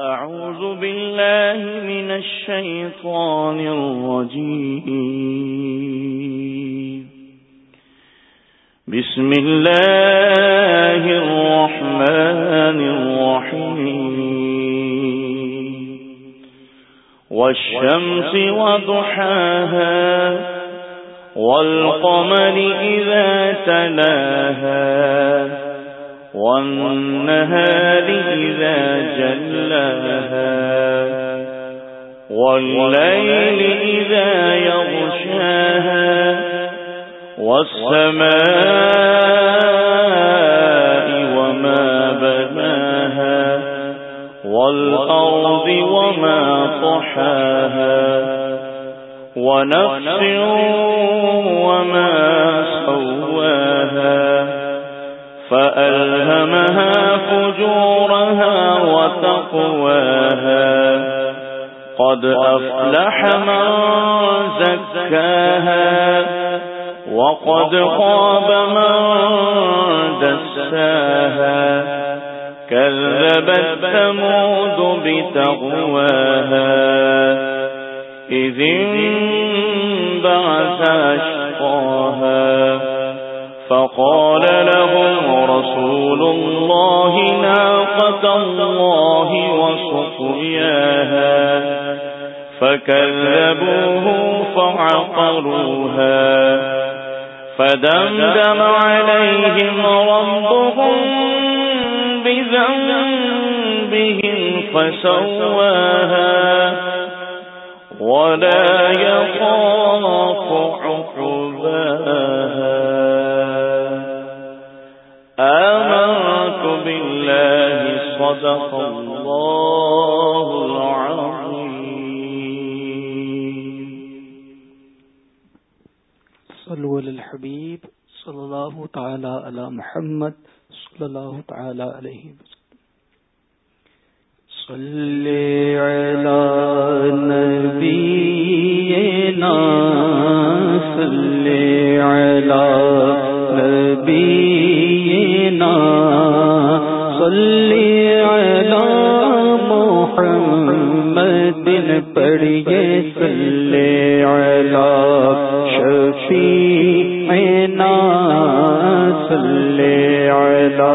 أعوذ بالله من الشيطان الرجيم. بسم الله الرحمن الرحيم. والشمس وضحاها والقمر إذا تلاها. والنهار إذا جلاها والليل إذا يغشاها، والسماء وما بناها، والأرض وما طحاها، ونفس وما سواها. فألهمها فجورها وتقواها. قد أفلح من زكاها وقد خاب من دساها. كذبت ثمود بتغواها إذ انبعث أشقاها. فقال لهم رسول الله ناقة الله وسقياها فكذبوه فعقروها فدمدم عليهم ربهم بذنبهم فسواها ولا يخاف عقباها آمنت بالله صدق الله العظيم. صلوا للحبيب صلى الله تعالى على محمد صلى الله تعالى عليه وسلم. صلي على نبينا صلي على صلی علی محمد پڑھیے، صلی علی شفیعنا صلی علی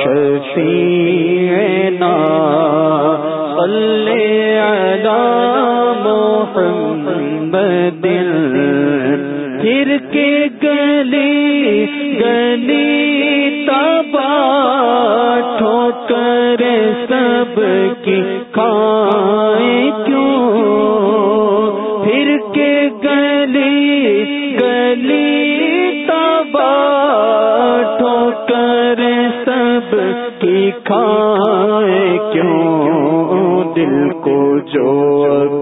شفیعنا صلی علی محمد پھر کے گلی گلی کر سب کی کھائیں کیوں؟ پھر کے گلی گلی تبا ٹھوکر سب کی کھائیں کیوں؟ دل کو جو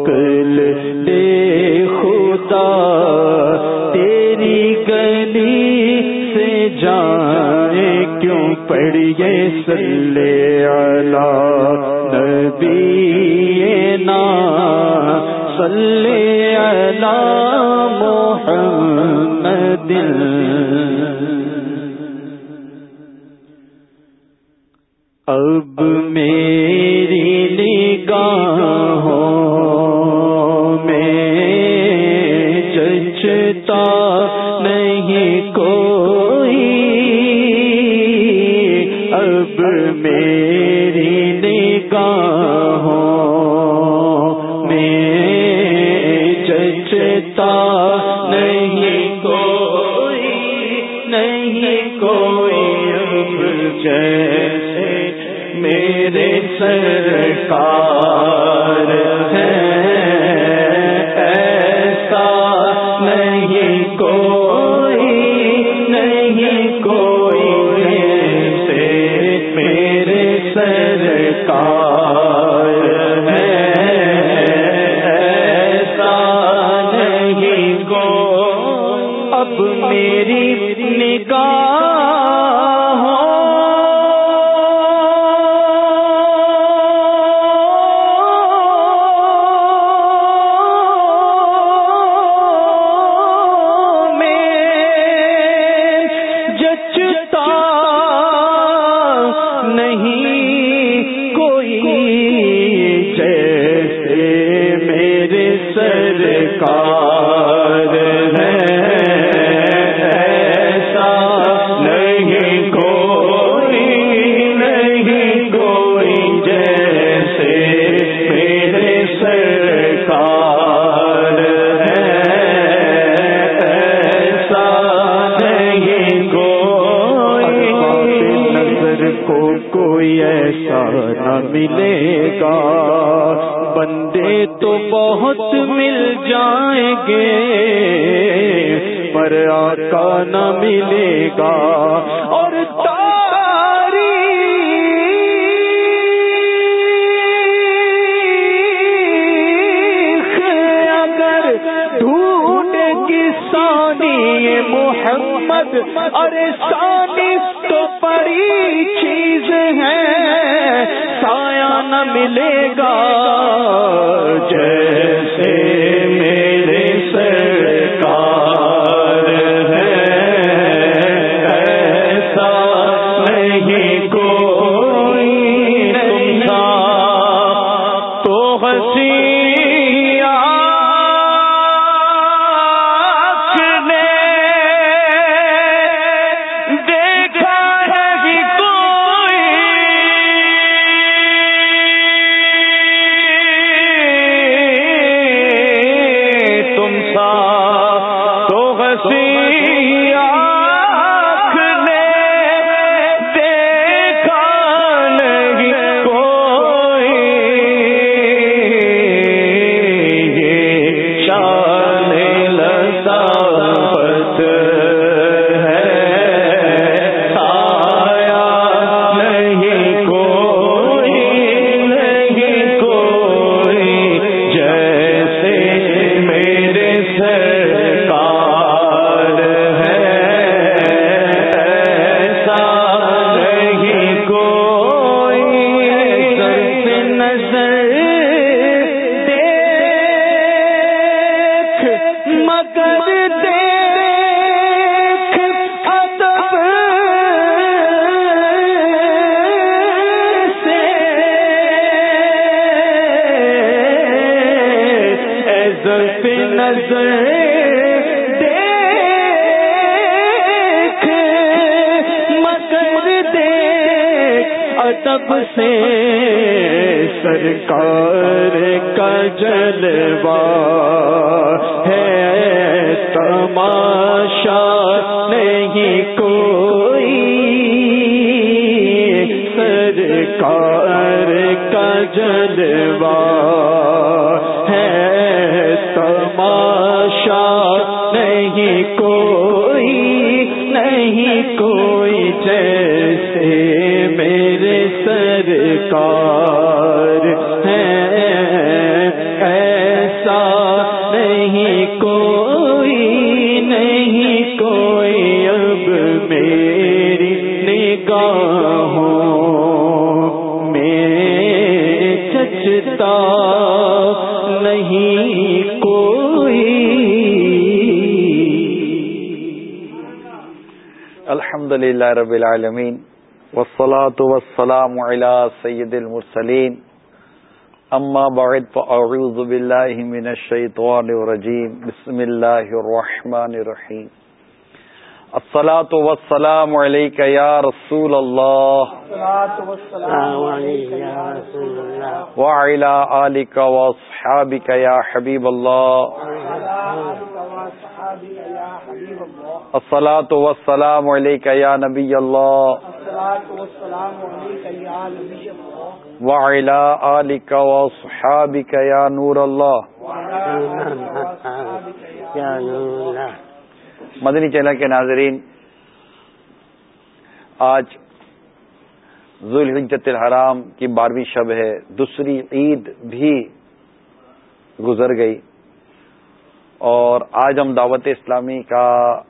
پڑھیے سلے اللہ نبینا سلے اللہ محمد اب میں سرکار بہت مل جائیں گے، پر آقا نہ ملے گا۔ اور محمد، ارے سانی تو پری چیز ہے۔ ملے گا جیسے میرے سید المرسلین. اما بعد فاعوذ باللہ من الشیطان الرجیم. بسم اللہ الرحمن الرحیم. الصلاة والسلام علیک یا رسول اللہ. وعلى آلک واصحابک یا حبیب اللہ. السلاۃ وسلام علیک یا نبی اللہ. وعلا آلک وصحابک یا نور اللہ مدنی چینل کے ناظرین آج ذوالحجت الحرام کی بارہویں شب ہے۔ دوسری عید بھی گزر گئی۔ اور آج ہم دعوت اسلامی کا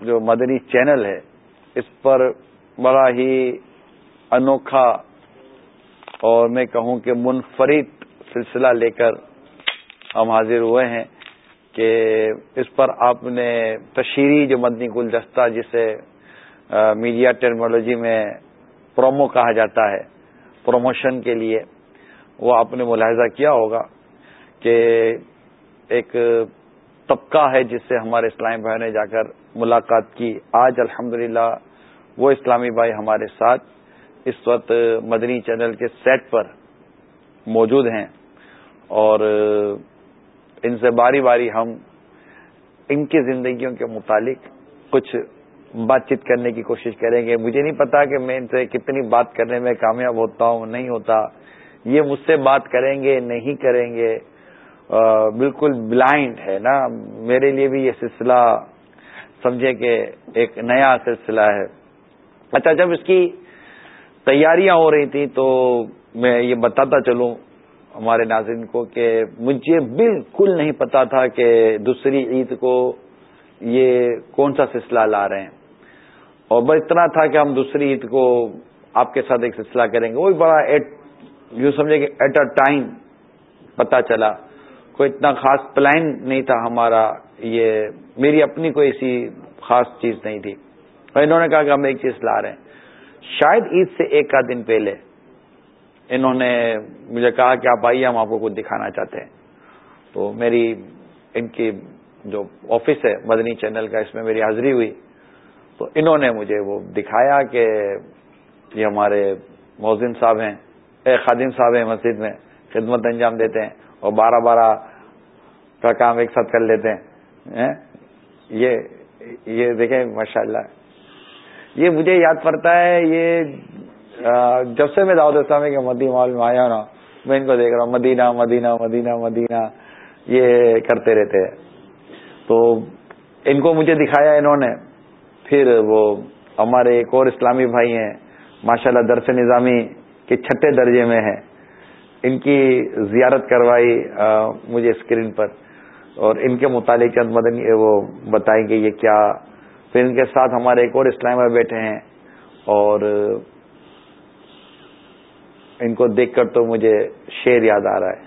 جو مدنی چینل ہے اس پر بڑا ہی انوکھا اور میں کہوں کہ منفرد سلسلہ لے کر ہم حاضر ہوئے ہیں کہ اس پر آپ نے تشہیری جو مدنی گلدستہ جسے میڈیا ٹیکنالوجی میں پرومو کہا جاتا ہے، پروموشن کے لیے، وہ آپ نے ملاحظہ کیا ہوگا کہ ایک طبقہ ہے جس سے ہمارے اسلامی بھائی نے جا کر ملاقات کی۔ آج الحمد وہ اسلامی بھائی ہمارے ساتھ اس وقت مدنی چینل کے سیٹ پر موجود ہیں اور ان سے باری باری ہم ان کی زندگیوں کے متعلق کچھ بات چیت کرنے کی کوشش کریں گے۔ مجھے نہیں پتا کہ میں ان سے کتنی بات کرنے میں کامیاب ہوتا ہوں، نہیں ہوتا۔ یہ مجھ سے بات کریں گے، نہیں کریں گے بالکل بلائنڈ ہے نا۔ میرے لیے بھی یہ سلسلہ سمجھے کہ ایک نیا سلسلہ ہے۔ اچھا جب اس کی تیاریاں ہو رہی تھیں تو میں یہ بتاتا چلوں ہمارے ناظرین کو کہ مجھے بالکل نہیں پتا تھا کہ دوسری عید کو یہ کون سا سلسلہ لا رہے ہیں۔ اور بس اتنا تھا کہ ہم دوسری عید کو آپ کے ساتھ ایک سلسلہ کریں گے۔ وہ بھی بڑا ایٹ، یوں سمجھے کہ ایٹ اے ٹائم پتا چلا۔ کوئی اتنا خاص پلان نہیں تھا ہمارا، یہ میری اپنی کوئی ایسی خاص چیز نہیں تھی۔ اور انہوں نے کہا کہ ہم ایک چیز لا رہے ہیں۔ شاید عید سے ایک کا دن پہلے انہوں نے مجھے کہا کہ آپ آئیے، ہم آپ کو کچھ دکھانا چاہتے ہیں۔ تو میری ان کی جو آفس ہے، مدنی چینل کا، اس میں میری حاضری ہوئی۔ تو انہوں نے مجھے وہ دکھایا کہ یہ ہمارے محسن صاحب ہیں، اے خادم صاحب ہیں مسجد میں، خدمت انجام دیتے ہیں اور بارہ بارہ کا کام ایک ساتھ کر لیتے ہیں۔ یہ یہ دیکھیں ماشاء اللہ یہ مجھے یاد پڑتا ہے، یہ جب سے میں دعوت اسلامی کے مدی مال میں آیا نا، میں ان کو دیکھ رہا ہوں، مدینہ مدینہ مدینہ مدینہ، یہ کرتے رہتے ہیں۔ تو ان کو مجھے دکھایا انہوں نے۔ پھر وہ ہمارے ایک اور اسلامی بھائی ہیں، ماشاءاللہ درس نظامی کے چھٹے درجے میں ہیں۔ ان کی زیارت کروائی مجھے اسکرین پر۔ اور ان کے متعلق چند مدنی، وہ بتائیں گے یہ کیا پھر ان کے ساتھ ہمارے ایک اور اسلام بیٹھے ہیں اور ان کو دیکھ کر تو مجھے شیر یاد آ رہا ہے۔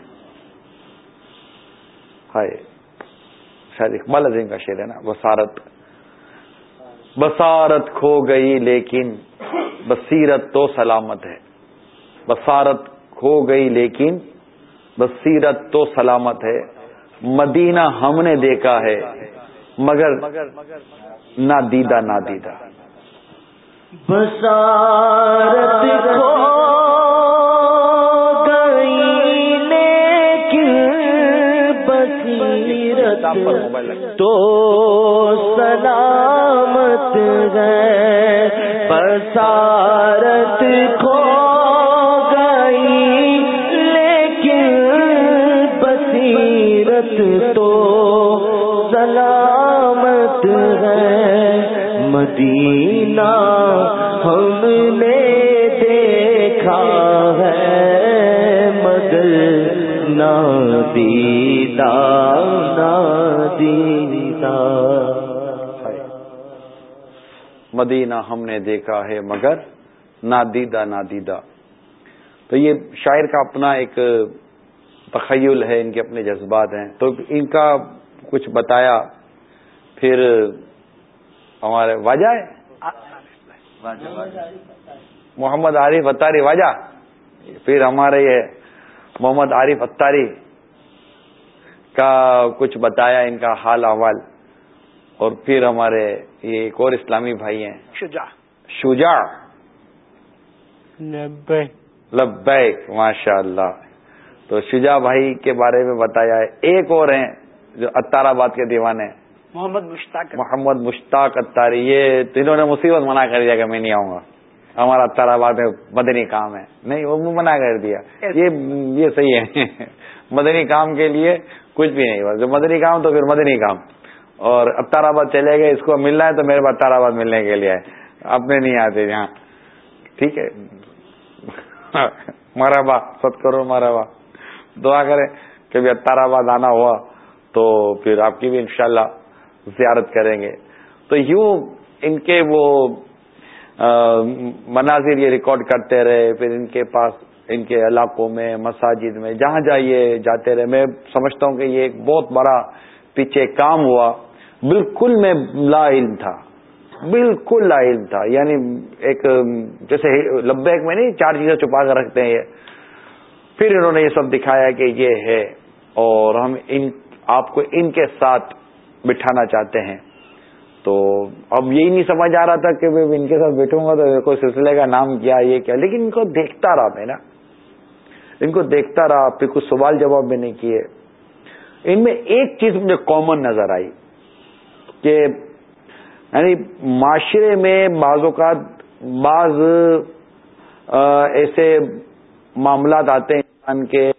ہائے، شاید اقبال عظیم کا شیر ہے نا؟ بسارت بسارت کھو گئی لیکن بصیرت تو سلامت ہے۔ بسارت کھو گئی لیکن بصیرت تو سلامت ہے۔ مدینہ ہم نے دیکھا ہے۔ مگر نہ دیدہ نہ دیدہ۔ بسارت کھو گئی لیکن بصیرت تو سلامت ہے۔ بسارت مدینہ ہم نے دیکھا ہے مگر نہ دیدہ نہ دیدہ تو یہ شاعر کا اپنا ایک تخیل ہے، ان کے اپنے جذبات ہیں۔ تو ان کا کچھ بتایا، پھر ہمارے واجہ ہے؟ محمد عارف اتاری واجہ۔ پھر ہمارے یہ محمد عارف اتاری کا کچھ بتایا ان کا حال احوال اور پھر ہمارے یہ ایک اور اسلامی بھائی ہیں۔ شجا شجا لبیک۔ ماشاء اللہ تو شجا بھائی کے بارے میں بتایا ہے۔ ایک اور ہیں جو اتار آباد کے دیوانے محمد مشتاق محمد مشتاق اتاری۔ یہ تینوں نے مصیبت منع کر دیا کہ میں نہیں آؤں گا۔ ہمارا اتار آباد میں مدنی کام ہے۔ نہیں وہ منع کر دیا۔ یہ یہ صحیح ہے۔ مدنی کام کے لیے کچھ بھی نہیں جو مدنی کام تو پھر مدنی کام۔ اور اتار آباد چلے گئے، اس کو ملنا ہے تو میرے پاس اتار آباد ملنے کے لیے اپنے نہیں آتے یہاں ٹھیک ہے۔ مارا با ست کرو مارا با۔ دعا کریں کہ بھی اتار آباد آنا ہوا تو پھر آپ کی بھی انشاءاللہ زیارت کریں گے۔ تو یوں ان کے وہ مناظر یہ ریکارڈ کرتے رہے، پھر ان کے پاس ان کے علاقوں میں، مساجد میں، جہاں جائیے، جاتے رہے۔ میں سمجھتا ہوں کہ یہ ایک بہت بڑا پیچھے کام ہوا۔ بالکل میں لا علم تھا۔ بالکل لا علم تھا۔ یعنی ایک، جیسے لبیک میں نہیں، چار چیزیں چھپا کر رکھتے ہیں۔ یہ پھر انہوں نے یہ سب دکھایا کہ یہ ہے۔ اور ہم ان، آپ کو ان کے ساتھ بٹھانا چاہتے ہیں۔ تو اب یہی نہیں سمجھ آ رہا تھا کہ ان کے ساتھ بیٹھوں گا تو کوئی سلسلے کا نام کیا، یہ کیا۔ لیکن ان کو دیکھتا رہا میں نا۔ ان کو دیکھتا رہا پھر کچھ سوال جواب بھی نہیں کیے۔ ان میں ایک چیز مجھے کامن نظر آئی کہ یعنی معاشرے میں بعض اوقات بعض ایسے معاملات آتے ہیں انسان کے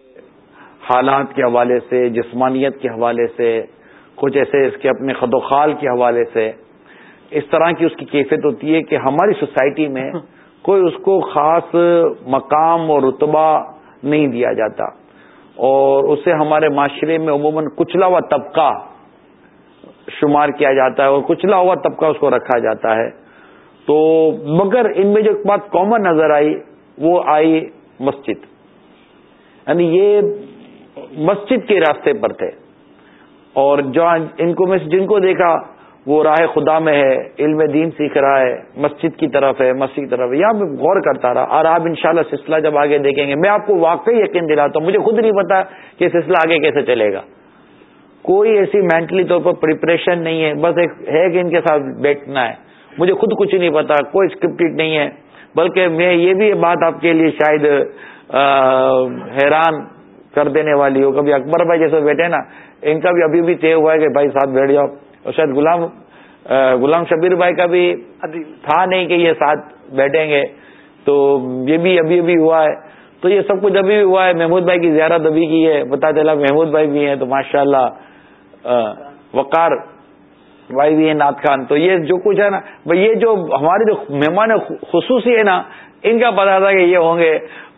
حالات کے حوالے سے جسمانیت کے حوالے سے کچھ ایسے اس کے اپنے خد و خال کے حوالے سے۔ اس طرح کی اس کی کیفیت ہوتی ہے کہ ہماری سوسائٹی میں کوئی اس کو خاص مقام اور رتبہ نہیں دیا جاتا اور اسے ہمارے معاشرے میں عموماً کچلا ہوا طبقہ شمار کیا جاتا ہے اور کچلا ہوا طبقہ اس کو رکھا جاتا ہے۔ تو مگر ان میں جو ایک بات کامن نظر آئی، وہ آئی مسجد۔ یعنی یہ مسجد کے راستے پر تھے۔ اور جہاں ان کو میں جن کو دیکھا وہ راہ خدا میں ہے، علم دین سیکھ رہا ہے، مسجد کی طرف ہے، مسجد کی طرف ہے۔ یہاں میں غور کرتا رہا۔ اور آپ انشاءاللہ سلسلہ جب آگے دیکھیں گے، میں آپ کو واقعی یقین دلاتا ہوں، مجھے خود نہیں پتا کہ سلسلہ آگے کیسے چلے گا۔ کوئی ایسی مینٹلی طور پر پریپریشن نہیں ہے، بس ایک ہے کہ ان کے ساتھ بیٹھنا ہے۔ مجھے خود کچھ نہیں پتا کوئی اسکرپٹ نہیں ہے۔ بلکہ میں یہ بھی بات آپ کے لیے شاید حیران کر دینے والی ہو کبھی اکبر بھائی جیسے بیٹھے نا، ان کا بھی ابھی بھی طے ہوا ہے کہ بھائی ساتھ بیٹھ جاؤ۔ اور شاید غلام غلام شبیر بھائی کا بھی تھا نہیں کہ یہ ساتھ بیٹھیں گے تو یہ بھی ابھی ابھی ہوا ہے۔ تو یہ سب کچھ ابھی بھی ہوا ہے۔ محمود بھائی کی زیارت ابھی کی ہے پتا چلا محمود بھائی بھی ہیں تو ماشاء اللہ وقار بھائی بھی ہیں نات خان۔ تو یہ جو کچھ ہے نا یہ جو ہمارے جو مہمان خصوصی ہے نا ان کا پتا تھا کہ یہ ہوں گے۔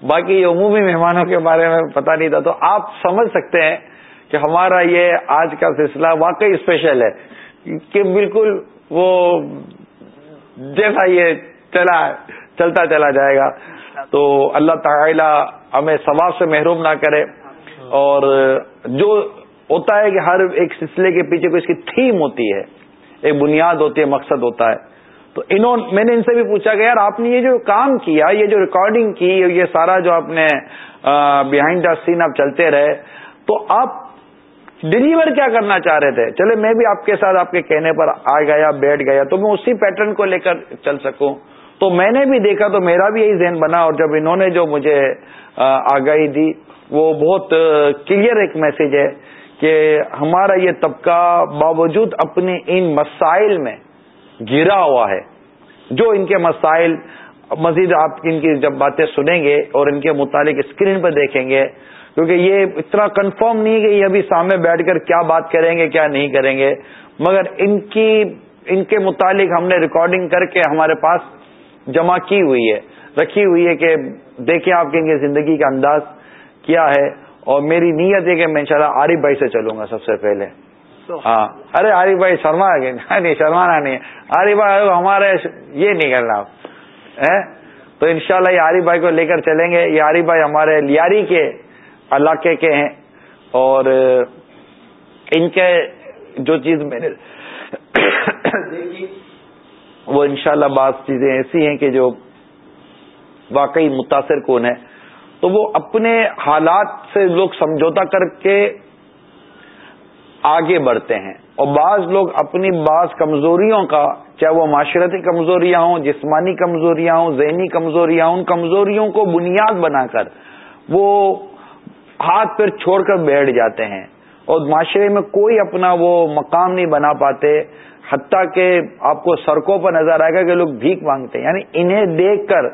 باقی عمومی مہمانوں کے بارے میں پتا نہیں تھا۔ تو آپ سمجھ سکتے ہیں کہ ہمارا یہ آج کا سلسلہ واقعی اسپیشل ہے۔ کہ بالکل وہ جیسا یہ چلا چلتا چلا جائے گا۔ تو اللہ تعالی ہمیں ثواب سے محروم نہ کرے۔ اور جو ہوتا ہے کہ ہر ایک سلسلے کے پیچھے کوئی اس کی تھیم ہوتی ہے، ایک بنیاد ہوتی ہے، مقصد ہوتا ہے۔ تو انہوں میں نے ان سے بھی پوچھا کہ یار آپ نے یہ جو کام کیا، یہ جو ریکارڈنگ کی، یہ سارا جو آپ نے بہائنڈ دا سین آپ چلتے رہے، تو آپ ڈلیور کیا کرنا چاہ رہے تھے؟ چلے میں بھی آپ کے ساتھ آپ کے کہنے پر آ گیا، بیٹھ گیا، تو میں اسی پیٹرن کو لے کر چل سکوں۔ تو میں نے بھی دیکھا، تو میرا بھی یہی ذہن بنا اور جب انہوں نے جو مجھے آگاہی دی، وہ بہت کلیئر ایک میسج ہے کہ ہمارا یہ طبقہ باوجود اپنے ان مسائل میں گرا ہوا ہے۔ جو ان کے مسائل، مزید آپ ان کی جب باتیں سنیں گے اور ان کے متعلق اسکرین پر دیکھیں گے کیونکہ یہ اتنا کنفرم نہیں کہ یہ ابھی سامنے بیٹھ کر کیا بات کریں گے کیا نہیں کریں گے۔ مگر ان کی ان کے متعلق ہم نے ریکارڈنگ کر کے ہمارے پاس جمع کی ہوئی ہے رکھی ہوئی ہے کہ دیکھیں آپ کے ان کی زندگی کا انداز کیا ہے۔ اور میری نیت ہے کہ میں انشاءاللہ عارف بھائی سے چلوں گا سب سے پہلے۔ ہاں۔ ارے عارف بھائی شرما گئے۔ نہیں شرمانا نہیں۔ عارف بھائی ہمارے یہ نہیں کرنا تو انشاءاللہ یہ عارف بھائی کو لے کر چلیں گے۔ یہ عارف بھائی ہمارے لیاری کے علاقے کے ہیں اور ان کے جو چیز میں نے دیکھی، وہ انشاءاللہ بعض چیزیں ایسی ہیں کہ جو واقعی متاثر کون ہے تو وہ اپنے حالات سے لوگ سمجھوتا کر کے آگے بڑھتے ہیں۔ اور بعض لوگ اپنی بعض کمزوریوں کا، چاہے وہ معاشرتی کمزوریاں ہوں، جسمانی کمزوریاں ہوں، ذہنی کمزوریاں ہوں، ان کمزوریوں کو بنیاد بنا کر وہ ہاتھ پیر چھوڑ کر بیٹھ جاتے ہیں اور معاشرے میں کوئی اپنا وہ مقام نہیں بنا پاتے، حتیٰ کہ آپ کو سڑکوں پر نظر آئے گا کہ لوگ بھیک مانگتے ہیں۔ یعنی انہیں دیکھ کر،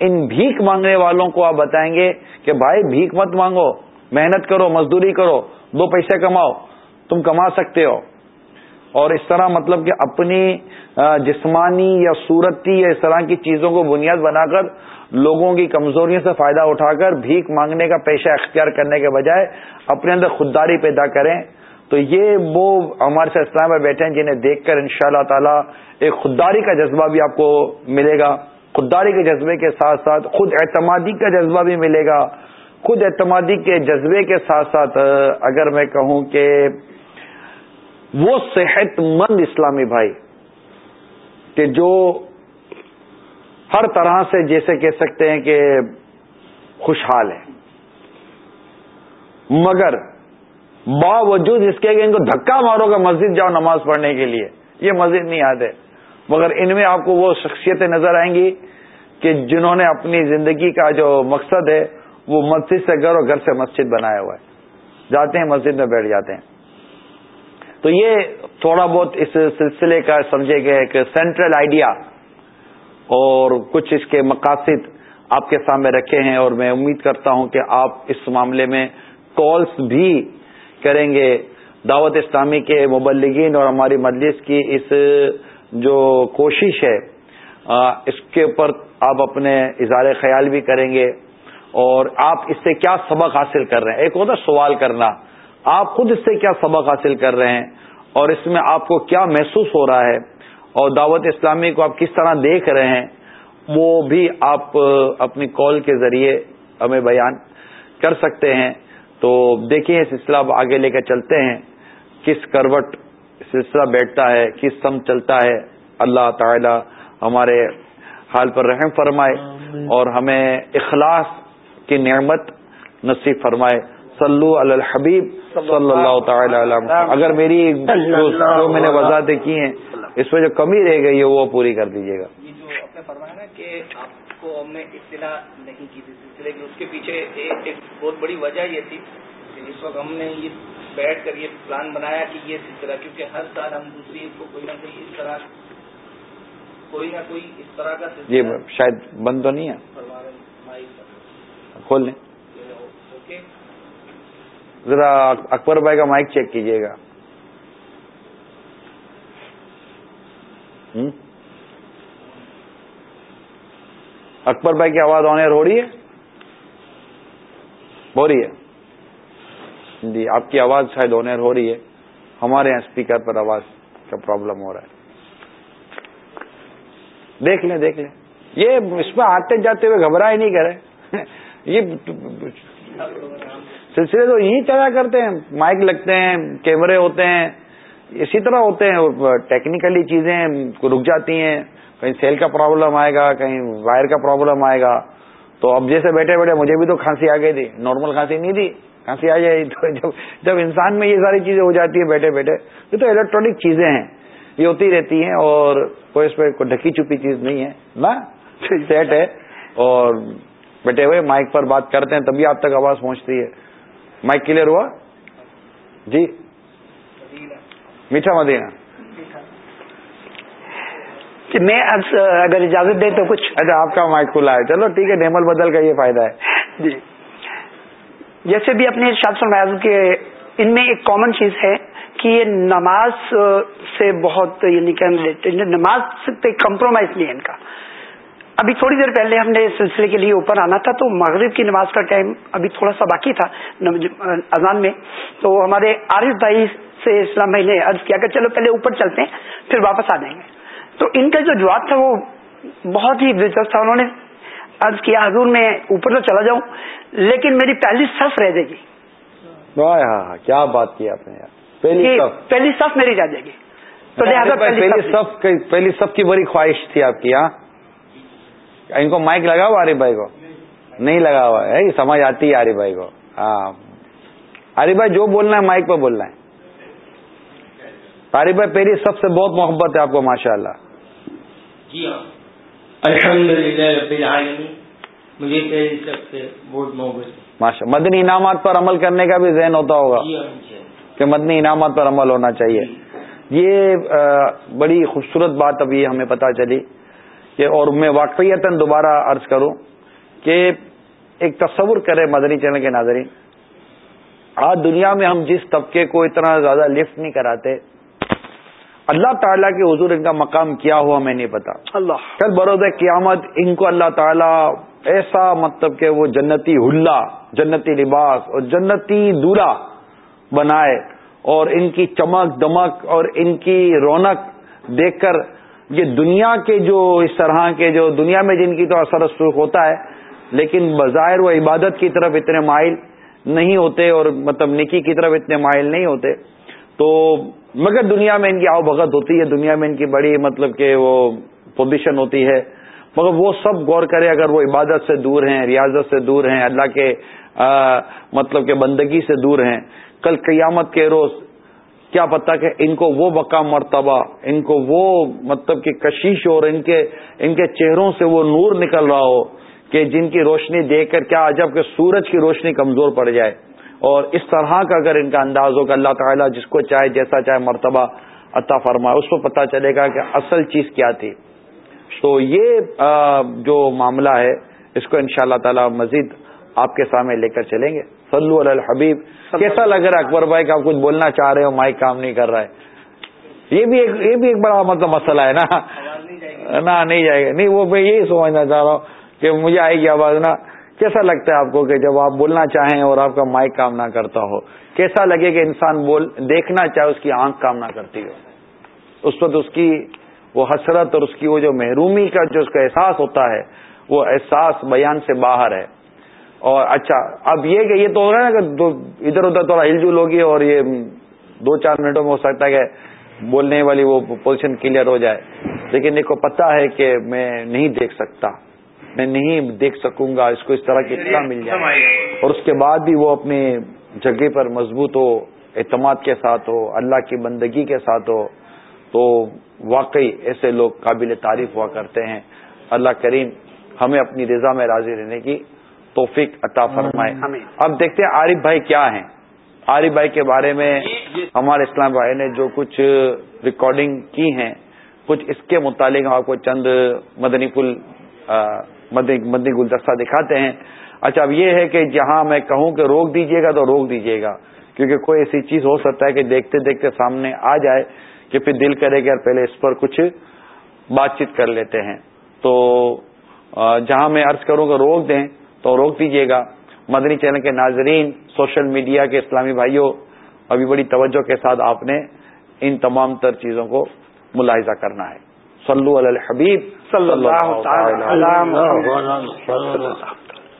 ان بھیک مانگنے والوں کو آپ بتائیں گے کہ بھائی بھیک مت مانگو، محنت کرو، مزدوری کرو، دو پیسے کماؤ، تم کما سکتے ہو۔ اور اس طرح مطلب کہ اپنی جسمانی یا صورتی یا اس طرح کی چیزوں کو بنیاد بنا کر لوگوں کی کمزوریوں سے فائدہ اٹھا کر بھیک مانگنے کا پیشہ اختیار کرنے کے بجائے اپنے اندر خودداری پیدا کریں۔ تو یہ وہ ہمارے ساتھ اسلام میں بیٹھے ہیں جنہیں دیکھ کر ان شاء اللہ تعالی ایک خودداری کا جذبہ بھی آپ کو ملے گا۔ خودداری کے جذبے کے ساتھ ساتھ خود اعتمادی کا جذبہ بھی ملے گا۔ خود اعتمادی کے جذبے کے ساتھ ساتھ، اگر میں کہوں کہ وہ صحت مند اسلامی بھائی کہ جو ہر طرح سے جیسے کہہ سکتے ہیں کہ خوشحال ہے مگر باوجود اس کے کہ ان کو دھکا مارو گا مسجد جاؤ نماز پڑھنے کے لیے، یہ مسجد نہیں آتے مگر ان میں آپ کو وہ شخصیتیں نظر آئیں گی کہ جنہوں نے اپنی زندگی کا جو مقصد ہے، وہ مسجد سے گھر اور گھر سے مسجد بنایا ہوا ہے۔ جاتے ہیں، مسجد میں بیٹھ جاتے ہیں۔ تو یہ تھوڑا بہت اس سلسلے کا سمجھے گئے ایک سینٹرل آئیڈیا اور کچھ اس کے مقاصد آپ کے سامنے رکھے ہیں اور میں امید کرتا ہوں کہ آپ اس معاملے میں کالس بھی کریں گے۔ دعوت اسلامی کے مبلگین اور ہماری مجلس کی اس جو کوشش ہے اس کے اوپر آپ اپنے اظہار خیال بھی کریں گے۔ اور آپ اس سے کیا سبق حاصل کر رہے ہیں؟ ایک ہوتا سوال کرنا۔ آپ خود اس سے کیا سبق حاصل کر رہے ہیں؟ اور اس میں آپ کو کیا محسوس ہو رہا ہے؟ اور دعوت اسلامی کو آپ کس طرح دیکھ رہے ہیں وہ بھی آپ اپنی کال کے ذریعے ہمیں بیان کر سکتے ہیں۔ تو دیکھیں سلسلہ آگے لے کر چلتے ہیں۔ کس کروٹ سلسلہ بیٹھتا ہے کس سم چلتا ہے اللہ تعالی ہمارے حال پر رحم فرمائے اور ہمیں اخلاص کی نعمت نصیب فرمائے۔ صلو علی الحبیب صلی اللہ تعالی علیہ اگر میری جو میں نے وضاحتیں کی ہیں اس میں جو کمی رہ گئی ہے وہ پوری کر دیجیے گا۔ فرمایا نا کہ آپ کو ہم نے اطلاع نہیں کی تھی سلسلے کی اس کے پیچھے ایک بہت بڑی وجہ یہ تھی کہ اس وقت ہم نے یہ بیٹھ کر یہ پلان بنایا کہ یہ سلسلہ کیونکہ ہر سال ہم دوسری کو کوئی نہ کوئی اس طرح کوئی نہ کوئی اس طرح کا جی شاید بند تو نہیں ہے۔ کھول لیں۔ ذرا اکبر بھائی کا مائک چیک کیجیے گا۔ اکبر بھائی کی آواز آن ایئر ہو رہی ہے؟ ہو رہی ہے۔ جی آپ کی آواز شاید آن ایئر ہو رہی ہے۔ ہمارے یہاں اسپیکر پر آواز کا پرابلم ہو رہا ہے۔ دیکھ لیں دیکھ لیں۔ یہ اس میں آتے جاتے ہوئے گھبراہ ہی نہیں کرے یہ سلسلے تو یہی چلا کرتے ہیں۔ مائک لگتے ہیں، کیمرے ہوتے ہیں۔ اسی طرح ہوتے ہیں ٹیکنیکلی چیزیں رک جاتی ہیں کہیں سیل کا پرابلم آئے گا کہیں وائر کا پرابلم آئے گا۔ تو اب جیسے بیٹھے بیٹھے مجھے بھی تو کھانسی آ گئی تھی نارمل کھانسی نہیں تھی کھانسی آ جائے تو جب جب انسان میں یہ ساری چیزیں ہو جاتی ہیں بیٹھے بیٹھے یہ تو الیکٹرانک چیزیں ہیں یہ ہوتی رہتی ہیں اور کوئی اس پہ کوئی ڈھکی چھپی چیز نہیں ہے نا؟ سیٹ ہے۔ اور بیٹھے ہوئے مائک پر بات کرتے ہیں تبھی آپ تک آواز پہنچتی ہے۔ مائک کلیئر ہوا؟ جی۔ میٹھا مدینہ کہ میں اگر اجازت دیں تو کچھ۔ اچھا آپ کا مائک کھلا ہے۔ چلو ٹھیک ہے نیمل بدل کا یہ فائدہ ہے۔ جی۔ جیسے بھی اپنے شاد فرمایا کہ ان میں ایک کامن چیز ہے کہ یہ نماز سے بہت یعنی کہ نماز پہ کمپرومائز نہیں ہے ان کا۔ ابھی تھوڑی دیر پہلے ہم نے اس سلسلے کے لیے اوپر آنا تھا تو مغرب کی نماز کا ٹائم ابھی تھوڑا سا باقی تھا اذان میں۔ تو ہمارے عارف بھائی سے اسلام بھائی نے عرض کیا کہ چلو پہلے اوپر چلتے ہیں پھر واپس آ جائیں گے۔ تو ان کا جو جواب تھا وہ بہت ہی دلچسپ تھا انہوں نے عرض کیا حضور میں اوپر تو چلا جاؤں لیکن میری پہلی صف رہ جائے گی۔ کیا بات کی آپ نے پہلی صف۔ میری رہ جائے گی۔ تو پہلی صف پہلی صف کی بڑی خواہش تھی آپ کی ہاں؟ ان کو مائک لگا ہوا عارف بھائی کو؟ نہیں لگا ہوا ہے سمجھ آتی ہے عارف بھائی کو۔ ہاں۔ عارف بھائی جو بولنا ہے مائک پہ بولنا ہے۔ عارف بھائی پہلی سب سے بہت محبت ہے آپ کو ماشاء اللہ جی ہاں۔ الحمد للہ مجھے سب سے بہت محبت ماشاء مدنی انعامات پر عمل کرنے کا بھی ذہن ہوتا ہوگا جی ہاں، کہ مدنی انعامات پر عمل ہونا چاہیے۔ یہ بڑی خوبصورت بات ابھی ہمیں پتا چلی کہ اور میں واقعیت دوبارہ عرض کروں کہ ایک تصور کرے مدنی چینل کے ناظرین۔ آج دنیا میں ہم جس طبقے کو اتنا زیادہ لفٹ نہیں کراتے اللہ تعالیٰ کے حضور ان کا مقام کیا ہوا ہمیں نہیں پتا۔ اللہ۔ کل بروز قیامت ان کو اللہ تعالیٰ ایسا مطلب کہ وہ جنتی ہلا جنتی لباس اور جنتی دورا بنائے اور ان کی چمک دمک اور ان کی رونق دیکھ کر یہ دنیا کے جو اس طرح کے جو دنیا میں جن کی تو اثر سرخ ہوتا ہے لیکن بظاہر وہ عبادت کی طرف اتنے مائل نہیں ہوتے اور مطلب نکی کی طرف اتنے مائل نہیں ہوتے۔ تو مگر دنیا میں ان کی آؤ بھگت ہوتی ہے، دنیا میں ان کی بڑی مطلب کہ وہ پوزیشن ہوتی ہے۔ مگر وہ سب غور کرے اگر وہ عبادت سے دور ہیں، ریاضت سے دور ہیں، اللہ کے مطلب کہ بندگی سے دور ہیں۔ کل قیامت کے روز کیا پتا کہ ان کو وہ بقا مرتبہ، ان کو وہ مطلب کہ کشش اور ان کے ان کے چہروں سے وہ نور نکل رہا ہو کہ جن کی روشنی دیکھ کر کیا عجب کہ سورج کی روشنی کمزور پڑ جائے۔ اور اس طرح کا اگر ان کا انداز ہو کہ اللہ تعالیٰ جس کو چاہے جیسا چاہے مرتبہ عطا فرمائے اس کو پتا چلے گا کہ اصل چیز کیا تھی۔ تو یہ جو معاملہ ہے اس کو ان شاء اللہ تعالی مزید آپ کے سامنے لے کر چلیں گے۔ سلو الحبیب۔ کیسا لگ رہا ہے اکبر بھائی کا آپ کچھ بولنا چاہ رہے ہو مائک کام نہیں کر رہا ہے؟ یہ بھی ایک یہ بھی ایک بڑا مطلب مسئلہ ہے نا۔ نہ نہیں جائے گا نہیں وہ میں یہی سمجھنا چاہ رہا ہوں کہ مجھے آئے گی آواز نا۔ کیسا لگتا ہے آپ کو کہ جب آپ بولنا چاہیں اور آپ کا مائک کام نہ کرتا ہو، کیسا لگے کہ انسان بول، دیکھنا چاہے اس کی آنکھ کام نہ کرتی ہو؟ اس وقت اس کی وہ حسرت اور اس کی وہ جو محرومی کا جو اس کا احساس ہوتا ہے، وہ احساس بیان سے باہر ہے۔ اور اچھا اب یہ کہ یہ تو ہو رہا ہے نا کہ ادھر ادھر تھوڑا ہل جل ہوگی اور یہ دو چار منٹوں میں ہو سکتا ہے کہ بولنے والی وہ پوزیشن کلیئر ہو جائے۔ لیکن ایک کو پتا ہے کہ میں نہیں دیکھ سکتا۔ میں نہیں دیکھ سکوں گا اس کو اس طرح کی اطلاع مل جائے۔ اور اس کے بعد بھی وہ اپنی جگہ پر مضبوط ہو اعتماد کے ساتھ ہو اللہ کی بندگی کے ساتھ ہو تو واقعی ایسے لوگ قابل تعریف ہوا کرتے ہیں۔ اللہ کریم ہمیں اپنی رضا میں راضی رہنے کی توفیق عطا فرمائے۔ اب دیکھتے ہیں عارف بھائی کیا ہیں۔ عارف بھائی کے بارے میں ہمارے اسلام بھائی نے جو کچھ ریکارڈنگ کی ہیں کچھ اس کے متعلق آپ کو چند مدنی پل مدنی گلدستہ دکھاتے ہیں۔ اچھا اب یہ ہے کہ جہاں میں کہوں کہ روک دیجیے گا تو روک دیجیے گا، کیونکہ کوئی ایسی چیز ہو سکتا ہے کہ دیکھتے دیکھتے سامنے آ جائے کہ پھر دل کرے گا پہلے اس پر کچھ بات چیت کر لیتے ہیں۔ تو جہاں میں عرض کروں کہ روک دیں تو روک دیجیے گا۔ مدنی چینل کے ناظرین، سوشل میڈیا کے اسلامی بھائیوں، ابھی بڑی توجہ کے ساتھ آپ نے ان تمام تر چیزوں کو ملاحظہ کرنا ہے۔ صلو علی الحبیب صلی اللہ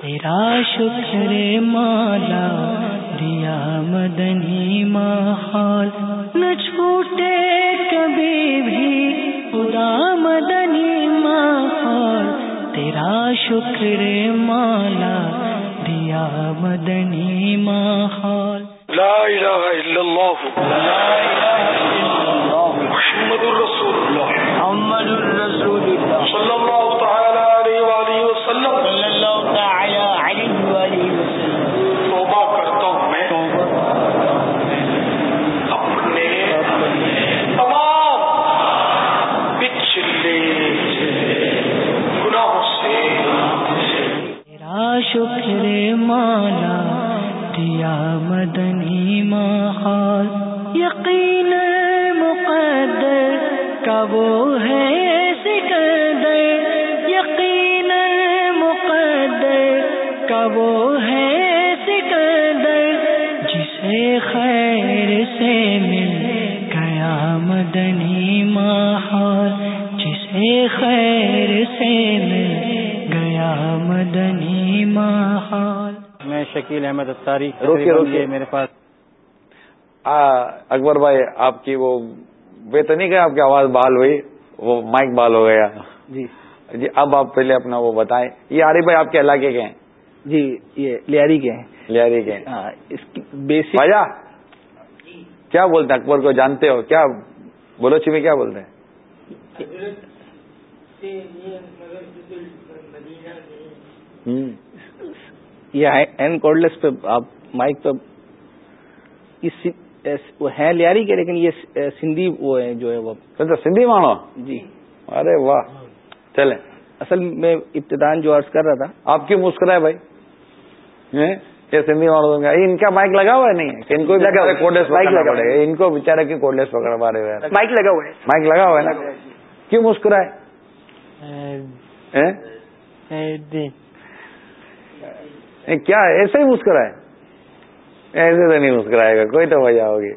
تیرا شکر مالا دیا مدنی ماحول نہ چھوٹے کبھی بھی خدا مدنی ماحول تیرا شکر مالا دیا مدنی ماحول لا الہ الا اللہ۔ محمد دیا مدنی ماحول یقین مقدر کا وہ ہے سکندر یقین مقدر کا وہ ہے سکندر جسے خیر سے مل گیا مدنی ماحول، جسے خیر سے مل گیا مدنی شکیل احمد روکیے۔ میرے پاس اکبر بھائی آپ کی وہ وہ تو نہیں کہ آپ کی آواز بحال ہوئی وہ مائک بحال ہو گیا۔ جی۔ جی اب آپ پہلے اپنا وہ بتائیں۔ یہ عارف بھائی آپ کے علاقے کے ہیں؟ جی یہ لیاری کے ہیں۔ لیاری کے۔ ہیں اس کی بیسک بھائی کیا بولتے ہیں؟ اکبر کو جانتے ہو؟ کیا بولوچی میں کیا بولتے ہیں؟ ہوں۔ یہ این کارڈلیس پہ آپ مائک پہ اس وہ ہیں لیاری کے لیکن یہ سندھی وہ ہے جو ہے وہ سندھی مانو؟ جی۔ ارے واہ۔ چلیں۔ اصل میں ابتدان جو عرض کر رہا تھا آپ کیوں مسکرائے بھائی؟ ہیں؟ کیا سندھی مانو دوں گا ان کا مائک لگا ہوا ہے؟ نہیں ہے۔ ان کو ہے۔ ہے۔ ان کو بےچارے کی کوڈلیس پکڑ پا رہے ہیں مائک لگا ہوا ہے۔ مائک لگا ہوا ہے نا؟ کیوں مسکرائے؟ ہیں؟ کیا ہے؟ ایسے ہی مسکرائے۔ ایسے تو نہیں مسکرائے گا کوئی تو وجہ ہوگی۔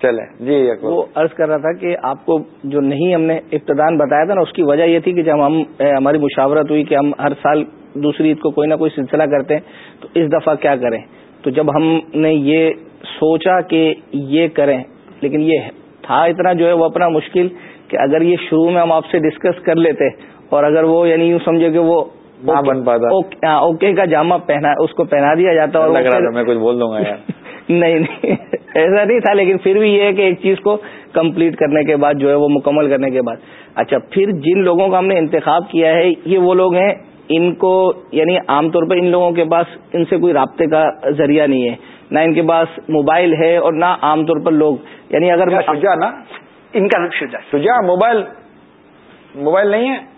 چلے جی وہ عرض کر رہا تھا کہ آپ کو جو نہیں ہم نے ابتدان بتایا تھا نا اس کی وجہ یہ تھی کہ جب ہم ہماری مشاورت ہوئی کہ ہم ہر سال دوسری عید کو کوئی نہ کوئی سلسلہ کرتے ہیں تو اس دفعہ کیا کریں؟ تو جب ہم نے یہ سوچا کہ یہ کریں لیکن یہ تھا اتنا جو ہے وہ اپنا مشکل کہ اگر یہ شروع میں ہم آپ سے ڈسکس کر لیتے اور اگر وہ یعنی یوں سمجھے کہ وہ نہ بن پاتا۔ اوکے- کا جامع پہنا اس کو پہنا دیا جاتا اور لگ رہا میں کچھ بول دوں گا یار۔ نہیں نہیں ایسا نہیں تھا لیکن پھر بھی یہ ہے کہ ایک چیز کو کمپلیٹ کرنے کے بعد جو ہے وہ مکمل کرنے کے بعد۔ اچھا پھر جن لوگوں کا ہم نے انتخاب کیا ہے یہ وہ لوگ ہیں ان کو یعنی عام طور پہ ان لوگوں کے پاس ان سے کوئی رابطے کا ذریعہ نہیں ہے۔ نہ ان کے پاس موبائل ہے اور نہ عام طور پر لوگ۔ یعنی اگر شجا نا۔ ان کا نام شجا شجا موبائل موبائل نہیں ہے۔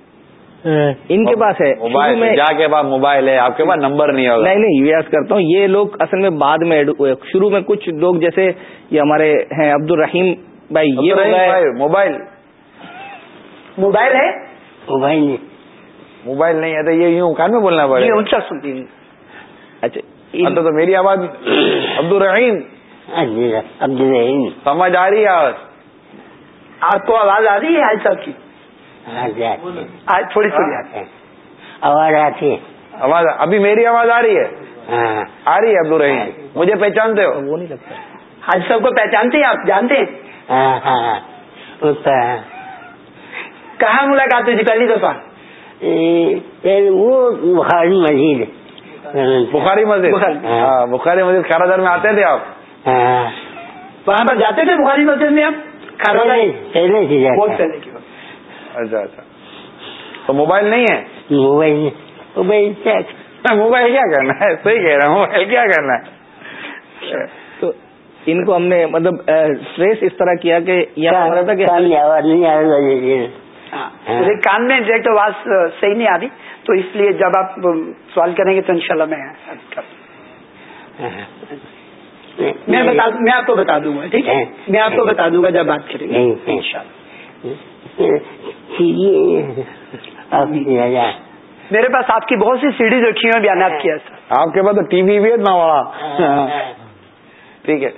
ان کے پاس ہے۔ موبائل شجا کے پاس موبائل ہے۔ آپ کے پاس نمبر نہیں ہوگا۔ نہیں نہیں یہ کرتا ہوں۔ یہ لوگ اصل میں بعد میں شروع میں کچھ لوگ جیسے یہ ہمارے ہیں عبد الرحیم بھائی یہ موبائل موبائل۔ ہے؟ موبائل نہیں۔ موبائل نہیں ہے تو یہ یوں کان میں بولنا پڑے۔ اونچا سنتی ہوں اچھا اب تو میری آواز عبد الرحیم عبد الرحیم سمجھ آ رہی ہے آواز؟ آپ کو آواز آ رہی ہے حاج صاحب کی؟ آج تھوڑی تھوڑی آ رہی ہے۔ آواز آتی ہے۔ آواز ابھی میری آواز آ رہی ہے؟ ہاں۔ آ رہی ہے عبد الرحیم مجھے پہچانتے ہو؟ وہ نہیں لگتا۔ حاج صاحب کو پہچانتے ہیں آپ؟ جانتے ہیں؟ ہاں ہاں۔ کہاں ملاقات ہوئی تھی پہلی دفعہ؟ وہ بخاری مزید بخاری مسجد؟ بخاری۔ ہاں۔ بخاری مسجد کھارا در میں آتے تھے آپ؟ ہاں۔ وہاں پر جاتے تھے بخاری مسجد میں آپ؟ کھانا پہلے پہلے۔ اچھا اچھا۔ تو موبائل نہیں ہے؟ موبائل موبائل چیک موبائل کیا کرنا ہے؟ صحیح کہہ رہا ہوں موبائل کیا کرنا ہے؟ تو ان کو ہم نے مطلب ٹریس اس طرح کیا کہ یہ ہو رہا تھا کہ ہاں۔ میرے کان میں ڈائریکٹ آواز صحیح نہیں آ رہی تو اس لیے جب آپ سوال کریں گے تو انشاءاللہ میں میں بتا میں آپ کو بتا دوں گا ٹھیک ہے؟ میں آپ کو بتا دوں گا جب بات کریں گے انشاءاللہ۔ میرے پاس آپ کی بہت سی سیڈیز رکھی ہوئی بیانات کیا سر آپ کے پاس تو ٹی وی بھی ہے اتنا بڑا۔ ٹھیک ہے۔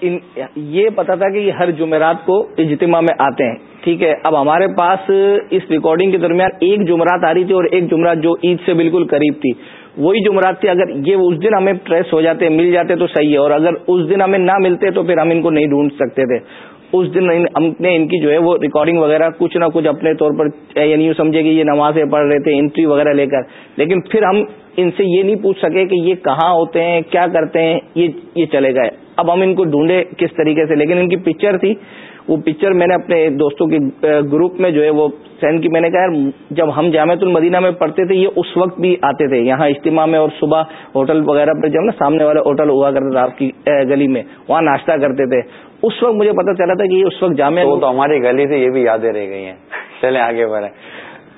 ان یہ پتا تھا کہ یہ ہر جمعرات کو اجتماع میں آتے ہیں۔ ٹھیک ہے اب ہمارے پاس اس ریکارڈنگ کے درمیان ایک جمعرات آ رہی تھی اور ایک جمعرات جو عید سے بالکل قریب تھی۔ وہی جمعرات تھی۔ اگر یہ اس دن ہمیں ٹریس ہو جاتے مل جاتے تو صحیح ہے۔ اور اگر اس دن ہمیں نہ ملتے تو پھر ہم ان کو نہیں ڈھونڈ سکتے تھے۔ اس دن ہم نے ان کی جو ہے وہ ریکارڈنگ وغیرہ کچھ نہ کچھ اپنے طور پر یعنی یوں سمجھے کہ یہ نمازیں پڑھ رہے تھے انٹری وغیرہ لے کر۔ لیکن پھر ہم ان سے یہ نہیں پوچھ سکے کہ یہ کہاں ہوتے ہیں، کیا کرتے ہیں، یہ یہ چلے گئے۔ اب ہم ان کو ڈھونڈے کس طریقے سے۔ لیکن ان کی پکچر تھی۔ وہ پکچر میں نے اپنے دوستوں کے گروپ میں جو ہے وہ سینڈ کی۔ میں نے کہا جب ہم جامعۃ المدینہ میں پڑھتے تھے، یہ اس وقت بھی آتے تھے۔ یہاں اجتماع میں اور صبح ہوٹل وغیرہ پہ جب نا سامنے والا ہوٹل ہوا کرتا تھا آپ کی گلی میں، وہاں ناشتہ کرتے تھے۔ اس وقت مجھے پتا چلا تھا کہ یہ اس وقت جامعہ تو وہ تو ہماری گلی سے یہ بھی یادیں رہ گئی ہیں۔ چلیں آگے بڑھیں۔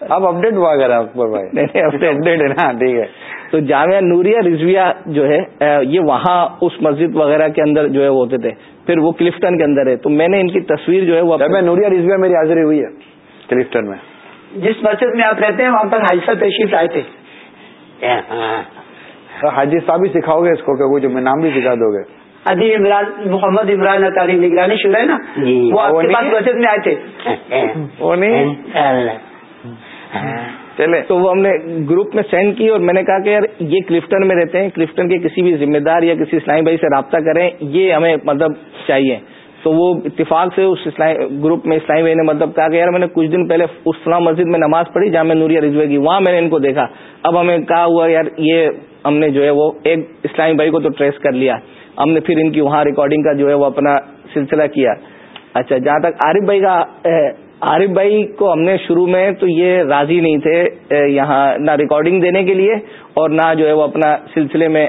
اب اپڈیٹ ہوا کر اکبر بھائی۔ نہیں، نہیں، update- اپڈیٹ ہے نا ٹھیک ہے۔ تو جامعہ نوریہ رضویہ جو ہے یہ وہاں اس مسجد وغیرہ کے اندر جو ہے وہ ہوتے تھے۔ پھر وہ کلفٹن کے اندر ہے۔ تو میں نے ان کی تصویر جو ہے وہ میں نوریا رضویہ میری حاضری ہوئی ہے کلفٹن میں۔ جس مسجد میں آپ رہتے ہیں وہاں پر حاج صاحب تشریف لائے تھے۔ تو حاجی صاحب ہی سکھاؤ گے اس کو کہ وہ جو میں نام بھی سکھا دو گے۔ ادی عمران محمد عمران اطاری نگرانی شروع ہے نا۔ وہ آپ کے پاس؟ مسجد میں آئے تھے وہ نہیں چلے تو وہ ہم نے گروپ میں سینڈ کی اور میں نے کہا کہ یار یہ کلفٹن میں رہتے ہیں کلفٹن کے کسی بھی ذمہ دار یا کسی اسلامی بھائی سے رابطہ کریں یہ ہمیں مطلب چاہیے تو وہ اتفاق سے اس گروپ میں اسلامی بھائی نے مطلب کہا کہ یار میں نے کچھ دن پہلے اس فلاں مسجد میں نماز پڑھی جامع نوریہ رضوے کی وہاں میں نے ان کو دیکھا اب ہمیں کہا ہوا یار یہ ہم نے جو ہے وہ ایک اسلامی بھائی کو تو ٹریس کر لیا ہم نے پھر ان کی وہاں ریکارڈنگ کا جو ہے وہ اپنا سلسلہ کیا۔ اچھا جہاں تک عارف بھائی کا عارف بھائی کو ہم نے شروع میں تو یہ راضی نہیں تھے یہاں نہ ریکارڈنگ دینے کے لیے اور نہ جو ہے وہ اپنا سلسلے میں۔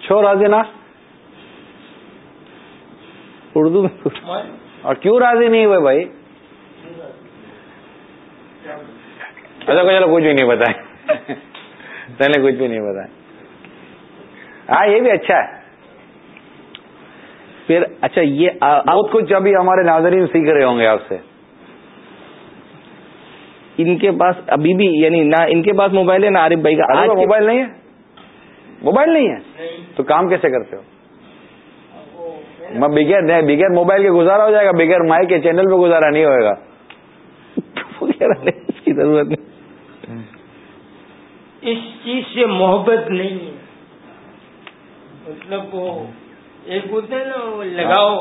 چھو راضی نا؟ اردو میں اور کیوں راضی نہیں ہوئے بھائی؟ اچھا چلو کچھ بھی نہیں بتائے چلے کچھ بھی نہیں بتائے ہاں یہ بھی اچھا ہے۔ پھر اچھا یہ بہت کچھ ابھی ہمارے ناظرین سیکھ رہے ہوں گے آپ سے۔ ان کے پاس ابھی بھی یعنی نہ ان کے پاس موبائل ہے نہ عارف بھائی کا۔ کے- موبائل نہیں ہے۔ موبائل نہیں ہے؟ تو کام کیسے کرتے ہو؟ میں بغیر نہیں بغیر موبائل کے گزارا ہو جائے گا بغیر مائک کے چینل پہ گزارا نہیں ہوئے گا۔ اس کی ضرورت نہیں۔ اس چیز سے محبت نہیں ہے۔ مطلب وہ ایک ہوتا ہے نا وہ لگاؤ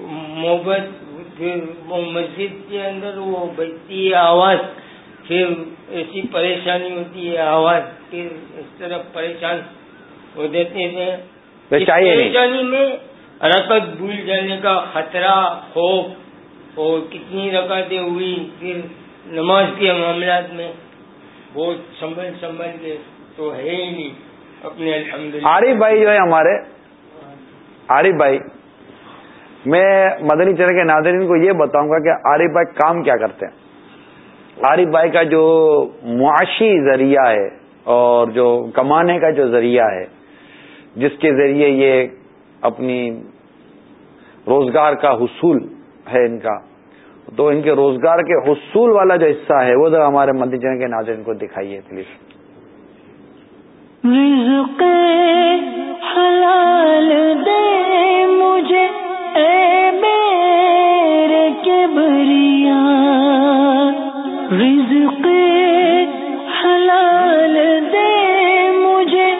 محبت پھر وہ مسجد کے اندر وہ بجتی ہے آواز پھر ایسی پریشانی ہوتی ہے آواز پھر اس طرح پریشان ہو دیتے ہیں۔ پریشانی میں رکعت بھول جانے کا خطرہ خوف اور کتنی رکعتیں ہوئی پھر نماز کے معاملات میں بہت سنبھل سنبھل کے تو ہے ہی نہیں عارف بھائی جو ہے ہمارے، عارف بھائی، میں مدنی چرن کے ناظرین کو یہ بتاؤں گا کہ عارف بھائی کام کیا کرتے ہیں۔ عارف بھائی کا جو معاشی ذریعہ ہے اور جو کمانے کا جو ذریعہ ہے، جس کے ذریعے یہ اپنی روزگار کا حصول ہے ان کا، تو ان کے روزگار کے حصول والا جو حصہ ہے، وہ ذرا ہمارے مدنی چرن کے ناظرین کو دکھائیے، پلیز۔ رزق حلال دے مجھے، اے میرے کبریا۔ رزق حلال دے مجھے،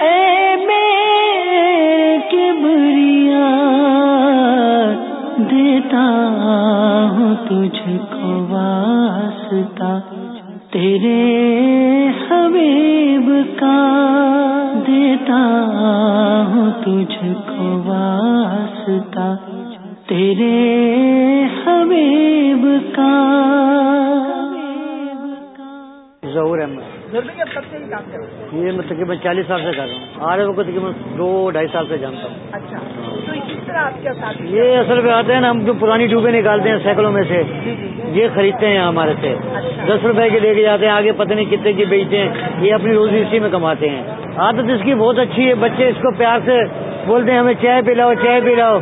اے میرے کبریا۔ دیتا ہوں تجھ کو واسطہ، تیرے حبیب کا دیتا ہوں تجھ کو واسطہ۔ تیرے حبیب کا۔ ظہور احمد۔ یہ میں تقریباً چالیس سال سے کر رہا ہوں۔ آ رہے کو تقریباً دو ڈھائی سال سے جانتا ہوں۔ اچھا تو اسی طرح آپ کیا ساتھ یہ اصل پہ آتے ہیں نا ہم جو پرانی ٹوبیں نکالتے ہیں سائیکلوں میں سے یہ خریدتے ہیں ہمارے سے۔ دس روپے کے لے کے جاتے ہیں آگے پتہ نہیں کتنے کی بیچتے ہیں۔ یہ اپنی روزی اسی میں کماتے ہیں۔ عادت اس کی بہت اچھی ہے بچے اس کو پیار سے بولتے ہیں ہمیں چائے پلاؤ چائے پلاؤ۔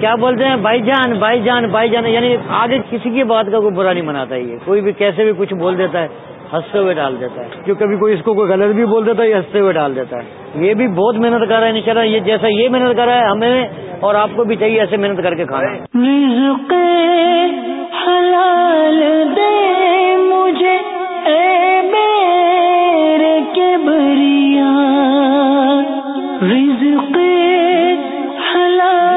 کیا بولتے ہیں؟ بھائی جان بھائی جان بھائی جان۔ یعنی آگے کسی کی بات کا کوئی برا نہیں مناتا یہ کوئی بھی کیسے بھی کچھ بول دیتا ہے۔ ہنستے ہوئے ڈال دیتا ہے۔ جو کبھی کوئی اس کو کوئی غلط بھی بول دیتا ہے یہ ہنستے ہوئے ڈال دیتا ہے۔ یہ بھی بہت محنت کر رہا ہے انشاءاللہ یہ جیسا یہ محنت کر رہا ہے ہمیں اور آپ کو بھی چاہیے ایسے محنت کر کے کھانا۔ حلال دے مجھے اے میرے کبریا۔ رزق حلال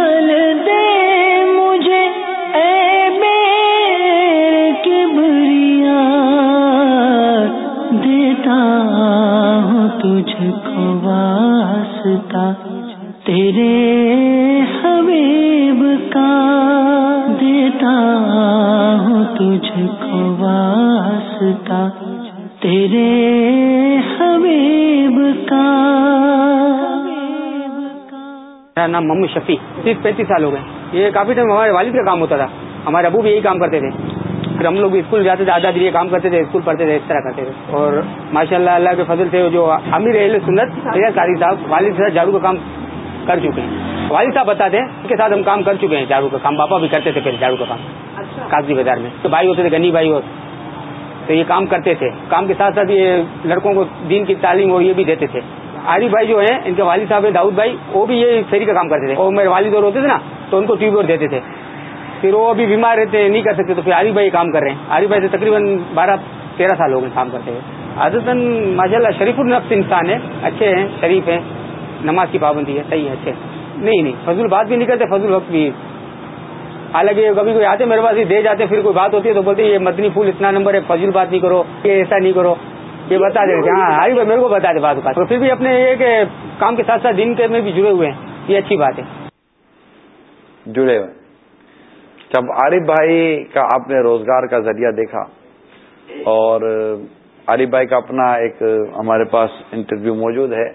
واسطہ تیرے حبیب کا دیتا ہوں تجھ کو واسطہ تیرے حبیب کا میرا نام محمد شفیع، صرف پینتیس سال ہو گئے۔ یہ کافی ٹائم ہمارے والد کا کام ہوتا تھا۔ ہمارے ابو بھی یہی کام کرتے تھے۔ پھر ہم لوگ اسکول جاتے تھے آزاد یہ کام کرتے تھے اسکول پڑھتے تھے اس طرح کرتے تھے۔ اور ماشاء اللہ اللہ کے فضل سے جو امیر اہل سنت قاری صاحب والد صاحب جھاڑو کا کام کر چکے ہیں۔ والد صاحب بتاتے ہیں ان کے ساتھ ہم کام کر چکے ہیں جھاڑو کا کام پاپا بھی کرتے تھے پھر جھاڑو کا کام۔ کاغذی بازار میں تو بھائی ہوتے تھے گنی بھائی ہوتے تو یہ کام کرتے تھے۔ کام کے ساتھ ساتھ یہ لڑکوں کو دین کی تعلیم اور یہ بھی دیتے تھے۔ عاری بھائی جو ہیں ان کے والد صاحب ہیں داؤد بھائی وہ بھی یہ فیری کا کام کرتے تھے۔ اور میرے والد اور ہوتے تھے نا تو ان کو ٹیوب اور دیتے تھے۔ پھر وہ ابھی بیمار رہتے ہیں، نہیں کر سکتے، تو پھر عاری بھائی کام کر رہے ہیں۔ عاری بھائی سے تقریباً بارہ، تیرہ سال ہو گئے کام کرتے ہوئے۔ عادت ماشاء اللہ شریف النفس انسان ہے، اچھے ہیں، شریف ہیں، نماز کی پابندی ہے، صحیح ہے، اچھے نہیں نہیں، فضول بات بھی نہیں کرتے، فضول وقت بھی۔ حالانکہ کبھی کوئی آتے، میرے پاس ہی دے جاتے، پھر کوئی بات ہوتی ہے تو بولتے، یہ مدنی پھول اتنا نمبر ہے، فضول بات نہیں کرو، یہ ایسا نہیں کرو، یہ بتا دیں ہاں ہاری بھائی میرے کو بتا دے بات کا تو پھر بھی اپنے یہ کہ کام کے ساتھ ساتھ دن کے میں بھی جڑے ہوئے ہیں، یہ اچھی بات ہے۔ جڑے ہوئے جب عارف بھائی کا آپ نے روزگار کا ذریعہ دیکھا اور عارف بھائی کا اپنا ایک ہمارے پاس انٹرویو موجود ہے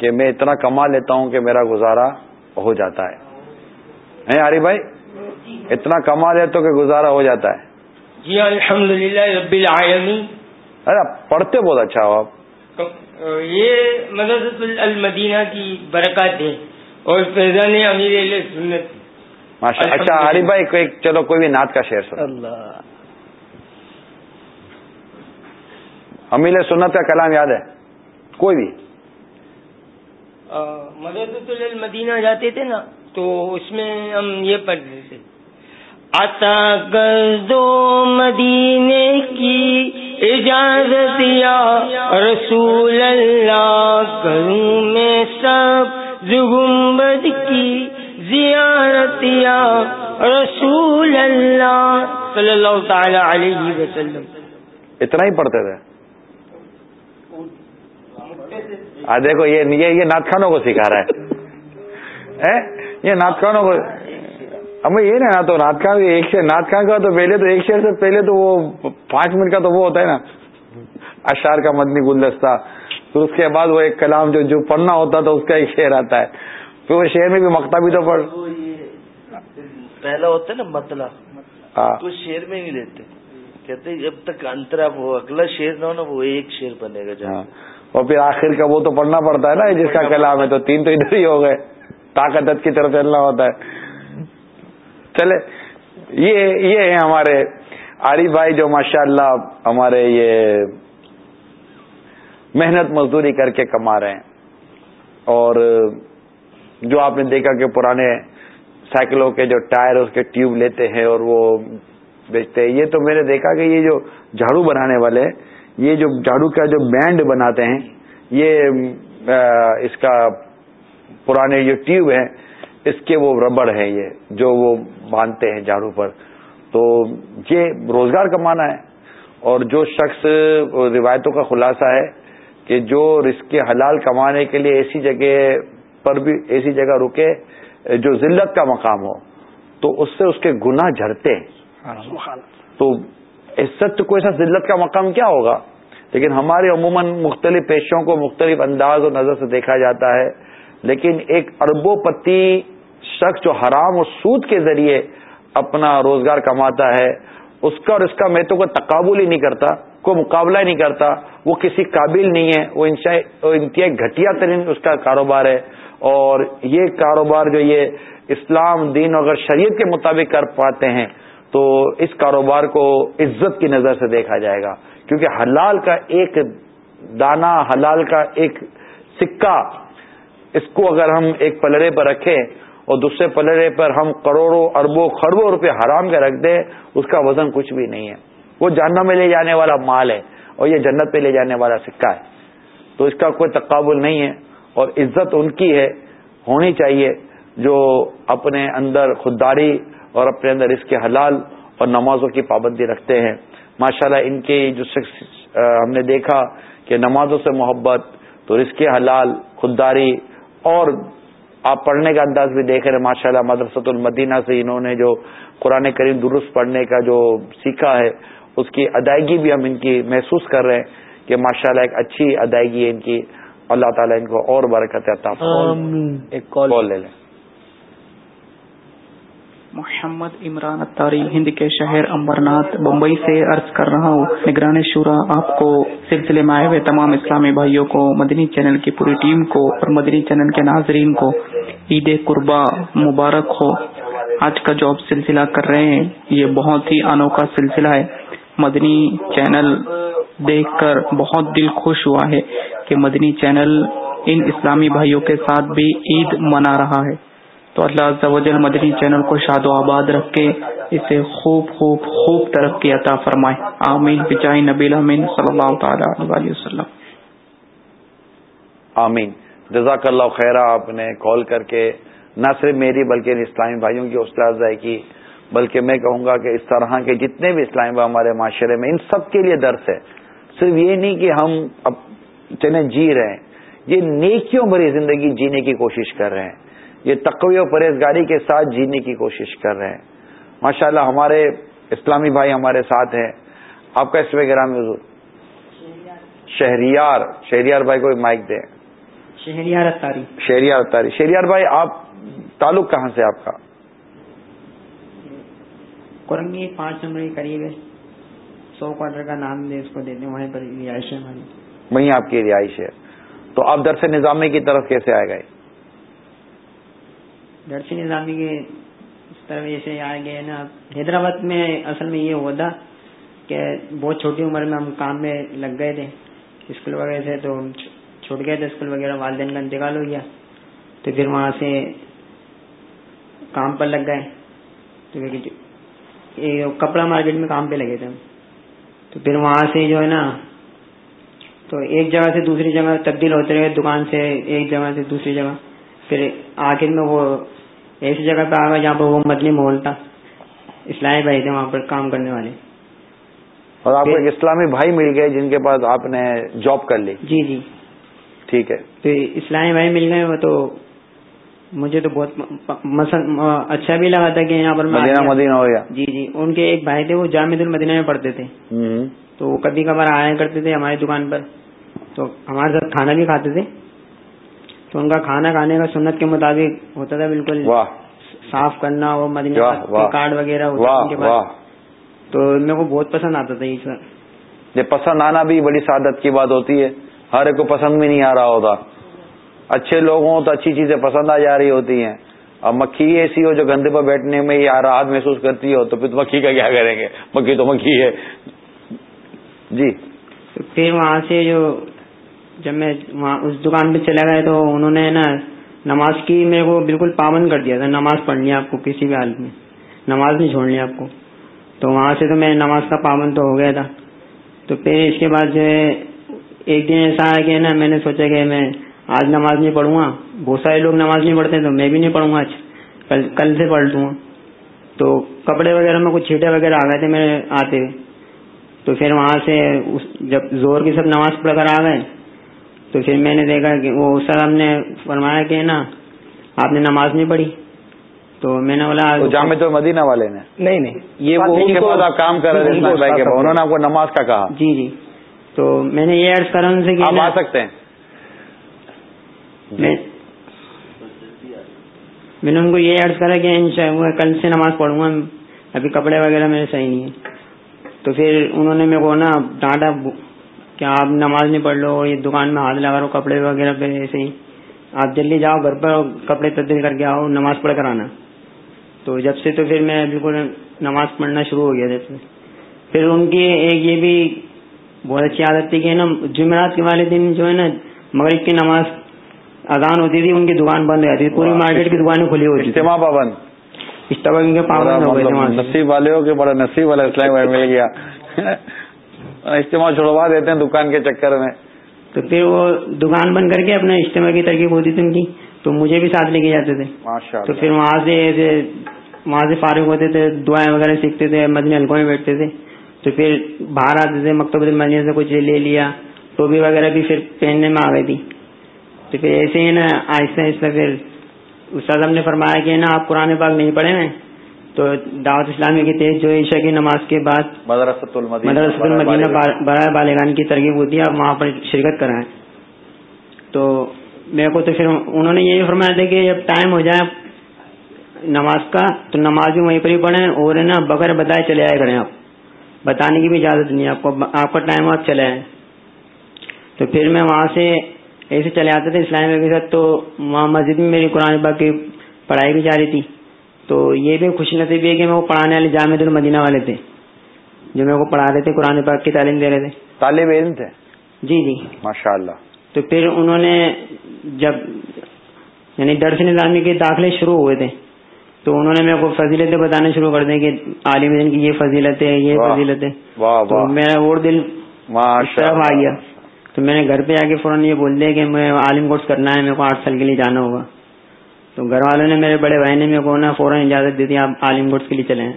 کہ میں اتنا کما لیتا ہوں کہ میرا گزارا ہو جاتا ہے۔ عارف بھائی؟ اتنا کما لیتے ہو کہ گزارا ہو جاتا ہے۔ جی الحمد للہ ارے پڑھتے بہت اچھا ہو آپ۔ یہ مدرسۃ المدینہ کی برکات ہے اور فیضان امیر سنت۔ ماشاء اچھا عارف بھائی کوئی چلو کوئی بھی نعت کا شعر سنا اللہ. امیل سنت کا کلام یاد ہے؟ کوئی بھی. مدرسۃ المدینہ جاتے تھے نا تو اس میں ہم یہ پڑھتے تھے۔ عطا کر دو مدینے کی اجازت یا رسول اللہ کروں میں سب زگمبد کی زیارت یا رسول اللہ صلی اللہ تعالی علیہ وسلم۔ اتنا ہی پڑھتے تھے۔ دیکھو، یہ یہ نعت خانوں کو سکھا رہا ہے۔ یہ نعت خانوں کو ہمیں یہ نا تو نعت خان ایک شیر نعت خان کا تو پہلے تو ایک شیر سے پہلے تو وہ پانچ منٹ کا تو وہ ہوتا ہے نا۔ اشار کا مدنی گلدستہ۔ پھر اس کے بعد وہ ایک کلام جو جو پڑھنا ہوتا تھا، اس کا ایک شعر آتا ہے۔ پھر وہ شعر میں بھی مکتا بھی تو پڑھ پہلا ہوتا ہے نا مطلع. ہاں۔ تو شیر میں نہیں لیتے کہتے جب تک انترا وہ اگلا شیر نہ ہو نا وہ ایک شیر بنے گا ہاں۔ اور پھر آخر کا وہ تو پڑھنا پڑتا ہے نا جس کا کلام ہے تو تین تو ادھر ہی ہو گئے۔ طاقت کی طرف چلنا ہوتا ہے۔ چلے یہ یہ ہے ہمارے عارف بھائی جو ماشاء اللہ ہمارے یہ محنت مزدوری کر کے کما رہے ہیں۔ اور جو آپ نے دیکھا کہ پرانے سائیکلوں کے جو ٹائر، اس کے ٹیوب لیتے ہیں اور وہ بیچتے ہیں۔ یہ تو میں نے دیکھا کہ یہ جو جھاڑو بنانے والے، یہ جو جھاڑو کا جو بینڈ بناتے ہیں، یہ اس کا پرانے جو ٹیوب ہیں، اس کے وہ ربڑ ہیں یہ، جو وہ باندھتے ہیں جھاڑو پر۔ تو یہ روزگار کمانا ہے۔ اور جو شخص روایتوں کا خلاصہ ہے کہ جو رزق حلال کمانے کے لیے ایسی جگہ پر بھی ایسی جگہ رکے جو ذلت کا مقام ہو تو اس سے اس کے گناہ جھڑتے ہیں۔ تو عزت تو کوئی ایسا ذلت کا مقام کیا ہوگا؟ لیکن ہمارے عموماً مختلف پیشوں کو مختلف انداز اور نظر سے دیکھا جاتا ہے لیکن ایک اربوں پتی شخص جو حرام اور سود کے ذریعے اپنا روزگار کماتا ہے اس کا اور اس کا میں تو کوئی تقابل ہی نہیں کرتا کوئی مقابلہ ہی نہیں کرتا وہ کسی قابل نہیں ہے وہ انتہائی گھٹیا ترین اس کا کاروبار ہے۔ اور یہ کاروبار جو یہ اسلام، دین اگر شریعت کے مطابق کر پاتے ہیں، تو اس کاروبار کو عزت کی نظر سے دیکھا جائے گا۔ کیونکہ حلال کا ایک دانہ، حلال کا ایک سکہ، اس کو اگر ہم ایک پلڑے پر رکھیں اور دوسرے پلڑے پر ہم کروڑوں، اربوں، خربوں روپے حرام کے رکھ دیں، اس کا وزن کچھ بھی نہیں ہے۔ وہ جہنم میں لے جانے والا مال ہے اور یہ جنت پہ لے جانے والا سکہ ہے۔ تو اس کا کوئی تقابل نہیں ہے۔ اور عزت ان کی ہے، ہونی چاہیے جو اپنے اندر خودداری اور اپنے اندر اس کے حلال اور نمازوں کی پابندی رکھتے ہیں۔ ماشاءاللہ ان کی جو شخص ہم نے دیکھا کہ نمازوں سے محبت، تو اس کے حلال، خودداری اور آپ پڑھنے کا انداز بھی دیکھ رہے ہیں۔ ماشاء اللہ مدرسۃ المدینہ سے انہوں نے جو قرآن کریم درست پڑھنے کا جو سیکھا ہے، اس کی ادائیگی بھی ہم ان کی محسوس کر رہے ہیں کہ ماشاء اللہ ایک اچھی ادائیگی ہے ان کی۔ اللہ تعالیٰ ان کو اور برکت عطا ایک کال لے لیں۔ محمد عمران اتاری ہند کے شہر امبرناتھ بمبئی سے عرض کر رہا ہوں نگران شورا آپ کو سلسلے میں آئے ہوئے تمام اسلامی بھائیوں کو مدنی چینل کی پوری ٹیم کو اور مدنی چینل کے ناظرین کو عید قربا مبارک ہو۔ آج کا جو آپ سلسلہ کر رہے ہیں یہ بہت ہی انوکھا سلسلہ ہے۔ مدنی چینل دیکھ کر بہت دل خوش ہوا ہے کہ مدنی چینل ان اسلامی بھائیوں کے ساتھ بھی عید منا رہا ہے۔ تو اللہ عز و جل مدنی چینل کو شاد و آباد رکھ کے اسے خوب خوب خوب ترقی عطا فرمائے۔ آمین۔ بچائی نبی امین صلی اللہ تعالی علیہ وسلم۔ آمین۔ جزاک اللہ خیرہ، آپ نے کال کر کے نہ صرف میری بلکہ اسلامی بھائیوں کی حوصلہ افزائی کی، بلکہ میں کہوں گا کہ اس طرح کے جتنے بھی اسلامی بھائی ہمارے معاشرے میں، ان سب کے لیے درس ہے۔ صرف یہ نہیں کہ ہم اب چنے جی رہے ہیں۔ یہ نیکیوں بھری زندگی جینے کی کوشش کر رہے ہیں۔ یہ تقوی و پرہیزگاری کے ساتھ جینے کی کوشش کر رہے ہیں۔ ماشاء اللہ ہمارے اسلامی بھائی ہمارے ساتھ ہیں۔ آپ کا اس میں گرام حضور۔ شہریار شہریار بھائی کو مائک دیں۔ شہریار اتاری شہریار اتاری شہریار بھائی آپ تعلق کہاں سے آپ کا؟ کورنگی پانچ نمبر کے قریب ہے۔ سو کوارٹر کا نام دے اس کو دے دیں وہیں پر رہائش ہے ہماری۔ وہیں آپ کی رہائش ہے۔ تو آپ درس نظامی کی طرف کیسے آئے گئے درسی نظامی کے اس طرح جیسے آئے گئے نا حیدرآباد میں اصل میں یہ ہوا تھا کہ بہت چھوٹی عمر میں ہم کام میں لگ گئے تھے اسکول وغیرہ سے تو چھوٹ گئے تھے اسکول وغیرہ والدین کا انتقال ہو گیا۔ تو پھر وہاں سے کام پر لگ گئے۔ تو کپڑا مارکیٹ میں کام پہ لگے تھے تو پھر وہاں سے جو ہے نا تو ایک جگہ سے دوسری جگہ تبدیل ہوتے رہے دکان سے ایک جگہ سے دوسری جگہ۔ پھر آخر میں وہ ایسی جگہ پہ آ گئے جہاں پر وہ مدنی محول تھا۔ اسلامی بھائی تھے وہاں پر کام کرنے والے۔ اور آپ کو ایک اسلامی بھائی مل گئے جن کے پاس آپ نے جاب کر لی۔ جی جی۔ ٹھیک ہے۔ تو اسلامی بھائی مل گئے وہ تو مجھے تو بہت اچھا بھی لگا تھا کہ یہاں پر مدینہ۔ مدینہ ہو گیا۔ جی جی ان کے ایک بھائی تھے وہ جامع المدینہ میں پڑھتے تھے۔ تو وہ کبھی کبھار آیا کرتے تھے ہماری دکان پر۔ تو ہمارے ساتھ کھانا بھی کھاتے تھے۔ تو ان کا کھانا کھانے کا سنت کے مطابق ہوتا تھا بالکل صاف کرنا اور مدینہ کارڈ وغیرہ ان کے پاس۔ تو میرے کو بہت پسند آتا تھا یہ پسند آنا بھی بڑی سعادت کی بات ہوتی ہے۔ ہر ایک کو پسند بھی نہیں آ رہا ہوتا۔ اچھے لوگ ہوں تو اچھی چیزیں پسند آ جا رہی ہوتی ہیں۔ اب مکھی ایسی ہو جو گندے پر بیٹھنے میں یا راحت محسوس کرتی ہو، تو پھر مکھی کا کیا کریں گے؟ مکھی تو مکھی ہے۔ جی۔ پھر وہاں سے جو جب میں وہاں اس دکان پہ چلا گیا تو انہوں نے نا نماز کی، میرے کو بالکل پابند کر دیا تھا۔ نماز پڑھنی ہے آپ کو کسی بھی حالت میں۔ نماز نہیں چھوڑنی آپ کو۔ تو وہاں سے تو میں نماز کا پابند تو ہو گیا تھا۔ تو پھر اس کے بعد جو ہے، ایک دن ایسا ہے کہ نا میں نے سوچا کہ میں آج نماز نہیں پڑھوں گا۔ بہت سارے لوگ نماز نہیں پڑھتے تو میں بھی نہیں پڑھوں گا۔ آج کل کل سے پڑھ لوں گا۔ تو کپڑے وغیرہ میں کچھ چھیٹے وغیرہ آ گئے تھے میرے آتے ہوئے۔ تو پھر وہاں سے جب زور کی سب نماز پڑھ کر آ گئے تو پھر میں نے دیکھا کہ وہ سر ہم نے فرمایا کہ نا آپ نے نماز نہیں پڑھی۔ تو میں نے بولا جامع تو مدینہ والے نے نہیں نہیں۔ یہ وہ ان کے بعد آپ کام کر رہے انہوں نے آپ کو نماز کا کہا۔ جی جی۔ تو میں نے یہ عرض کرا ان سے کہ آ سکتے ہیں۔ میں میں نے ان کو یہ عرض کرا کہ انشاءاللہ کل سے نماز پڑھوں گا، ابھی کپڑے وغیرہ میرے صحیح نہیں ہیں۔ تو پھر انہوں نے میرے کو نا ڈانٹا، کہ آپ نماز نہیں پڑھ لو، یہ دکان میں ہاتھ لگا رہو، کپڑے وغیرہ پہ ایسے ہی۔ آپ جلدی جاؤ گھر پر کپڑے تبدیل کر کے آؤ، نماز پڑھ کر آنا۔ تو جب سے تو پھر میں بالکل نماز پڑھنا شروع ہو گیا جب سے۔ پھر ان کی ایک یہ بھی بہت اچھی عادت تھی کہ نا، جمعرات کے والے دن جو ہے نا، مغرب کی نماز اذان ہوتی تھی ان کی دکان بند ہو جاتی تھی پوری مارکیٹ کی دکانیں کھلی ہوتی تھی اجتماع پابند۔ ان کے پابند ہو گئے تھے مطلب نصیب والے ہو کہ بڑا نصیب والا اسلام بھائی مل گیا۔ اجتماع چھڑوا دیتے ہیں دکان کے چکر میں۔ تو پھر وہ دکان بند کر کے اپنے اجتماع کی ترکیب ہوتی تھی ان کی۔ تو مجھے بھی ساتھ لے کے جاتے تھے۔ تو پھر وہاں سے وہاں سے فارغ ہوتے تھے دعائیں وغیرہ سیکھتے تھے مدنی حلقوں میں بیٹھتے تھے۔ تو پھر باہر آتے تھے مکتب المدینہ سے کچھ لے لیا۔ ٹوپی وغیرہ بھی پھر پہننے میں آ گئی تھی۔ تو پھر ایسے ہی نا آہستہ آہستہ پھر استاد نے فرمایا کہ نا آپ قرآن پاک نہیں پڑھے نا تو دعوت اسلامی کے تحت جو عشاء کی نماز کے بعد مدرسۃ المدینہ برائے بالغان کی ترغیب ہوتی ہے آپ وہاں پر شرکت کرائیں تو میرے کو تو پھر انہوں نے یہی فرمایا تھا کہ جب ٹائم ہو جائے نماز کا تو نماز بھی وہیں پر ہی پڑھیں اور ہے نا بغیر بتائے چلے آئے کریں آپ۔ بتانے کی بھی اجازت نہیں ہے۔ آپ کو آپ کا ٹائم ہو آپ چلے آئیں تو پھر میں وہاں سے ایسے چلے آتے تھے اسلامی کے ساتھ تو وہاں مسجد میں میری قرآن پاک کی پڑھائی بھی جاری تھی۔ تو یہ بھی خوش نصیب ہے کہ میں وہ پڑھانے والے جامع المدینہ والے تھے جو میرے کو پڑھا رہے تھے قرآن پاک کی تعلیم دے رہے تھے۔ طالب علم تھے؟ جی جی۔ ماشاء اللہ تو پھر انہوں نے جب یعنی درس نظامی کے داخلے شروع ہوئے تھے تو انہوں نے میرے کو فضیلتیں بتانا شروع کر دیں کہ عالم دین کی یہ فضیلت ہے یہ فضیلت ہے تو میرا اور دل آ گیا۔ تو میں نے گھر پہ آ کے فوراً یہ بول دیا کہ میں عالم کورس کرنا ہے میرے کو آٹھ سال کے لیے جانا ہوگا۔ تو گھر والوں نے میرے بڑے بھائی نے میرے کو نا فوراً اجازت دی تھی آپ عالم کورس کے لیے چلے ہیں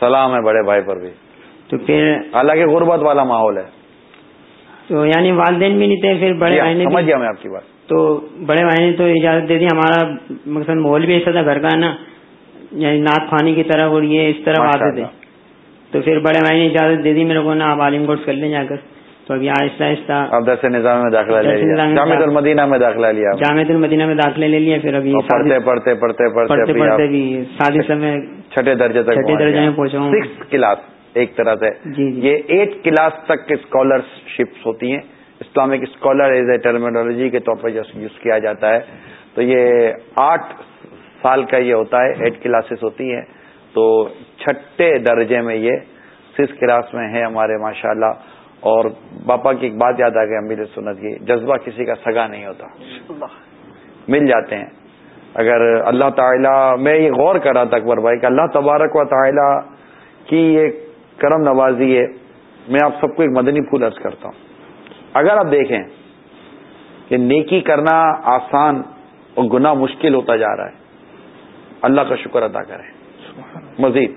سلام ہے بڑے بھائی پر بھی۔ تو پھر حالانکہ غربت والا ماحول ہے۔ تو یعنی والدین بھی نہیں تھے پھر بڑے جی بھائی نے سمجھ گیا میں آپ کی بات۔ تو بڑے بھائی نے تو اجازت دے دی ہمارا مقصد ماحول بھی ایسا تھا گھر کا نا یعنی نعت خوانی کی طرف اور یہ اس طرف آتے تھے۔ تو پھر بڑے بھائی نے اجازت دے دی میرے کو نا آپ عالم کورس کر لیں جا کر۔ تو ابھی آہستہ آہستہ اب درس نظام میں داخلہ لے لیا۔ جامع داخلہ- المدینہ میں داخلہ لیا۔ جامع المدینہ میں داخلے لے لیا پھر ابھی پڑھتے پڑھتے پڑھتے پڑھتے پڑھتے بھی شادی سمے چھٹے درجے تک چھٹے درجے میں پہنچا ہوں۔ سکس کلاس ایک طرح سے۔ جی جی۔ یہ ایٹ کلاس تک اسکالرشپس ہوتی ہیں۔ Islamic scholar as a terminology کے طور پر یوز کیا جاتا ہے۔ تو یہ آٹھ سال کا یہ ہوتا ہے ایٹ کلاسز ہوتی ہیں۔ تو چھٹے درجے میں یہ سکس کلاس میں ہے ہمارے ماشاء اللہ اور باپا کی ایک بات یاد آ گئی امیر سنت کی جذبہ کسی کا سگا نہیں ہوتا۔ مل جاتے ہیں۔ اگر اللہ تعالیٰ میں یہ غور کر رہا تھا اکبر بھائی کہ اللہ تبارک و تعالیٰ کی یہ کرم نوازی ہے میں آپ سب کو ایک مدنی پھول عرض کرتا ہوں۔ اگر آپ دیکھیں کہ نیکی کرنا آسان اور گناہ مشکل ہوتا جا رہا ہے اللہ کا شکر ادا کریں۔ مزید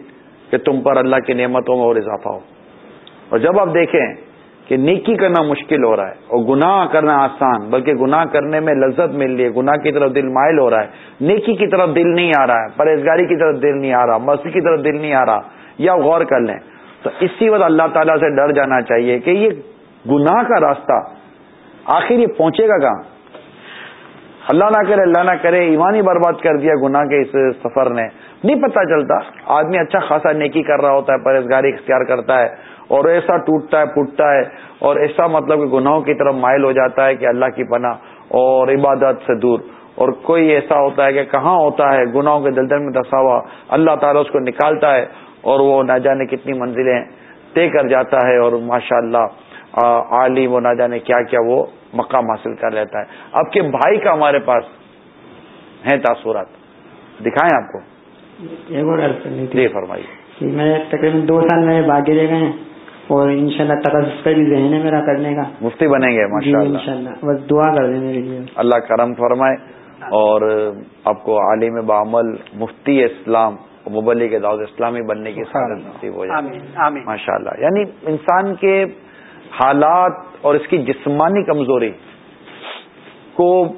کہ تم پر اللہ کی نعمتوں میں اور اضافہ ہو۔ اور جب آپ دیکھیں کہ نیکی کرنا مشکل ہو رہا ہے اور گناہ کرنا آسان، بلکہ گناہ کرنے میں لذت مل رہی ہے، گناہ کی طرف دل مائل ہو رہا ہے۔ نیکی کی طرف دل نہیں آ رہا ہے، پرہیزگاری کی طرف دل نہیں آ رہا مسجد کی طرف دل نہیں آ رہا، یا غور کر لیں۔ تو اسی وقت اللہ تعالیٰ سے ڈر جانا چاہیے کہ یہ گناہ کا راستہ آخر یہ پہنچے گا کہاں؟ اللہ نہ کرے، اللہ نہ کرے، ایمان ہی برباد کر دیا گناہ کے اس سفر نے۔ نہیں پتہ چلتا، آدمی اچھا خاصا نیکی کر رہا ہوتا ہے، پرہیزگاری اختیار کرتا ہے۔ اور ایسا ٹوٹتا ہے پھوٹتا ہے اور ایسا مطلب کہ گناہوں کی طرف مائل ہو جاتا ہے کہ اللہ کی پناہ اور عبادت سے دور۔ اور کوئی ایسا ہوتا ہے کہ کہاں ہوتا ہے گناہوں کے دلدل میں دسا ہوا اللہ تعالیٰ اس کو نکالتا ہے اور وہ نہ جانے کتنی منزلیں طے کر جاتا ہے اور ماشاء اللہ عالم وہ نہ جانے کیا کیا وہ مقام حاصل کر لیتا ہے۔ اب کے بھائی کا ہمارے پاس ہیں تاثرات۔ دکھائیں آپ کو؟ جی فرمائیے۔ میں تقریباً دو سال میں باغی رہ گئے اور ان شاء کا بھی ذہن ہے میرا کرنے کا۔ مفتی بنیں گے ماشاء اللہ ان شاء اللہ بس دعا کر دیں میرے لیے۔ اللہ کرم فرمائے۔ اور آپ کو عالم بعمل مفتی اسلام مبلی کے دعوت اسلامی بننے کی سعادت نصیب ہو جائے۔ ماشاء اللہ یعنی انسان کے حالات اور اس کی جسمانی کمزوری کو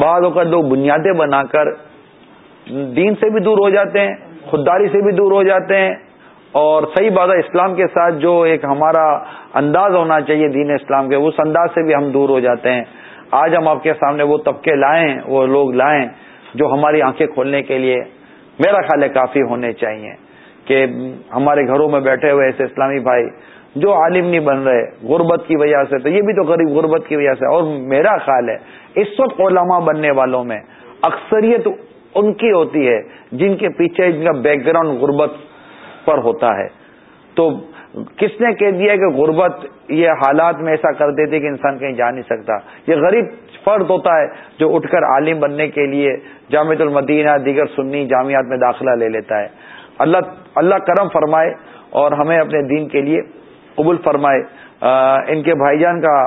بعض اوقات لوگ بنیادیں بنا کر دین سے بھی دور ہو جاتے ہیں خودداری سے بھی دور ہو جاتے ہیں اور صحیح بات اسلام کے ساتھ جو ایک ہمارا انداز ہونا چاہیے دین اسلام کے، اس انداز سے بھی ہم دور ہو جاتے ہیں۔ آج ہم آپ کے سامنے وہ طبقے لائیں، وہ لوگ لائیں جو ہماری آنکھیں کھولنے کے لیے میرا خیال ہے کافی ہونے چاہیے کہ ہمارے گھروں میں بیٹھے ہوئے ایسے اسلامی بھائی جو عالم نہیں بن رہے، غربت کی وجہ سے، تو یہ بھی تو غریب غربت کی وجہ سے۔ اور میرا خیال ہے، اس وقت علماء بننے والوں میں اکثریت ان کی ہوتی ہے جن کے پیچھے جن کا بیک گراؤنڈ غربت پر ہوتا ہے۔ تو کس نے کہہ دیا کہ غربت یہ حالات میں ایسا کر دیتی کہ انسان کہیں جا نہیں سکتا؟ یہ غریب فرد ہوتا ہے جو اٹھ کر عالم بننے کے لیے جامع المدینہ، دیگر سنی جامعات میں داخلہ لے لیتا ہے۔ اللہ اللہ کرم فرمائے اور ہمیں اپنے دین کے لیے قبول فرمائے۔ ان کے بھائی جان کا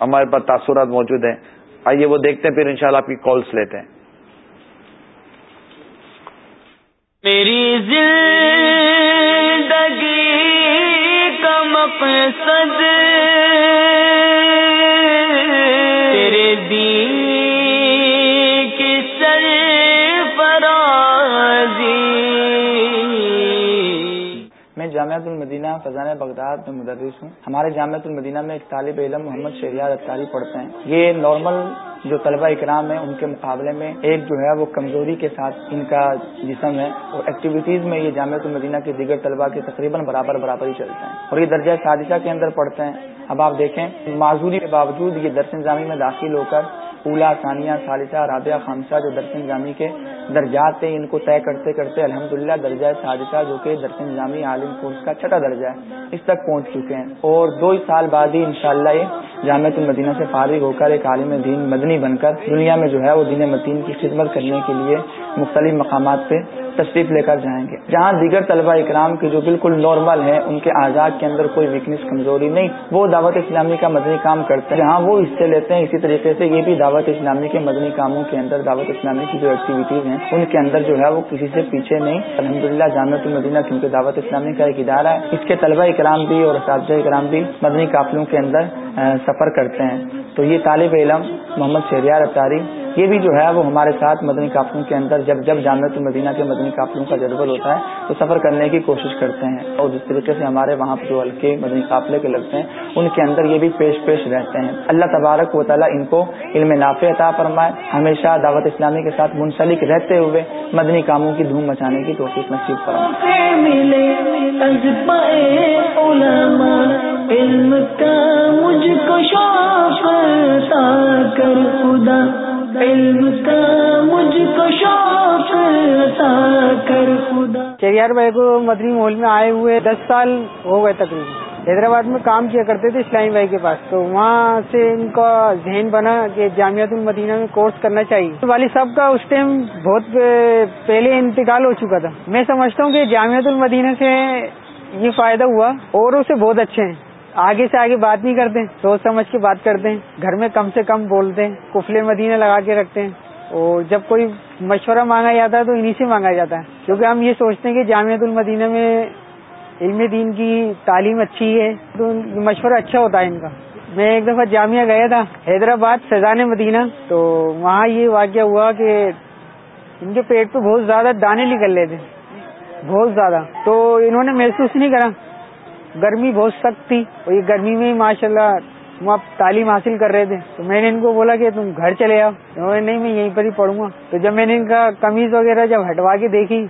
ہمارے پاس تاثرات موجود ہیں۔ آئیے وہ دیکھتے ہیں، پھر انشاءاللہ آپ کی کالس لیتے ہیں۔ میری زندگی کا مقصد جامعۃ المدینہ فضان بغداد میں مدرس ہوں۔ ہمارے جامعۃ المدینہ میں ایک طالب علم محمد شہریار اختاری پڑھتے ہیں۔ یہ نارمل جو طلبہ اکرام ہے ان کے مقابلے میں ایک جو ہے وہ کمزوری کے ساتھ ان کا جسم ہے۔ اور ایکٹیویٹیز میں یہ جامعۃ المدینہ کے دیگر طلبہ کے تقریباً برابر برابر ہی چلتے ہیں۔ اور یہ درجہ سازشہ کے اندر پڑھتے ہیں۔ اب آپ دیکھیں، معذوری کے باوجود یہ درس نظامی میں داخل ہو کر اولا ثانیہ، ثالثہ، رابعہ، خامسہ جو درس نظامی کے درجات تھے، ان کو طے کرتے کرتے الحمدللہ درجہ سادشہ جو کہ درس نظامی عالم کورس کا چھٹا درجہ ہے، اس تک پہنچ چکے ہیں۔ اور دو سال بعد ہی انشاءاللہ یہ جامعۃ المدینہ سے فارغ ہو کر ایک عالم دین مدنی بن کر دنیا میں جو ہے وہ دین متین کی خدمت کرنے کے لیے مختلف مقامات پہ تشریف لے کر جائیں گے۔ جہاں دیگر طلبہ اکرام کے جو بالکل نارمل ہیں، ان کے آزاد کے اندر کوئی ویکنیس کمزوری نہیں۔ وہ دعوت اسلامی کا مدنی کام کرتے ہیں۔ جہاں وہ حصے لیتے ہیں، اسی طریقے سے یہ بھی دعوت اسلامی کے مدنی کاموں کے اندر، دعوت اسلامی کی جو ایکٹیویٹیز ہیں، ان کے اندر جو ہے وہ کسی سے پیچھے نہیں۔ الحمد للہ جامعۃ المدینہ کیونکہ دعوت اسلامی کا ایک ادارہ ہے، اس کے طلبہ اکرام بھی اور اساتذہ اکرام بھی مدنی قافلوں کے اندر سفر کرتے ہیں۔ تو یہ طالب علم محمد شہریار اطاری یہ بھی جو ہے وہ ہمارے ساتھ مدنی قافلوں کے اندر، جب جب جامعۃ المدینہ کے مدنی قافلوں کا جدول ہوتا ہے، تو سفر کرنے کی کوشش کرتے ہیں۔ اور جس طریقے سے ہمارے وہاں پہ جو ہلکے مدنی قافلے کے لگتے ہیں، ان کے اندر یہ بھی پیش پیش رہتے ہیں۔ اللہ تبارک و تعالیٰ ان کو علم نافع عطا فرمائے۔ ہمیشہ دعوت اسلامی کے ساتھ منسلک رہتے ہوئے مدنی کاموں کی دھوم مچانے کی توفیق نصیب فرمائے۔ چیریار بھائی کو مدنی محل میں آئے ہوئے دس سال ہو گئے تقریباً۔ حیدرآباد میں کام کیا کرتے تھے اسلامی بھائی کے پاس، تو وہاں سے ان کا ذہن بنا کہ جامعت المدینہ میں کورس کرنا چاہیے۔ والد صاحب کا اس ٹائم بہت پہلے انتقال ہو چکا تھا۔ میں سمجھتا ہوں کہ جامعت المدینہ سے یہ فائدہ ہوا اور اسے بہت اچھے ہیں۔ آگے سے آگے بات نہیں کرتے، سوچ سمجھ کے بات کرتے ہیں، گھر میں کم سے کم بولتے ہیں، کفلے مدینہ لگا کے رکھتے ہیں۔ اور جب کوئی مشورہ مانگا جاتا ہے تو انہیں سے مانگا جاتا ہے۔ کیونکہ ہم یہ سوچتے ہیں کہ جامعت المدینہ میں علم دین کی تعلیم اچھی ہے، تو مشورہ اچھا ہوتا ہے ان کا۔ میں ایک دفعہ جامعہ گیا تھا، حیدرآباد فیضان مدینہ۔ تو وہاں یہ واقعہ ہوا کہ ان کے پیٹ پہ بہت زیادہ دانے نکل رہے تھے، بہت زیادہ۔ تو انہوں نے محسوس نہیں کرا۔ گرمی بہت سخت تھی اور یہ گرمی میں ماشاء اللہ وہاں تعلیم حاصل کر رہے تھے۔ تو میں نے ان کو بولا کہ تم گھر چلے آؤ۔ انہوں نے نہیں، میں یہیں پر ہی پڑھوں گا۔ تو جب میں نے ان کا قمیض وغیرہ جب ہٹوا کے دیکھی،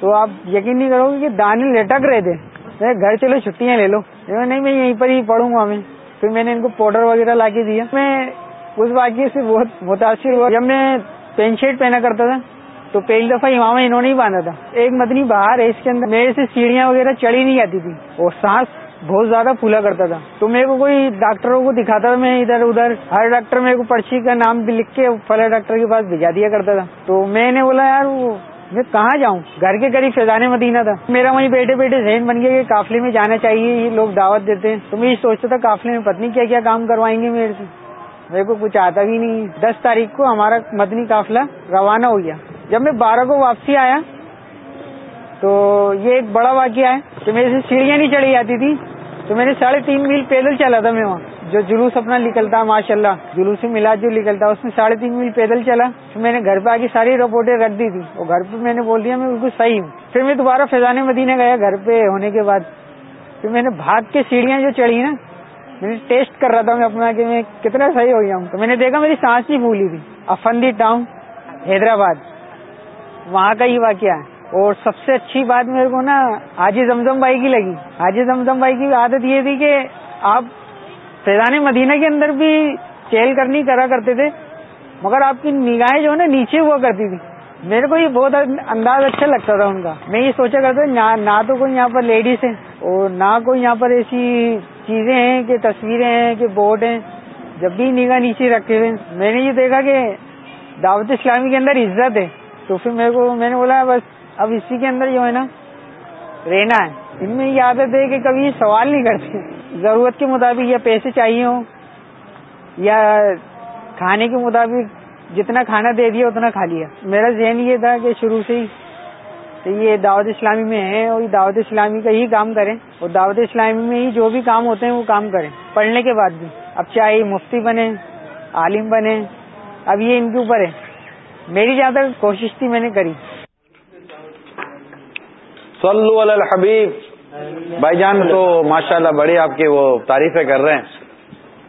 تو آپ یقین نہیں کرو گے کہ دانے لٹک رہے تھے۔ میں گھر چلو، چھٹیاں لے لو۔ انہوں نے نہیں، میں یہیں پر ہی پڑھوں گا۔ میں پھر میں نے ان کو پاؤڈر وغیرہ لا کے دیا۔ میں اس واقعے سے بہت متاثر ہوا۔ جب میں پینٹ شرٹ پہنا کرتا تھا تو پہلی دفعہ امام انہوں نے ہی باندھا تھا۔ ایک مدنی باہر ہے، اس کے اندر میرے سے سیڑھیاں وغیرہ چڑھی نہیں جاتی تھی اور سانس بہت زیادہ پھولا کرتا تھا۔ تو میرے کو کوئی ڈاکٹروں کو دکھاتا تھا، میں ادھر ادھر ہر ڈاکٹر میرے کو پرچی کا نام بھی لکھ کے فلاں ڈاکٹر کے پاس بھیجا دیا کرتا تھا۔ تو میں نے بولا، یار، وہ میں کہاں جاؤں؟ گھر کے قریب فیضان مدینہ تھا۔ میرا وہیں بیٹے بیٹے ذہن بن گیا کہ قافلے میں جانا چاہیے، یہ لوگ دعوت دیتے ہیں۔ تو میں یہ سوچتا تھا، قافلے میں پتنی کیا کیا کام کروائیں گے میرے سے۔ میرے کو کچھ آتا بھی نہیں۔ دس تاریخ کو ہمارا مدنی قافلہ روانہ ہو گیا۔ جب میں بارہ کو واپسی آیا، تو یہ ایک بڑا واقعہ ہے کہ میرے سے سیڑھیاں نہیں چڑھی جاتی تھی تو میں نے ساڑھے تین میل پیدل چلا تھا میں وہاں، جو جلوس اپنا نکلتا ماشاء اللہ جلوس سے ملا، جو نکلتا، اس میں ساڑھے تین میل پیدل چلا۔ پھر میں نے گھر پہ آگے ساری رپورٹیں رکھ دی تھی اور گھر پہ میں نے بول دیا، میں بالکل صحیح ہوں۔ پھر میں دوبارہ فیضان مدینہ گیا، گھر پہ ہونے کے بعد۔ پھر میں نے بھاگ کے سیڑھیاں جو چڑھی نا، میں نے ٹیسٹ کر رہا تھا میں اپنا کہ میں کتنا صحیح ہو گیا ہوں۔ تو میں نے دیکھا میری سانس نہیں پھولی تھی۔ افندی ٹاؤن، حیدرآباد۔ وہاں کا ہی واقعہ ہے۔ اور سب سے اچھی بات میرے کو نا، حاجی زمزم بھائی کی لگی۔ حاجی زمزم بھائی کی عادت یہ تھی کہ آپ فیضان مدینہ کے اندر بھی چہل کرنی کرا کرتے تھے، مگر آپ کی نگاہیں جو ہے نا، نیچے ہوا کرتی تھی۔ میرے کو یہ بہت انداز اچھا لگتا تھا ان کا۔ میں یہ سوچا کرتا نہ تو کوئی یہاں پر لیڈیز ہیں، اور نہ کوئی یہاں پر ایسی چیزیں ہیں کہ تصویریں ہیں، کہ بورڈ ہیں۔ جب بھی نگاہ نیچے رکھے ہوئے میں نے یہ دیکھا کہ دعوت اسلامی کے اندر عزت ہے۔ تو پھر میرے کو میں نے بولا، بس اب اسی کے اندر جو ہے نا، رہنا ہے۔ ان میں یہ عادت ہے کہ کبھی سوال نہیں کرتے۔ ضرورت کے مطابق یا پیسے چاہیے ہوں، یا کھانے کے مطابق جتنا کھانا دے دیا، اتنا کھا لیا۔ میرا ذہن یہ تھا کہ شروع سے ہی تو یہ دعوت اسلامی میں ہے اور دعوت اسلامی کا ہی کام کریں۔ اور دعوت اسلامی میں ہی جو بھی کام ہوتے ہیں، وہ کام کریں۔ پڑھنے کے بعد بھی۔ اب چاہے مفتی بنے عالم بنے اب یہ ان کے اوپر ہے۔ میری جہاں تک کوشش تھی، میں نے کری۔ صلو علی الحبیب۔ بھائی جان تو ماشاءاللہ بڑی آپ کی وہ تعریفیں کر رہے ہیں۔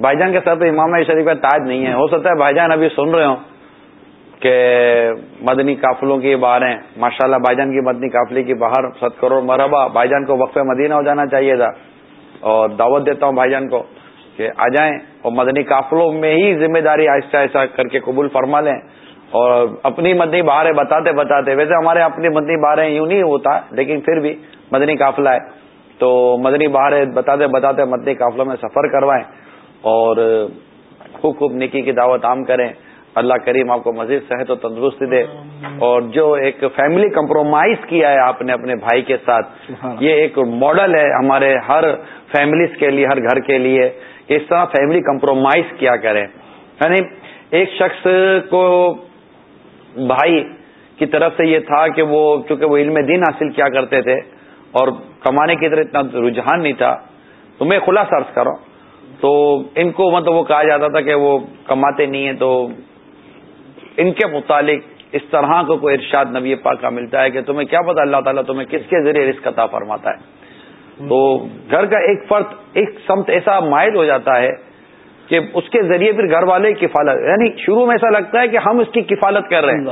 بھائی جان کے ساتھ امام شریف کا تاج نہیں ہے۔ ہو سکتا ہے بھائی جان ابھی سن رہے ہوں کہ مدنی قافلوں کی بہاریں ماشاء اللہ بھائی جان کی مدنی قافلے کی باہر ست کروڑ مرحبا بھائی جان کو وقف مدینہ ہو جانا چاہیے تھا۔ اور دعوت دیتا ہوں بھائی جان کو کہ آ جائیں اور مدنی قافلوں میں ہی ذمہ داری آہستہ آہستہ کر کے قبول فرما لیں۔ اور اپنی مدنی بہاریں بتاتے بتاتے ویسے ہمارے اپنی مدنی بہاریں یوں نہیں ہوتا لیکن پھر بھی مدنی قافلہ ہے۔ تو مدنی بہاریں بتاتے بتاتے مدنی قافلوں میں سفر کروائیں اور خوب خوب نکی کی دعوت عام کریں۔ اللہ کریم آپ کو مزید صحت و تندرستی دے۔ اور جو ایک فیملی کمپرومائز کیا ہے آپ نے اپنے بھائی کے ساتھ یہ ایک ماڈل ہے ہمارے ہر فیملیز کے لیے ہر گھر کے لیے اس طرح فیملی کمپرومائز کیا کریں۔ یعنی ایک شخص کو بھائی کی طرف سے یہ تھا کہ وہ چونکہ وہ علم دین حاصل کیا کرتے تھے اور کمانے کی طرح اتنا رجحان نہیں تھا، تو میں کھلا سرچ کروں تو ان کو مطلب وہ کہا جاتا تھا کہ وہ کماتے نہیں ہیں، تو ان کے متعلق اس طرح کو کوئی ارشاد نبی پاک کا ملتا ہے کہ تمہیں کیا پتا اللہ تعالیٰ تمہیں کس کے ذریعے رزق عطا فرماتا ہے۔ تو گھر کا ایک فرد، ایک سمت ایسا مائل ہو جاتا ہے کہ اس کے ذریعے پھر گھر والے کفالت یعنی شروع میں ایسا لگتا ہے کہ ہم اس کی کفالت کر رہے ہیں۔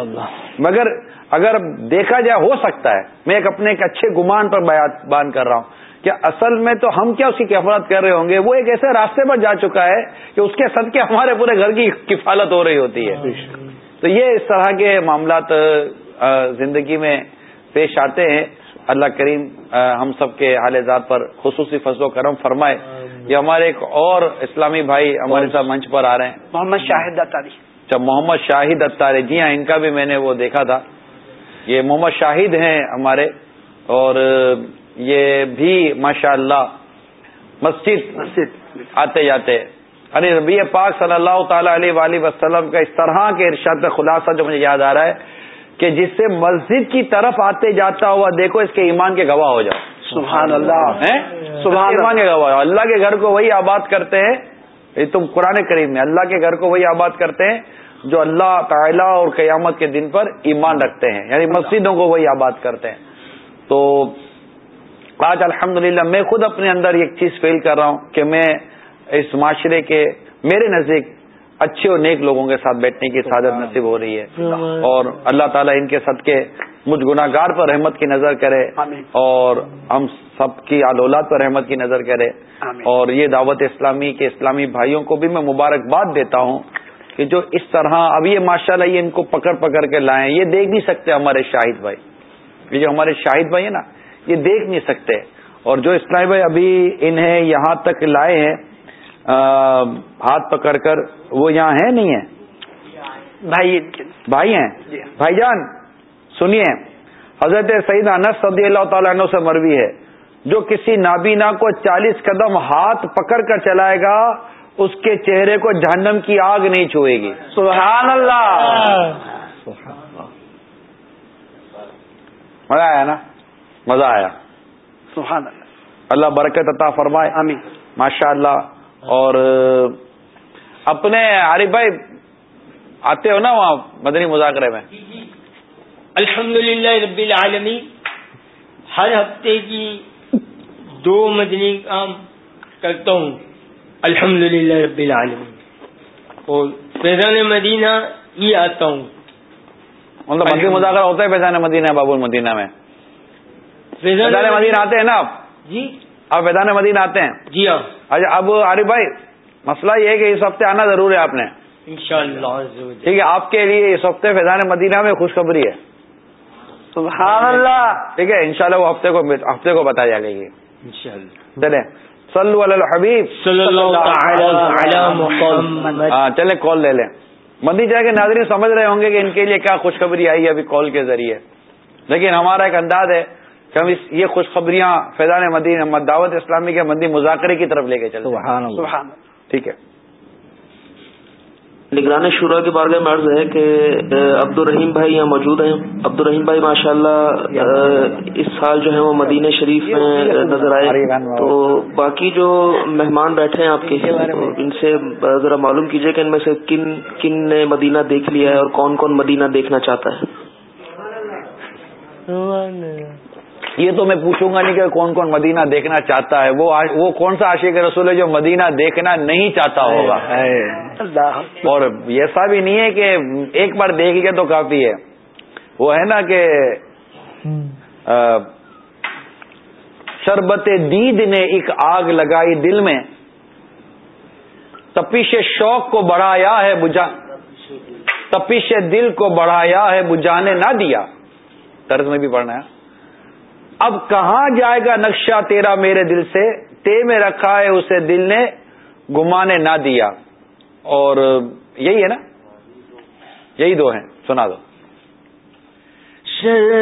مگر اگر دیکھا جائے ہو سکتا ہے میں ایک اپنے ایک اچھے گمان پر بیان کر رہا ہوں کہ اصل میں تو ہم کیا اس کی کفالت کر رہے ہوں گے؟ وہ ایک ایسے راستے پر جا چکا ہے کہ اس کے سد کے ہمارے پورے گھر کی کفالت ہو رہی ہوتی ہے۔ تو یہ اس طرح کے معاملات زندگی میں پیش آتے ہیں۔ اللہ کریم ہم سب کے حال ذات پر خصوصی فضل و کرم فرمائے۔ یہ ہمارے ایک اور اسلامی بھائی ہمارے ساتھ منچ پر آ رہے ہیں۔ محمد شاہد اتاری اچھا محمد شاہد اتارے جی ہاں ان کا بھی میں نے وہ دیکھا تھا۔ یہ محمد شاہد ہیں ہمارے۔ اور یہ بھی ماشاء اللہ مسجد مسجد۔ آتے جاتے ارے ربی پاک صلی اللہ تعالی علیہ وآلہ وسلم کا اس طرح کے ارشاد خلاصہ جو مجھے یاد آ رہا ہے کہ جس سے مسجد کی طرف آتے جاتا ہوا دیکھو اس کے ایمان کے گواہ ہو جاؤ۔ سبحان اللہ. سبحان ہے۔ اللہ کے گھر کو وہی آباد کرتے ہیں. یہ تم قرآن کریم میں اللہ کے گھر کو وہی آباد کرتے ہیں جو اللہ تعالیٰ اور قیامت کے دن پر ایمان رکھتے ہیں. یعنی مسجدوں کو وہی آباد کرتے ہیں. تو آج الحمدللہ میں خود اپنے اندر ایک چیز فیل کر رہا ہوں کہ میں اس معاشرے کے میرے نزدیک اچھے اور نیک لوگوں کے ساتھ بیٹھنے کی سعادت نصیب ہو رہی ہے۔ اور اللہ تعالیٰ ان کے صدقے مجھ گناہ گار پر رحمت کی نظر کرے۔ اور ہم سب کی اولاد پر رحمت کی نظر کرے۔ اور یہ دعوت اسلامی کے اسلامی بھائیوں کو بھی میں مبارکباد دیتا ہوں کہ جو اس طرح اب یہ ماشاء اللہ یہ ان کو پکڑ پکڑ کے لائیں یہ دیکھ نہیں سکتے ہمارے شاہد بھائی۔ یہ جو ہمارے شاہد بھائی ہیں نا یہ دیکھ نہیں سکتے۔ اور جو اسلامی بھائی ابھی انہیں یہاں تک لائے ہیں ہاتھ پکڑ کر وہ یہاں ہیں نہیں ہیں؟ بھائی بھائی ہیں؟ بھائی جان سنیے حضرت سعید انس صدی اللہ تعالیٰ عنہ سے مروی ہے۔ جو کسی نابینا کو چالیس قدم ہاتھ پکڑ کر چلائے گا اس کے چہرے کو جہنم کی آگ نہیں چھوئے گی۔ سبحان اللہ۔ مزہ آیا نا؟ مزہ آیا۔ سبحان اللہ۔ اللہ برکت عطا فرمائے۔ آمین۔ ماشاء اللہ اور اپنے عارف بھائی آتے ہو نا وہاں مدنی مذاکرے میں؟ الحمد للہ رب العالمین ہر ہفتے کی دو مدنی کام کرتا ہوں۔ الحمد للہ رب العالمین۔ اور فیضان مدینہ یہ آتا ہوں۔ مطلب مدنی مذاکرہ ہوتا ہے فیضان مدینہ باب المدینہ میں۔ فیضان مدینہ آتے ہیں نا آپ؟ جی۔ آپ فیضان مدینہ آتے ہیں؟ جی ہاں۔ اچھا اب عارف بھائی مسئلہ یہ ہے کہ اس ہفتے آنا ضرور ہے آپ نے۔ انشاءاللہ ٹھیک ہے آپ کے لیے اس ہفتے فیضان مدینہ میں خوشخبری ہے۔ سبحان اللہ۔ ٹھیک ہے انشاءاللہ وہ ہفتے کو ہفتے کو بتائی جائے گی۔ انشاءاللہ۔ صلو علی الحبیب۔ صلی اللہ تعالی علی محمد۔ ہاں چلے کال لے لیں۔ مدی جائے کے ناظرین سمجھ رہے ہوں گے کہ ان کے لیے کیا خوشخبری آئی ہے ابھی کال کے ذریعے۔ لیکن ہمارا ایک انداز ہے کہ ہم اس یہ خوشخبریاں فیضان مدین دعوت اسلامی کے مدی مذاکرے کی طرف لے کے چلتے ٹھیک ہے۔ نگران شورا کے بارے میں عرض ہے کہ عبد الرحیم بھائی یہاں موجود ہیں۔ عبد الرحیم بھائی ماشاء اللہ اس سال جو ہے وہ مدینہ شریف میں نظر آئے۔ تو باقی جو مہمان بیٹھے ہیں آپ کے ان سے ذرا معلوم کیجیے کہ ان میں سے کن کن نے مدینہ دیکھ لیا ہے اور کون کون مدینہ دیکھنا چاہتا ہے؟ یہ تو میں پوچھوں گا نہیں کہ کون کون مدینہ دیکھنا چاہتا ہے۔ وہ وہ کون سا عاشق رسول ہے جو مدینہ دیکھنا نہیں چاہتا ہوگا؟ اور ایسا بھی نہیں ہے کہ ایک بار دیکھ لیا تو کافی ہے۔ وہ ہے نا کہ شربت دید نے ایک آگ لگائی دل میں۔ تپش شوق کو بڑھایا ہے بجا۔ تپش دل کو بڑھایا ہے بجانے نہ دیا۔ طرز میں بھی پڑھنا ہے۔ اب کہاں جائے گا نقشہ تیرا میرے دل سے؟ تے میں رکھا ہے اسے دل نے گمانے نہ دیا۔ اور یہی ہے نا؟ یہی دو ہیں، سنا دو۔ شربتے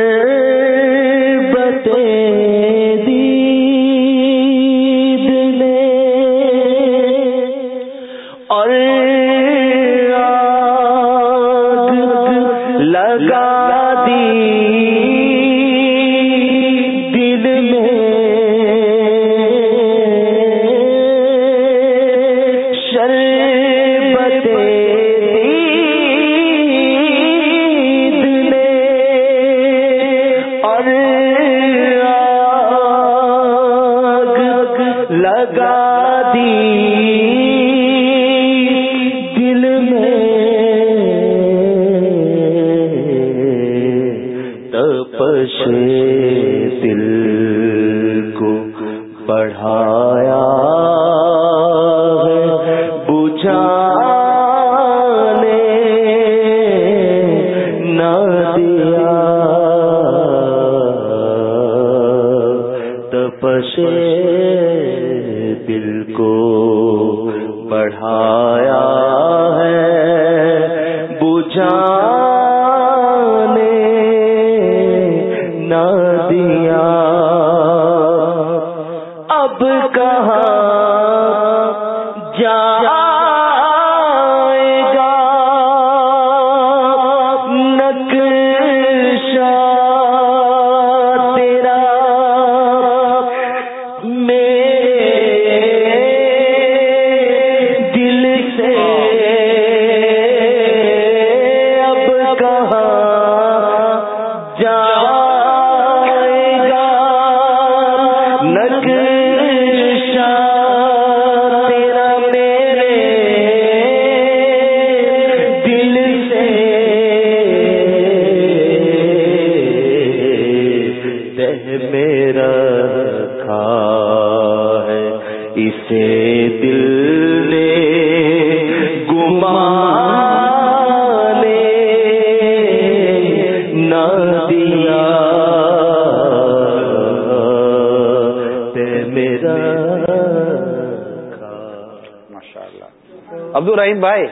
عبد الرحیم بھائی؟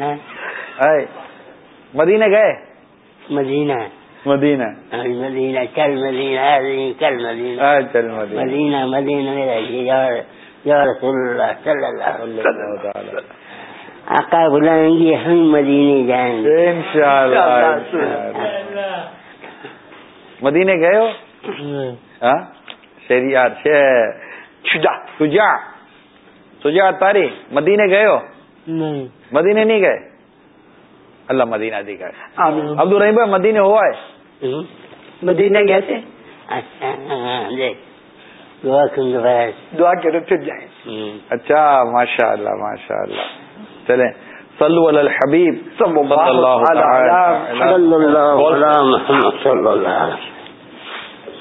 ہاں، آئے۔ مدینے گئے؟ مدینہ۔ مدینہ۔ ہاں، مدینہ چل مدینہ چل مدینہ۔ چل مدینہ۔ مدینہ مدینہ یا رسول اللہ صلی اللہ علیہ وسلم۔ آقا بلائیں گے ہم مدینے جائیں گے۔ انشاءاللہ مدینے گئے ہو؟ ہاں۔ شہریار شجا شجا شجا تاری مدینے گئے ہو؟ نہیں۔ مدینے نہیں گئے؟ اللہ مدینہ دی گئے۔ عبد الرحیم بھائی مدینے ہوا ہے مدینہ گئے تھے؟ اچھا ہاں دیکھ دعا کرو پھر جائیں۔ اچھا ماشاء اللہ ماشاء اللہ چلیں۔ صلو علی الحبیب صلی اللہ علیہ محمد صلی اللہ علیہ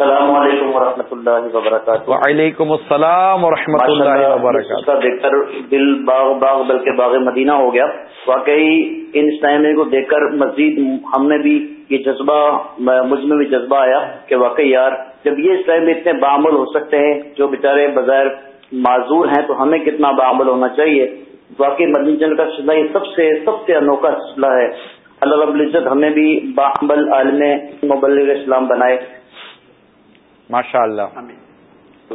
السلام علیکم ورحمۃ اللہ وبرکاتہ۔ وعلیکم السلام ورحمۃ اللہ وبرکاتہ۔ کا دیکھ کر دل باغ باغ بلکہ باغ مدینہ ہو گیا۔ واقعی ان اسلام کو دیکھ کر مزید ہم نے بھی یہ جذبہ مجھ میں بھی جذبہ آیا کہ واقعی یار جب یہ اسلام اتنے بعمل ہو سکتے ہیں جو بیچارے بظاہر معذور ہیں تو ہمیں کتنا بعمل ہونا چاہیے؟ واقعی مدنی چل کا سلسلہ یہ سب سے سب سے انوکھا سلسلہ ہے۔ اللہ رب العزت ہمیں بھی بعمل عالم مبلغ اسلام بنائے۔ ماشاء اللہ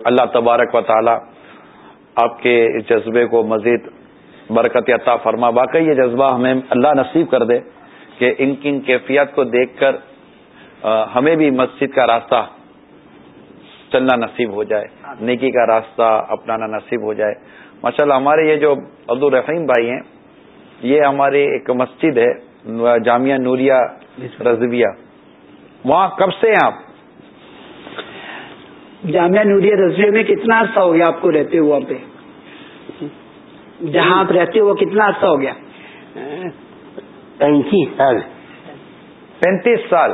اللہ تبارک و تعالی آپ کے اس جذبے کو مزید برکت عطا فرما. واقعی یہ جذبہ ہمیں اللہ نصیب کر دے کہ ان کی ان کیفیات کو دیکھ کر ہمیں بھی مسجد کا راستہ چلنا نصیب ہو جائے نیکی کا راستہ اپنانا نصیب ہو جائے. ماشاء اللہ ہمارے یہ جو عبد الرحیم بھائی ہیں یہ ہماری ایک مسجد ہے جامعہ نوریہ رضویہ. وہاں کب سے ہیں آپ؟ جامعہ نوریہ رضویہ میں کتنا عرصہ ہو گیا آپ کو رہتے ہوا پہ؟ جہاں آپ رہتے ہو کتنا عرصہ ہو گیا؟ پینتیس سال۔ پینتیس سال۔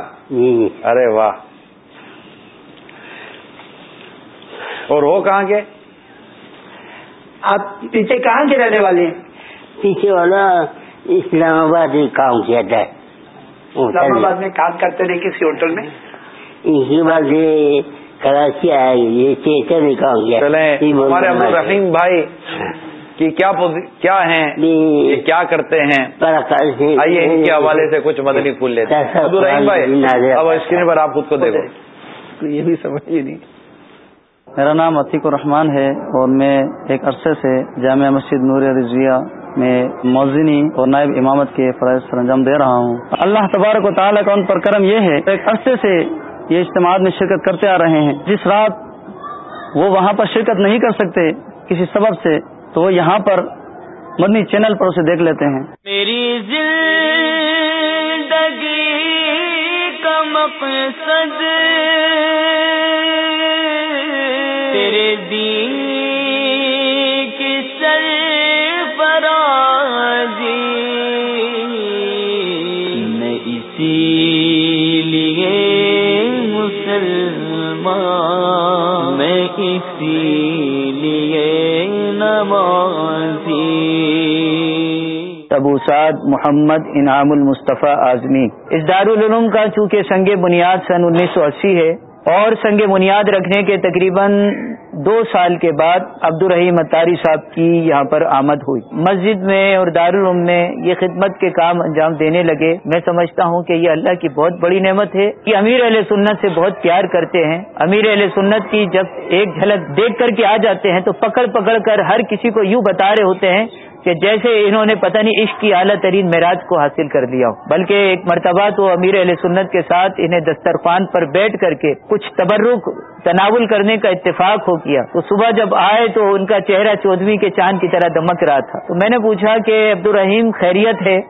ارے واہ۔ اور وہ کہاں کے؟ آپ پیچھے کہاں کے رہنے والے ہیں؟ پیچھے والا اسلام آباد میں کام کیا تھا۔ اسلام آباد میں کام کرتے رہے کسی ہوٹل میں؟ اس کے بعد یہ کراچی آئے یہ کام کیا چلیں ہمارے عبد الرحیم بھائی کی کیا کیا ہیں؟ یہ کیا کرتے ہیں؟ آئیے ان کے حوالے سے کچھ مدنی پھول لیتے ہیں۔ عبد الرحیم بھائی اب اسکرین پر آپ خود کو دیکھو۔ یہ بھی سمجھ نہیں۔ میرا نام عتیق الرحمان ہے اور میں ایک عرصے سے جامعہ مسجد نور رضویہ میں موزنی اور نائب امامت کے فرائض سر انجام دے رہا ہوں۔ اللہ تبارک و تعالیٰ کا ان پر کرم یہ ہے ایک عرصے سے یہ اجتماعات میں شرکت کرتے آ رہے ہیں۔ جس رات وہ وہاں پر شرکت نہیں کر سکتے کسی سبب سے، تو وہ یہاں پر مدنی چینل پر اسے دیکھ لیتے ہیں۔ میری زندگی کا مقصد تیرے دین ابو سعد محمد انعام المصطفیٰ اعظمی۔ اس دارالعلوم کا چونکہ سنگ بنیاد سن انیس سو اسی ہے اور سنگ بنیاد رکھنے کے تقریباً دو سال کے بعد عبد الرحیم اتاری صاحب کی یہاں پر آمد ہوئی۔ مسجد میں اور دارالعلوم میں یہ خدمت کے کام انجام دینے لگے۔ میں سمجھتا ہوں کہ یہ اللہ کی بہت بڑی نعمت ہے۔ کہ امیر اہل سنت سے بہت پیار کرتے ہیں۔ امیر اہل سنت کی جب ایک جھلک دیکھ کر کے آ جاتے ہیں تو پکڑ پکڑ کر ہر کسی کو یوں بتا رہے ہوتے ہیں کہ جیسے انہوں نے پتہ نہیں عشق کی اعلیٰ ترین معراج کو حاصل کر لیا ہو، بلکہ ایک مرتبہ تو امیر علیہ سنت کے ساتھ انہیں دسترخوان پر بیٹھ کر کے کچھ تبرک تناول کرنے کا اتفاق ہو کیا۔ تو صبح جب آئے تو ان کا چہرہ چودھویں کے چاند کی طرح دمک رہا تھا۔ تو میں نے پوچھا کہ عبد الرحیم خیریت ہے؟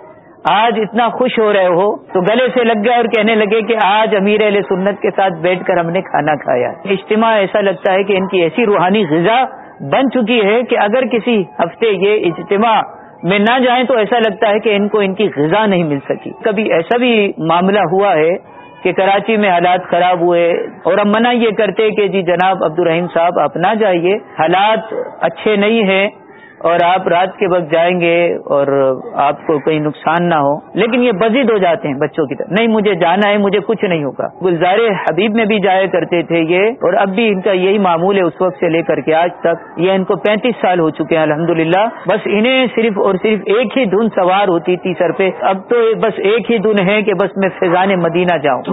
آج اتنا خوش ہو رہے ہو؟ تو گلے سے لگ گئے اور کہنے لگے کہ آج امیر علیہ سنت کے ساتھ بیٹھ کر ہم نے کھانا کھایا۔ اجتماع ایسا لگتا ہے کہ ان کی ایسی روحانی غذا بن چکی ہے کہ اگر کسی ہفتے یہ اجتماع میں نہ جائیں تو ایسا لگتا ہے کہ ان کو ان کی غذا نہیں مل سکی۔ کبھی ایسا بھی معاملہ ہوا ہے کہ کراچی میں حالات خراب ہوئے اور ہم منع یہ کرتے کہ جی جناب عبد الرحیم صاحب آپ نہ جائیے۔ حالات اچھے نہیں ہیں۔ اور آپ رات کے وقت جائیں گے اور آپ کو کوئی نقصان نہ ہو، لیکن یہ بزد ہو جاتے ہیں بچوں کی طرح نہیں، مجھے جانا ہے، مجھے کچھ نہیں ہوگا۔ گلزار حبیب میں بھی جایا کرتے تھے یہ، اور اب بھی ان کا یہی معمول ہے اس وقت سے لے کر کے آج تک۔ یہ ان کو پینتیس سال ہو چکے ہیں الحمد بس انہیں صرف اور صرف ایک ہی دھن سوار ہوتی تھی سر پہ۔ اب تو بس ایک ہی دھن ہے کہ بس میں فیضان مدینہ جاؤں۔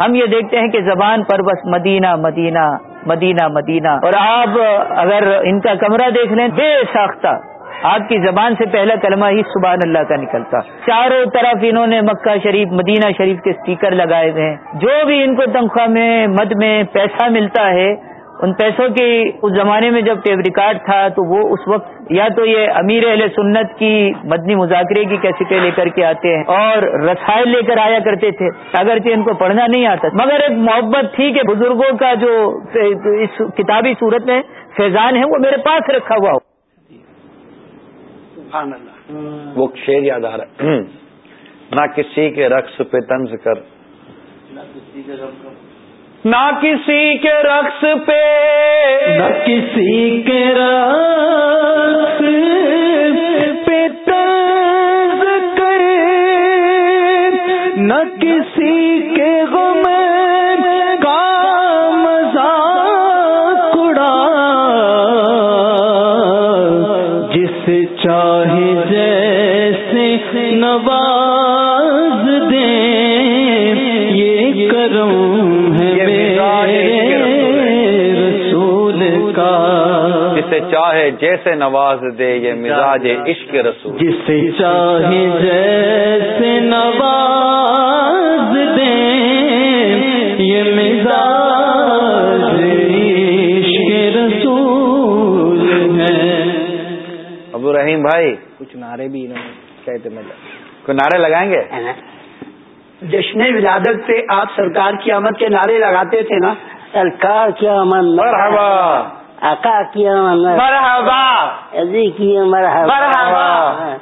ہم یہ دیکھتے ہیں کہ زبان پر بس مدینہ مدینہ مدینہ مدینہ۔ اور آپ اگر ان کا کمرہ دیکھ لیں، بے ساختہ۔ آپ کی زبان سے پہلا کلمہ ہی سبحان اللہ کا نکلتا۔ چاروں طرف انہوں نے مکہ شریف، مدینہ شریف کے اسٹیکر لگائے ہوئے ہیں۔ جو بھی ان کو تنخواہ میں، مد میں پیسہ ملتا ہے ان پیسوں کی اس زمانے میں جب ٹیپ ریکارڈ تھا تو وہ اس وقت یا تو یہ امیر اہل سنت کی مدنی مذاکرے کی کیسٹیں لے کر کے آتے ہیں اور رسائل لے کر آیا کرتے تھے اگرچہ ان کو پڑھنا نہیں آتا۔ مگر ایک محبت تھی کہ بزرگوں کا جو اس کتابی صورت میں فیضان ہے وہ میرے پاس رکھا ہوا ہو۔ وہ شیر یاد آ رہا ہے۔ نہ کسی کے رقص پہ تنز کر۔ نہ کسی کے رقص پہ۔ نہ کسی کے رقص پہ تنز کرے۔ نہ کسی کے غم چاہے جیسے نواز دے یہ مزاج عشق رسول۔ جسے چاہے جیسے نواز دے یہ مزاج عشق رسول ہے۔ عبدالرحیم بھائی کچھ نعرے بھی انہوں نے کہتے میں کوئی نعرے لگائیں گے؟ جشن ولادت پہ آپ سرکار کی آمد کے نعرے لگاتے تھے نا؟ سرکار کی آمد مرحبا۔ آقا کی آمد مرحبا۔ عزی کی مرحبا۔ مرحبا۔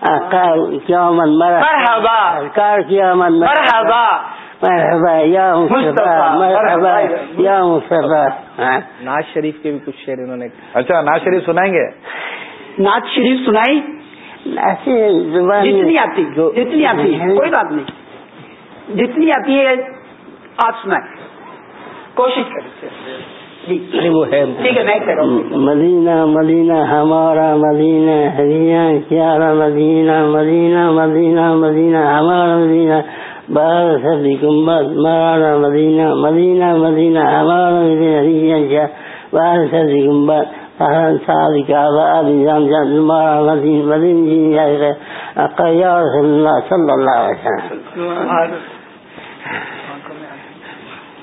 آقا کی آمد مرحبا۔ سرکار کی آمد مرحبا۔ مرحبا۔ یا مصطفیٰ۔ مرحبا یا مصطفیٰ۔ ہاں۔ ناز شریف کے بھی کچھ شعر انہوں نے اچھا ناز شریف سنائیں گے؟ نعت شریف سنائی؟ ایسے زبان جتنی آتی جتنی آتی ہے کوئی بات نہیں۔ جتنی آتی ہے آپ سنائیں۔ کوشش کریں۔ جی وہ ہے۔ مدینہ مدینہ ہمارا مدینہ ہرینا پیارا مدینہ مدینہ مدینہ مدینہ ہمارا مدینہ۔ بار سبھی گمبد مرانا مدینہ مدینہ مدینہ ہمارا مدینہ ہرینا بار سبھی گمبد فہرن صاحب کا آباد جام جام مارا مدینہ مدینہ جی جائے اقیا رسول اللہ صلی اللہ علیہ وسلم۔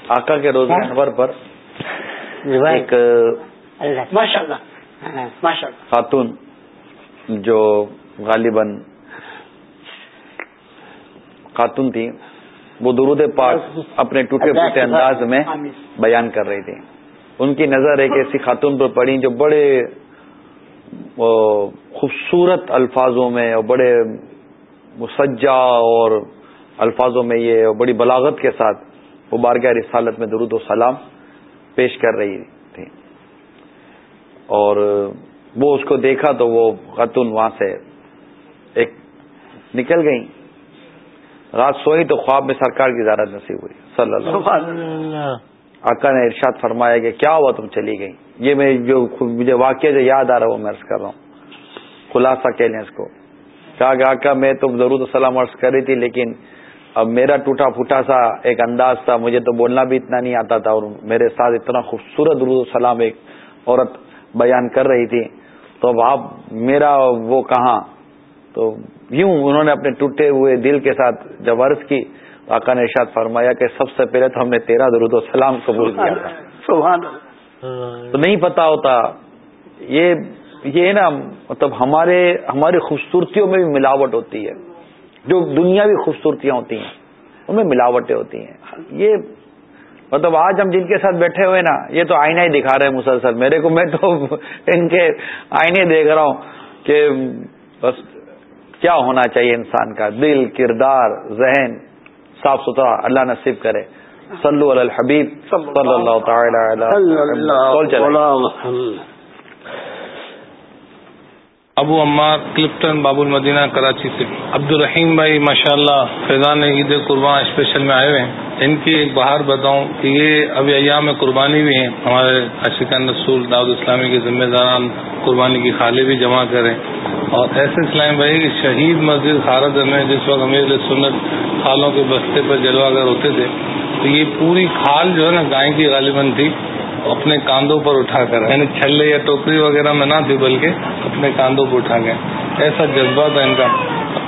آقا کے روز انور پر۔ ایک ماشاء اللہ ماشاء اللہ خاتون جو غالباً خاتون تھی وہ درود پاک اپنے ٹوٹے پھوٹے انداز میں بیان کر رہی تھی۔ ان کی نظر ایک ایسی خاتون پر پڑی جو بڑے خوبصورت الفاظوں میں اور بڑے مسجہ اور الفاظوں میں یہ بڑی بلاغت کے ساتھ وہ بارگاہ رسالت میں درود و سلام پیش کر رہی تھی اور وہ اس کو دیکھا تو وہ خاتون وہاں سے ایک نکل گئی رات سوئی تو خواب میں سرکار کی زیارت نصیب ہوئی۔ صلی اللہ آقا نے ارشاد فرمایا کہ کیا ہوا تم چلی گئی یہ میں جو مجھے واقعہ جو یاد آ رہا وہ میں عرض کر رہا ہوں۔ خلاصہ کہہ لیں اس کو۔ کہا کہ آقا میں تو ضرور السلام عرض کر رہی تھی لیکن اب میرا ٹوٹا پھوٹا سا ایک انداز تھا مجھے تو بولنا بھی اتنا نہیں آتا تھا اور میرے ساتھ اتنا خوبصورت درود السلام ایک عورت بیان کر رہی تھی۔ تو اب آپ میرا وہ کہاں؟ تو یوں انہوں نے اپنے ٹوٹے ہوئے دل کے ساتھ جب عرض کی آقا نے ارشاد فرمایا کہ سب سے پہلے تو ہم نے تیرا درود السلام قبول کیا۔ تھا تو نہیں پتا ہوتا یہ یہ نا مطلب ہمارے ہماری خوبصورتیوں میں بھی ملاوٹ ہوتی ہے۔ جو دنیاوی خوبصورتیاں ہوتی ہیں ان میں ملاوٹیں ہوتی ہیں۔ یہ مطلب آج ہم جن کے ساتھ بیٹھے ہوئے نا یہ تو آئینہ ہی دکھا رہے ہیں مسلسل۔ میرے کو میں تو ان کے آئینے دیکھ رہا ہوں کہ بس کیا ہونا چاہیے انسان کا۔ دل کردار ذہن صاف ستھرا اللہ نصیب کرے۔ صلو علی الحبیب۔ صلی اللہ تعالی ابو عمار، کلپٹن باب المدینہ کراچی سے۔ عبد الرحیم بھائی ماشاء اللہ فیضان عید قربان اسپیشل میں آئے ہوئے ہیں۔ ان کی ایک بہار بتاؤں کہ یہ ابھی ایام میں قربانی بھی ہیں۔ ہمارے اشکان رسول داود اسلامی کے ذمہ داران قربانی کی خالے بھی جمع کریں۔ اور ایسے اسلام بھائی، شہید مسجد خارد میں، جس وقت امیر سنت خالوں کے بستے پر جلوا کر ہوتے تھے، تو یہ پوری کھال جو ہے نا گائے کی غالباً تھی۔ اپنے کاندھوں پر اٹھا کر یعنی چھلے یا ٹوکری وغیرہ میں نہ تھی، بلکہ اپنے کاندھوں پر اٹھا گئے۔ ایسا جذبہ تھا ان کا۔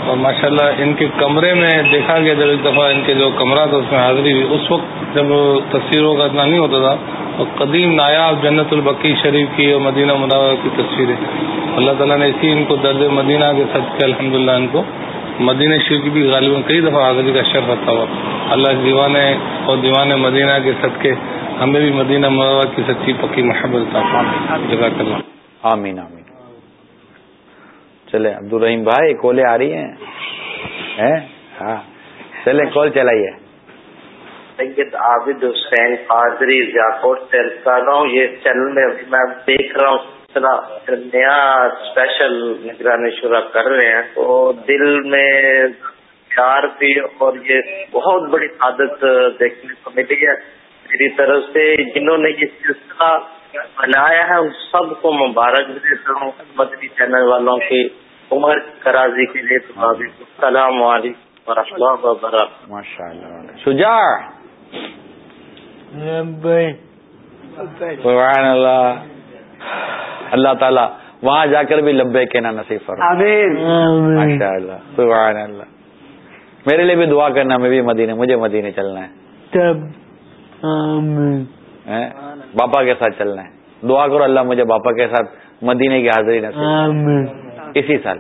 اور ماشاءاللہ ان کے کمرے میں دیکھا گیا، جب ایک دفعہ ان کے جو کمرہ تھا، اس میں حاضری ہوئی۔ اس وقت جب تصویروں کا اتنا نہیں ہوتا تھا تو قدیم نایاب جنت البقی شریف کی اور مدینہ مداوع کی تصویریں۔ اللہ تعالیٰ نے اسی ان کو درد مدینہ کے سچ کے الحمد ان کو مدینہ شریف کی بھی غالباً کئی دفعہ حاضری کا شرف رکھا ہوا۔ اللہ دیوانے اور دیوان مدینہ کے صدقے ہمیں بھی مدینہ مروا کی سچی پکی محبت جگہ کرنا آمین آمین۔ چلے عبد الرحیم بھائی کولے آ رہی ہیں؟ ہاں۔ چلے کال چلائیے۔ سید عابد حسین قادری ضیاپور سے کر رہا ہوں۔ یہ چینل میں میں دیکھ رہا ہوں۔ نیا اسپیشل نگرانی شورا کر رہے ہیں تو دل میں پیار بھی اور یہ بہت بڑی عادت دیکھنے کو ملی ہے۔ میری طرف سے جنہوں نے یہ سلسلہ بنایا ہے ان سب کو مبارک بھی دیتا ہوں۔ مدنی چینل والوں کی عمر کرازی کے لیے السلام علیکم و رحمۃ اللہ وبرکاتہ۔ ماشاء اللہ۔ شجاع سبحان اللہ۔ اللہ تعالیٰ وہاں جا کر بھی لبے کے نا نصیب ماشاء اللہ سبحان اللہ۔ میرے لیے بھی دعا کرنا میں بھی مدینے مجھے مدینے چلنا ہے۔ باپا کے ساتھ چلنا ہے۔ دعا کرو اللہ مجھے باپا کے ساتھ مدینے کی حاضری نصیب اسی سال۔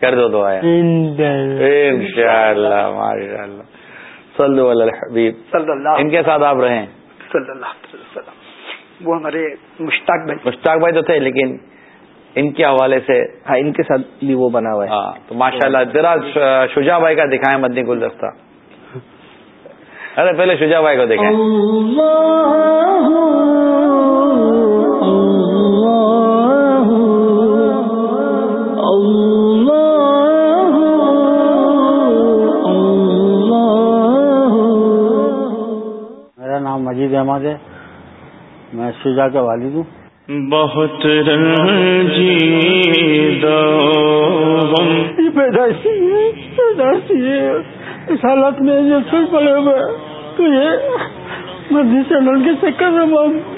کر دو دعا ان شاء اللہ ماشاء اللہ صلو علی الحبیب۔ ان کے ساتھ آپ رہیں۔ صلی اللہ علیہ وسلم۔ وہ ہمارے مشتاق بھائی مشتاق بھائی تو تھے لیکن ان کے حوالے سے ہاں ان کے ساتھ بھی وہ بنا ہوا ہے ہاں تو ماشاء اللہ ذرا شجا بھائی کا دکھائیں مدنی گلدستہ ارے پہلے شجا بھائی کو دیکھیں میرا نام مجید احمد ہے میں شجا کا والد ہوں۔ بہت رنجی پیدائشی پیدائشی اس حالت میں یہ پھر پڑے ہوئے۔ تو یہ مدی چینل کے چکر میں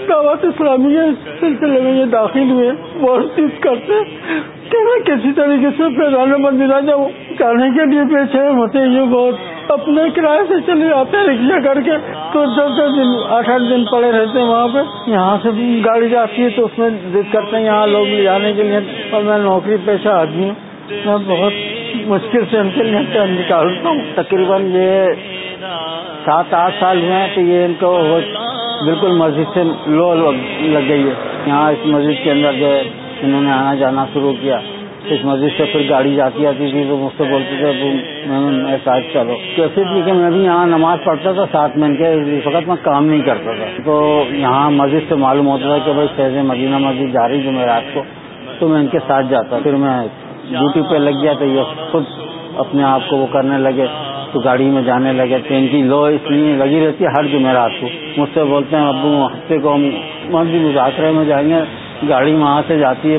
دعوت اسلامی کے سلسلے میں یہ داخل ہوئے بہت کرتے۔ کہ میں کسی طریقے سے پیدان مندرہ جاؤں جانے کے لیے پیچھے ہوتے یہ بہت۔ اپنے کرائے سے چلے جاتے ہیں رکشا کر کے۔ تو دس دس دن، آٹھ آٹھ دن پڑے رہتے ہیں وہاں پہ۔ یہاں سے گاڑی جاتی ہے تو اس میں ضد کرتے ہیں۔ یہاں لوگ لے جانے کے لیے اور میں نوکری پیشہ آدمی ہوں۔ میں بہت مشکل سے ان کے لیے ٹائم نکالتا ہوں۔ تقریباً یہ سات، آٹھ سال ہوئے ہیں تو یہ ان کو بالکل مسجد سے لو لگ گئی ہے۔ یہاں اس مسجد کے اندر جو ہے انہوں نے آنا جانا شروع کیا۔ اس مسجد سے پھر گاڑی جاتی آتی تھی، تو مجھ سے بولتے تھے میں ساتھ چلو۔ کیسے تھی کہ میں بھی یہاں نماز پڑھتا تھا، ساتھ میں ان کے اس وقت میں کام نہیں کرتا تھا۔ تو یہاں مسجد سے معلوم ہوتا تھا کہ بھائی فیض مدینہ مسجد جا رہی میں رات کو، تو میں ان کے ساتھ جاتا۔ پھر میں ڈیوٹی پہ لگ گیا تو یہ خود اپنے آپ کو وہ کرنے لگے۔ تو گاڑی میں جانے لگے تو ان کی لو اس لیے لگی رہتی ہے ہر جمعرات کو۔ مجھ سے بولتے ہیں، ابو ہفتے کو ہم مسجد مذاکرے میں جائیں گے، گاڑی وہاں سے جاتی ہے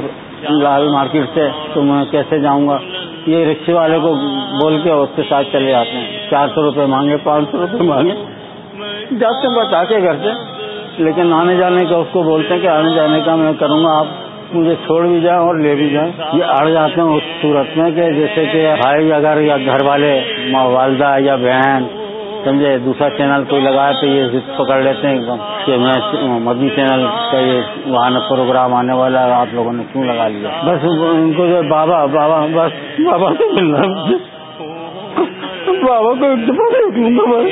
لال مارکیٹ سے، تو میں کیسے جاؤں گا؟ یہ رکشے والے کو بول کے اس کے ساتھ چلے جاتے ہیں۔ چار سو روپے مانگے، پانچ سو روپے مانگے۔ جاتے ہیں بتا کے گھر سے، لیکن آنے جانے کا اس کو بولتے ہیں کہ آنے جانے کا میں کروں گا، آپ مجھے چھوڑ بھی جائیں اور لے بھی جائیں۔ یہ اڑ جاتے ہیں اس صورت میں کہ جیسے کہ بھائی اگر یا گھر والے والدہ یا بہن، سمجھے؟ دوسرا چینل کوئی لگایا تو یہ ضد پکڑ لیتے ہیں۔ کہ میں مدنی چینل کا یہ وہاں پروگرام آنے والا ہے، آپ لوگوں نے کیوں لگا لیا؟ بس ان کو جو بابا بابا، بس بابا سے ملنا بابا کو دیکھ لوں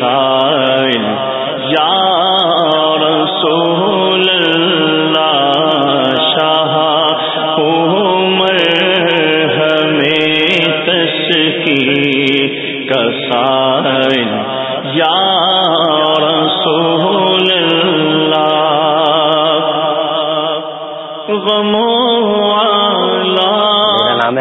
گا یا رسول اللہ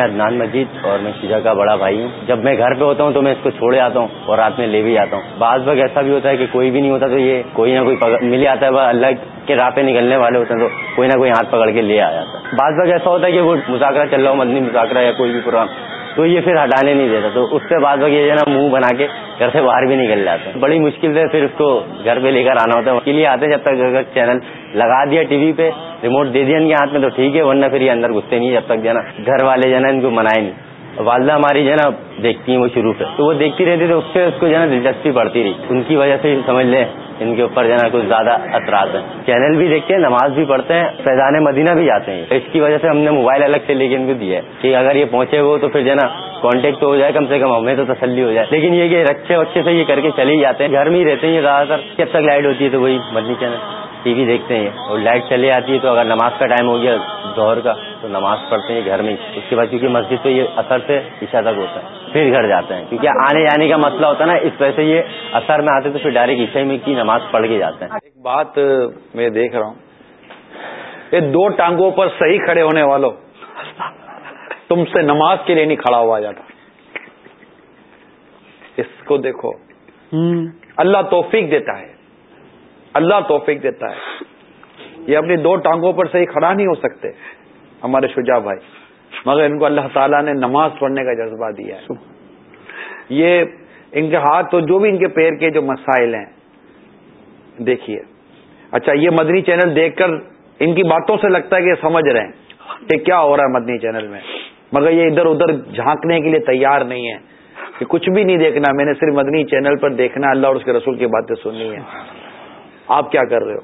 عدنان مجید اور میں شیجا کا بڑا بھائی ہوں۔ جب میں گھر پہ ہوتا ہوں تو میں اس کو چھوڑے آتا ہوں اور رات میں لے بھی آتا ہوں۔ بعض وقت ایسا بھی ہوتا ہے کہ کوئی بھی نہیں ہوتا تو یہ کوئی نہ کوئی مل آتا ہے، وہ اللہ کے راہ پہ نکلنے والے ہوتے ہیں تو کوئی نہ کوئی ہاتھ پکڑ کے لے آ جاتا ہے۔ بعض وقت ایسا ہوتا ہے کہ وہ مذاکرہ چل رہا ہو، مدنی مذاکرہ یا کوئی بھی پروگرام، تو یہ پھر ہٹانے نہیں دیتا۔ تو اس سے بعض وقت یہ نا منہ بنا کے گھر سے باہر بھی نکل جاتے ہیں۔ بڑی مشکل سے پھر اس کو گھر پہ لے کر آنا ہوتا ہے۔ اس کے لیے آتے جب تک اگر چینل لگا دیا ٹی وی پہ، ریموٹ دے دیا ان کے ہاتھ میں تو ٹھیک ہے، ورنہ پھر یہ اندر گھستے نہیں جب تک جو ہے نا، گھر والے جو ہے نا، ان کو منائے نہیں۔ والدہ ہماری جو ہے نا، دیکھتی ہیں وہ شروع سے۔ تو وہ دیکھتی رہتی تو اس سے اس کو جو ہے نا دلچسپی بڑھتی رہی۔ ان کی وجہ سے سمجھ لیں ان کے اوپر جو ہے نا کچھ زیادہ اثرات ہیں۔ چینل بھی دیکھتے ہیں، نماز بھی پڑھتے ہیں، فیضان مدینہ بھی جاتے ہیں۔ اس کی وجہ سے ہم نے موبائل الگ سے لے کے ان کو دیا ہے کہ اگر یہ پہنچے ہو تو پھر جو ہے نا کانٹیکٹ تو ہو جائے، کم سے کم ہمیں تو تسلی ہو جائے۔ لیکن یہ کہ اچھے اچھے سے یہ کر کے چلے ہی جاتے ہیں۔ گھر میں ہی رہتے ہیں یہ زیادہ تر۔ جب تک لائٹ ہوتی ہے تو وہی مدنی چینل ٹی وی دیکھتے ہیں اور لائٹ چلے آتی ہے تو اگر نماز کا ٹائم ہو گیا دور کا تو نماز پڑھتے ہیں گھر میں ہی۔ اس کے بعد کیونکہ مسجد تو یہ اثر سے عشا تک ہوتا ہے۔ پھر گھر جاتے ہیں۔ کیونکہ آنے جانے کا مسئلہ ہوتا ہے نا اس وجہ سے یہ اثر میں آتے تو پھر ڈائریکٹ عشاء میں کی نماز پڑھ کے جاتے ہیں۔ ایک بات میں دیکھ رہا ہوں۔ یہ دو ٹانگوں پر صحیح کھڑے ہونے والوں تم سے نماز کے لیے نہیں کھڑا ہوا جاتا۔ اس کو دیکھو۔ اللہ توفیق دیتا ہے۔ اللہ توفیق دیتا ہے۔ یہ اپنی دو ٹانگوں پر صحیح کھڑا نہیں ہو سکتے، ہمارے شجا بھائی۔ مگر ان کو اللہ تعالیٰ نے نماز پڑھنے کا جذبہ دیا ہے۔ یہ ان کے ہاتھ تو جو بھی ان کے پیر کے جو مسائل ہیں، دیکھیے۔ اچھا یہ مدنی چینل دیکھ کر ان کی باتوں سے لگتا ہے کہ سمجھ رہے ہیں کہ کیا ہو رہا ہے مدنی چینل میں۔ مگر یہ ادھر ادھر جھانکنے کے لیے تیار نہیں ہے۔ کہ کچھ بھی نہیں دیکھنا، میں نے صرف مدنی چینل پر دیکھنا اللہ اور اس کے رسول کی باتیں سننی ہے آپ کیا کر رہے ہو؟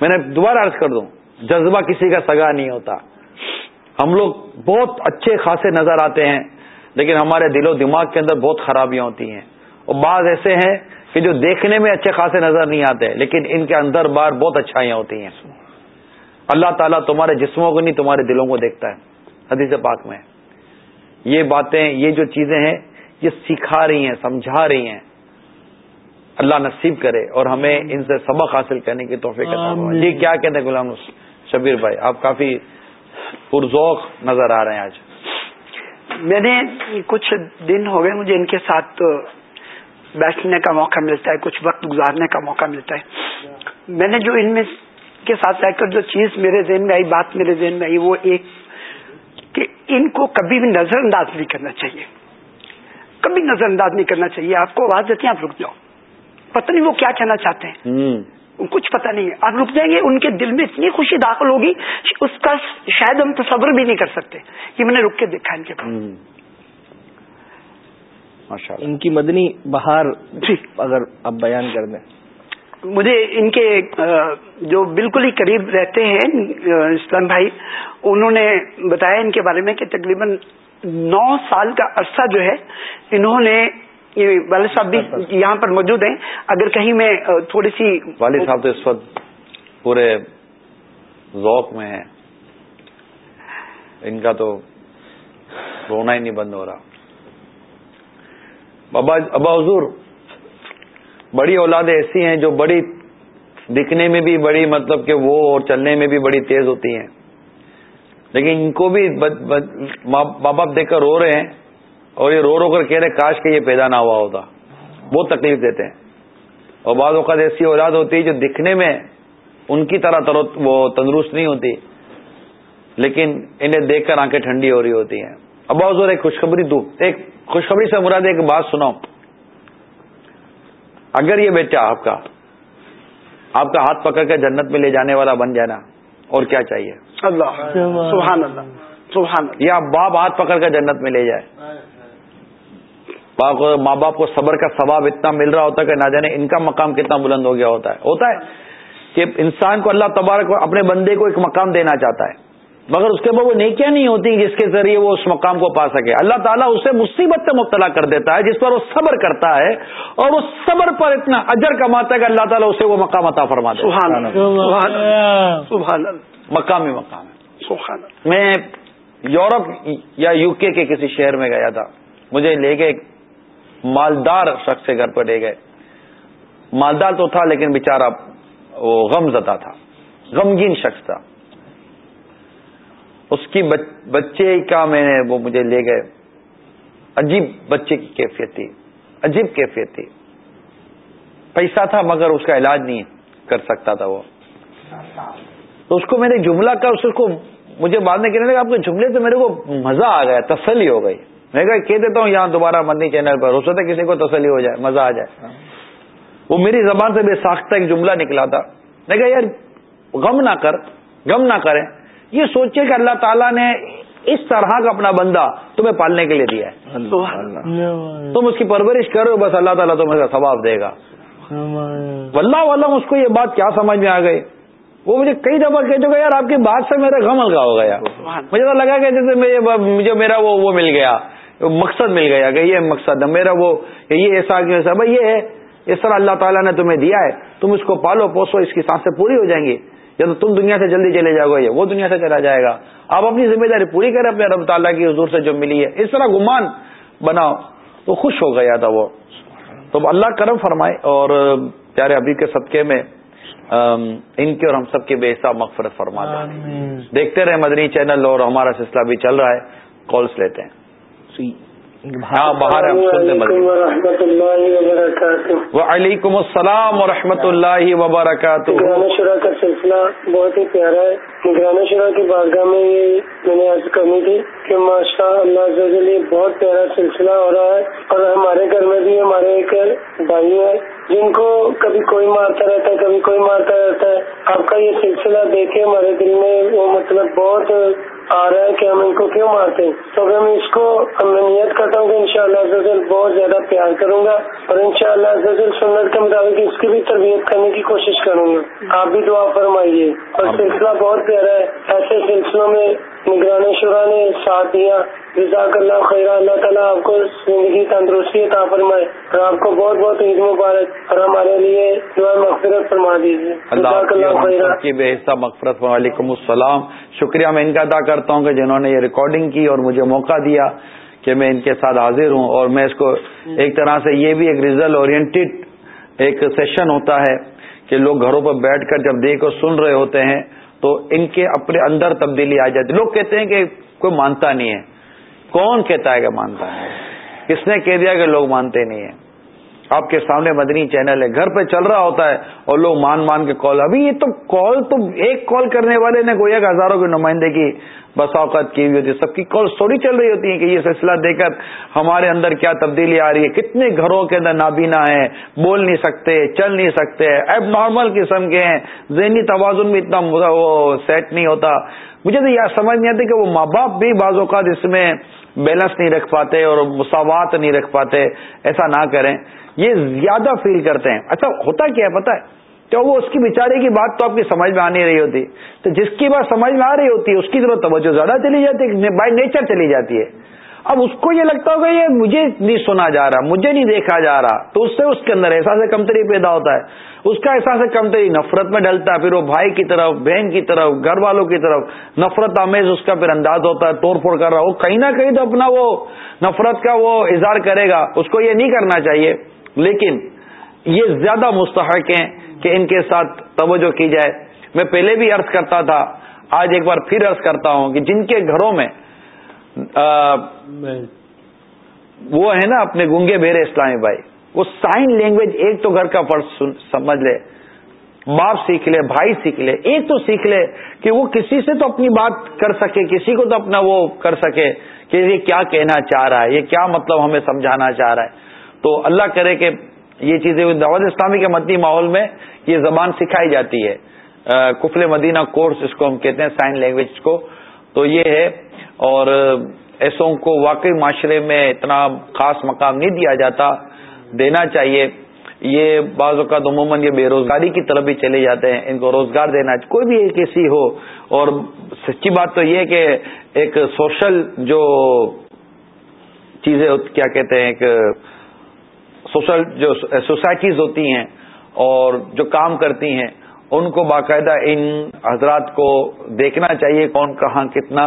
میں نے دوبارہ عرض کر دوں، جذبہ کسی کا سگا نہیں ہوتا۔ ہم لوگ بہت اچھے خاصے نظر آتے ہیں، لیکن ہمارے دل و دماغ کے اندر بہت خرابیاں ہوتی ہیں۔ اور بعض ایسے ہیں کہ جو دیکھنے میں اچھے خاصے نظر نہیں آتے، لیکن ان کے اندر بار بہت اچھائیاں ہوتی ہیں۔ اللہ تعالیٰ تمہارے جسموں کو نہیں، تمہارے دلوں کو دیکھتا ہے۔ حدیث پاک میں یہ باتیں، یہ جو چیزیں ہیں، یہ سکھا رہی ہیں، سمجھا رہی ہیں۔ اللہ نصیب کرے اور ہمیں ان سے سبق حاصل کرنے کی توفیق جی کیا کہتے ہیں غلام شبیر بھائی؟ آپ کافی پرذوق نظر آ رہے ہیں آج۔ میں نے کچھ دن ہو گئے مجھے ان کے ساتھ بیٹھنے کا موقع ملتا ہے کچھ وقت گزارنے کا موقع ملتا ہے۔ میں نے جو ان میں کے ساتھ رہ کر جو چیز میرے ذہن میں آئی بات میرے ذہن میں آئی وہ ایک کہ ان کو کبھی بھی نظر انداز نہیں کرنا چاہیے۔ کبھی نظر انداز نہیں کرنا چاہیے۔ آپ کو آواز دیتے ہیں آپ رک جاؤ۔ پتہ نہیں وہ کیا کہنا چاہتے ہیں۔ کچھ پتہ نہیں ہے۔ آپ رک جائیں گے ان کے دل میں اتنی خوشی داخل ہوگی اس کا شاید ہم تصور بھی نہیں کر سکتے یہ میں نے رک کے دیکھا ان کے پاس۔ ان کی مدنی بہار اگر آپ بیان کر دیں۔ مجھے ان کے جو بالکل ہی قریب رہتے ہیں اسلام بھائی انہوں نے بتایا ان کے بارے میں کہ تقریباً نو سال کا عرصہ جو ہے انہوں نے والد صاحب بھی یہاں پر موجود ہیں۔ اگر کہیں میں تھوڑی سی والد صاحب تو اس وقت پورے ذوق میں ہیں۔ ان کا تو رونا ہی نہیں بند ہو رہا۔ ابا ابا حضور بڑی اولادیں ایسی ہیں جو بڑی دکھنے میں بھی بڑی مطلب کہ وہ اور چلنے میں بھی بڑی تیز ہوتی ہیں۔ لیکن ان کو بھی ماں باپ دیکھ کر رو رہے ہیں۔ اور یہ رو رو کر کہہ رہے کاش کہ یہ پیدا نہ ہوا ہوتا۔ بہت تکلیف دیتے ہیں۔ اور بعض اوقات ایسی اولاد ہوتی ہے جو دکھنے میں ان کی طرح وہ تندرست نہیں ہوتی لیکن انہیں دیکھ کر آنکھیں ٹھنڈی ہو رہی ہوتی ہیں۔ ابا حضور ایک خوشخبری دوں ایک خوشخبری سے مراد ایک بات سناؤ اگر یہ بیٹا آپ کا آپ کا ہاتھ پکڑ کر جنت میں لے جانے والا بن جانا اور کیا چاہیے؟ اللہ سبحان اللہ سبحان اللہ۔ یا باپ ہاتھ پکڑ کر جنت میں لے جائے۔ ماں باپ کو صبر کا ثواب اتنا مل رہا ہوتا ہے کہ نہ جانے ان کا مقام کتنا بلند ہو گیا ہوتا ہے۔ ہوتا ہے کہ انسان کو اللہ تبارک اپنے بندے کو ایک مقام دینا چاہتا ہے۔ مگر اس کے بعد وہ نیکیاں نہیں ہوتی جس کے ذریعے وہ اس مقام کو پا سکے۔ اللہ تعالیٰ اسے مصیبت سے مبتلا کر دیتا ہے جس پر وہ صبر کرتا ہے اور اس صبر پر اتنا اجر کماتا ہے کہ اللہ تعالیٰ اسے وہ مقام عطا فرما دے۔ مقام ہی مقام۔ ہے میں یورپ یا یو کے کے کسی شہر میں گیا تھا۔ مجھے لے گئے مالدار شخص کے گھر پہ لے گئے۔ مالدار تو تھا لیکن بےچارا وہ غم زدہ تھا، غمگین شخص تھا۔ اس کی بچے کا میں نے وہ مجھے لے گئے۔ عجیب بچے کی کیفیت تھی، عجیب کیفیت تھی۔ پیسہ تھا مگر اس کا علاج نہیں کر سکتا تھا وہ۔ تو اس کو میں نے جملہ کا اس کو مجھے بعد میں کہنے لگا، آپ کے جملے سے میرے کو مزہ آ گیا، تسلی ہو گئی۔ میں کہا کہہ دیتا ہوں یہاں دوبارہ مدنی چینل پر ہو سکتا ہے کسی کو تسلی ہو جائے مزہ آ جائے۔ وہ میری زبان سے بے ساختہ ایک جملہ نکلا تھا۔ میں کہا یار غم نہ کر غم نہ کریں۔ یہ سوچے کہ اللہ تعالیٰ نے اس طرح کا اپنا بندہ تمہیں پالنے کے لیے دیا ہے۔ تم اس کی پرورش کرو بس اللہ تعالیٰ تمہیں ثواب دے گا۔ واللہ واللہ اس کو یہ بات کیا سمجھ میں آ گئی؟ وہ مجھے کئی دفعہ کہہ چکا یار آپ کی بات سے میرا غم ہلکا ہو گیا۔ مجھے تو لگا کہ جیسے مجھے میرا وہ وہ مل گیا۔ مقصد مل گیا کہ یہ مقصد ہے میرا وہ یہ ایسا کیوں ایسا بھائی یہ ہے اس طرح اللہ تعالیٰ نے تمہیں دیا ہے تم اس کو پالو پوسو اس کی سانسیں پوری ہو جائیں گی۔ یا تو تم دنیا سے جلدی چلے جاؤ گے وہ دنیا سے چلا جائے گا۔ آپ اپنی ذمہ داری پوری کریں اپنے رب تعالیٰ کی حضور سے جو ملی ہے۔ اس طرح گمان بناؤ تو خوش ہو گیا تھا وہ۔ تو اللہ کرم فرمائے اور پیارے ابھی کے صدقے میں ان کے اور ہم سب کے بے حساب مغفرت فرما دیں دیکھتے رہے مدنی چینل اور ہمارا سلسلہ بھی چل رہا ہے۔ کالس لیتے ہیں۔ باہر ورحمۃ اللہ وبرکاتہ وعلیکم السلام و رحمۃ اللہ وبرکاتہ۔ نگران شرح کا سلسلہ بہت ہی پیارا ہے۔ نگران شرح کی بارگاہ میں یہ میں نے عرض کرنی تھی کہ ماشاء اللہ یہ بہت پیارا سلسلہ ہو رہا ہے اور ہمارے گھر میں بھی ہمارے ایک بھائی ہے جن کو کبھی کوئی مارتا رہتا ہے کبھی کوئی مارتا رہتا ہے۔ آپ کا یہ سلسلہ دیکھے ہمارے دل میں وہ مطلب بہت آ رہا ہے کہ ہم ان کو کیوں مارتے ہیں؟ تو میں اس کو میں نیت کرتا ہوں کہ ان شاء اللہ بہت زیادہ پیار کروں گا اور ان شاء اللہ سنت کے مطابق اس کی بھی تربیت کرنے کی کوشش کروں گا۔ آپ بھی دعا فرمائیے۔ اور سلسلہ بہت پیارا ہے، ایسے سلسلوں میں نگرانی شرح نے ساتھ دیا جزاک اللہ خیر اللہ تعالیٰ آپ کو زندگی تندرستی عطا فرمائے اور آپ کو بہت بہت عید مبارک اور ہمارے لیے دعا مغفرت فرما دیجیے۔ اللہ کی بے حصہ مغفرت وعلیکم السلام۔ شکریہ میں ان کا ادا کرتا ہوں کہ جنہوں نے یہ ریکارڈنگ کی اور مجھے موقع دیا کہ میں ان کے ساتھ حاضر ہوں اور میں اس کو ایک طرح سے یہ بھی ایک ریزلٹ اورینٹیڈ ایک سیشن ہوتا ہے کہ لوگ گھروں پر بیٹھ کر جب دیکھ اور سن رہے ہوتے ہیں تو ان کے اپنے اندر تبدیلی آ جاتی۔ لوگ کہتے ہیں کہ کوئی مانتا نہیں ہے۔ کون کہتا ہے کہ مانتا ہے؟ کس نے کہہ دیا کہ لوگ مانتے نہیں ہیں؟ آپ کے سامنے مدنی چینل ہے، گھر پہ چل رہا ہوتا ہے اور لوگ مان مان کے کال ابھی یہ تو کال تو ایک کال کرنے والے نے کوئی ایک ہزاروں کی بس اوقات کی ہوئی ہوتی ہے سب کی کال تھوڑی چل رہی ہوتی ہے کہ یہ سلسلہ دے کر ہمارے اندر کیا تبدیلی آ رہی ہے۔ کتنے گھروں کے اندر نابینا ہیں، بول نہیں سکتے، چل نہیں سکتے ایب نارمل قسم کے ہیں۔ ذہنی توازن بھی اتنا وہ سیٹ نہیں ہوتا۔ مجھے تو یہ سمجھ نہیں آتی کہ وہ ماں باپ بھی بعض اوقات اس میں بیلنس نہیں رکھ پاتے اور مساوات نہیں رکھ پاتے۔ ایسا نہ کریں۔ یہ زیادہ فیل کرتے ہیں۔ اچھا ہوتا کیا ہے پتا ہے؟ تو وہ اس کی بیچارے کی بات تو آپ کی سمجھ میں آ نہیں رہی ہوتی۔ تو جس کی بات سمجھ میں آ رہی ہوتی ہے، اس کی طرف توجہ زیادہ چلی جاتی ہے بائی نیچر چلی جاتی ہے۔ اب اس کو یہ لگتا ہوگا، یہ مجھے نہیں سنا جا رہا، مجھے نہیں دیکھا جا رہا۔ تو اس سے اس کے اندر احساس کمتری پیدا ہوتا ہے۔ اس کا احساس کمتری، نفرت میں ڈلتا ہے۔ پھر وہ بھائی کی طرف، بہن کی طرف، گھر والوں کی طرف نفرت آمیز اس کا پھر انداز ہوتا ہے، توڑ پھوڑ کر رہا۔ وہ کہیں نہ کہیں تو اپنا وہ نفرت کا وہ اظہار کرے گا۔ اس کو یہ نہیں کرنا چاہیے۔ لیکن یہ زیادہ مستحق ہیں کہ ان کے ساتھ توجہ کی جائے۔ میں پہلے بھی عرض کرتا تھا، آج ایک بار پھر عرض کرتا ہوں کہ جن کے گھروں میں وہ ہے نا اپنے گنگے بیرے اسلامی بھائی۔ وہ سائن لینگویج ایک تو گھر کا فرض سمجھ لے۔ باپ سیکھ لے، بھائی سیکھ لے۔ ایک تو سیکھ لے کہ وہ کسی سے تو اپنی بات کر سکے، کسی کو تو اپنا وہ کر سکے کہ یہ کیا کہنا چاہ رہا ہے، یہ کیا مطلب ہمیں سمجھانا چاہ رہا ہے۔ تو اللہ کرے کہ یہ چیزیں دعوت اسلامی کے مدنی ماحول میں یہ زبان سکھائی جاتی ہے۔ کفل مدینہ کورس اس کو ہم کہتے ہیں، سائن لینگویج کو۔ تو یہ ہے۔ اور ایسوں کو واقعی معاشرے میں اتنا خاص مقام نہیں دیا جاتا، دینا چاہیے۔ یہ بعض اوقات عموماً یہ بے روزگاری کی طرف بھی چلے جاتے ہیں، ان کو روزگار دینا، کوئی بھی ایک ایسی ہو۔ اور سچی بات تو یہ کہ ایک سوشل جو چیزیں، کیا کہتے ہیں، ایک سوشل جو سوسائٹیز ہوتی ہیں اور جو کام کرتی ہیں ان کو باقاعدہ ان حضرات کو دیکھنا چاہیے کون کہاں کتنا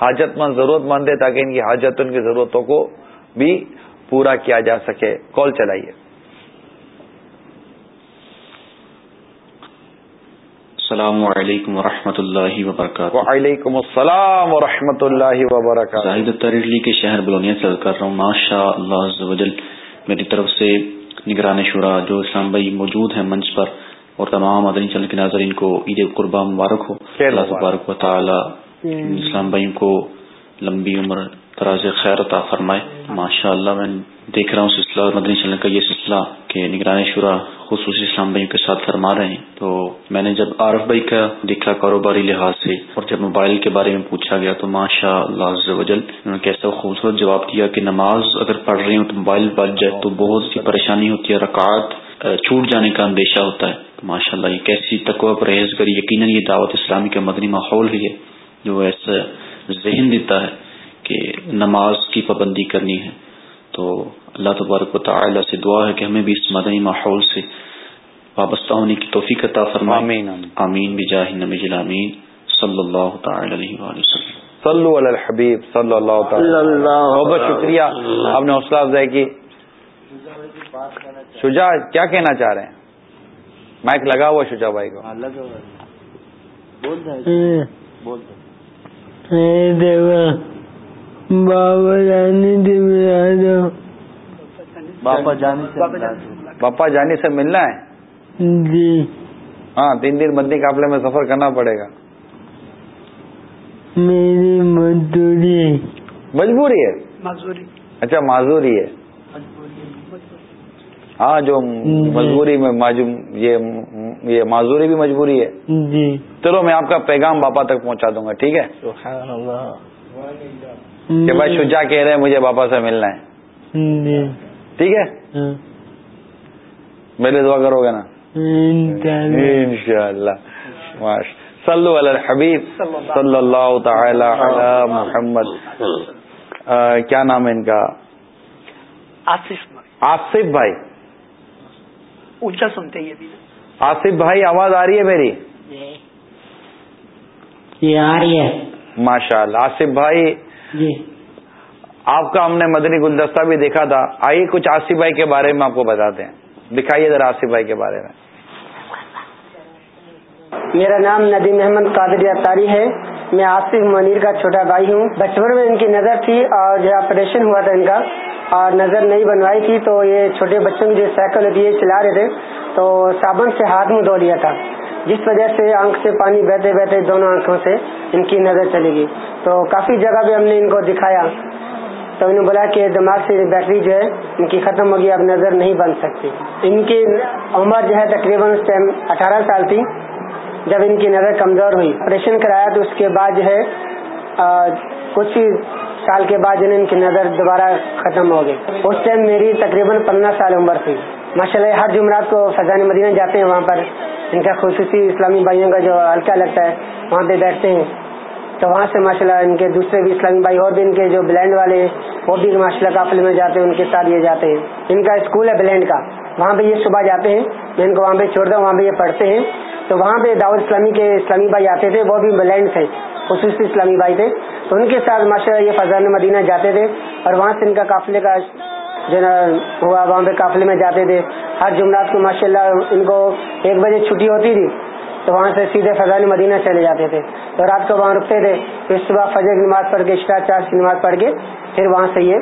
حاجت مند ضرورت مند ہے تاکہ ان کی حاجت ان کی ضرورتوں کو بھی پورا کیا جا سکے۔ کال چلائیے۔ السلام علیکم ورحمۃ اللہ وبرکاتہ۔ وعلیکم السلام ورحمۃ اللہ وبرکاتہ۔ زاہد ترلی کے شہر بلونیا سے کر رہا ہوں ماشاء اللہ میری طرف سے نگران شورا جو اسلام بھائی موجود ہیں منچ پر اور تمام مدنی چل کے ناظرین کو عید قربا مبارک ہو۔ اللہ تبارک و تعالی اسلام بھائی کو لمبی عمر تراز خیر عطا فرمائے۔ ماشاء اللہ میں دیکھ رہا ہوں سلسلہ اور مدنی چلنے کا یہ سلسلہ کہ نگران شورا خصوصی اسلام بھائی کے ساتھ فرما رہے ہیں۔ تو میں نے جب عارف بھائی کا دیکھا کاروباری لحاظ سے اور جب موبائل کے بارے میں پوچھا گیا تو ماشاء اللہ وجل انہوں نے کیسا خوبصورت جواب دیا کہ نماز اگر پڑھ رہی ہوں تو موبائل بچ جائے تو بہت سی پریشانی ہوتی ہے، رکعت چھوٹ جانے کا اندیشہ ہوتا ہے۔ ماشاء اللہ یہ کیسی تقوی پرہیز کر یقیناً یہ دعوت اسلامی کا مدنی ماحول ہی ہے، جو ایسا ذہن دیتا ہے کہ نماز کی پابندی کرنی ہے۔ تو اللہ تبارک و تعالی سے دعا ہے کہ ہمیں بھی اس مدنی ماحول سے وابستہ ہونے کی توفیق عطا فرمائے۔ آمین آمین۔ بجاہ نبی الامین صلی اللہ تعالی علیہ وآلہ وسلم۔ صلو علی الحبیب صلی اللہ تعالی بہت بہت شکریہ۔ آپ نے حوصلہ افزائی کی۔ شجاع کیا کہنا چاہ رہے ہیں؟ مائک لگا ہوا شجاع بھائی کو۔ بابا جانی باپا جانی سے باپا جانی سے ملنا ہے؟ جی۔ ہاں تین دن مدنی قافلے میں سفر کرنا پڑے گا۔ میری مزدوری۔ مجبوری ہے؟ معذوری اچھا معذوری ہے۔ ہاں جو مجبوری میں یہ معذوری بھی مجبوری ہے۔ جی۔ چلو میں آپ کا پیغام باپا تک پہنچا دوں گا ٹھیک ہے؟ کہ بھائی شجا کہہ رہے ہیں مجھے باپا سے ملنا ہے۔ جی۔ ٹھیک ہے؟ میرے دعا کرو گے نا؟ ان شاء اللہ۔ صلو علی الحبیب۔ صلی اللہ تعالی علی محمد۔ کیا نام ہے ان کا؟ آصف آصف بھائی۔ اونچا سنتے ہیں یہ آصف بھائی آواز آ رہی ہے میری؟ یہ آ رہی ہے۔ ماشاء اللہ آصف بھائی۔ جی۔ آپ کا ہم نے مدنی گلدستہ بھی دیکھا تھا۔ آئیے کچھ آصف بھائی کے بارے میں آپ کو بتاتے ہیں۔ دکھائیے ذرا آصف بھائی کے بارے میں۔ میرا نام ندیم احمد قادری اطاری ہے۔ میں آصف منیر کا چھوٹا بھائی ہوں۔ بچپن میں ان کی نظر تھی اور جو آپریشن ہوا تھا ان کا اور نظر نہیں بنوائی تھی تو یہ چھوٹے بچوں کی جو سائیکل ہوتی ہے چلا رہے تھے تو صابن سے ہاتھ منہ دھو لیا تھا۔ جس وجہ سے آنکھ سے پانی بہتے بہتے دونوں آنکھوں سے ان کی نظر چلی گئی۔ تو کافی جگہ پہ ہم نے ان کو دکھایا۔ تو انہوں نے بولا کہ دماغ سے بیٹری جو ہے ان کی ختم ہوگی، اب نظر نہیں بن سکتی۔ ان کی عمر جو ہے تقریباً اس ٹائم اٹھارہ سال تھی۔ جب ان کی نظر کمزور ہوئی، آپریشن کرایا تو اس کے بعد جو ہے کچھ سال کے بعد جو ان کی نظر دوبارہ ختم ہو گئی۔ اس ٹائم میری تقریباً پندرہ سال عمر تھی۔ ماشاء اللہ ہر جمعرات کو فضان مدینہ جاتے ہیں، وہاں پر ان کا خصوصی اسلامی بھائیوں کا جو ہلکا لگتا ہے، وہاں پہ بیٹھتے ہیں۔ تو وہاں سے ماشاء اللہ ان کے دوسرے بھی اسلامی بھائی اور بھی ان کے جو بلینڈ والے ہیں وہ بھی ماشاء اللہ قافلے میں جاتے ہیں، ان کے ساتھ یہ جاتے ہیں۔ ان کا اسکول ہے بلینڈ کا۔ وہاں پہ یہ صبح جاتے ہیں، میں ان کو وہاں پہ چھوڑتا ہوں وہاں پہ یہ پڑھتے ہیں۔ تو وہاں پہ دعوت اسلامی کے اسلامی بھائی آتے تھے، وہ بھی بلینڈ تھے، خصوصی اسلامی بھائی تھے۔ تو ان کے ساتھ ماشاء اللہ یہ فضان مدینہ جاتے تھے اور وہاں سے ان کا قافلے کا جو ہوا، وہاں پہ قافلے میں جاتے تھے۔ ہر جمعرات کو ماشاء اللہ ان کو ایک بجے چھٹی ہوتی تھی۔ تو وہاں سے سیدھے فضان مدینہ چلے جاتے تھے تو رات کو وہاں رکتے تھے، پھر صبح فجر کی نماز پڑھ کے اشتہار چار کی نماز پڑھ کے، پھر وہاں سے یہ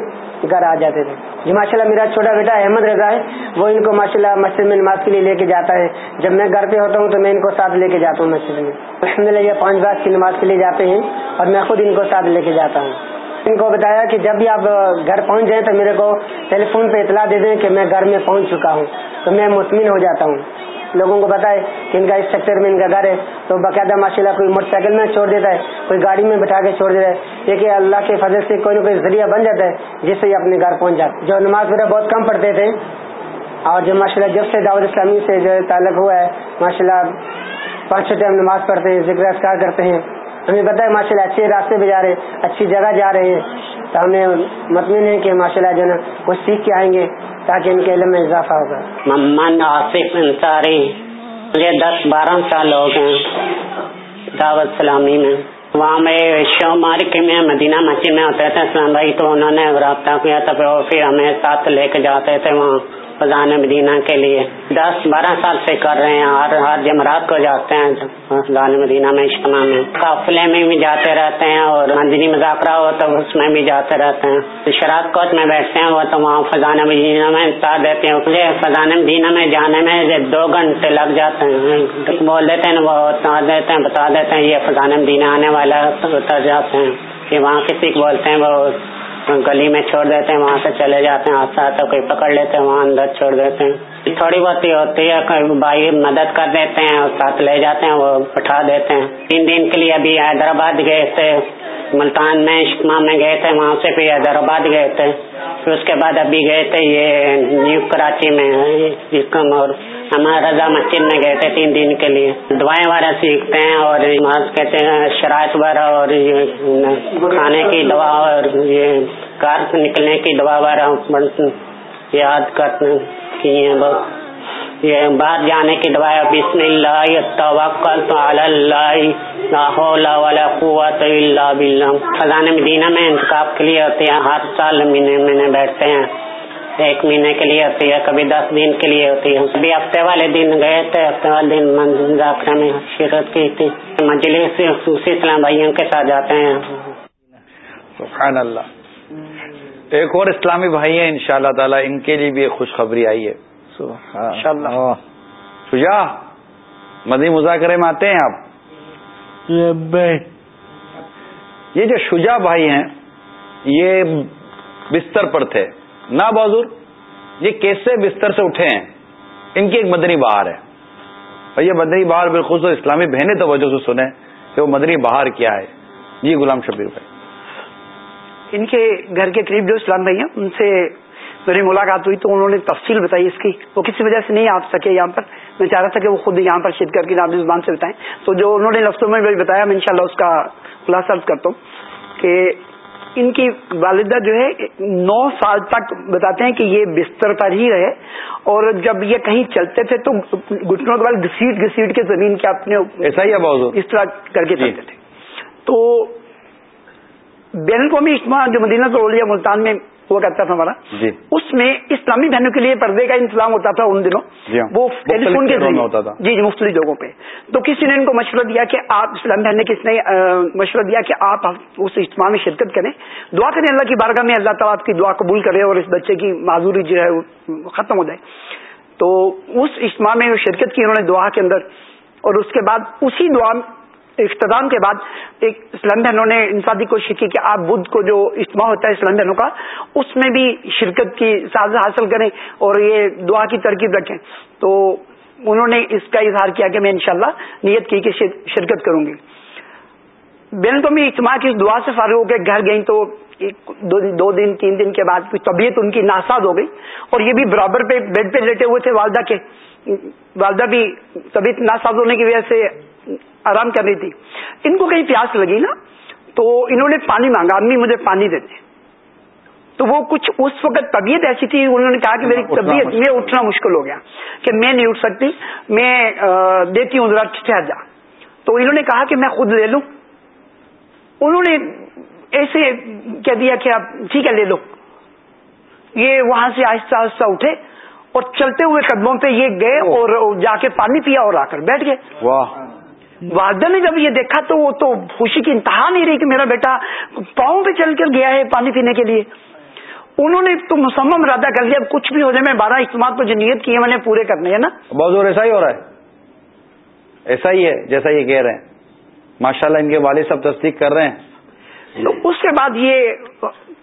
گھر آ جاتے تھے۔ جی ماشاء اللہ میرا چھوٹا بیٹا احمد رضا ہے، وہ ان کو ماشاء اللہ مسجد میں نماز کے لیے لے کے جاتا ہے۔ جب میں گھر پہ ہوتا ہوں تو میں ان کو ساتھ لے کے جاتا ہوں مسجد میں۔ الحمد للہ یہ پانچ بار کی نماز کے لیے جاتے ہیں اور میں خود ان کو ساتھ لے کے جاتا ہوں۔ ان کو بتایا کہ جب بھی آپ گھر پہنچ جائیں تو میرے کو ٹیلی فون پہ اطلاع دے دیں کہ میں گھر میں پہنچ چکا ہوں۔ تو میں مطمئن ہو جاتا ہوں۔ لوگوں کو بتائے کہ ان کا اس سیکٹر میں ان کا گھر ہے، تو باقاعدہ ماشاء اللہ کوئی موٹر سائیکل میں چھوڑ دیتا ہے، کوئی گاڑی میں بٹھا کے چھوڑ دیتا ہے۔ یہ کہ اللہ کے فضل سے کوئی نہ کوئی ذریعہ بن جاتا ہے جس سے یہ اپنے گھر پہنچ جاتا ہے۔ جو نماز وغیرہ بہت کم پڑھتے تھے، اور جو ماشاء اللہ جب سے دعوت اسلامی سے جو تعلق ہوا ہے، ماشاء اللہ پانچ چھ ٹائم نماز پڑھتے ہیں، ذکر اسکار کرتے ہیں۔ ہمیں پتا ہے، ماشاء اللہ اچھے راستے پہ جا رہے ہیں، اچھی جگہ جا رہے ہیں۔ تو ہمیں مطمئن ہے کہ ماشاء اللہ جو نا کچھ سیکھ کے آئیں گے۔ تاکہ ان کے علم میں اضافہ ہوگا۔ محمد آصف انصاری، مجھے دس بارہ سال ہو گئے دعوت سلامی میں۔ وہاں میں شو مارک میں مدینہ مسجد میں ہوتے تھے، اسلام بھائی، تو انہوں نے رابطہ کیا تھا۔ پھر ہمیں ساتھ لے کے جاتے تھے وہاں۔ فضان مدینہ کے لیے۔ دس بارہ سال سے کر رہے ہیں ہر ہر جمعرات کو جاتے ہیں۔ فضان مدینہ میں اجتماع میں۔ قافلے میں بھی جاتے رہتے ہیں اور مدنی مذاکرہ ہو تو اس میں بھی جاتے رہتے ہیں۔ شراب کوچ میں بیٹھتے ہیں وہ تو وہاں فضان مدینہ میں اتار دیتے ہیں۔ مجھے فضان مدینہ میں جانے میں دو گھنٹے لگ جاتے ہیں۔ بول دیتے ہیں وہ اتار دیتے ہیں، بتا دیتے ہیں یہ فضان مدینہ آنے والا اتر جاتے ہیں کہ وہاں کسی کو بولتے ہیں وہ گلی میں چھوڑ دیتے ہیں، وہاں سے چلے جاتے ہیں آتا آتا کوئی پکڑ لیتے ہیں، وہاں اندر چھوڑ دیتے ہیں۔ تھوڑی بہت ہی ہوتی ہے بھائی مدد کر دیتے ہیں اور ساتھ لے جاتے ہیں، وہ اٹھا دیتے ہیں۔ تین دن کے لیے ابھی حیدرآباد گئے تھے، ملتان میں اجتماع میں گئے تھے، وہاں سے بھی حیدرآباد گئے تھے۔ پھر اس کے بعد ابھی گئے تھے، یہ نیو کراچی میں اور ہمارا رضا مسجد میں گئے تھے تین دن کے لیے۔ دعائیں وغیرہ سیکھتے ہیں اور کہتے ہیں، شرائط وغیرہ اور کھانے کی دوا اور یہ کار نکلنے کی دوا وغیرہ یاد کرتے کی ہیں بہت یہ باہر جانے کی دعا بسم اللہ توکل اللہ، لا حول ولا قوت الا باللہ۔ خزانہ مدینہ میں انتخاب کے لیے ہوتے ہیں۔ ہر سال مہینے مہینے بیٹھتے ہیں۔ ایک مہینے کے لیے ہوتی ہے کبھی دس دن کے لیے ہوتی ہے۔ ابھی ہفتے والے دن گئے تھے ہفتے والے دن مذاکرہ میں شرکت کی تھی۔ مجلس سے خصوصی اسلام بھائیوں کے ساتھ جاتے ہیں۔ سبحان اللہ۔ ایک اور اسلامی بھائی ہیں ان شاء اللہ تعالیٰ ان کے لیے بھی ایک خوشخبری آئی ہے۔ شجا مدی مذاکرے میں آتے ہیں آپ؟ یہ جو شجا بھائی ہیں یہ بستر پر تھے۔ نہ بازور یہ کیسے بستر سے اٹھے ہیں؟ ان کی ایک مدنی بہار ہے۔ اور یہ مدنی بہار بالخصوص اسلامی بہنیں توجہ سے سنیں کہ وہ مدنی بہار کیا ہے۔ جی غلام شبیر بھائی۔ ان کے گھر کے قریب جو اسلام بھائی ہیں، ان سے میری ملاقات ہوئی تو انہوں نے تفصیل بتائی اس کی۔ وہ کسی وجہ سے نہیں آ سکے یہاں پر۔ میں چاہ رہا تھا کہ وہ خود یہاں پر شد کر کے نابی زبان سے بتائیں۔ تو جو انہوں نے لفظوں میں بتایا، میں انشاءاللہ اس کا خلاصہ کرتا ہوں کہ ان کی والدہ جو ہے نو سال تک بتاتے ہیں کہ یہ بستر پر ہی رہے اور جب یہ کہیں چلتے تھے تو گٹنوں کے بعد گھسیٹ گھسیٹ کے زمین کے اپنے ایسا ہی اس طرح کر کے چلتے تھے۔ تو بین الاقوامی اجتماع جو مدینہ تو ملتان میں ہوا کرتا تھا ہمارا جی۔ اس میں اسلامی بہنوں کے لیے پردے کا انتظام ہوتا تھا ان دنوں جی۔ وہ ٹیلی فون کے ذریعے۔ ہوتا تھا۔ جی جی مختلف جگہوں پہ۔ تو کسی نے ان کو مشورہ دیا کہ آپ اسلام بہن نے کس نے مشورہ دیا کہ آپ اس اجتماع میں شرکت کریں۔ دعا کریں اللہ کی بارگاہ میں اللہ تعالیٰ آپ کی دعا قبول کرے اور اس بچے کی معذوری جو ہے ختم ہو جائے۔ تو اس اجتماع میں شرکت کی انہوں نے دعا کے اندر اور اس کے بعد اسی دعا اختتام کے بعد ایک اسلام بہنوں نے انسادی کوشش کی کہ آپ بدھ کو جو اجتماع ہوتا ہے اسلام بہنوں کا، اس میں بھی شرکت کی ساز حاصل کریں اور یہ دعا کی ترکیب رکھیں۔ تو انہوں نے اس کا اظہار کیا کہ میں انشاءاللہ نیت کی کہ شرکت کروں گی۔ بین تو میں اجتماع کی دعا سے فارغ ہو کے گھر گئی تو دو دن، تین دن کے بعد طبیعت ان کی ناساد ہو گئی اور یہ بھی برابر پہ بیڈ پہ لیٹے ہوئے تھے والدہ کے۔ والدہ بھی طبیعت ناساد ہونے کی وجہ سے آرام کر رہی تھی۔ ان کو کہیں پیاس لگی نا تو انہوں نے پانی مانگا امی مجھے پانی دیتے تو وہ کچھ اس وقت طبیعت ایسی تھی انہوں نے کہا کہ میری طبیعت میں اٹھنا مشکل ہو گیا کہ میں نہیں اٹھ سکتی میں دیتی ہوں ذرا ٹھہر جا۔ تو انہوں نے کہا کہ میں خود لے لوں۔ انہوں نے ایسے کہہ دیا کہ آپ ٹھیک ہے لے لو۔ یہ وہاں سے آہستہ آہستہ اٹھے اور چلتے ہوئے قدموں پہ یہ گئے اور جا کے پانی پیا اور آ کر بیٹھ گئے۔ واہ۔ والدہ نے جب یہ دیکھا تو وہ تو خوشی کی انتہا نہیں رہی کہ میرا بیٹا پاؤں پہ چل کر گیا ہے پانی پینے کے لیے۔ انہوں نے تو مسمم ارادہ کر لیا کچھ بھی ہو جائے میں بارہ اجتماع کو جو نیت کی ہے میں نے پورے کرنے ہیں نا۔ بہت زور ایسا ہی ہو رہا ہے۔ ایسا ہی ہے جیسا یہ کہہ رہے ہیں۔ ماشاء اللہ ان کے والد سب تصدیق کر رہے ہیں۔ تو اس کے بعد یہ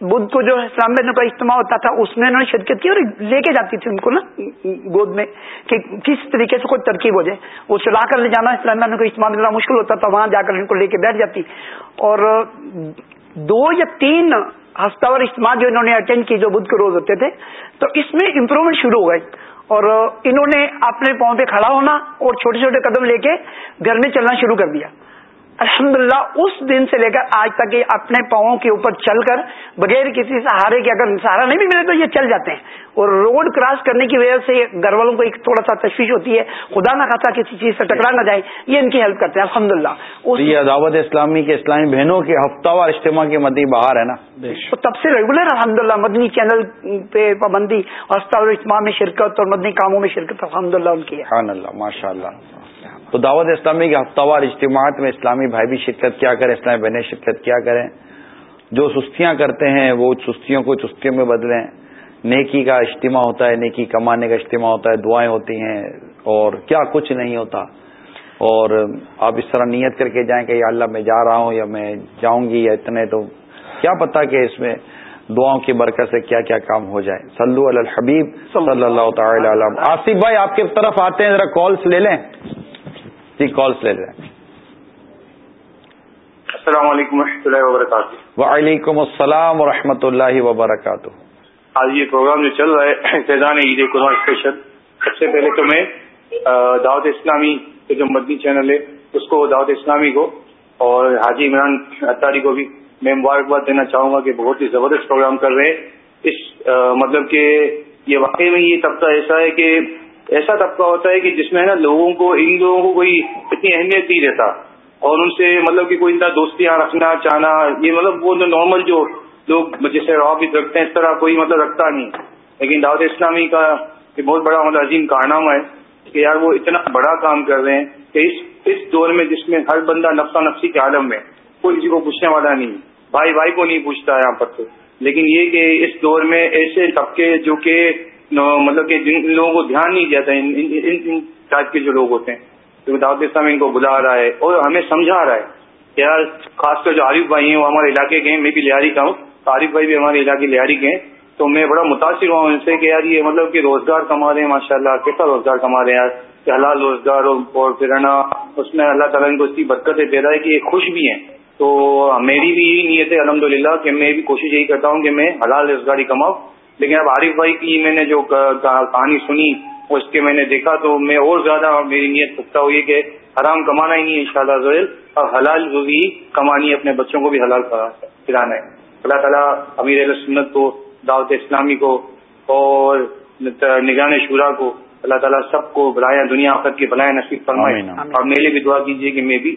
بدھ کو جو اسلام بہنوں کا اجتماع ہوتا تھا، اس میں انہوں نے شرکت کی اور لے کے جاتی تھی ان کو نا، گود میں، کہ کس طریقے سے کوئی ترکیب ہو جائے۔ وہ چلا کر لے جانا اسلام بہنوں کا اجتماع ملنا مشکل ہوتا تھا، وہاں جا کر ان کو لے کے بیٹھ جاتی۔ اور دو یا تین ہفتہ وار اجتماع جو انہوں نے اٹینڈ کی جو بدھ کے روز ہوتے تھے، تو اس میں امپروومنٹ شروع ہو گئی اور انہوں نے اپنے پاؤں پہ کھڑا ہونا اور چھوٹے چھوٹے قدم لے کے گھر میں چلنا شروع کر دیا۔ الحمدللہ اس دن سے لے کر آج تک یہ اپنے پاؤں کے اوپر چل کر بغیر کسی سہارے کے اگر سہارا نہیں بھی ملے تو یہ چل جاتے ہیں۔ اور روڈ کراس کرنے کی وجہ سے گھر والوں کو ایک تھوڑا سا تشویش ہوتی ہے خدا نہ خاصا کسی چیز سے ٹکرا نہ جائے یہ ان کی ہیلپ کرتے ہیں الحمد للہ یہ دعوت اسلامی کے اسلامی بہنوں کے ہفتہ وار اجتماع کی مدی باہر ہے نا؟ تو تب سے ریگولر الحمد للہ مدنی چینل پہ پابندی ہفتہ وار اجتماع میں شرکت اور مدنی کاموں میں شرکت الحمد للہ ان کی ہے۔ ماشاء اللہ تو دعوت اسلامی کے ہفتہ وار اجتماعات میں اسلامی بھائی بھی شرکت کیا کریں، اسلامی بہنیں شرکت کیا کریں۔ جو سستیاں کرتے ہیں، وہ سستیوں کو چستیوں میں بدلیں۔ نیکی کا اجتماع ہوتا ہے، نیکی کمانے کا اجتماع ہوتا ہے، دعائیں ہوتی ہیں اور کیا کچھ نہیں ہوتا۔ اور آپ اس طرح نیت کر کے جائیں کہ یا اللہ میں جا رہا ہوں یا میں جاؤں گی یا اتنے، تو کیا پتا کہ اس میں دعاؤں کی برکت سے کیا کیا کام ہو جائے۔ سلو الحبیب صلی اللہ تعالی آصف بھائی، آپ کی طرف آتے ہیں، ذرا کالس لے لیں۔ جی کالس لے لیں۔ السلام علیکم و رحمۃ اللہ وبرکاتہ۔ وعلیکم السلام و رحمۃ اللہ وبرکاتہ۔ آج یہ پروگرام جو چل رہا ہے فیضان عید قرآن اسپیشل۔ سب سے پہلے تو میں دعوت اسلامی کے جو مدنی چینل ہے اس کو دعوت اسلامی کو اور حاجی عمران اطاری کو بھی میں مبارکباد دینا چاہوں گا کہ بہت ہی زبردست پروگرام کر رہے ہیں۔ اس مطلب کہ یہ واقعی میں یہ طبقہ ایسا ہے کہ ایسا طبقہ ہوتا ہے کہ جس میں نا لوگوں کو، ان لوگوں کو کوئی اتنی اہمیت نہیں دیتا اور ان سے مطلب کہ کوئی اتنا دوستیاں رکھنا چاہنا یہ مطلب وہ نارمل جو لوگ جیسے روابط رکھتے ہیں، اس طرح کوئی مطلب رکھتا نہیں۔ لیکن دعوت اسلامی کا یہ بہت بڑا مطلب عظیم کارنامہ ہے کہ یار وہ اتنا بڑا کام کر رہے ہیں کہ اس اس دور میں جس میں ہر بندہ نفسا نفسی کے عالم میں کوئی کسی کو پوچھنے والا نہیں۔ بھائی بھائی کو نہیں پوچھتا یہاں پر تو۔ لیکن یہ کہ اس دور میں ایسے طبقے جو کہ مطلب کہ جن لوگوں کو دھیان نہیں دیا تھا، ان ٹائپ کے جو لوگ ہوتے ہیں۔ تو دعوت اسلام ان کو بلا رہا ہے اور ہمیں سمجھا رہا ہے کہ یار، خاص کر جو عارف بھائی ہیں، وہ ہمارے علاقے کے ہیں، میں بھی لہاری کا ہوں۔ عارف بھائی بھی ہمارے علاقے لہاری کے ہیں۔ تو میں بڑا متاثر ہوا ہوں ان سے کہ یار، یہ مطلب کہ روزگار کما رہے ہیں ماشاء اللہ کیسا روزگار کما رہے ہیں یار؟ کہ حلال روزگار اور پھرنا اس میں اللہ تعالیٰ ان کو اتنی برکتیں دے رہا ہے کہ یہ خوش بھی ہیں۔ تو میری بھی یہی نیت ہے الحمد للہ کہ میں بھی کوشش یہی کرتا ہوں کہ میں حلال روزگاری کماؤں۔ لیکن اب عارف بھائی کی میں نے جو کہانی سنی اس کے میں نے دیکھا تو میں اور زیادہ میری نیت پختہ ہوئی کہ حرام کمانا ہی نہیں ان شاء اللہ زہیل اور حلال بھی کمانی اپنے بچوں کو بھی حلال کرانا ہے۔ اللہ تعالیٰ امیر علیہ سنت کو دعوت اسلامی کو اور نگران شورا کو اللہ تعالیٰ سب کو بلائیں دنیا آفت کی بلائیں نصیب فرمائے۔ اور میرے بھی دعا کیجیے کہ میں بھی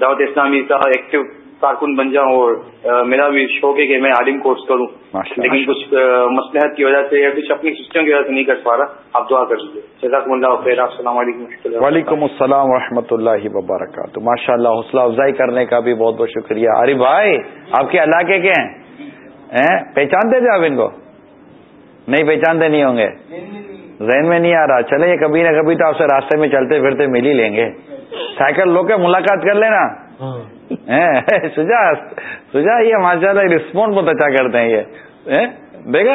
دعوت اسلامی کا ایکٹیو کارکن بن جاؤں اور میرا بھی شوق ہے کہ میں عالم کورس کروں. لیکن کچھ مسلحت کی وجہ سے یا کچھ اپنی سسٹم کی وجہ سے نہیں کر پا رہا. آپ دعا کر لیجیے جزاک اللہ خیر. السلام علیکم وعلیکم السلام و رحمۃ اللہ وبرکاتہ. ماشاء اللہ حوصلہ افزائی کرنے کا بھی بہت بہت شکریہ. ارے بھائی آپ کے علاقے کے ہیں؟ پہچانتے تھے آپ ان کو؟ نہیں پہچانتے نہیں ہوں گے. ذہن میں نہیں آ رہا. چلے کبھی نہ کبھی تو آپ سے راستے میں چلتے پھرتے مل ہی لیں گے. سائیکل لو کے ملاقات کر لینا. سجا سجا یہ ماشاء اللہ رسپونڈ بہت اچھا کرتے ہیں یہ۔ دیکھا؟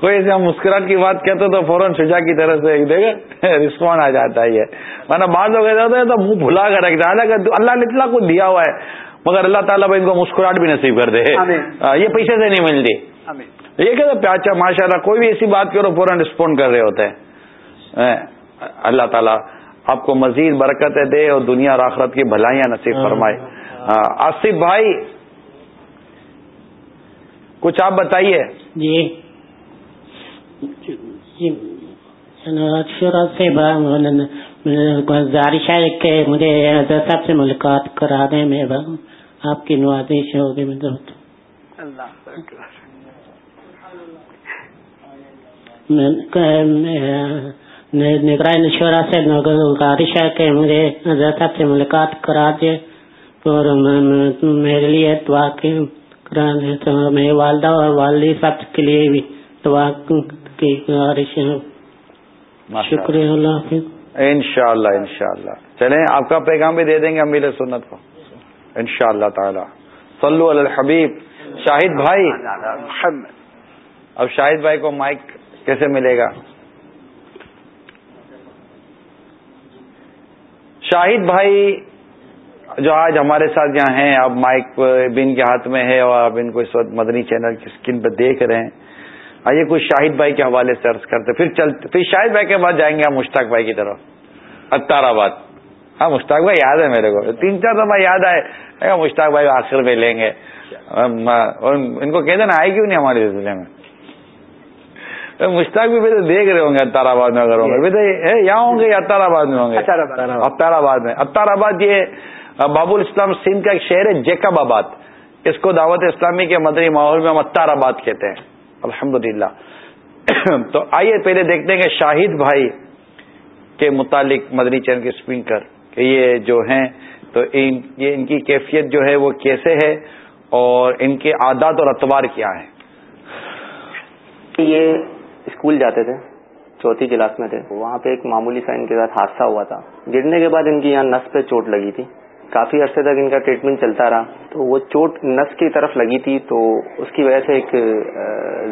کوئی ایسے ہم مسکراہٹ کی بات کہتے تو فوراً سجا کی طرف سے دیکھا رسپونڈ آ جاتا ہے یہ۔ ورنہ بعض لوگ ایسا ہیں تو منہ بھلا کر رکھ جاتا اللہ نے اتنا کچھ دیا ہوا ہے مگر اللہ تعالیٰ بھائی ان کو مسکراہٹ بھی نصیب کر دے۔ یہ پیسے سے نہیں ملتی۔ یہ کہ پیاچا ماشاء اللہ کوئی بھی ایسی بات کرو فوراً رسپونڈ کر رہے ہوتے ہیں۔ اللہ تعالیٰ آپ کو مزید برکتیں دے اور دنیا اور آخرت کی بھلائیاں نصیب فرمائے۔ آصف بھائی کچھ آپ بتائیے۔ جی۔ سے گزارش ہے کہ مجھے حضرت صاحب سے ملاقات کرا دیں میں آپ کی نوازش ہوگی میں نگران شورا سے گزارش ہے کہ مجھے حضرت صاحب سے ملاقات کرا دے اور میرے لیے دعا کرا دے تو میری والدہ اور والدی سب کے لیے بھی دعا کی گزارش ہے شکریہ اللہ حافظ ان شاء اللہ ان شاء اللہ چلیں آپ کا پیغام بھی دے دیں گے امیر سنت کو ان شاء اللہ تعالی صلو علی الحبیب شاہد بھائی اب شاہد بھائی کو مائک کیسے ملے گا شاہد بھائی جو آج ہمارے ساتھ یہاں ہیں اب مائک بھی ان کے ہاتھ میں ہے اور اب ان کو اس وقت مدنی چینل کی اسکرین پہ دیکھ رہے ہیں۔ آئیے کچھ شاہد بھائی کے حوالے سے عرض کرتے پھر چلتے پھر شاہد بھائی کے بعد جائیں گے ہم مشتاق بھائی کی طرف۔ اتار آباد۔ ہاں مشتاق بھائی یاد ہے میرے کو۔ تین چار دفعہ یاد آئے۔ مشتاق بھائی آخر میں لیں گے۔ ان کو کہتے نا، آئے کیوں نہیں ہمارے سلسلے میں؟ مشتاق بھی تو دیکھ رہے ہوں گے اتار آباد میں اگر ہوں گے۔ یہاں ہوں گے یا اتار آباد میں ہوں گے؟ اتار آباد میں۔ اتار آباد یہ بابول اسلام سندھ کا ایک شہر ہے جیکب آباد۔ اس کو دعوت اسلامی کے مدنی ماحول میں ہم اتار آباد کہتے ہیں۔ الحمد تو آئیے پہلے دیکھتے ہیں کہ شاہد بھائی کے متعلق مدنی چین کے اسپیکر کہ یہ جو ہیں تو ان یہ ان کی کیفیت جو ہے وہ کیسے ہے اور ان کے عادات اور اتوار کیا ہیں؟ یہ اسکول جاتے تھے، چوتھی کلاس میں تھے۔ وہاں پہ ایک معمولی سا ان کے ساتھ حادثہ ہوا تھا۔ گرنے کے بعد ان کی یہاں نس پہ چوٹ لگی تھی۔ کافی عرصے تک ان کا ٹریٹمنٹ چلتا رہا۔ تو وہ چوٹ نس کی طرف لگی تھی تو اس کی وجہ سے ایک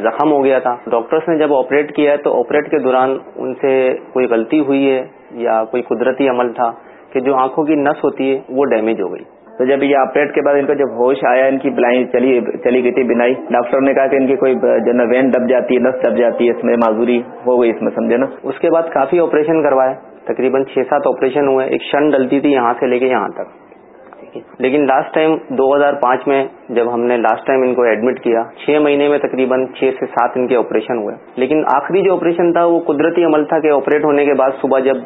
زخم ہو گیا تھا۔ ڈاکٹرس نے جب آپریٹ کیا تو آپریٹ کے دوران ان سے کوئی غلطی ہوئی ہے یا کوئی قدرتی عمل تھا کہ جو آنکھوں کی نس ہوتی ہے وہ ڈیمیج ہو گئی۔ تو جب یہ آپریٹ کے بعد ان کو جب ہوش آیا، ان کی بلائن چلی چلی گئی تھی بنائی۔ ڈاکٹر نے کہا کہ ان کی کوئی جو نا وین دب جاتی ہے، نس دب جاتی ہے، اس میں معذوری ہو گئی، اس میں سمجھے نا۔ اس کے بعد کافی آپریشن کروائے تقریباً چھ سات آپریشن ہوئے۔ ایک شن ڈلتی تھی یہاں سے لے کے یہاں تک۔ لیکن لاسٹ ٹائم دو ہزار پانچ میں جب ہم نے لاسٹ ٹائم ان کو ایڈمٹ کیا، چھ مہینے میں تقریباً چھ سے سات ان کے آپریشن ہوئے۔ لیکن آخری جو آپریشن تھا، وہ قدرتی عمل تھا کہ آپریٹ ہونے کے بعد صبح جب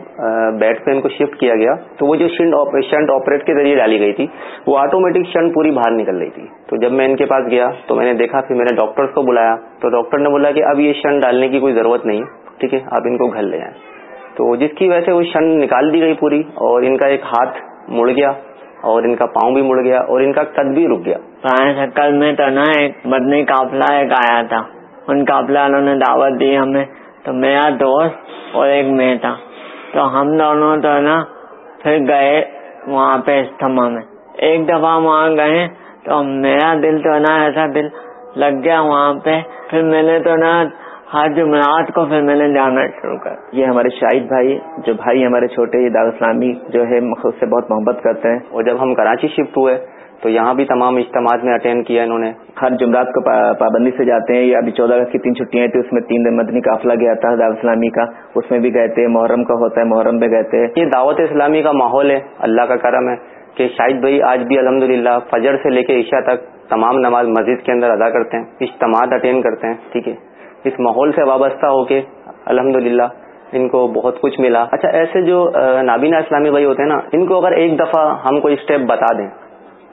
بیڈ پہ ان کو شفٹ کیا گیا، تو وہ جو شنٹ آپریٹ کے ذریعے ڈالی گئی تھی، وہ آٹومیٹک شنٹ پوری باہر نکل رہی تھی۔ تو جب میں ان کے پاس گیا، تو میں نے دیکھا، پھر میں نے ڈاکٹرس کو بلایا۔ تو ڈاکٹر نے بولا کہ اب یہ شنٹ ڈالنے کی کوئی ضرورت نہیں، ٹھیک ہے، آپ ان کو گھر لے آئیں۔ تو جس کی وجہ سے وہ شنٹ نکال دی گئی پوری اور ان کا ایک ہاتھ مڑ گیا اور ان کا پاؤں بھی مڑ گیا اور ان کا قد بھی رک گیا۔ شکل میں تو نا ایک بدنی قافلہ ایک آیا تھا۔ ان قافلہ انہوں نے دعوت دی ہمیں۔ تو میرا دوست اور ایک میں تھا تو ہم دونوں تو نا پھر گئے وہاں پہ استھما میں۔ ایک دفعہ وہاں گئے تو میرا دل تو نا ایسا دل لگ گیا وہاں پہ۔ پھر میں نے تو نا ہر جمعرات کو پھر میں نے جانا شروع کر یہ ہمارے شاہد بھائی، جو بھائی ہمارے چھوٹے یہ دار اسلامی جو ہے خود سے بہت محبت کرتے ہیں۔ اور جب ہم کراچی شفٹ ہوئے، تو یہاں بھی تمام اجتماعات میں اٹینڈ کیا انہوں نے۔ ہر جمعرات کو پابندی سے جاتے ہیں۔ یہ ابھی چودہ اگست کی تین چھٹیاں تھیں اس میں تین دن مدنی قافلہ گیا تھا دعوت اسلامی کا۔ اس میں بھی گئے تھے، محرم کا ہوتا ہے، محرم پہ گئے تھے۔ یہ دعوت اسلامی کا ماحول ہے، اللہ کا کرم ہے کہ شاہد بھائی آج بھی الحمد فجر سے لے کے عشاء تک تمام نماز مسجد کے اندر ادا کرتے ہیں، اجتماعات اٹینڈ کرتے ہیں، ٹھیک ہے۔ اس ماحول سے وابستہ ہو کے الحمد ان کو بہت کچھ ملا۔ اچھا ایسے جو نابینا اسلامی بھائی ہوتے ہیں نا، ان کو اگر ایک دفعہ ہم کوئی اسٹیپ بتا دیں،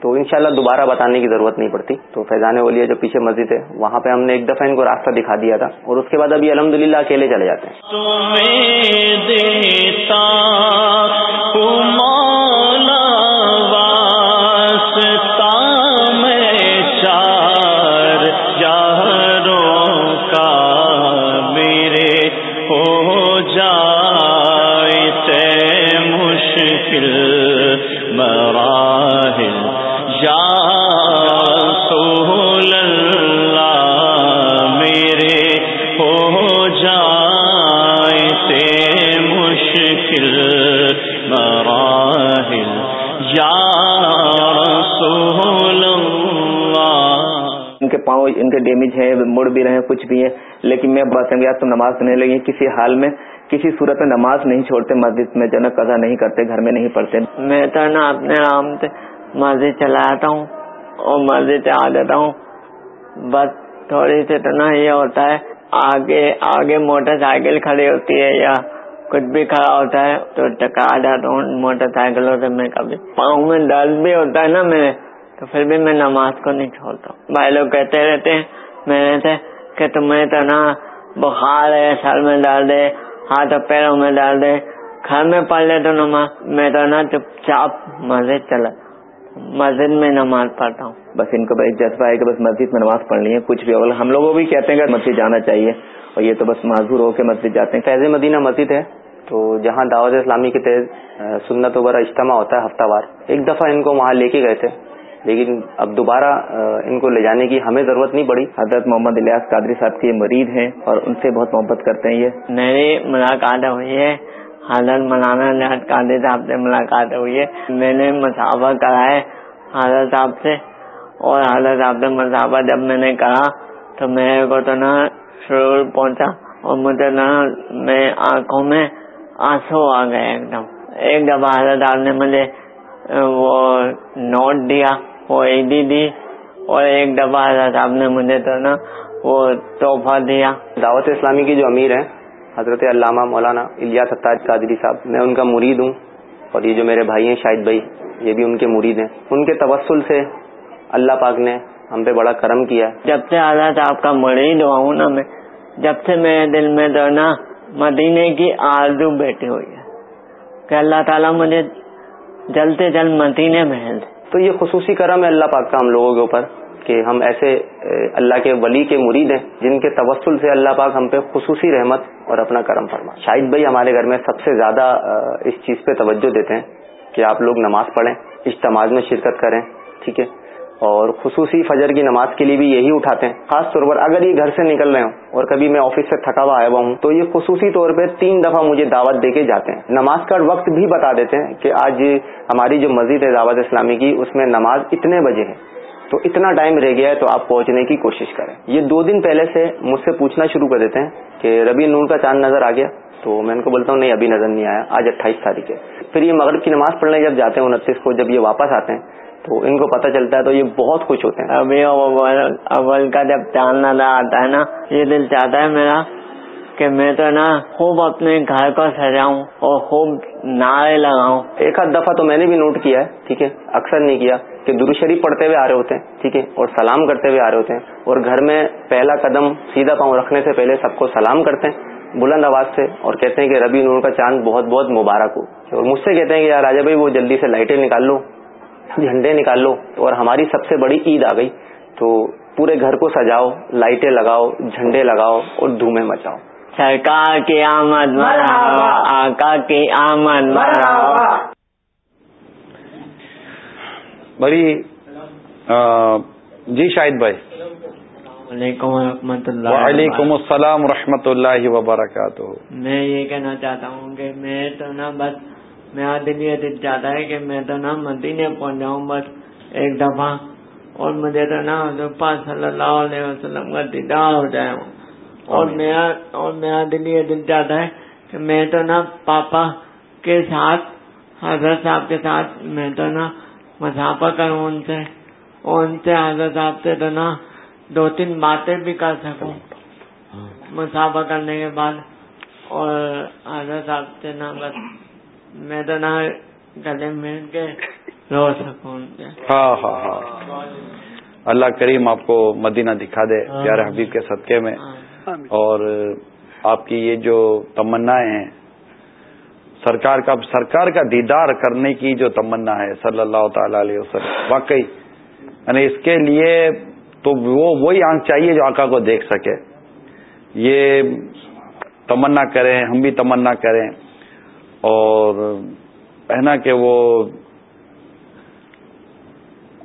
تو انشاءاللہ دوبارہ بتانے کی ضرورت نہیں پڑتی۔ تو فیضان ولیہ جو پیچھے مسجد ہے، وہاں پہ ہم نے ایک دفعہ ان کو راستہ دکھا دیا تھا۔ اور اس کے بعد ابھی الحمد للہ اکیلے چلے جاتے ہیں۔ ان کے ڈیمیج ہے مڑ بھی رہے ہیں، کچھ بھی ہے لیکن میں بس تم نماز پڑھنے لگی کسی حال میں کسی صورت میں نماز نہیں چھوڑتے، مسجد میں جنک قضا نہیں کرتے، گھر میں نہیں پڑھتے۔ میں تو نا اپنے رام سے مسجد چلا آتا ہوں اور مسجد آ جاتا ہوں۔ بس تھوڑی سی تو نا یہ ہوتا ہے، آگے آگے موٹر سائیکل کھڑی ہوتی ہے یا کچھ بھی کھڑا ہوتا ہے تو ٹکا جاتا ہوں موٹر سائیکلوں سے میں کبھی۔ پاؤں میں درد بھی ہوتا ہے نا میں تو پھر بھی میں نماز کو نہیں چھوڑتا بھائی لوگ کہتے رہتے ہیں میرے سے کہ تمہیں تو نا بخار ہے، سر میں ڈال دے ہاتھ پیروں میں ڈال دے گھر میں پڑھ لے تو نماز۔ میں تو نا چپ چاپ مسجد چلا، مسجد میں نماز پڑھتا ہوں۔ بس ان کو بھائی جذبہ ہے کہ بس مسجد میں نماز پڑھنی ہے، کچھ بھی۔ اگر ہم لوگوں بھی کہتے ہیں کہ مسجد جانا چاہیے، اور یہ تو بس معذور ہو کے مسجد جاتے ہیں۔ فیض مدینہ مسجد ہے، تو جہاں دعوت اسلامی کے تحت سنت وغیرہ اجتماع ہوتا ہے ہفتہ وار، ایک دفعہ ان کو وہاں لے کے گئے تھے۔ لیکن اب دوبارہ ان کو لے جانے کی ہمیں ضرورت نہیں پڑی۔ حضرت محمد الیاس قادری صاحب کے مریض ہیں اور ان سے بہت محبت کرتے ہیں یہ۔ میری ملاقات ہوئی ہے۔ حضرت مولانا نہٹ قادری صاحب سے ملاقات ہوئی ہے۔ میں نے مسافہ کرا ہے حضرت صاحب سے۔ اور حضرت صاحب سے مسافہ جب میں نے کہا تو میرے کو تو نا شرور پہنچا اور مجھے نا میں آنکھوں میں آنسو آ گئے ایک دم۔ ایک دفعہ حضرت صاحب نے مجھے وہ نوٹ دیا۔ وہ عیدی دی اور ایک دفعہ حضرت صاحب نے مجھے تو نا وہ تحفہ دیا۔ دعوت اسلامی کی جو امیر ہیں حضرت علامہ مولانا الیاس ستار قادری صاحب میں ان کا مرید ہوں اور یہ جو میرے بھائی ہیں شاہد بھائی یہ بھی ان کے مرید ہیں۔ ان کے توسل سے اللہ پاک نے ہم پہ بڑا کرم کیا۔ جب سے حضرت آپ کا مرید ہوا ہوں نا میں جب سے میرے دل میں تو نا مدینے کی آرزو بیٹھی ہوئی ہے کہ اللہ تعالیٰ مجھے جلد سے جلد مدینے بھیج دے۔ تو یہ خصوصی کرم ہے اللہ پاک کا ہم لوگوں کے اوپر کہ ہم ایسے اللہ کے ولی کے مرید ہیں جن کے توسل سے اللہ پاک ہم پہ خصوصی رحمت اور اپنا کرم فرما شاہد بھائی ہمارے گھر میں سب سے زیادہ اس چیز پہ توجہ دیتے ہیں کہ آپ لوگ نماز پڑھیں، اجتماع میں شرکت کریں، ٹھیک ہے؟ اور خصوصی فجر کی نماز کے لیے بھی یہی اٹھاتے ہیں۔ خاص طور پر اگر یہ گھر سے نکل رہے ہوں اور کبھی میں آفس سے تھکا ہوا آیا ہوا ہوں تو یہ خصوصی طور پہ تین دفعہ مجھے دعوت دے کے جاتے ہیں۔ نماز کا وقت بھی بتا دیتے ہیں کہ آج ہماری جو مسجد ہے دعوت اسلامی کی، اس میں نماز اتنے بجے ہے۔ تو اتنا ٹائم رہ گیا ہے تو آپ پہنچنے کی کوشش کریں۔ یہ دو دن پہلے سے مجھ سے پوچھنا شروع کر دیتے ہیں کہ ربی نور کا چاند نظر آ گیا؟ تو میں ان کو بولتا ہوں، نہیں، ابھی نظر نہیں آیا، آج اٹھائیس تاریخ ہے۔ پھر یہ مغرب کی نماز پڑھنے جب جاتے ہیں انتیس کو، جب یہ واپس آتے ہیں تو ان کو پتہ چلتا ہے تو یہ بہت خوش ہوتے ہیں۔ ابھی اول کا جب چاند نظر آتا ہے نا یہ دل چاہتا ہے میرا کہ میں تو نا خوب اپنے گھر کو سجاؤں اور خوب نعرے لگاؤں۔ ایک آدھ دفعہ تو میں نے بھی نوٹ کیا ہے ٹھیک ہے اکثر نہیں کیا کہ درو شریف پڑھتے ہوئے آ رہے ہوتے ہیں ٹھیک ہے اور سلام کرتے ہوئے آ رہے ہوتے ہیں۔ اور گھر میں پہلا قدم سیدھا پاؤں رکھنے سے پہلے سب کو سلام کرتے ہیں بلند آواز سے اور کہتے ہیں کہ ربی نور کا چاند بہت بہت مبارک ہو۔ اور مجھ سے کہتے ہیں کہ یار راجا بھائی وہ جلدی سے لائٹیں نکال لو۔ جھنڈے نکال لو اور ہماری سب سے بڑی عید آ گئی تو پورے گھر کو سجاؤ لائٹیں لگاؤ جھنڈے لگاؤ اور دھومے مچاؤ۔ سرکار کی آمد مرحبا آقا کی آمد مرحبا۔ بڑی جی شاہد بھائی۔ وعلیکم ورحمۃ اللہ وعلیکم السلام ورحمۃ اللہ وبرکاتہ۔ میں یہ کہنا چاہتا ہوں کہ میں تو نا بس میرا دل یہ دل چاہتا ہے کہ میں تو نا مدینے پہنچ جاؤں بس ایک دفعہ۔ اور مجھے تو نا پاس صلی اللہ علیہ وسلم کا دیدار ہو جائے۔ اور میرا اور میرا دل یہ دل چاہتا ہے کہ میں تو نا پاپا کے ساتھ حضرت صاحب کے ساتھ میں تو نا مسافہ کروں ان سے۔ اور ان سے حضرت صاحب سے تو نا دو تین باتیں بھی کر سکوں۔ مسافہ کرنے کے بعد۔ اور حضرت صاحب سے نا بس میں تو نا گلے مل کے رو سے ہاں ہاں ہاں۔ اللہ کریم آپ کو مدینہ دکھا دے پیارے حبیب کے صدقے میں۔ اور آپ کی یہ جو تمنا ہیں سرکار کا سرکار کا دیدار کرنے کی جو تمنا ہے صلی اللہ تعالی علیہ وسلم واقعی۔ یعنی اس کے لیے تو وہ وہی آنکھ چاہیے جو آقا کو دیکھ سکے۔ یہ تمنا کریں ہم بھی تمنا کریں۔ اور ہے نا کہ وہ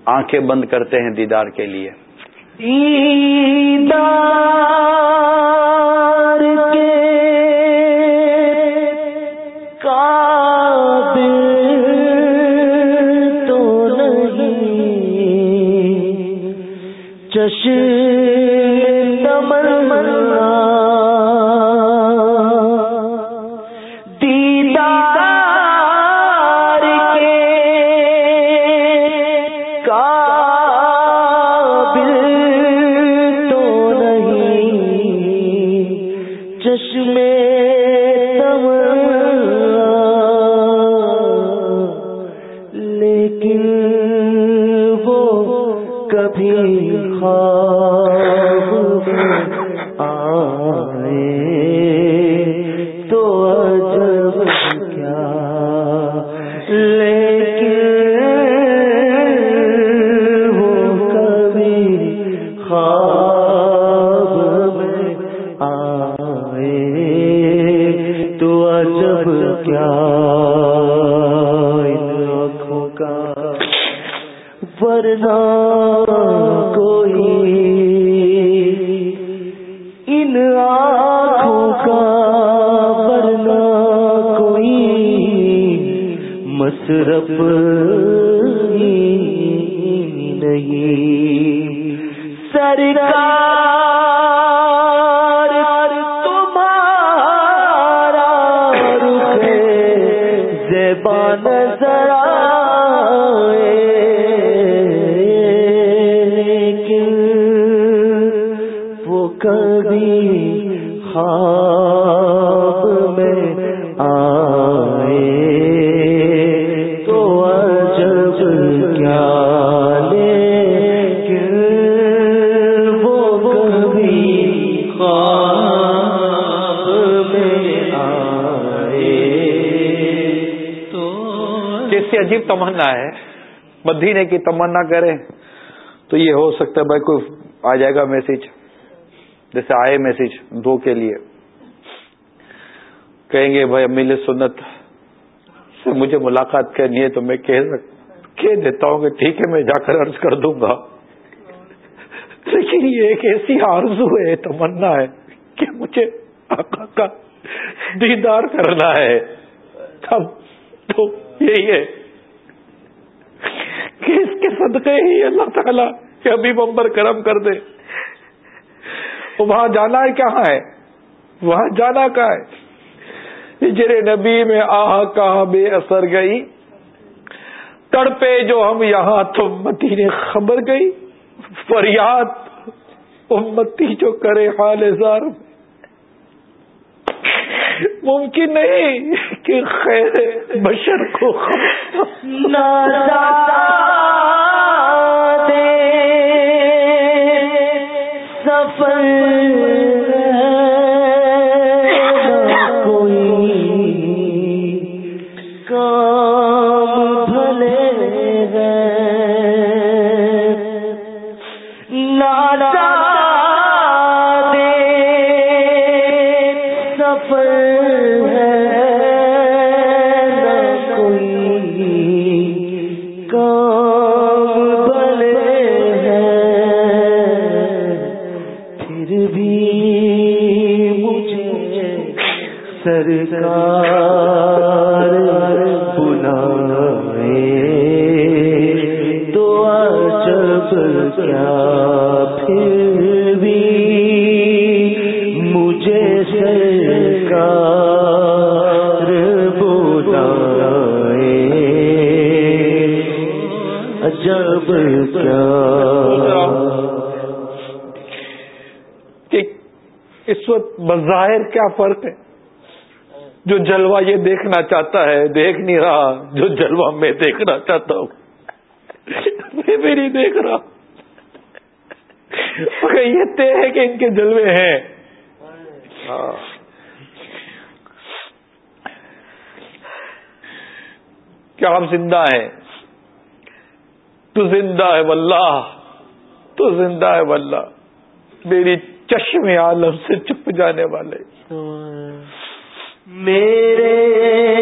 آنکھیں بند کرتے ہیں دیدار کے لیے۔ دیدار کے عجیب تمنا ہے۔ مدینے کی تمنا کرے تو یہ ہو سکتا ہے بھائی کوئی آ جائے گا میسج۔ جیسے آئے میسج دو کے لیے۔ کہیں گے بھائی امیل سنت سے مجھے ملاقات کرنی ہے تو میں کہہ کہہ دیتا ہوں کہ ٹھیک ہے، میں جا کر عرض کر دوں گا۔ لیکن یہ ایک ایسی آرزو ہے، تمنا ہے کہ مجھے آقا کا دیدار کرنا ہے۔ تب تو یہی ہے۔ صدقے ہی اللہ تعالیٰ کہ ابھی بمبر کرم کر دے۔ وہاں جانا ہے کہاں ہے؟ وہاں جانا کہاں ہے؟ ہجر نبی میں آہ کہاں بے اثر گئی؟ تڑپے جو ہم یہاں تو مدینے خبر گئی۔ فریاد امتی جو کرے حال زار۔ ممکن نہیں کہ خیر بشر کو سفر کہ اس وقت بظاہر کیا فرق ہے؟ جو جلوہ یہ دیکھنا چاہتا ہے، دیکھ نہیں رہا، جو جلوہ میں دیکھنا چاہتا ہوں، میں بھی نہیں دیکھ رہا۔ مگر یہ طے ہے کہ ان کے جلوے ہیں۔ ہاں۔ کیا ہم زندہ ہیں؟ تو زندہ ہے واللہ، تو زندہ ہے واللہ۔ میری چشم عالم سے چپ جانے والے۔ میرے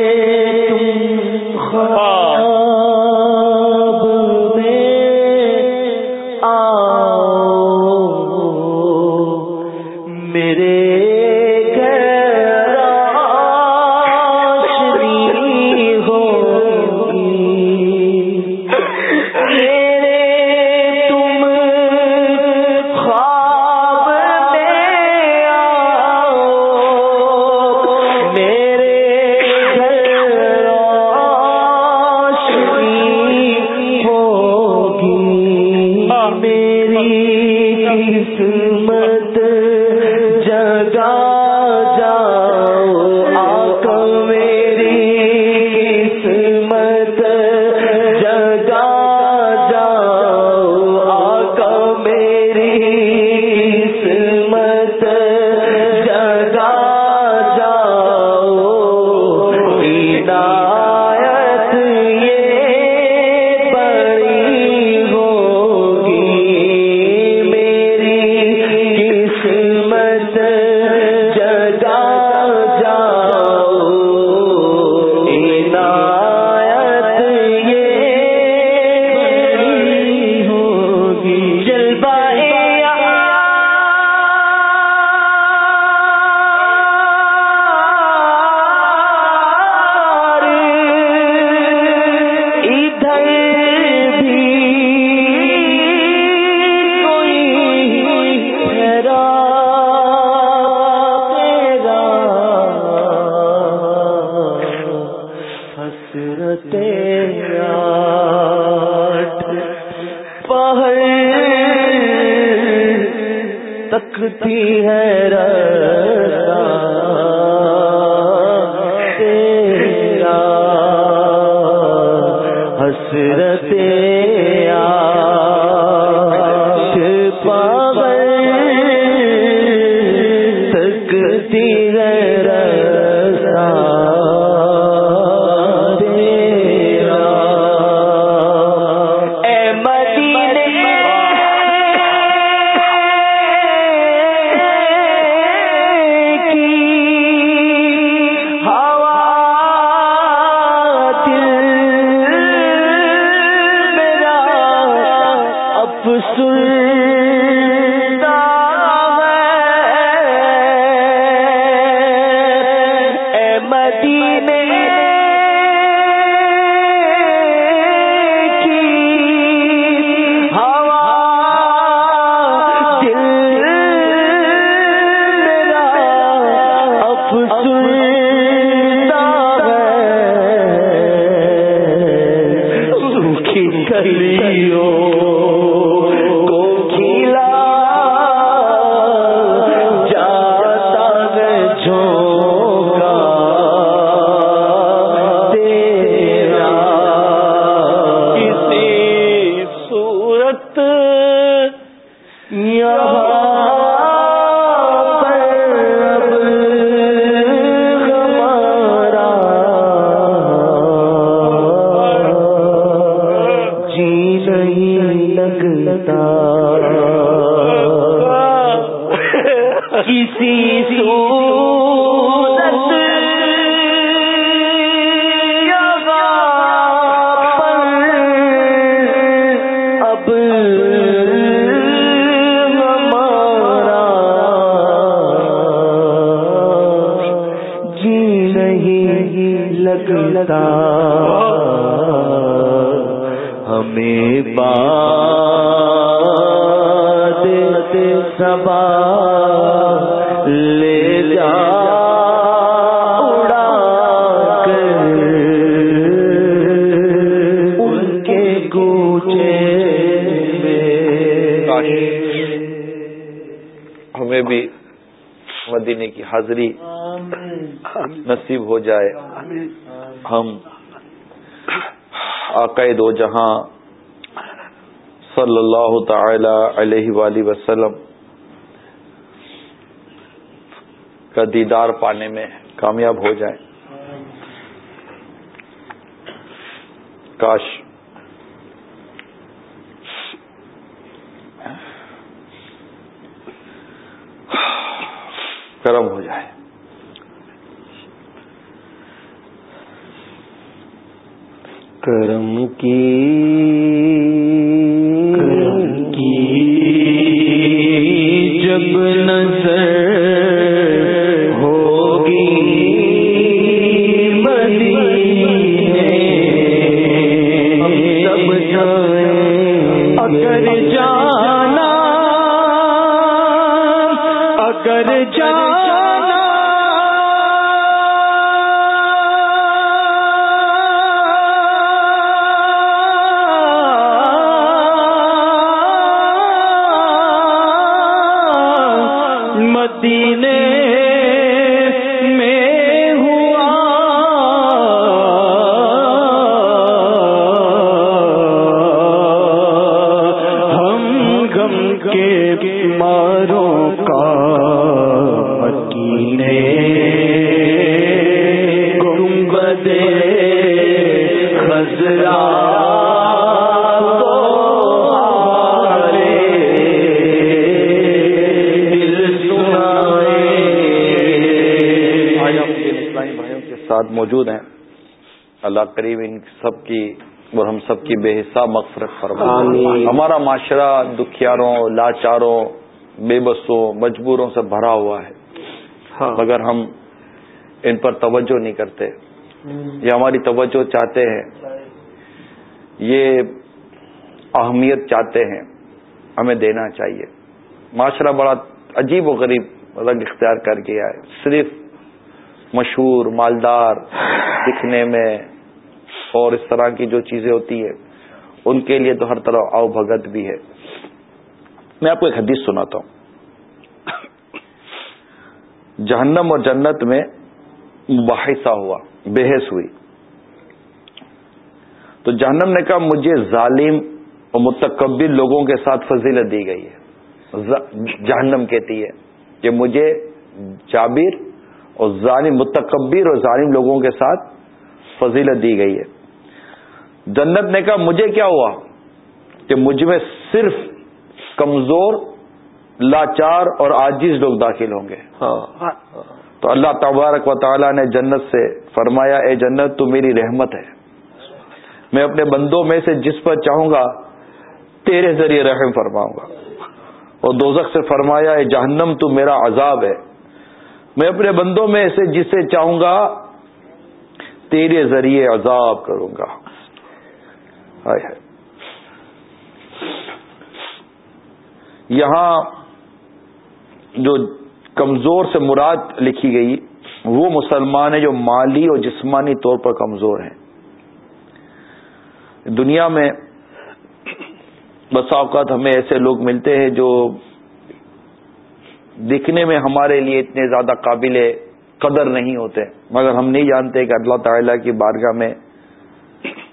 تعالی علیہ وآلہ وسلم کا دیدار پانے میں کامیاب ہو جائیں۔ کا مغفرت فرما ہمارا معاشرہ دکھیاروں لاچاروں بے بسوں مجبوروں سے بھرا ہوا ہے۔ ہاں۔ مگر ہم ان پر توجہ نہیں کرتے۔ یہ ہماری توجہ چاہتے ہیں۔ یہ اہمیت چاہتے ہیں۔ ہمیں دینا چاہیے۔ معاشرہ بڑا عجیب و غریب رنگ اختیار کر گیا ہے۔ صرف مشہور مالدار دکھنے میں اور اس طرح کی جو چیزیں ہوتی ہیں۔ ان کے لیے تو ہر طرح آؤ بھگت بھی ہے۔ میں آپ کو ایک حدیث سناتا ہوں۔ جہنم اور جنت میں مباحثہ ہوا، بحث ہوئی۔ تو جہنم نے کہا، مجھے ظالم اور متقبل لوگوں کے ساتھ فضیلت دی گئی ہے۔ جہنم کہتی ہے کہ مجھے جابر اور ظالم متقبر اور ظالم لوگوں کے ساتھ فضیلت دی گئی ہے۔ جنت نے کہا مجھے کیا ہوا؟ کہ مجھ میں صرف کمزور لاچار اور آجیز لوگ داخل ہوں گے۔ ہاں۔ تو اللہ تبارک و تعالی نے جنت سے فرمایا اے جنت تو میری رحمت ہے۔ میں اپنے بندوں میں سے جس پر چاہوں گا تیرے ذریعے رحم فرماؤں گا۔ اور دوزخ سے فرمایا اے جہنم تو میرا عذاب ہے۔ میں اپنے بندوں میں سے جسے چاہوں گا تیرے ذریعے عذاب کروں گا۔ یہاں جو کمزور سے مراد لکھی گئی، وہ مسلمان ہیں جو مالی اور جسمانی طور پر کمزور ہیں۔ دنیا میں بس اوقات ہمیں ایسے لوگ ملتے ہیں جو دکھنے میں ہمارے لیے اتنے زیادہ قابل قدر نہیں ہوتے، مگر ہم نہیں جانتے کہ اللہ تعالیٰ کی بارگاہ میں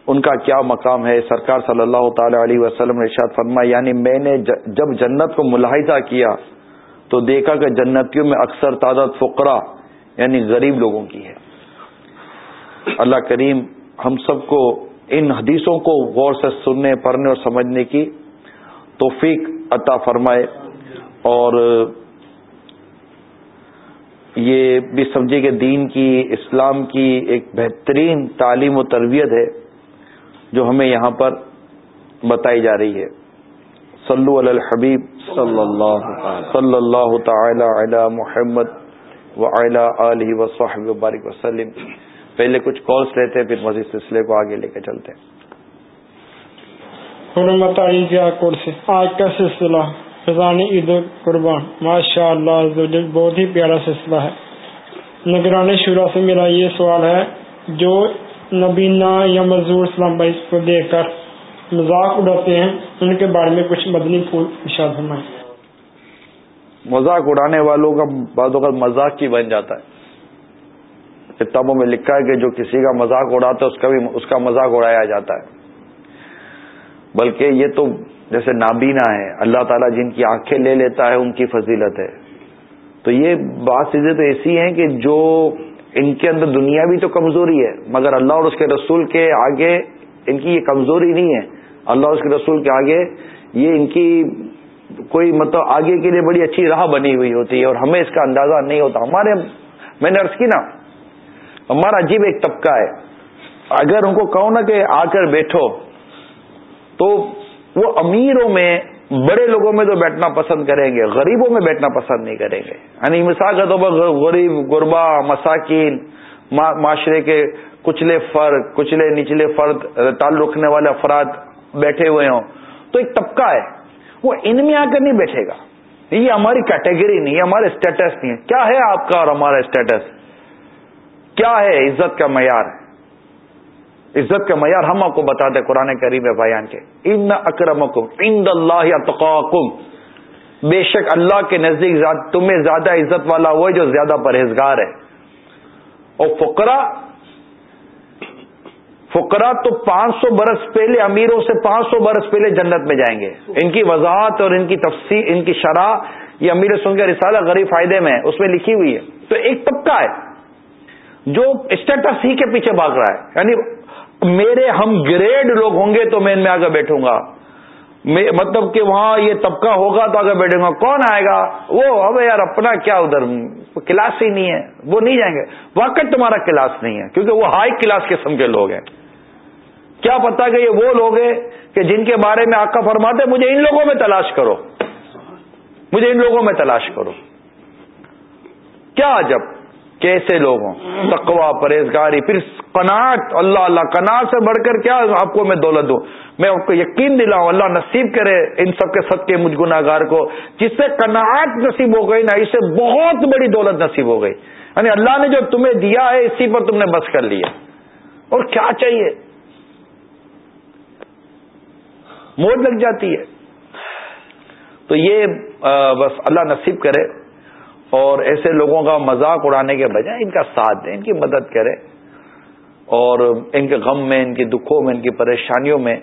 ان کا کیا مقام ہے؟ سرکار صلی اللہ تعالی علیہ وسلم نے ارشاد فرما یعنی میں نے جب جنت کو ملاحظہ کیا تو دیکھا کہ جنتیوں میں اکثر تعداد فقرا یعنی غریب لوگوں کی ہے۔ اللہ کریم ہم سب کو ان حدیثوں کو غور سے سننے، پڑھنے اور سمجھنے کی توفیق عطا فرمائے۔ اور یہ بھی سمجھے کہ دین کی، اسلام کی ایک بہترین تعلیم و تربیت ہے۔ جو ہمیں یہاں پر بتائی جا رہی ہے۔ صلو علی الحبیب صلی اللہ صلی اللہ تعالی علی محمد علیہ وصحب وبارک وسلم۔ پہلے کچھ کالس لیتے ہیں، پھر مزید سلسلے کو آگے لے کے چلتے ہیں۔ سے آج کا سلسلہ فضان عید قربان ماشاء اللہ بہت ہی پیارا سلسلہ ہے۔ نگران شورا سے میرا یہ سوال ہے، جو نبینا یا مزدور اسلام بھائی کو دیکھ کر مذاق اڑاتے ہیں، ان کے بارے میں کچھ مدنی پھول اشاد فرمائیں۔ مذاق اڑانے والوں کا بعض اوقات مذاق کی بن جاتا ہے۔ کتابوں میں لکھا ہے کہ جو کسی کا مذاق اڑاتا ہے، اس کا بھی اس کا مذاق اڑایا جاتا ہے۔ بلکہ یہ تو جیسے نابینا ہے، اللہ تعالیٰ جن کی آنکھیں لے لیتا ہے، ان کی فضیلت ہے۔ تو یہ بات چیزیں تو ایسی ہیں کہ جو ان کے اندر دنیا بھی تو کمزوری ہے، مگر اللہ اور اس کے رسول کے آگے ان کی یہ کمزوری نہیں ہے۔ اللہ اور اس کے رسول کے آگے یہ ان کی کوئی مطلب آگے کے لیے بڑی اچھی راہ بنی ہوئی ہوتی ہے اور ہمیں اس کا اندازہ نہیں ہوتا۔ ہمارے میں نے عرض کی نا، ہمارا عجیب ایک طبقہ ہے۔ اگر ان کو کہو نا کہ آ کر بیٹھو، تو وہ امیروں میں بڑے لوگوں میں تو بیٹھنا پسند کریں گے، غریبوں میں بیٹھنا پسند نہیں کریں گے۔ یعنی مثال کے طور پر غریب، غربا، مساکین معاشرے کے کچلے فرد، کچلے نچلے فرد، تعلق رکھنے والے افراد بیٹھے ہوئے ہوں، تو ایک طبقہ ہے۔ وہ ان میں آ کر نہیں بیٹھے گا۔ یہ ہماری کیٹیگری نہیں ہے ہمارا اسٹیٹس نہیں ہے۔ کیا ہے آپ کا اور ہمارا اسٹیٹس کیا ہے عزت کا معیار؟ ہے عزت کا معیار ہم آپ کو بتاتے قرآن کریم بیان کے۔ ان اکرمکم ان اللہ اتقاکم۔ بے شک اللہ کے نزدیک تمہیں زیادہ عزت والا وہ جو زیادہ پرہیزگار ہے۔ اور فقرا فقرا تو پانچ سو برس پہلے امیروں سے پانچ سو برس پہلے جنت میں جائیں گے۔ ان کی وضاحت اور ان کی تفصیل ان کی شرح، یہ امیر سن کے رسالہ غریب فائدے میں اس میں لکھی ہوئی ہے۔ تو ایک طبقہ ہے جو اسٹیٹس ہی کے پیچھے بھاگ رہا ہے۔ یعنی میرے ہم گریڈ لوگ ہوں گے تو میں ان میں آگے بیٹھوں گا۔ مطلب کہ وہاں یہ طبقہ ہوگا تو آگے بیٹھوں گا۔ کون آئے گا؟ وہ اب یار اپنا کیا ادھر؟ کلاس ہی نہیں ہے۔ وہ نہیں جائیں گے۔ واقع تمہارا کلاس نہیں ہے، کیونکہ وہ ہائی کلاس قسم کے لوگ ہیں۔ کیا پتا کہ یہ وہ لوگ ہیں کہ جن کے بارے میں آکا فرماتے مجھے ان لوگوں میں تلاش کرو۔ مجھے ان لوگوں میں تلاش کرو۔ کیا جب کیسے لوگ ہوں؟ تقوا پرہیزگاری، پھر قناٹ اللہ اللہ قناٹ سے بڑھ کر کیا آپ کو میں دولت دوں؟ میں آپ کو یقین دلاؤں، اللہ نصیب کرے ان سب کے سب کے مجھ گناگار کو، جس سے قناٹ نصیب ہو گئی نا اسے بہت بڑی دولت نصیب ہو گئی۔ یعنی اللہ نے جو تمہیں دیا ہے، اسی پر تم نے بس کر لیا۔ اور کیا چاہیے؟ موج لگ جاتی ہے۔ تو یہ بس اللہ نصیب کرے۔ اور ایسے لوگوں کا مذاق اڑانے کے بجائے ان کا ساتھ دیں ان کی مدد کریں۔ اور ان کے غم میں ان کے دکھوں میں ان کی پریشانیوں میں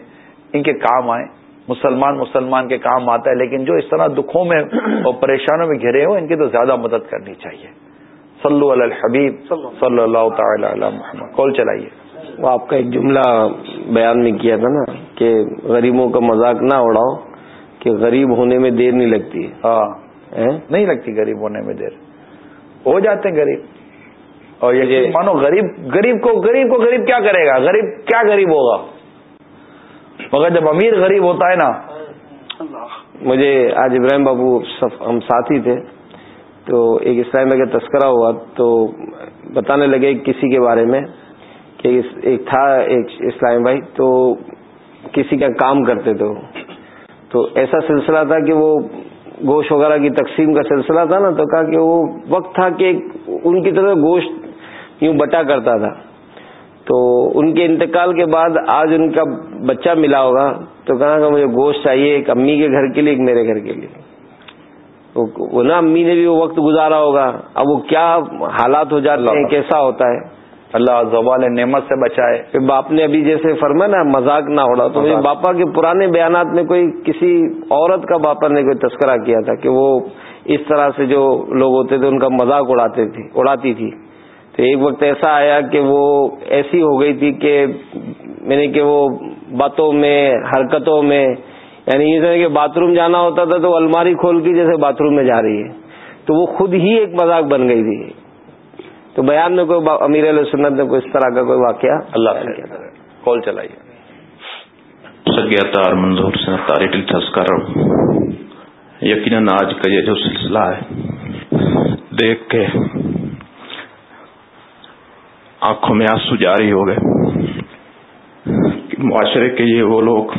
ان کے کام آئیں۔ مسلمان مسلمان کے کام آتا ہے لیکن جو اس طرح دکھوں میں اور پریشانوں میں گھرے ہو ان کی تو زیادہ مدد کرنی چاہیے۔ صلو علی الحبیب صلی اللہ تعالی علی محمد۔ کال چلائیے۔ وہ آپ کا ایک جملہ بیان میں کیا تھا نا کہ غریبوں کا مذاق نہ اڑاؤ کہ غریب ہونے میں دیر نہیں لگتی۔ ہاں۔ نہیں لگتی غریب ہونے میں دیر۔ ہو جاتے ہیں غریب۔ اور یہ مانو غریب غریب کو غریب کو غریب کیا کرے گا؟ غریب کیا غریب ہوگا؟ مگر جب امیر غریب ہوتا ہے نا مجھے آج ابراہیم بابو ہم ساتھی تھے تو ایک اسلام کا تذکرہ ہوا تو بتانے لگے کسی کے بارے میں کہ ایک تھا ایک اسلام بھائی تو کسی کا کام کرتے تھے تو ایسا سلسلہ تھا کہ وہ گوشت وغیرہ کی تقسیم کا سلسلہ تھا نا تو کہا کہ وہ وقت تھا کہ ان کی طرف گوشت یوں بٹا کرتا تھا۔ تو ان کے انتقال کے بعد آج ان کا بچہ ملا ہوگا۔ تو کہا کہ مجھے گوشت چاہیے ایک امی کے گھر کے لیے ایک میرے گھر کے لیے۔ وہ نا امی نے بھی وہ وقت گزارا ہوگا۔ اب وہ کیا حالات ہو جاتے ہیں کیسا ہوتا ہے؟ اللہ زوال نعمت سے بچائے۔ پھر باپ نے ابھی جیسے فرما نا مذاق نہ اڑا تو باپا کے پرانے بیانات میں کوئی کسی عورت کا باپا نے کوئی تذکرہ کیا تھا کہ وہ اس طرح سے جو لوگ ہوتے تھے ان کا مذاق اڑاتے تھے اڑاتی تھی۔ تو ایک وقت ایسا آیا کہ وہ ایسی ہو گئی تھی کہ میں نے کہ وہ باتوں میں حرکتوں میں یعنی یہ کہ باتھ روم جانا ہوتا تھا تو الماری کھول کے جیسے باتھ روم میں جا رہی ہے۔ تو وہ خود ہی ایک مذاق بن گئی تھی۔ تو بیان میں کوئی امیر علیہ سنت نے کوئی اس طرح کا کوئی واقعہ؟ اللہ کال چلائیے۔ سگیاتار منظور سے تاریخ کر رہا ہوں یقیناً آج کا یہ جو سلسلہ ہے دیکھ کے آنکھوں میں آنسو جاری ہو گئے معاشرے کے یہ وہ لوگ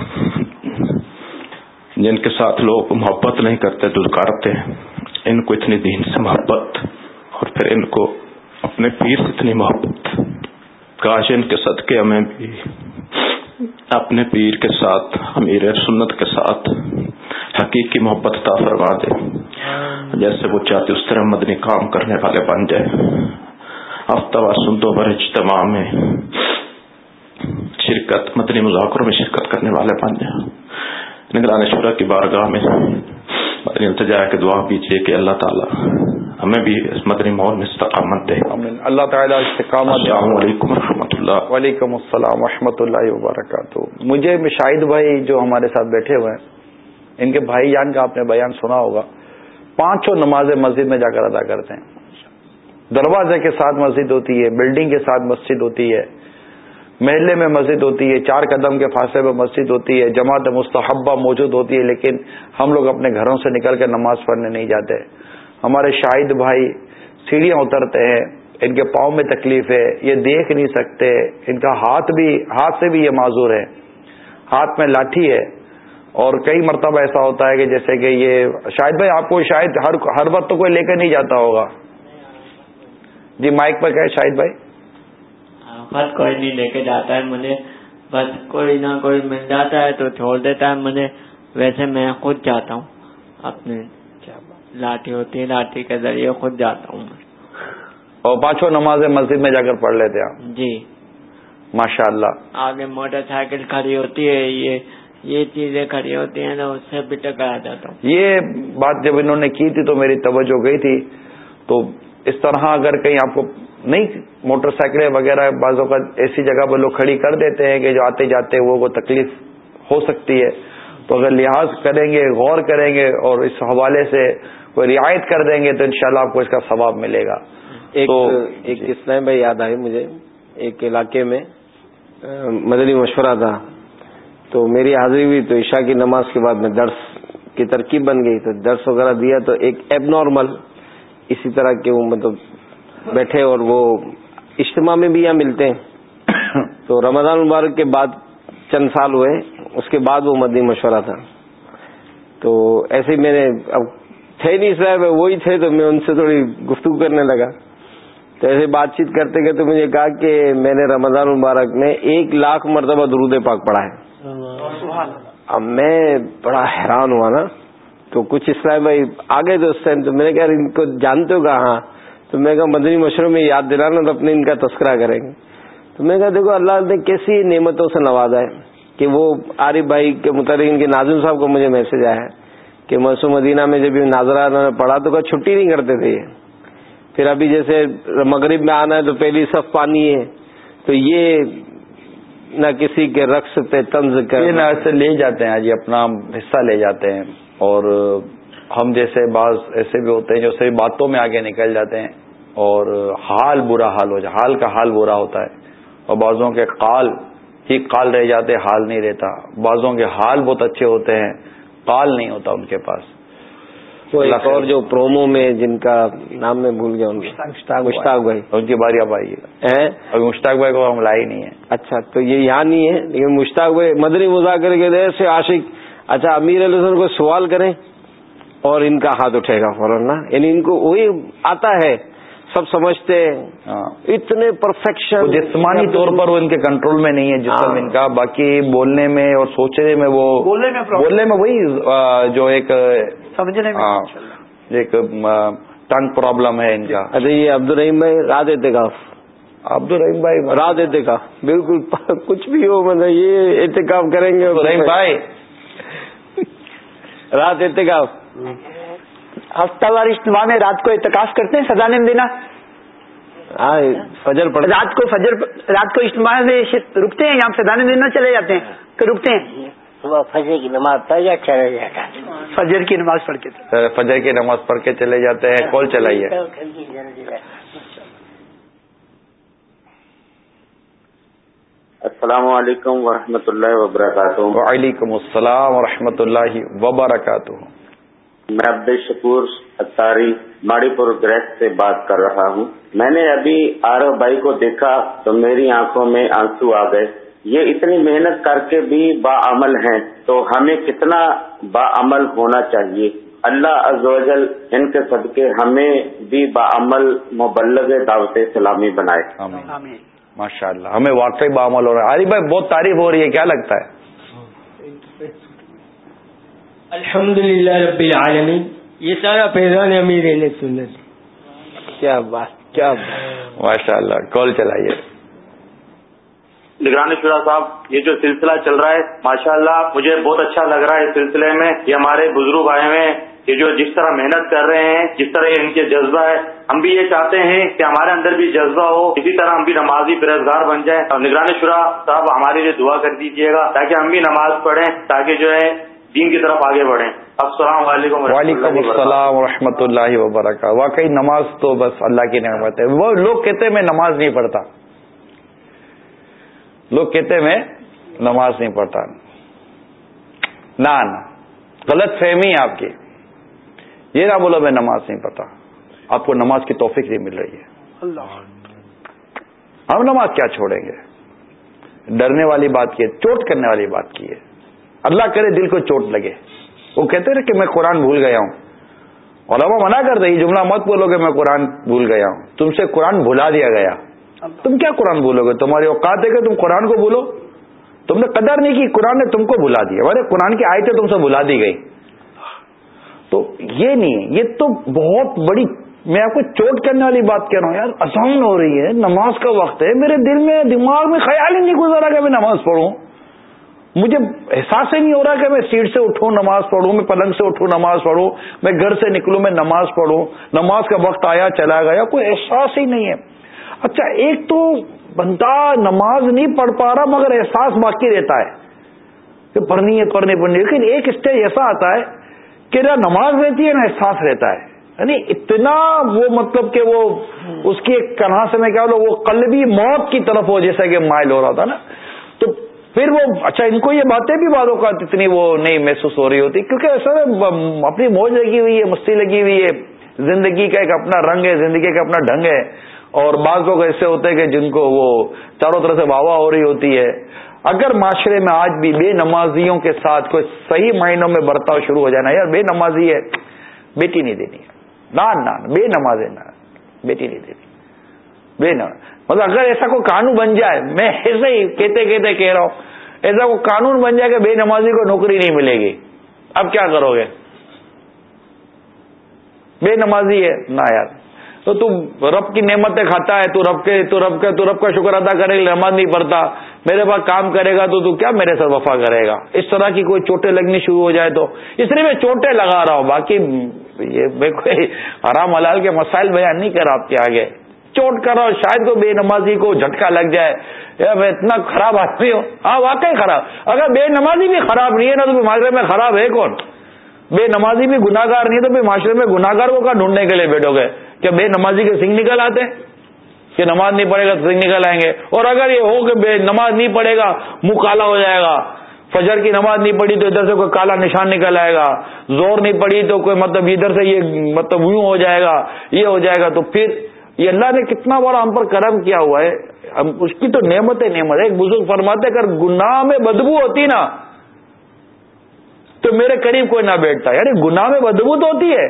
جن کے ساتھ لوگ محبت نہیں کرتے دلکارتے ان کو اتنی دین سے محبت اور پھر ان کو اپنے پیر سے اتنی محبت کاش ان کے صدقے ہمیں بھی اپنے پیر کے ساتھ امیر سنت کے ساتھ حقیقی محبت تا فرما دے۔ جیسے وہ چاہتے اس طرح مدنی کام کرنے والے بن جائے۔ ہفتہ وار سنتوں پر اجتماع میں شرکت مدنی مذاکروں میں شرکت کرنے والے بن جائیں۔ نگران شورا کی بارگاہ میں التجا کے دعا کیجیے کہ اللہ تعالی ہمیں بھی اس مدنی ماحول میں استقامت دے۔ اللہ تعالیٰ استقامت السلام علیکم رحمۃ اللہ۔ وعلیکم السلام و اللہ وبرکاتہ۔ مجھے شاہد بھائی جو ہمارے ساتھ بیٹھے ہوئے ہیں ان کے بھائی جان کا آپ نے بیان سنا ہوگا۔ پانچوں نمازیں مسجد میں جا کر ادا کرتے ہیں۔ دروازے کے ساتھ مسجد ہوتی ہے بلڈنگ کے ساتھ مسجد ہوتی ہے۔ محلے میں مسجد ہوتی ہے، چار قدم کے فاصلے میں مسجد ہوتی ہے، جماعت مستحبہ موجود ہوتی ہے، لیکن ہم لوگ اپنے گھروں سے نکل کر نماز پڑھنے نہیں جاتے۔ ہمارے شاہد بھائی سیڑھیاں اترتے ہیں، ان کے پاؤں میں تکلیف ہے، یہ دیکھ نہیں سکتے، ان کا ہاتھ بھی، ہاتھ سے بھی یہ معذور ہے۔ ہاتھ میں لاٹھی ہے۔ اور کئی مرتبہ ایسا ہوتا ہے کہ جیسے کہ یہ شاہد بھائی، آپ کو شاید ہر ہر وقت تو کوئی لے کر نہیں جاتا ہوگا۔ جی مائک پر کہ شاہد بھائی۔ بس کوئی نہیں لے کے جاتا ہے مجھے بس کوئی نہ کوئی مل جاتا ہے تو چھوڑ دیتا ہے مجھے ویسے میں خود جاتا ہوں۔ اپنے لاٹھی ہوتی ہے لاٹھی کے ذریعے خود جاتا ہوں اور پانچوں نمازیں مسجد میں جا کر پڑھ لیتے ہیں جی۔ ماشاء اللہ آگے موٹر سائیکل کھڑی ہوتی ہے یہ یہ چیزیں کھڑی ہوتی ہیں تو اس سے بھی ٹکرا جاتا ہوں۔ یہ بات جب انہوں نے کی تھی تو میری توجہ گئی تھی۔ تو اس طرح اگر کہیں آپ کو نہیں موٹر سائیکلیں وغیرہ بعضوں کا ایسی جگہ پر لوگ کھڑی کر دیتے ہیں کہ جو آتے جاتے وہ کو تکلیف ہو سکتی ہے۔ تو اگر لحاظ کریں گے غور کریں گے اور اس حوالے سے کوئی رعایت کر دیں گے تو انشاءاللہ شاء آپ کو اس کا ثواب ملے گا۔ ایک ایک اسلام بھائی یاد آئی مجھے ایک علاقے میں مدنی مشورہ تھا۔ تو میری حاضری ہوئی تو عشاء کی نماز کے بعد میں درس کی ترکیب بن گئی۔ تو درس وغیرہ دیا تو ایک ایب نارمل اسی طرح کے وہ مطلب بیٹھے اور وہ اجتماع میں بھی یہاں ملتے ہیں۔ تو رمضان مبارک کے بعد چند سال ہوئے اس کے بعد وہ مدنی مشورہ تھا۔ تو ایسے ہی میں نے اب تھے نہیں صاحب وہی تھے تو میں ان سے تھوڑی گفتگو کرنے لگا۔ تو ایسے بات چیت کرتے گئے تو مجھے کہا کہ میں نے رمضان المبارک میں ایک لاکھ مرتبہ درود پاک پڑھا ہے۔ اب میں بڑا حیران ہوا نا۔ تو کچھ اسلام بھائی آ گئے تھے اس ٹائم تو میں نے کہا ان کو جانتے ہو کہا ہاں تو میں کہا مدنی مشوروں میں یاد دلانا تو اپنے ان کا تذکرہ کریں گے۔ تو میں کہا دیکھو اللہ نے کیسی نعمتوں سے نوازا ہے کہ وہ عارف بھائی کے متعلق ان کے ناظم صاحب کو مجھے میسج آیا ہے کہ مسو مدینہ میں جب ناظرہ پڑھا تو کہا چھٹی نہیں کرتے تھے یہ۔ پھر ابھی جیسے مغرب میں آنا ہے تو پہلی صف پانی ہے۔ تو یہ نہ کسی کے رقص پہ طنز کر نہ لے جاتے ہیں جی اپنا حصہ لے جاتے ہیں اور ہم جیسے بعض ایسے بھی ہوتے ہیں جو صرف باتوں میں آگے نکل جاتے ہیں اور حال برا حال ہو جائے حال کا حال برا ہوتا ہے اور بعضوں کے قال ہی قال رہ جاتے حال نہیں رہتا۔ بعضوں کے حال بہت اچھے ہوتے ہیں قال نہیں ہوتا ان کے پاس۔ ایک اور جو پرومو میں جن کا نام میں بھول گیا مشتاق بھائی۔ ان کی باری اب آئی ہے۔ ابھی مشتاق بھائی کو ہم لائے نہیں ہے اچھا تو یہ یہاں نہیں ہے لیکن مشتاق بھائی مدری مذاکر کے دیر سے عاشق۔ اچھا امیر علیہ کو سوال کریں۔ اور ان کا ہاتھ اٹھے گا فوراً نا؟ یعنی ان کو وہی آتا ہے سب سمجھتے ہاں۔ اتنے پرفیکشن جسمانی طور پر وہ ان کے کنٹرول میں نہیں ہے جسم ان کا باقی بولنے میں اور سوچنے میں وہ بولنے میں وہی جو ایک سمجھنے میں ایک ٹنگ پرابلم ہے ان کا۔ اچھا یہ عبد الرحیم بھائی راہ دیتے گا۔ عبد الرحیم بھائی۔ راہ دیتے کا بالکل کچھ بھی ہو مطلب یہ احتکاب کریں گے۔ رحیم بھائی۔ رات دیتے گا۔ ہفتہ وار اجتماع میں رات کو احتکاف کرتے ہیں سزا نہیں دینا؟ ہاں فجر پڑ رات کو فجر رات کو اجتماع میں رکتے ہیں یہاں سزا دینا چلے جاتے ہیں؟ کہ رکتے ہیں؟ صبح فجر کی نماز پڑھ جا چلے جاتا فجر کی نماز پڑھ کے۔ فجر کی نماز پڑھ کے چلے جاتے ہیں کال چلائیے؟ السلام علیکم ورحمۃ اللہ وبرکاتہ۔ وعلیکم السلام ورحمۃ اللہ وبرکاتہ۔ میں عبد الشکور اتاری ماڑی پور گریس سے بات کر رہا ہوں۔ میں نے ابھی آرو بھائی کو دیکھا تو میری آنکھوں میں آنسو آ گئے۔ یہ اتنی محنت کر کے بھی با عمل ہیں تو ہمیں کتنا با عمل ہونا چاہیے۔ اللہ عزوجل ان کے صدقے ہمیں بھی با عمل مبلغ دعوت اسلامی بنائے۔ آمین۔ ماشاء اللہ ہمیں واقعی با عمل ہو رہا ہے۔ علی بھائی بہت تعریف ہو رہی ہے کیا لگتا ہے؟ الحمد للہ رب العالمین. یہ سارا فیضان امیر سنت. کیا بات کیا ماشاء اللہ کال چلائیے. نگرانی شورا صاحب یہ جو سلسلہ چل رہا ہے ماشاء اللہ مجھے بہت اچھا لگ رہا ہے اس سلسلے میں یہ ہمارے بزرگ آئے ہوئے ہیں کہ جو جس طرح محنت کر رہے ہیں جس طرح ان کے جذبہ ہے۔ ہم بھی یہ چاہتے ہیں کہ ہمارے اندر بھی جذبہ ہو اسی طرح ہم بھی نمازی برزگار بن جائیں۔ اور نگرانی شورا صاحب ہمارے لیے دعا کر دیجیے گا تاکہ ہم بھی نماز پڑھیں تاکہ جو ہے دین کی طرف آگے بڑھیں۔ السلام علیکم وعلیکم السلام و رحمۃ اللہ وبرکاتہ۔ واقعی نماز تو بس اللہ کی نعمت ہے۔ وہ لوگ کہتے ہیں میں نماز نہیں پڑھتا۔ لوگ کہتے ہیں میں نماز نہیں پڑھتا۔ نہ غلط فہمی ہے آپ کی۔ یہ نہ بولو میں نماز نہیں پڑھتا۔ آپ کو نماز کی توفیق نہیں مل رہی ہے۔ ہم نماز کیا چھوڑیں گے؟ ڈرنے والی بات کی ہے چوٹ کرنے والی بات کی ہے۔ اللہ کرے دل کو چوٹ لگے۔ وہ کہتے ہیں کہ میں قرآن بھول گیا ہوں۔ اور اب منع کر دیں جملہ مت بولو کہ میں قرآن بھول گیا ہوں۔ تم سے قرآن بھلا دیا گیا۔ تم کیا قرآن بھولو گے تمہاری اوقات ہے کہ تم قرآن کو بھولو۔ تم نے قدر نہیں کی قرآن نے تم کو بھلا دیا۔ ارے قرآن کی آیتیں تم سے بھلا دی گئی۔ تو یہ نہیں یہ تو بہت بڑی میں آپ کو چوٹ کرنے والی بات کہہ رہا ہوں۔ یار آسان ہو رہی ہے نماز کا وقت ہے۔ میرے دل میں دماغ میں خیال ہی نہیں گزارا کہ میں نماز پڑھوں۔ مجھے احساس ہی نہیں ہو رہا کہ میں سیٹ سے اٹھوں، نماز پڑھوں، میں پلنگ سے اٹھوں، نماز پڑھوں، میں گھر سے نکلوں، میں نماز پڑھوں، نماز کا وقت آیا، چلا گیا کوئی احساس ہی نہیں ہے۔ اچھا ایک تو بندہ نماز نہیں پڑھ پا رہا مگر احساس باقی رہتا ہے کہ پڑھنی ہے، پڑھنی پڑھنی لیکن ایک اسٹیج ایسا آتا ہے کہ نہ نماز رہتی ہے، نہ احساس رہتا ہے۔ یعنی اتنا وہ مطلب کہ وہ اس کی ایک کہاں سے میں کیا بولوں، وہ قلبی موت کی طرف ہو، جیسا کہ مائل ہو رہا تھا نا۔ تو پھر وہ اچھا ان کو یہ باتیں بھی بعدوں کا اتنی وہ نہیں محسوس ہو رہی ہوتی، کیونکہ ایسا اپنی موج لگی ہوئی ہے، مستی لگی ہوئی ہے، زندگی کا ایک اپنا رنگ ہے، زندگی کا اپنا ڈھنگ ہے، اور بعض لوگ ایسے ہوتے ہیں کہ جن کو وہ چاروں طرف سے واہ واہ ہو رہی ہوتی ہے۔ اگر معاشرے میں آج بھی بے نمازیوں کے ساتھ کوئی صحیح معنوں میں برتاؤ شروع ہو جانا یار، بے نمازی ہے، بیٹی نہیں دینی نہ نہ بے نماز نہ بیٹی نہیں دینی۔ بے نماز مطلب اگر ایسا کوئی قانون بن جائے میں ایسے ہی کہتے کہتے کہہ رہا ہوں ایسا کوئی قانون بن جائے کہ بے نمازی کو نوکری نہیں ملے گی اب کیا کرو گے بے نمازی ہے نہ یار تو تو رب کی نعمتیں کھاتا ہے تو رب کے تو رب کا تو رب کا شکر ادا کرے گا نماز نہیں پڑتا میرے پاس کام کرے گا تو تو کیا میرے ساتھ وفا کرے گا اس طرح کی کوئی چوٹیں لگنی شروع ہو جائے تو اس لیے میں چوٹیں لگا رہا ہوں باقی یہ میں کوئی حرام حلال کے مسائل بیان نہیں کر رہا آپ کے آگے چوٹ کر رہا شاید کوئی بے نمازی کو جھٹکا لگ جائے۔ یا میں اتنا خراب آدمی ہوں۔ ہاں واقعی خراب۔ اگر بے نمازی بھی خراب نہیں ہے نا تو معاشرے میں خراب ہے کون؟ بے نمازی بھی گناگار نہیں ہے تو پھر معاشرے میں گناگار کو کہاں ڈھونڈنے کے لیے بیٹھو گے؟ کیا بے نمازی کے سنگھ نکل آتے؟ کہ نماز نہیں پڑھے گا تو سنگھ نکل آئیں گے۔ اور اگر یہ ہو کہ بے نماز نہیں پڑھے گا، منہ کالا ہو جائے گا۔ فجر کی نماز نہیں پڑھی تو ادھر سے کوئی کالا نشان نکل آئے گا۔ زور نہیں پڑی تو کوئی مطلب ادھر سے یہ مطلب یوں ہو جائے گا، یہ ہو جائے گا۔ تو پھر یہ اللہ نے کتنا بڑا ہم پر کرم کیا ہوا ہے۔ اس کی تو نعمت ہے نعمت ایک بزرگ فرماتے اگر گناہ میں بدبو ہوتی نا، تو میرے قریب کوئی نہ بیٹھتا۔ یعنی گناہ میں بدبو تو ہوتی ہے،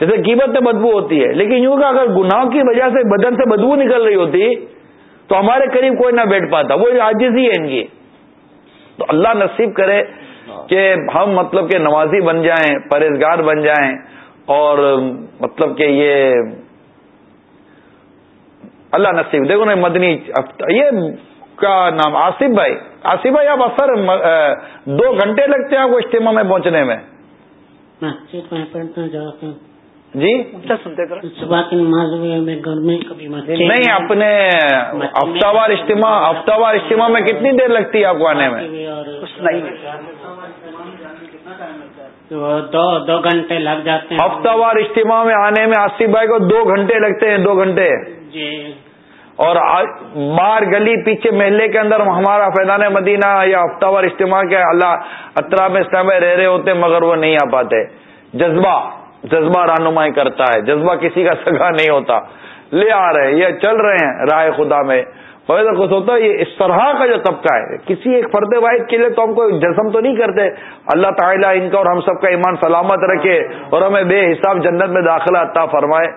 جیسے قیمت میں بدبو ہوتی ہے۔ لیکن یوں کہ اگر گناہ کی وجہ سے بدن سے بدبو نکل رہی ہوتی، تو ہمارے قریب کوئی نہ بیٹھ پاتا۔ وہ آجز ہی ہے ان کی۔ تو اللہ نصیب کرے کہ ہم مطلب کہ نمازی بن جائیں، پرہیزگار بن جائیں، اور مطلب کہ یہ اللہ نصیب۔ دیکھو نا مدنی یہ کا نام؟ آصف بھائی۔ آصف بھائی آپ اثر دو گھنٹے لگتے ہیں آپ کو اجتماع میں پہنچنے میں۔ جی؟ صبح کی نماز میں گھر میں کبھی نہیں اپنے ہفتہ وار اجتماع ہفتہ وار اجتماع میں کتنی دیر لگتی ہے آپ کو آنے میں؟ دو دو گھنٹے لگ جاتے ہیں۔ ہفتہ وار اجتماع میں آنے میں آصف بھائی کو دو گھنٹے لگتے ہیں دو گھنٹے۔ جی۔ اور باہر گلی پیچھے محلے کے اندر ہمارا فیضان مدینہ یا ہفتہ وار اجتماع کے اللہ اطراف میں اسلام رہ رہے ہوتے مگر وہ نہیں آ پاتے۔ جذبہ جذبہ رہنمائی کرتا ہے۔ جذبہ کسی کا سگا نہیں ہوتا۔ لے آ رہے ہیں یہ چل رہے ہیں رائے خدا میں۔ فیض ہے یہ اس طرح کا جو طبقہ ہے کسی ایک فرد واحد کے لیے تو ہم کوئی جسم تو نہیں کرتے۔ اللہ تعالیٰ ان کا اور ہم سب کا ایمان سلامت رکھے اور ہمیں بے حساب جنت میں داخلہ عطا فرمائے۔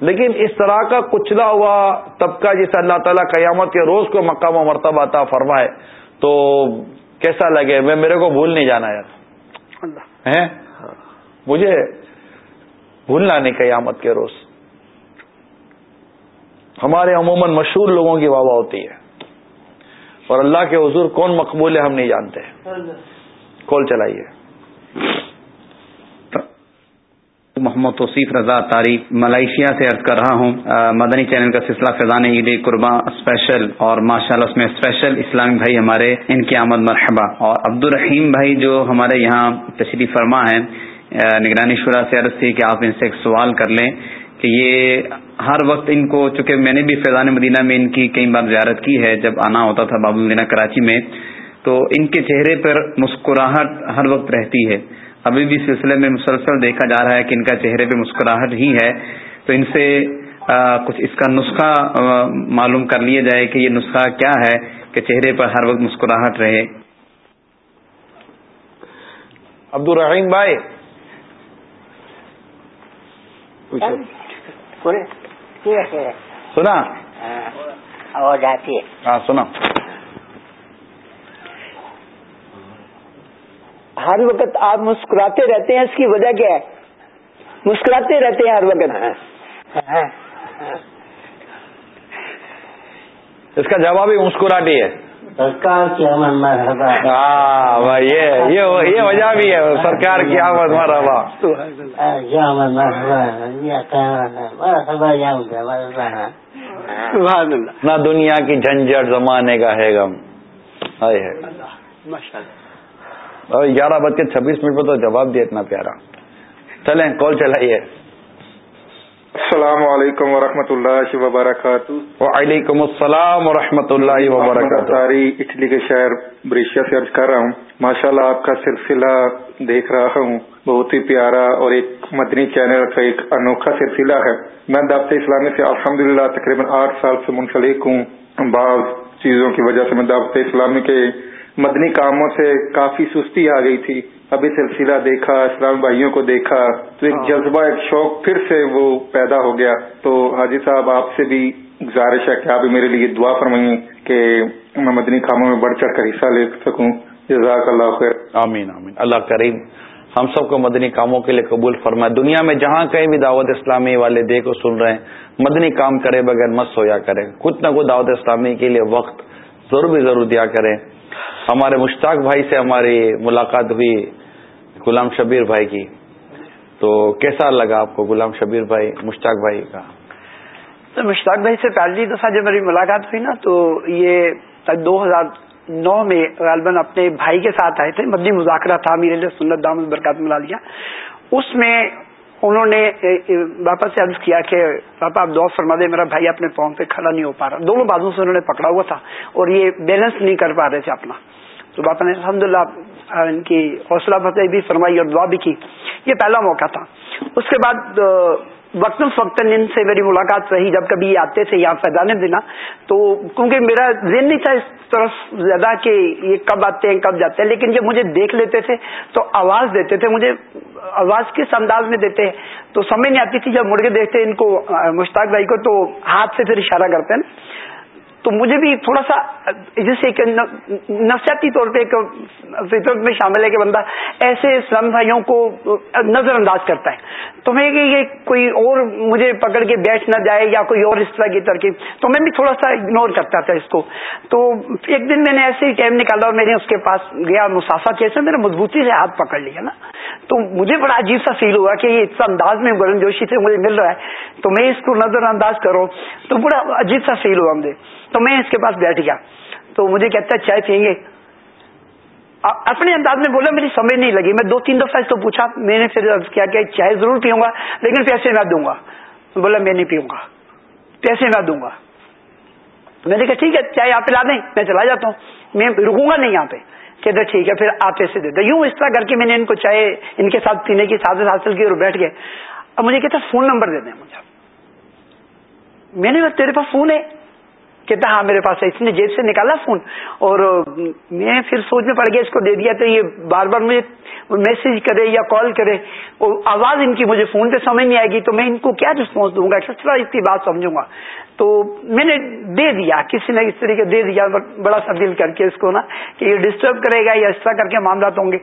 لیکن اس طرح کا کچلا ہوا طبقہ جسے اللہ تعالیٰ قیامت کے روز کو مقام و مرتبہ عطا فرمائے تو کیسا لگے؟ میں میرے کو بھول نہیں جانا یار۔ مجھے بھولنا نہیں قیامت کے روز۔ ہمارے عموماً مشہور لوگوں کی واہ ہوتی ہے۔ اور اللہ کے حضور کون مقبول ہے ہم نہیں جانتے۔ کال چلائیے۔ محمد توصیف رضا تاری ملائیشیا سے عرض کر رہا ہوں۔ مدنی چینل کا سلسلہ فیضان عید قربا اسپیشل اور ماشاء اللہ اس میں اسپیشل اسلامی بھائی ہمارے ان کی آمد مرحبا۔ اور عبد الرحیم بھائی جو ہمارے یہاں تشریف فرما ہیں نگرانی شورا سے عرض تھی کہ آپ ان سے ایک سوال کر لیں۔ کہ یہ ہر وقت ان کو چونکہ میں نے بھی فیضان مدینہ میں ان کی کئی بار زیارت کی ہے جب آنا ہوتا تھا باب المدینہ کراچی میں تو ان کے چہرے پر مسکراہٹ ہر وقت رہتی ہے۔ ابھی بھی سلسلے میں مسلسل دیکھا جا رہا ہے کہ ان کا چہرے پہ مسکراہٹ ہی ہے۔ تو ان سے کچھ اس کا نسخہ معلوم کر لیا جائے کہ یہ نسخہ کیا ہے کہ چہرے پر ہر وقت مسکراہٹ رہے۔ عبد الرحیم بھائی سنا؟ آواز آتی ہے۔ ہاں سنا۔ ہر وقت آپ مسکراتے رہتے ہیں اس کی وجہ کیا ہے؟ مسکراتے رہتے ہیں ہر وقت۔ اس کا جواب ہی مسکراہٹی ہے۔ سرکار کی آمد مرحبا ہاں یہ یہ وجہ بھی ہے۔ سرکار کی آمد مرحبا یا آمد مرحبا مرحبا یا مرحبا نہ دنیا کی جھنجھٹ زمانے کا ہے غم۔ ہے گیارہ بج کے چھبیس منٹ پہ تو جواب دیا اتنا پیارا۔ چلیں کال چلائیے۔ السلام علیکم ورحمۃ اللہ وبرکاتہ۔ وعلیکم السلام ورحمۃ اللہ وبرکاتہ۔ ساری اٹلی کے شہر بریشیا سے عرض کر رہا ہوں۔ ماشاء اللہ آپ کا سلسلہ دیکھ رہا ہوں۔ بہت ہی پیارا اور ایک مدنی چینل کا ایک انوکھا سلسلہ ہے۔ میں دعوت اسلامی سے الحمد للہ تقریباً آٹھ سال سے منسلک ہوں۔ بعض چیزوں کی وجہ سے میں دعوت اسلامی کے مدنی کاموں سے کافی سستی آ گئی تھی۔ ابھی سلسلہ دیکھا اسلام بھائیوں کو دیکھا تو ایک جذبہ ایک شوق پھر سے وہ پیدا ہو گیا۔ تو حاجی صاحب آپ سے بھی گزارش ہے کہ آپ میرے لیے دعا فرمائیں کہ میں مدنی کاموں میں بڑھ چڑھ کر حصہ لے سکوں۔ جزاک اللہ خیر۔ آمین آمین۔ اللہ کریم ہم سب کو مدنی کاموں کے لیے قبول فرمائے۔ دنیا میں جہاں کہیں بھی دعوت اسلامی والے دے کو سن رہے ہیں مدنی کام کرے بغیر مت سویا کرے۔ کچھ نہ کچھ دعوت اسلامی کے لیے وقت ضرور بھی ضرور دیا کریں۔ ہمارے مشتاق بھائی سے ہماری ملاقات ہوئی۔ غلام شبیر بھائی کی۔ تو کیسا لگا آپ کو غلام شبیر بھائی، مشتاق بھائی کا؟ تو مشتاق بھائی سے پہلی دفعہ جب میری ملاقات ہوئی نا، تو یہ دو ہزار نو میں غالباً اپنے بھائی کے ساتھ آئے تھے مدنی مذاکرہ تھا میرے لیے سنت دام برکات ملا لیا۔ اس میں انہوں نے باپا سے عرض کیا کہ پاپا آپ دعا فرما دے میرا بھائی اپنے پاؤں پہ کھڑا نہیں ہو پا رہا۔ دونوں بازو سے انہوں نے پکڑا ہوا تھا اور یہ بیلنس نہیں کر پا رہے تھے اپنا۔ تو باپا نے الحمد للہ ان کی حوصلہ افزائی بھی فرمائی اور دعا بھی کی۔ یہ پہلا موقع تھا۔ اس کے بعد وقتاً فوقتاً ان سے میری ملاقات رہی۔ جب کبھی آتے تھے یا فیضان دینا، تو کیونکہ میرا ذہن نہیں تھا اس طرف زیادہ کہ یہ کب آتے ہیں، کب جاتے ہیں، لیکن جب مجھے دیکھ لیتے تھے، تو آواز دیتے تھے۔ مجھے آواز کس انداز میں دیتے ہیں؟ تو سمجھ نہیں آتی تھی۔ جب مڑ کے دیکھتے ان کو مشتاق بھائی کو، تو ہاتھ سے پھر اشارہ کرتے ہیں۔ تو مجھے بھی تھوڑا سا جیسے نفسیاتی طور پہ ایک فطرت میں شامل ہے کہ بندہ ایسے اسلام بھائیوں کو نظر انداز کرتا ہے۔ تو میں کہ یہ کوئی اور مجھے پکڑ کے بیٹھ نہ جائے یا کوئی اور اس طرح کی ترکیب، تو میں بھی تھوڑا سا اگنور کرتا تھا اس کو۔ تو ایک دن میں نے ایسے ہی ٹائم نکالا اور میں نے اس کے پاس گیا مسافہ کیسے میں نے مضبوطی سے ہاتھ پکڑ لیا نا۔ تو مجھے بڑا عجیب سا فیل ہوا کہ یہ اس انداز میں گرم جوشی سے مجھے مل رہا ہے۔ تو میں اس کو نظر انداز کروں۔ تو بڑا عجیب سا فیل ہوا مجھے۔ تو میں اس کے پاس بیٹھ گیا۔ تو مجھے کہتا ہے، چائے پئیں گے؟ اپنے انداز میں بولا، میری سمجھ نہیں لگی۔ میں دو تین دفعہ اس کو پوچھا۔ میں نے پھر کیا کہ چائے ضرور پیوں گا، لیکن پیسے میں دوں گا۔ بولا، میں نہیں پیوں گا۔ پیسے میں دوں گا۔ میں نے کہا، ٹھیک ہے، چائے آپ پلا دیں، میں چلا جاتا ہوں۔ میں رکوں گا نہیں یہاں پہ۔ کہتے ٹھیک ہے، پھر آپ پیسے دے دیں۔ یوں اس طرح کر کے میں نے ان کو چائے، ان کے ساتھ پینے کی سازش حاصل کی اور بیٹھ گئے۔ اب مجھے کہتا فون نمبر دے دیں مجھے میں نے تیرے پاس فون ہے۔ کہتا ہاں میرے پاس ہے، اس نے جیب سے نکالا فون اور میں پھر سوچنے پڑ گیا، اس کو دے دیا تو یہ بار بار مجھے میسج کرے یا کال کرے اور آواز ان کی مجھے فون پہ سمجھ نہیں آئے گی، تو میں ان کو کیا رسپانس دوں گا؟ اچھا، کس اس کی بات سمجھوں گا۔ تو میں نے دے دیا، کسی نہ کسی طریقے دے دیا بڑا سا دل کر کے اس کو نا، کہ یہ ڈسٹرب کرے گا یا اس طرح کر کے معاملات ہوں گے۔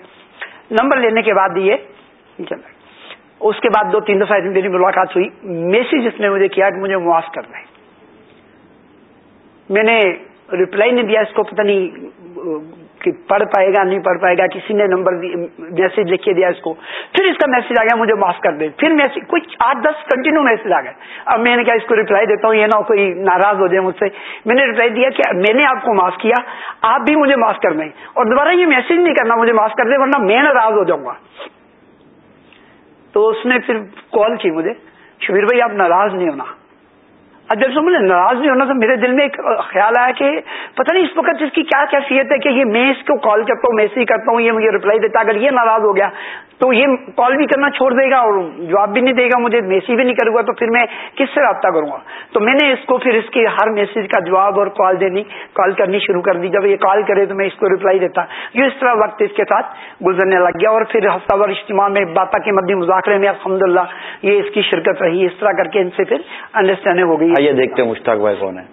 نمبر لینے کے بعد یہ اس کے بعد دو تین دفعہ میری ملاقات ہوئی، میسج اس نے مجھے کیا کہ مجھے معاف کر دیں۔ میں نے ریپلائی نہیں دیا اس کو، پتہ نہیں، کہ پڑھ پائے گا، نہیں پڑھ پائے گا، کسی نے نمبر میسج لکھ کے دیا اس کو۔ پھر اس کا میسج آ گیا، مجھے معاف کر دے۔ پھر میسج کچھ آٹھ دس کنٹینیو میسج آ گئے۔ اب میں نے کہا اس کو ریپلائی دیتا ہوں، یہ نہ کوئی ناراض ہو جائے مجھ سے۔ میں نے ریپلائی دیا کہ میں نے آپ کو معاف کیا، آپ بھی مجھے معاف کر دیں۔ اور دوبارہ یہ میسج نہیں کرنا، مجھے معاف کر دیں، ورنہ میں ناراض ہو جاؤں گا۔ تو اس نے پھر کال کی مجھے، شبیر بھائی، آپ ناراض نہیں ہونا۔ جب سے مجھے ناراض نہیں ہونا تو میرے دل میں ایک خیال آیا کہ پتہ نہیں اس وقت اس کی کیا کیفیت ہے کہ یہ میں اس کو کال کرتا ہوں میسج کرتا ہوں، یہ مجھے ریپلائی دیتا اگر یہ ناراض ہو گیا تو یہ کال بھی کرنا چھوڑ دے گا اور جواب بھی نہیں دے گا، مجھے میسج بھی نہیں کرے گا تو پھر میں کس سے رابطہ کروں گا؟ تو میں نے اس کو پھر اس کی ہر میسج کا جواب اور کال دینی کال کرنی شروع کر دی۔ جب یہ کال کرے تو میں اس کو ریپلائی دیتا۔ یہ اس طرح وقت اس کے ساتھ گزرنے لگ گیا اور پھر ہفتہ وار اجتماع میں باپا کے مدی مذاکرے میں الحمد للہ یہ اس کی شرکت رہی۔ اس طرح کر کے ان سے پھر انڈرسٹینڈنگ ہو گئی۔ یہ دیکھتے ہیں مشتاق بھائی کون ہے۔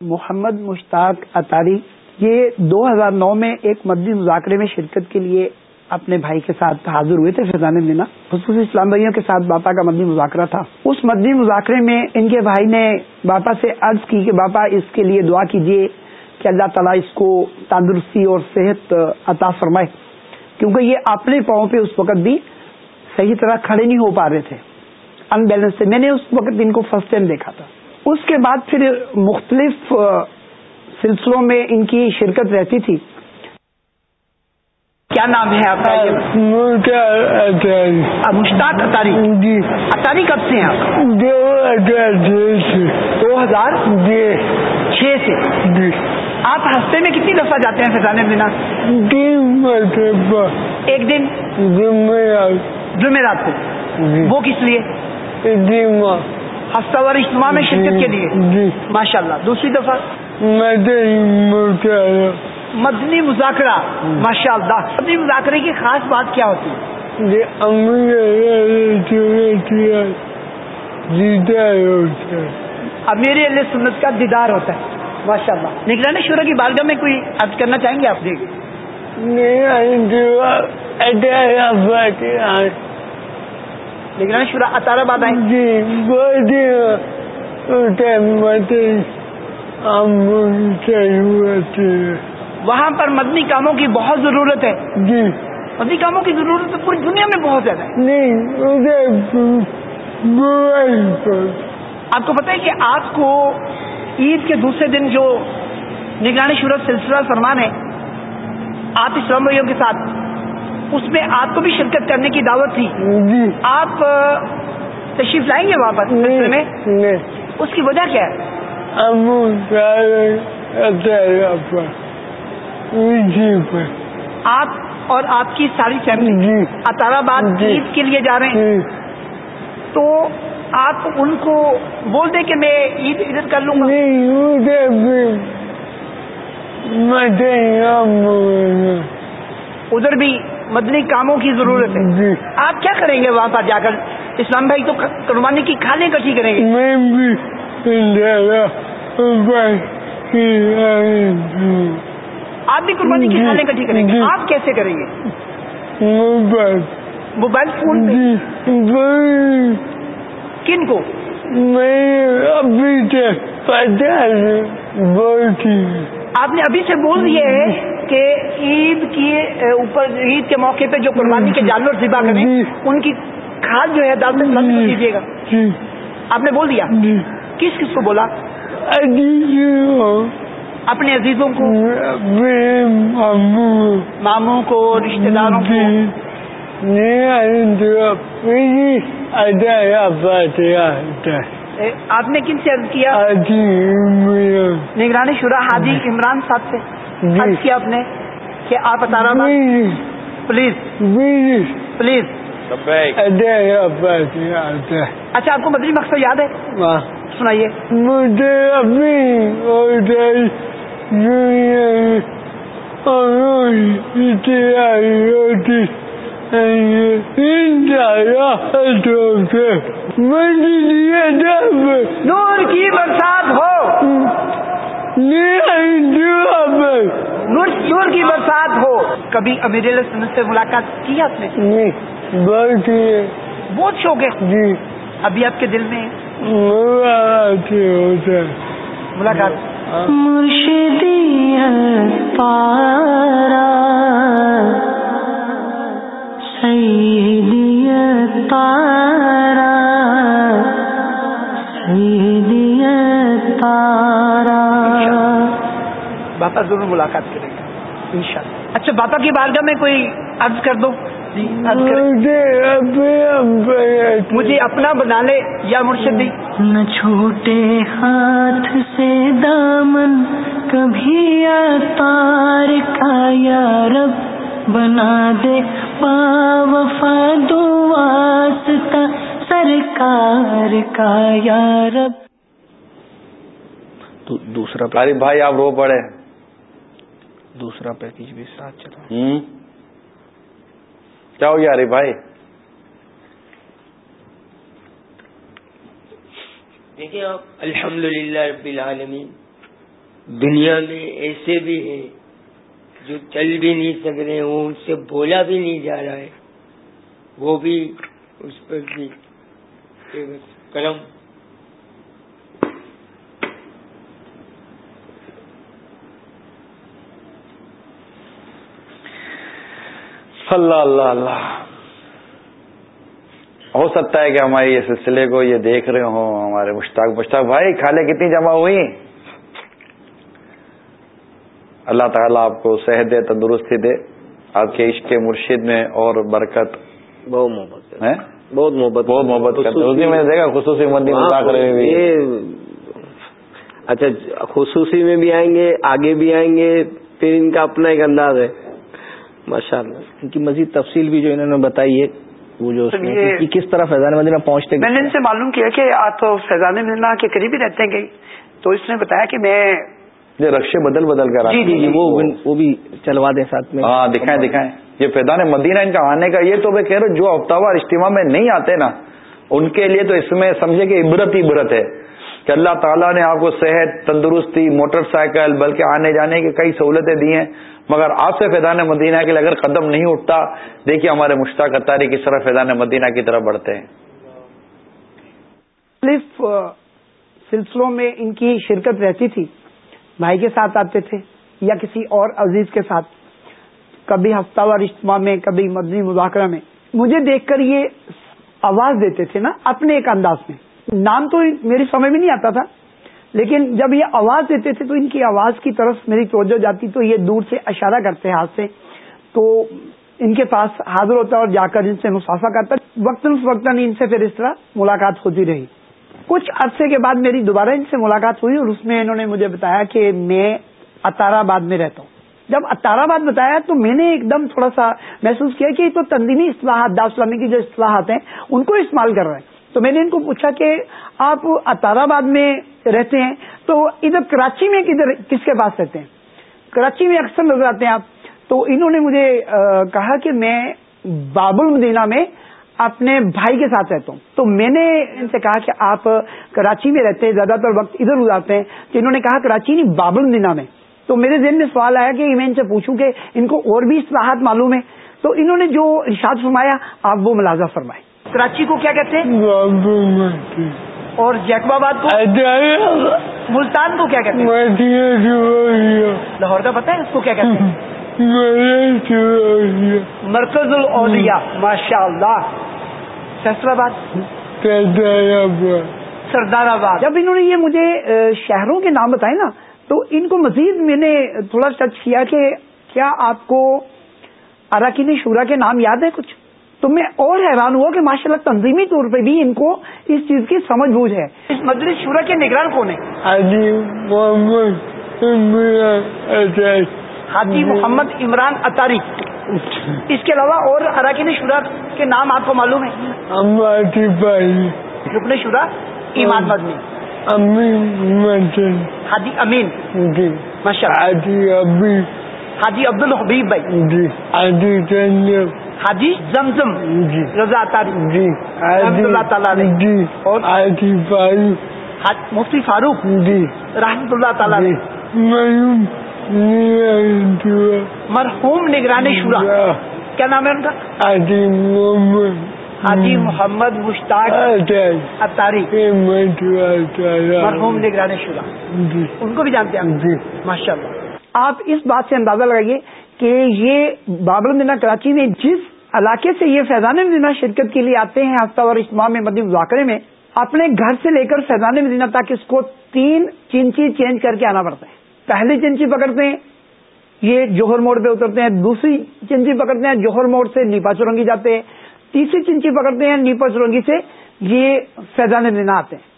محمد مشتاق اطاری یہ دو ہزار نو میں ایک مدی مذاکرے میں شرکت کے لیے اپنے بھائی کے ساتھ حاضر ہوئے تھے، فیضان دینا خصوصی اسلام بھائیوں کے ساتھ باپا کا مدنی مذاکرہ تھا۔ اس مدنی مذاکرے میں ان کے بھائی نے باپا سے عرض کی کہ باپا، اس کے لیے دعا کیجیے کہ اللہ تعالیٰ اس کو تندرستی اور صحت عطا فرمائے۔ کیونکہ یہ اپنے پاؤں پہ اس وقت بھی صحیح طرح کھڑے نہیں ہو پا رہے تھے۔ ان بیلنس سے میں نے اس وقت ان کو فرسٹ ٹائم دیکھا تھا۔ اس کے بعد پھر مختلف سلسلوں میں ان کی شرکت رہتی تھی۔ کیا نام ہے آپ کا مشتاق اطاری۔ جی۔ اطاری کب سے ہیں آپ؟ دو ہزار ہزار چھ سے۔ جی۔ آپ ہفتے میں کتنی دفعہ جاتے ہیں فضان بنا؟ ایک دن؟ جمعرات جمعرات کو وہ کس لیے؟ جمعہ ہفتہ وار اجتماع میں شرکت کے لیے۔ جی۔ ماشاء اللہ دوسری دفعہ۔ مدنی مذاکرہ۔ ماشاء اللہ مدنی مذاکرے کی خاص بات کیا ہوتی؟ ہے جی امیر علیہ سنت کا دیدار ہوتا ہے۔ ماشاء اللہ نگرانی شورا کی بارگاہ میں کوئی عرض کرنا چاہیں گے آپ؟ جی۔ نگرانی شورا اطار آباد آئے جی وہاں پر مدنی کاموں کی بہت ضرورت ہے۔ جی۔ مدنی کاموں کی ضرورت تو پوری دنیا میں بہت زیادہ ہے۔ نہیں آپ کو پتا ہے کہ آپ کو عید کے دوسرے دن جو نگرانی شورت سلسلہ فرمان ہے آپ اسلام بھائیوں کے ساتھ۔ اس میں آپ کو بھی شرکت کرنے کی دعوت تھی۔ جی۔ آپ تشریف لائیں گے وہاں پر سلسلے میں؟ اس کی وجہ کیا ہے؟ آپ اور آپ کی ساری فیملی اطار آباد عید کے لیے جا رہے ہیں۔ تو آپ ان کو بول دیں کہ میں عید ادھر کر لوں گا۔ ادھر بھی مدنی کاموں کی ضرورت ہے۔ آپ کیا کریں گے وہاں پر جا کر؟ اسلام بھائی تو قربانی کی کھانے کٹھی کریں گے۔ آپ بھی قربانی کی کھانے کٹھی کریں گے۔ آپ کیسے کریں گے؟ موبائل۔ فون کن کو؟ آپ نے ابھی سے بول دیا ہے کہ عید کی اوپر عید کے موقع پہ جو قربانی کے جانور ذبح کریں ان کی کھاد جو ہے دال میں دیجیے گا۔ آپ نے بول دیا؟ کس کس کو بولا؟ اپنے عزیزوں کو۔ ماموں کو رشتے داروں کو۔ آپ نے کن سے عرض کیا؟ نگرانی شورا حاجی عمران صاحب سے عرض کیا آپ نے کہ آپ بتا رہا پلیز پلیز۔ اچھا آپ کو مدری مقصد یاد ہے؟ سنائیے۔ مجھے اپنی نور کی برسات ہو۔ نور کی برسات ہو۔ کبھی امیر سے ملاقات کی آپ نے؟ بہت شوق ہے۔ جی۔ ابھی آپ کے دل میں ملاقات۔ مرشدی پارا۔ تارا تارا باپا ضرور ملاقات کریں گے انشاءاللہ اچھا باپا کی بارگاہ میں کوئی عرض کر دو مجھے اپنا بنا لے یا مرشد دی نہ چھوٹے ہاتھ سے دامن کبھی تار کا یا رب بنا دے پا وفا دو واسطہ سرکار کا یا رب تو دوسرا غالب بھائی آپ رو پڑے۔ دوسرا پیکج بھی ساتھ چلا۔ کیا ہو گیا بھائی؟ دیکھیں آپ الحمد للہ رب العالمین دنیا میں ایسے بھی ہیں جو چل بھی نہیں سک رہے وہ ان سے بولا بھی نہیں جا رہا ہے۔ وہ بھی اس پر بھی کرم اللہ اللہ اللہ ہو سکتا ہے کہ ہمارے یہ سلسلے کو یہ دیکھ رہے ہوں، ہمارے مشتاق مشتاق بھائی، کھالے کتنی جمع ہوئی؟ اللہ تعالیٰ آپ کو صحت دے تندرستی دے۔ آپ کے عشق مرشد میں اور برکت۔ بہت محبت ہے بہت محبت بہت محبت کرتے میں دیکھا خصوصی مندی اچھا خصوصی میں بھی آئیں گے آگے بھی آئیں گے پھر ان کا اپنا ایک انداز ہے۔ ماشاء اللہ ان کی مزید تفصیل بھی جو انہوں نے بتائی ہے وہ جو کس طرح فیضان مدینہ پہنچتے میں نے ان سے معلوم کیا کہ آپ تو فیضان مدینہ کے قریب ہی رہتے ہیں گئی تو اس نے بتایا کہ میں رقشے بدل بدل کر جی جی وہ وہ بھی چلوا دیں ساتھ میں۔ ہاں دکھائیں دکھائیں۔ یہ فیضان مدینہ ان کا آنے کا یہ تو میں کہہ رہا جو ہفتہ وار اجتماع میں نہیں آتے نا ان کے لیے تو اس میں سمجھے کہ عبرت ہی عبرت ہے کہ اللہ تعالیٰ نے آپ کو صحت تندرستی موٹر سائیکل بلکہ آنے جانے کی کئی سہولتیں دی ہیں۔ مگر آپ سے فیضان مدینہ کے لیے اگر قدم نہیں اٹھتا دیکھیے ہمارے مشتاق اتاری کس طرح فیضان مدینہ کی طرف بڑھتے ہیں۔ مختلف سلسلوں میں ان کی شرکت رہتی تھی۔ بھائی کے ساتھ آتے تھے یا کسی اور عزیز کے ساتھ، کبھی ہفتہ وار اجتماع میں، کبھی مدنی مذاکرہ میں۔ مجھے دیکھ کر یہ آواز دیتے تھے نا اپنے ایک انداز میں۔ نام تو میری سمجھ میں نہیں آتا تھا، لیکن جب یہ آواز دیتے تھے تو ان کی آواز کی طرف میری توجہ جاتی، تو یہ دور سے اشارہ کرتے ہاتھ سے۔ تو ان کے پاس حاضر ہوتا اور جا کر ان سے مسافہ کرتا۔ وقتاً وقتاً ان سے پھر اس طرح ملاقات ہوتی رہی۔ کچھ عرصے کے بعد میری دوبارہ ان سے ملاقات ہوئی اور اس میں انہوں نے مجھے بتایا کہ میں اطار آباد میں رہتا ہوں۔ جب اطار آباد بتایا تو میں نے ایک دم تھوڑا سا محسوس کیا کہ یہ تو تنظیمی اصلاحات اسلامی کی جو اصلاحات ہیں، ان کو استعمال کر رہے ہیں۔ تو میں نے ان کو پوچھا کہ آپ اطار آباد میں رہتے ہیں؟ تو ادھر کراچی میں کدھر، کس کے پاس رہتے ہیں؟ کراچی میں اکثر نظر آتے ہیں آپ۔ تو انہوں نے مجھے کہا کہ میں باب المدینہ میں اپنے بھائی کے ساتھ رہتا ہوں۔ تو میں نے ان سے کہا کہ آپ کراچی میں رہتے ہیں زیادہ تر وقت ادھر گزارتے ہیں۔ تو انہوں نے کہا کراچی نہیں باب المدینہ میں تو میرے ذہن میں سوال آیا کہ میں ان سے پوچھوں کہ ان کو اور بھی اصلاحات معلوم ہے تو انہوں نے جو ارشاد فرمایا آپ وہ ملازہ فرمائے کراچی کو کیا کہتے ہیں؟ اور جیکب آباد کو؟ ملتان کو کیا کہتے ہیں؟ لاہور کا پتہ ہے اس کو کیا کہتے ہیں؟ مرکز الاولیاء ماشاء اللہ فیصلہ آباد۔ سردار آباد۔ جب انہوں نے یہ مجھے شہروں کے نام بتائے نا تو ان کو مزید میں نے تھوڑا ٹچ کیا کہ کیا آپ کو اراکین شورا کے نام یاد ہے کچھ؟ تو میں اور حیران ہوا کہ ماشاء اللہ تنظیمی طور پہ بھی ان کو اس چیز کی سمجھ بوجھ ہے۔ اس مدرس شورا کے نگران کون ہے حاجی محمد عمران اتاری اس کے علاوہ اور اراکین شورا کے نام آپ کو معلوم ہے رکن شورا ایمان مدنی حاجی امین حاجی عبد الحبیب بھائی۔ حاجی زمزم۔ جی۔ رضا تاری جی۔ اللہ تعالیٰ جی۔ اور مفتی فاروق۔ جی۔ رحمت اللہ تعالیٰ مرحوم نگرانی شورا. کیا نام ہے ان کا؟ حاجی محمد. مشتاق اتاری. مرحوم نگرانی شورا. ان کو بھی جانتے ہیں جی. ماشاء اللہ آپ اس بات سے اندازہ لگائیے کہ یہ بابر مدینہ کراچی میں جس علاقے سے یہ فیضان مدینہ شرکت کے لیے آتے ہیں ہفتہ وار اجتماع میں مدی مذاکرے میں اپنے گھر سے لے کر فیضان مدینہ تک اس کو تین چنچی چینج کر کے آنا پڑتا ہے۔ پہلی چنچی پکڑتے ہیں، یہ جوہر موڑ پہ اترتے ہیں، دوسری چنچی پکڑتے ہیں، جوہر موڑ سے نیپا چورنگی جاتے ہیں، تیسری چنچی پکڑتے ہیں، نیپا چورنگی سے یہ فیضان مدینہ آتے ہیں۔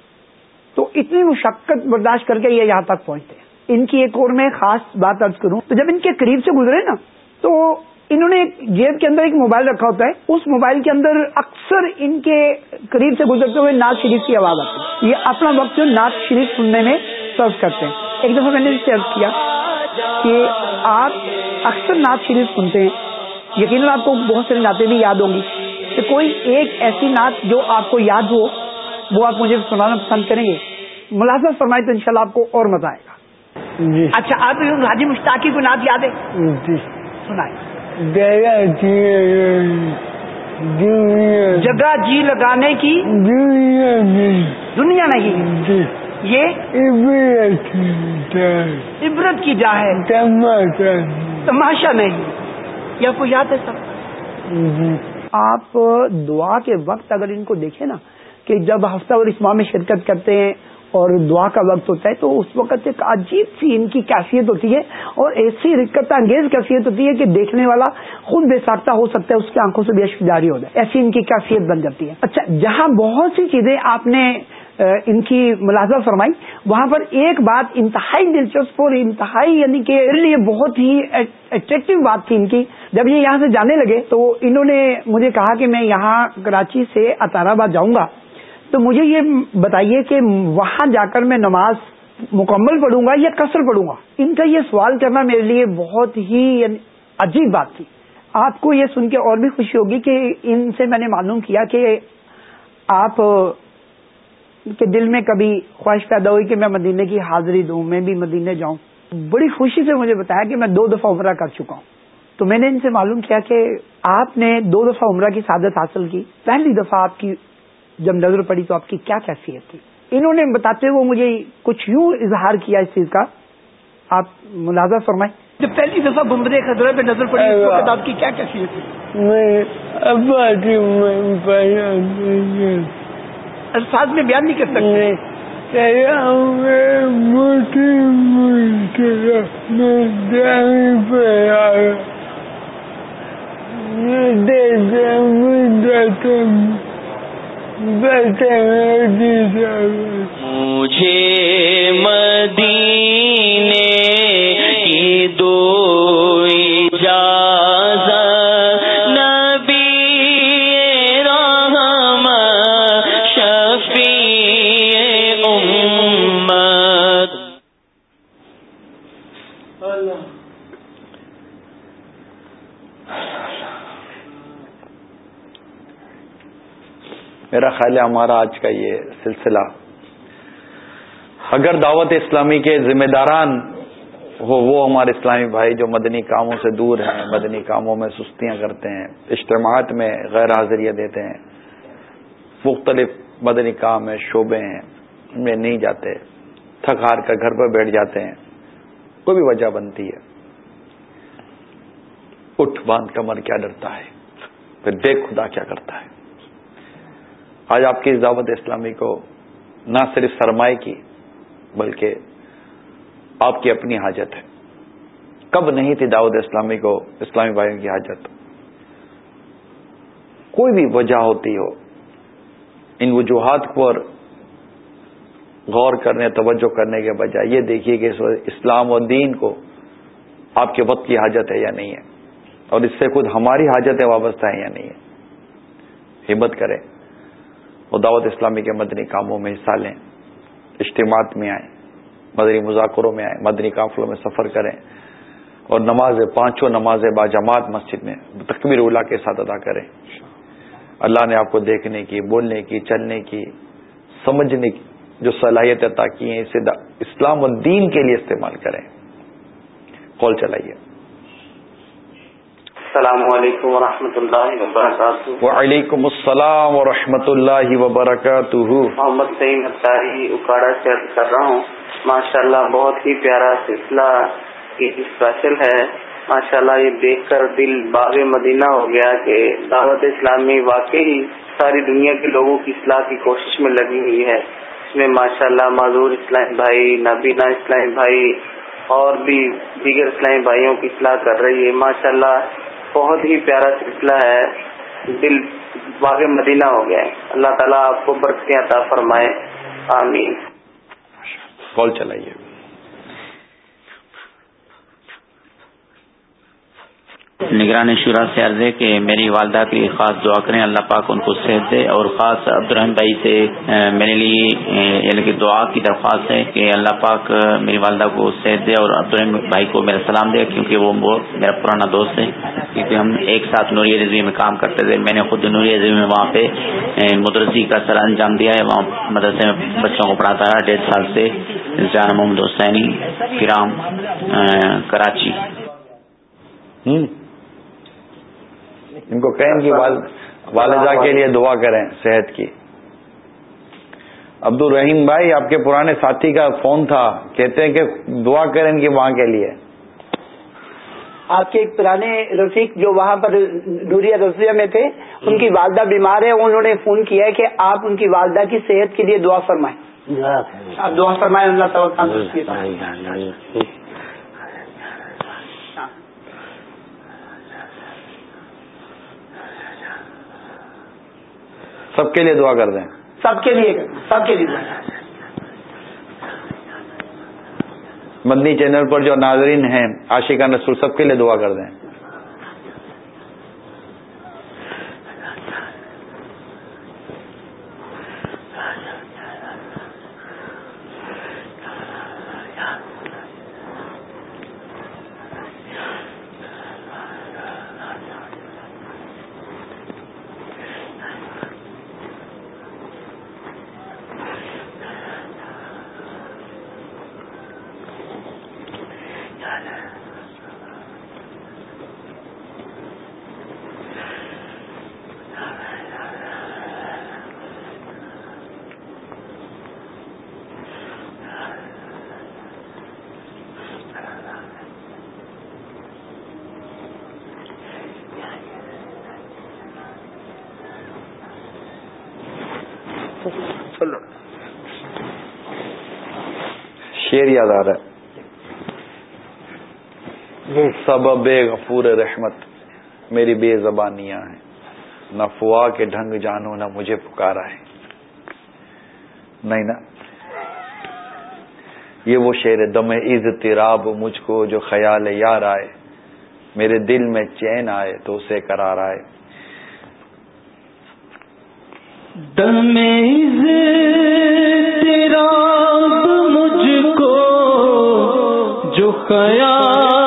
تو اتنی مشقت برداشت کر کے یہ یہاں تک پہنچتے ہیں۔ ان کی ایک اور میں خاص بات ارض کروں، تو جب ان کے قریب سے گزرے نا، تو انہوں نے جیب کے اندر ایک موبائل رکھا ہوتا ہے، اس موبائل کے اندر اکثر ان کے قریب سے گزرتے ہوئے ناز شریف کی آواز آتی ہے۔ یہ اپنا وقت جو ناز شریف سننے میں سرو کرتے ہیں۔ ایک دفعہ میں نے اس سے عرض کیا کہ آپ اکثر نعت شریف سنتے ہیں۔ یقیناً آپ کو بہت ساری نعتیں بھی یاد ہوں گی۔ کہ کوئی ایک ایسی نعت جو آپ کو یاد ہو وہ آپ مجھے سنانا پسند کریں گے۔ ملازمت فرمائے تو انشاءاللہ آپ کو اور مزہ آئے گا۔ جی۔ اچھا آپ حاجی مشتاقی کو نعت یاد ہے؟ جی۔ سنائے جگہ جی دنیا جگہ جی لگانے کی دنیا نہیں دنیا نہیں۔ جی۔ یہ عبرت کی جا ہے۔ تماشا نہیں۔ یہ آپ کو یاد ہے سب؟ آپ دعا کے وقت اگر ان کو دیکھیں نا کہ جب ہفتہ اور اسما میں شرکت کرتے ہیں اور دعا کا وقت ہوتا ہے تو اس وقت ایک عجیب سی ان کی کیفیت ہوتی ہے اور ایسی رکت انگیز کیفیت ہوتی ہے کہ دیکھنے والا خود بے ساختہ ہو سکتا ہے اس کی آنکھوں سے بھی اشک جاری ہو جائے۔ ایسی ان کی کیفیت بن جاتی ہے۔ اچھا جہاں بہت سی چیزیں آپ نے ان کی ملازمت فرمائی۔ وہاں پر ایک بات انتہائی دلچسپ اور انتہائی یعنی کہ لیے بہت ہی اٹریکٹو بات تھی ان کی۔ جب یہ یہاں سے جانے لگے تو انہوں نے مجھے کہا کہ میں یہاں کراچی سے اطار آباد جاؤں گا۔ تو مجھے یہ بتائیے کہ وہاں جا کر میں نماز مکمل پڑھوں گا یا کثر پڑھوں گا؟ ان کا یہ سوال کرنا میرے لیے بہت ہی یعنی عجیب بات تھی۔ آپ کو یہ سن کے اور بھی خوشی ہوگی کہ ان سے میں نے معلوم کیا کہ آپ کے دل میں کبھی خواہش پیدا ہوئی کہ میں مدینے کی حاضری دوں میں بھی مدینے جاؤں۔ بڑی خوشی سے مجھے بتایا کہ میں دو دفعہ عمرہ کر چکا ہوں۔ تو میں نے ان سے معلوم کیا کہ آپ نے دو دفعہ عمرہ کی سعادت حاصل کی۔ پہلی دفعہ آپ کی جب نظر پڑی تو آپ کی کیا کیفیت تھی؟ انہوں نے بتاتے ہوئے مجھے کچھ یوں اظہار کیا اس چیز کا۔ آپ ملازہ فرمائیں۔ جب پہلی دفعہ بمبرے خطرہ پہ نظر پڑی آپ کی کیا کیفیت تھی؟ الفاظ میں بیان نہیں کر سکتے۔ مجھے مدینے کی دو میرا خیال ہے ہمارا آج کا یہ سلسلہ۔ اگر دعوت اسلامی کے ذمہ داران ہو، وہ ہمارے اسلامی بھائی جو مدنی کاموں سے دور ہیں، مدنی کاموں میں سستیاں کرتے ہیں، اجتماعات میں غیر حاضریاں دیتے ہیں، مختلف مدنی کام ہیں، شعبے ہیں، ان میں نہیں جاتے تھک ہار کر گھر پر بیٹھ جاتے ہیں، کوئی بھی وجہ بنتی ہے۔ اٹھ باندھ کمر کیا ڈرتا ہے، پھر دیکھ خدا کیا کرتا ہے۔ آج آپ کی اس دعوت اسلامی کو نہ صرف سرمائے کی، بلکہ آپ کی اپنی حاجت ہے۔ کب نہیں تھی دعوت اسلامی کو، اسلامی بھائیوں کی حاجت؟ کوئی بھی وجہ ہوتی ہو، ان وجوہات پر غور کرنے، توجہ کرنے کے بجائے یہ دیکھیے کہ اسلام و دین کو آپ کے وقت کی حاجت ہے یا نہیں ہے، اور اس سے خود ہماری حاجتیں وابستہ ہیں یا نہیں ہے۔ ہمت کریں۔ وہ دعوت اسلامی کے مدنی کاموں میں حصہ لیں، اجتماعات میں آئیں، مدنی مذاکروں میں آئیں، مدنی قافلوں میں سفر کریں اور نماز پانچوں نماز با جماعت مسجد میں تکبیر اولا کے ساتھ ادا کریں۔ اللہ نے آپ کو دیکھنے کی، بولنے کی، چلنے کی، سمجھنے کی، جو صلاحیت عطا کی ہیں، اسے اسلام و دین کے لیے استعمال کریں۔ کال چلائیے۔ السلام علیکم ورحمۃ اللہ وبرکاتہ۔ وعلیکم السلام ورحمۃ اللہ وبرکاتہ۔ محمد سعید اختاری اکاڑا سے عرض کر رہا ہوں ماشاء اللہ بہت ہی پیارا سلسلہ اسپیشل ہے ماشاء اللہ یہ دیکھ کر دل باغ مدینہ ہو گیا کہ دعوت اسلامی واقعی ساری دنیا کے لوگوں کی اصلاح کی کوشش میں لگی ہوئی ہے۔ اس میں ماشاء اللہ معذور اسلام بھائی نبینا اسلام بھائی اور بھی دیگر اسلامی بھائیوں کی اصلاح کر رہی ہے۔ ماشاء اللہ بہت ہی پیارا سلسلہ ہے۔ دل باغ مدینہ ہو گیا ہے۔ اللہ تعالیٰ آپ کو برقی عطا فرمائے۔ آمین۔ کال چلائیے۔ نگران شورا سے عرض ہے کہ میری والدہ کے لیے خاص دعا کریں، اللہ پاک ان کو صحت دے اور خاص عبدالرحم بھائی سے میرے لیے یعنی کہ دعا کی درخواست ہے کہ اللہ پاک میری والدہ کو صحت دے اور عبدالرحم بھائی کو میرا سلام دے کیونکہ وہ میرا پرانا دوست ہے۔ کیونکہ ہم ایک ساتھ نوری رضوی میں کام کرتے تھے۔ میں نے خود نوری رضوی میں وہاں پہ مدرسی کا سر انجام دیا ہے۔ وہاں مدرسے میں بچوں کو پڑھاتا رہا، ڈیڑھ سال سے۔ جان محمد حسینی، کرام کراچی۔ ان کو کہیں کہ والدہ کے لیے دعا کریں صحت کی۔ عبد الرحیم بھائی آپ کے پرانے ساتھی کا فون تھا کہتے ہیں کہ دعا کریں ان کی وہاں کے لیے۔ آپ کے ایک پرانے رفیق جو وہاں پر نوریا رضیہ میں تھے ان کی والدہ بیمار ہے انہوں نے فون کیا ہے کہ آپ ان کی والدہ کی صحت کے لیے دعا فرمائیں۔ آپ دعا فرمائیں اللہ تعالیٰ سب کے لیے دعا کر دیں۔ سب کے لیے سب کے لیے۔ مدنی چینل پر جو ناظرین ہیں عاشقہ رسول سب کے لیے دعا کر دیں۔ شیر یاد آ رہا ہے۔ سبب غفور رحمت، میری بے زبانیاں ہیں۔ نہ فوا کے ڈھنگ جانو، نہ مجھے پکارا ہے۔ نہیں نا۔ یہ وہ شعر دم عز تراب مجھ کو جو خیال یار آئے۔ میرے دل میں چین آئے، تو اسے کرار آئے۔ دم عز تراب قیام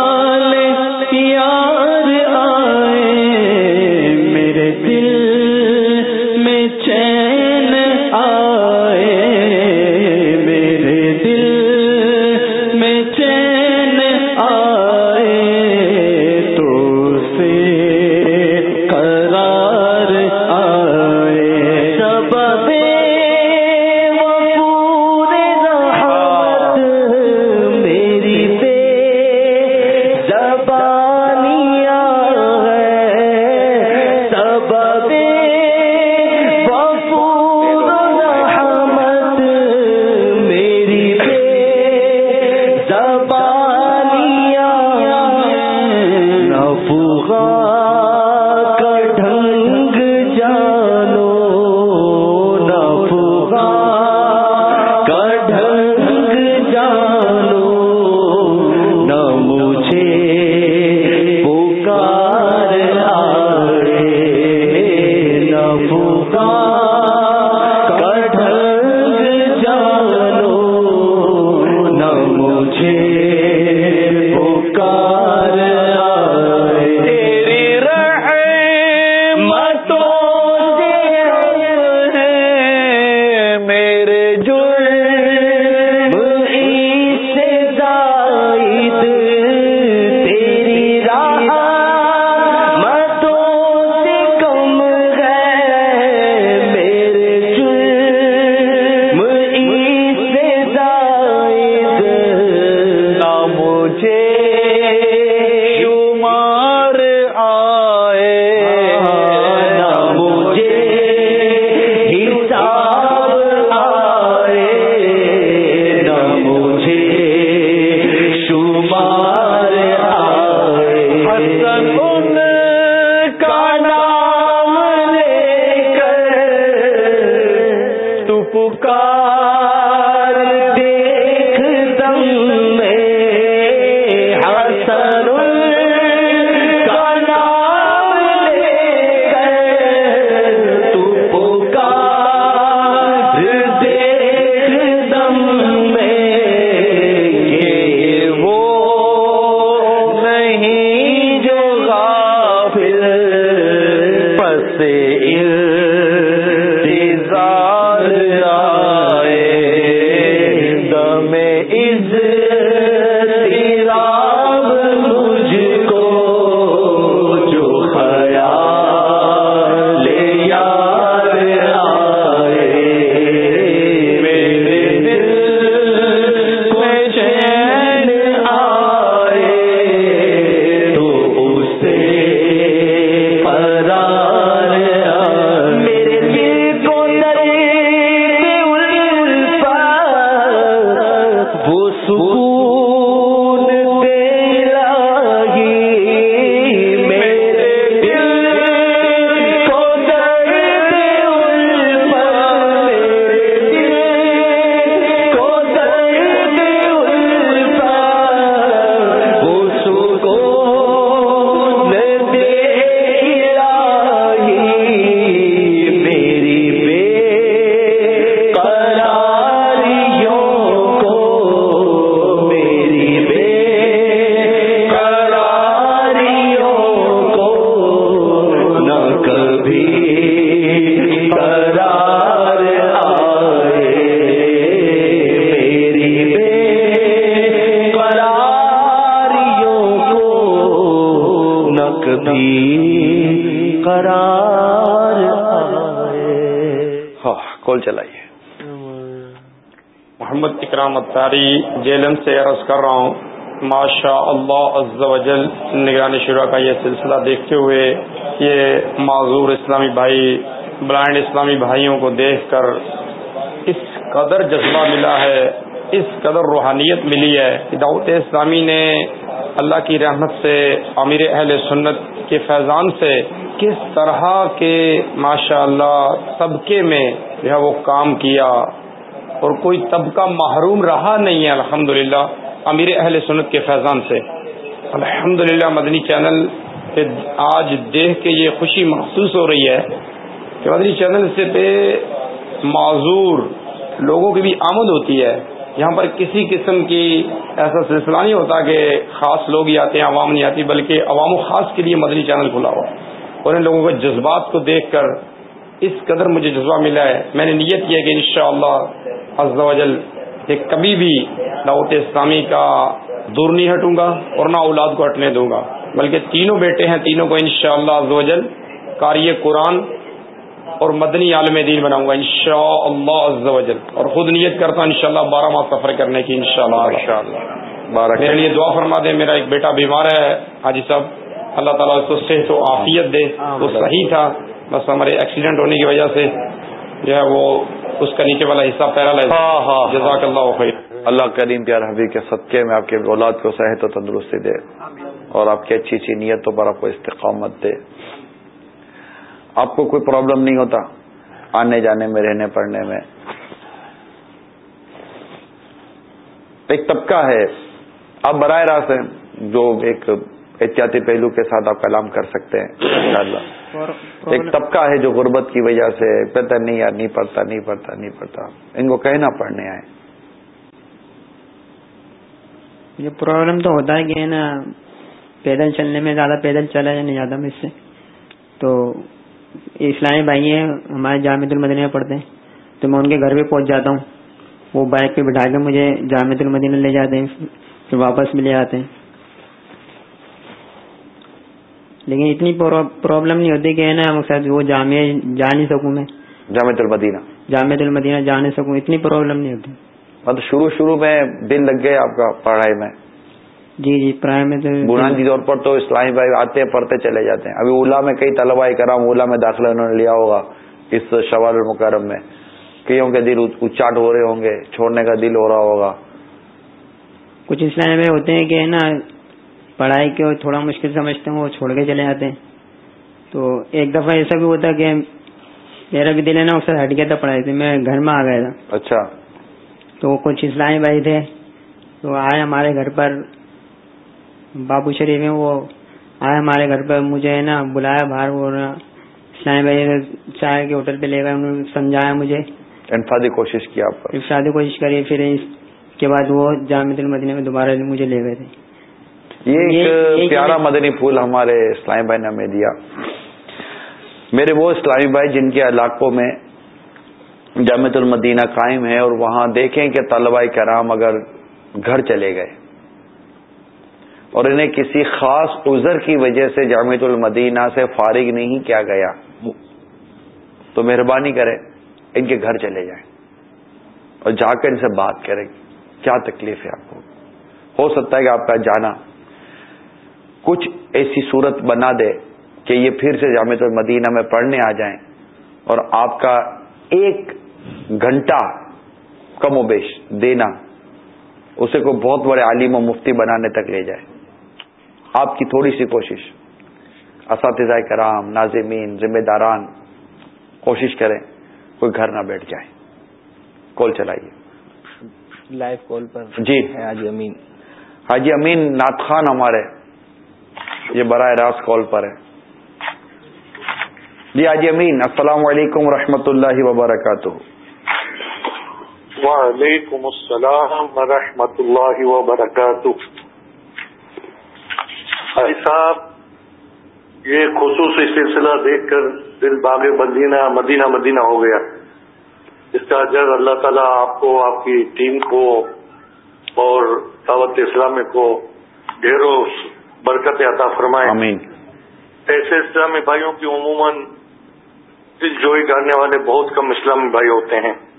سلسلہ دیکھتے ہوئے یہ معذور اسلامی بھائی، بلائنڈ اسلامی بھائیوں کو دیکھ کر اس قدر جذبہ ملا ہے، اس قدر روحانیت ملی ہے دعوت اسلامی نے اللہ کی رحمت سے، امیر اہل سنت کے فیضان سے کس طرح کے ماشاء اللہ طبقے میں جو ہے وہ کام کیا اور کوئی طبقہ محروم رہا نہیں ہے الحمد امیر اہل سنت کے فیضان سے۔ الحمد مدنی چینل پہ آج دیکھ کے یہ خوشی محسوس ہو رہی ہے کہ مدنی چینل سے پہ معذور لوگوں کی بھی آمد ہوتی ہے۔ یہاں پر کسی قسم کی ایسا سلسلہ نہیں ہوتا کہ خاص لوگ ہی آتے ہیں، عوام نہیں آتی، بلکہ عوام و خاص کے لیے مدنی چینل کھلا ہوا اور ان لوگوں کے جذبات کو دیکھ کر اس قدر مجھے جذبہ ملا ہے۔ میں نے نیت کیا کہ انشاءاللہ شاء اللہ کہ کبھی بھی دعوت اسلامی کا دور نہیں ہٹوں گا اور نہ اولاد کو ہٹنے دوں گا۔ بلکہ تینوں بیٹے ہیں تینوں کو انشاءاللہ شاء اللہ کاری قرآن اور مدنی عالم دین بناؤں گا ان شاء اللہ اور خود نیت کرتا ہوں ان بارہ ماہ سفر کرنے کی ان شاء اللہ میرے لیے دعا فرما دے میرا ایک بیٹا بیمار ہے حاجی صاحب اللہ تعالیٰ اس کو صحت و عافیت دے۔ وہ صحیح تھا بس ہمارے ایکسیڈنٹ ہونے کی وجہ سے جو ہے وہ اس کا نیچے والا حصہ پیرا ہاں، ہاں۔ جزاک اللہ خیر۔ اللہ کریم پیار حبیب کے صدقے میں آپ کے اولاد کو صحت و تندرستی دے اور آپ کی اچھی اچھی نیتوں پر آپ کو استقامت دے۔ آپ کو کوئی پرابلم نہیں ہوتا آنے جانے میں، رہنے پڑنے میں۔ ایک طبقہ ہے، آپ براہ راست ہیں جو ایک احتیاطی پہلو کے ساتھ آپ کلام کر سکتے ہیں ایک طبقہ ہے جو غربت کی وجہ سے پتہ نہیں یار، نہیں پڑتا نہیں پڑتا نہیں پڑتا ان کو کہنا پڑھنے آئے یہ پرابلم تو ہوتا ہے کہ نا پیدل چلنے میں زیادہ پیدل چلا یا نہیں زیادہ میں سے۔ تو اسلامی بھائی ہیں ہمارے جامع المدینہ میں پڑھتے ہیں۔ تو میں ان کے گھر پہ پہنچ جاتا ہوں۔ وہ بائک پہ بٹھا کے مجھے جامع المدینہ لے جاتے ہیں پھر واپس بھی لے آتے ہیں۔ لیکن اتنی پرابلم نہیں ہوتی کہ نا شاید وہ جامع جا نہیں سکوں میں۔ جامع المدینہ۔ جامع المدینہ جا نہیں سکوں اتنی پرابلم نہیں ہوتی۔ مطلب شروع شروع میں دل لگ گئے آپ کا پڑھائی میں۔ جی جی پرائم میں تو بنیادی طور پر تو اسلامی بھائی آتے ہیں پڑھتے چلے جاتے ہیں۔ ابھی اولا میں کئی طلبا کرام اولا میں داخلہ انہوں نے لیا ہوگا اس شوال المکرم میں۔ کئیوں کے دل اچاٹ ہو رہے ہوں گے چھوڑنے کا دل ہو رہا ہوگا۔ کچھ اسلامی بھائی ہوتے ہیں کہ نا پڑھائی کے تھوڑا مشکل سمجھتے ہیں وہ چھوڑ کے چلے جاتے ہیں۔ تو ایک دفعہ ایسا بھی ہوتا کہ میرا بھی دل ہے نا اکثر ہٹ گیا تھا پڑھائی سے میں گھر میں آ گیا تھا۔ اچھا۔ تو کچھ اسلامی بھائی تھے۔ تو آئے ہمارے گھر پر۔ بابو شریف ہیں وہ۔ آئے ہمارے گھر پہ مجھے نا بلایا باہر۔ وہ اسلامی بھائی چائے کے ہوٹل پہ لے گئے۔ انہوں نے سمجھایا مجھے۔ انفادی کوشش کیا آپ انفادی کوشش کری۔ پھر اس کے بعد وہ جامع المدینہ میں دوبارہ مجھے لے گئے تھے۔ یہ ایک پیارا مدنی پھول ہمارے اسلامی بھائی نے ہمیں دیا۔ میرے وہ اسلامی بھائی جن کے علاقوں میں جامع المدینہ قائم ہے اور وہاں دیکھیں کہ طلباء کرام اگر گھر چلے گئے اور انہیں کسی خاص عذر کی وجہ سے جامع المدینہ سے فارغ نہیں کیا گیا، تو مہربانی کریں ان کے گھر چلے جائیں اور جا کر ان سے بات کریں، کیا تکلیف ہے آپ کو؟ ہو سکتا ہے کہ آپ کا جانا کچھ ایسی صورت بنا دے کہ یہ پھر سے جامع المدینہ میں پڑھنے آ جائیں اور آپ کا ایک گھنٹہ کم و بیش دینا اسے کو بہت بڑے عالم و مفتی بنانے تک لے جائے۔ آپ کی تھوڑی سی کوشش اساتذہ کرام ناظمین ذمہ داران کوشش کریں کوئی گھر نہ بیٹھ جائے۔ کال چلائیے۔ لائیو کال پر۔ جی۔ حاجی امین۔ حاجی امین نات خان ہمارے یہ براہ راست کال پر ہے جی حاجی امین السلام علیکم ورحمۃ اللہ وبرکاتہ۔ وعلیکم السلام ورحمۃ اللہ وبرکاتہ. بھائی صاحب یہ خصوصی سلسلہ دیکھ کر دل باغ مدینہ مدینہ مدینہ ہو گیا۔ اس کا اجر اللہ تعالیٰ آپ کو آپ کی ٹیم کو اور دعوت اسلامی کو ڈھیروں برکت عطا فرمائے۔ آمین۔ ایسے اسلامی بھائیوں کی عموماً دل جوئی کرنے والے بہت کم اسلامی بھائی ہوتے ہیں۔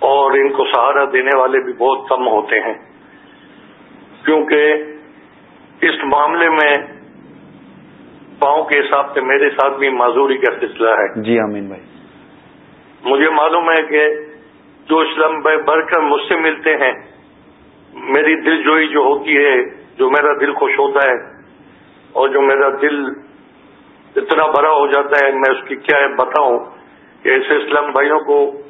اور ان کو سہارا دینے والے بھی بہت کم ہوتے ہیں۔ کیونکہ اس معاملے میں پاؤں کے حساب سے میرے ساتھ بھی معذوری کا سلسلہ ہے۔ جی امین بھائی۔ مجھے معلوم ہے کہ جو اسلام بھائی بڑھ کر مجھ سے ملتے ہیں میری دل جوئی جو ہوتی ہے جو میرا دل خوش ہوتا ہے اور جو میرا دل اتنا بڑا ہو جاتا ہے میں اس کی کیا بتاؤں کہ ایسے اسلام بھائیوں کو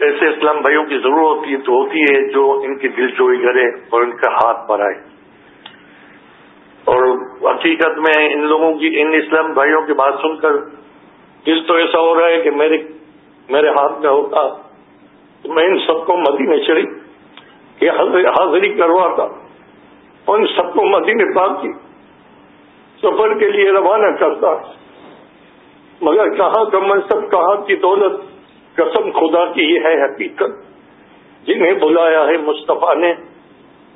ایسے اسلام بھائیوں کی ضرورت ہوتی ہے تو ہوتی ہے جو ان کی دل جوئی کرے اور ان کا ہاتھ بڑھائے۔ اور حقیقت میں ان لوگوں کی، ان اسلام بھائیوں کی بات سن کر دل تو ایسا ہو رہا ہے کہ میرے میرے ہاتھ میں ہوتا، تو میں ان سب کو مدینے چڑھی، یہ حاضری کرواتا اور ان سب کو مدینے پاک کی۔ سفر کے لیے روانہ کرتا۔ مگر کہاں کا منصب، کہاں کی دولت؟ قسم خدا کی یہ ہے حقیقت۔ جنہیں بلایا ہے مصطفیٰ نے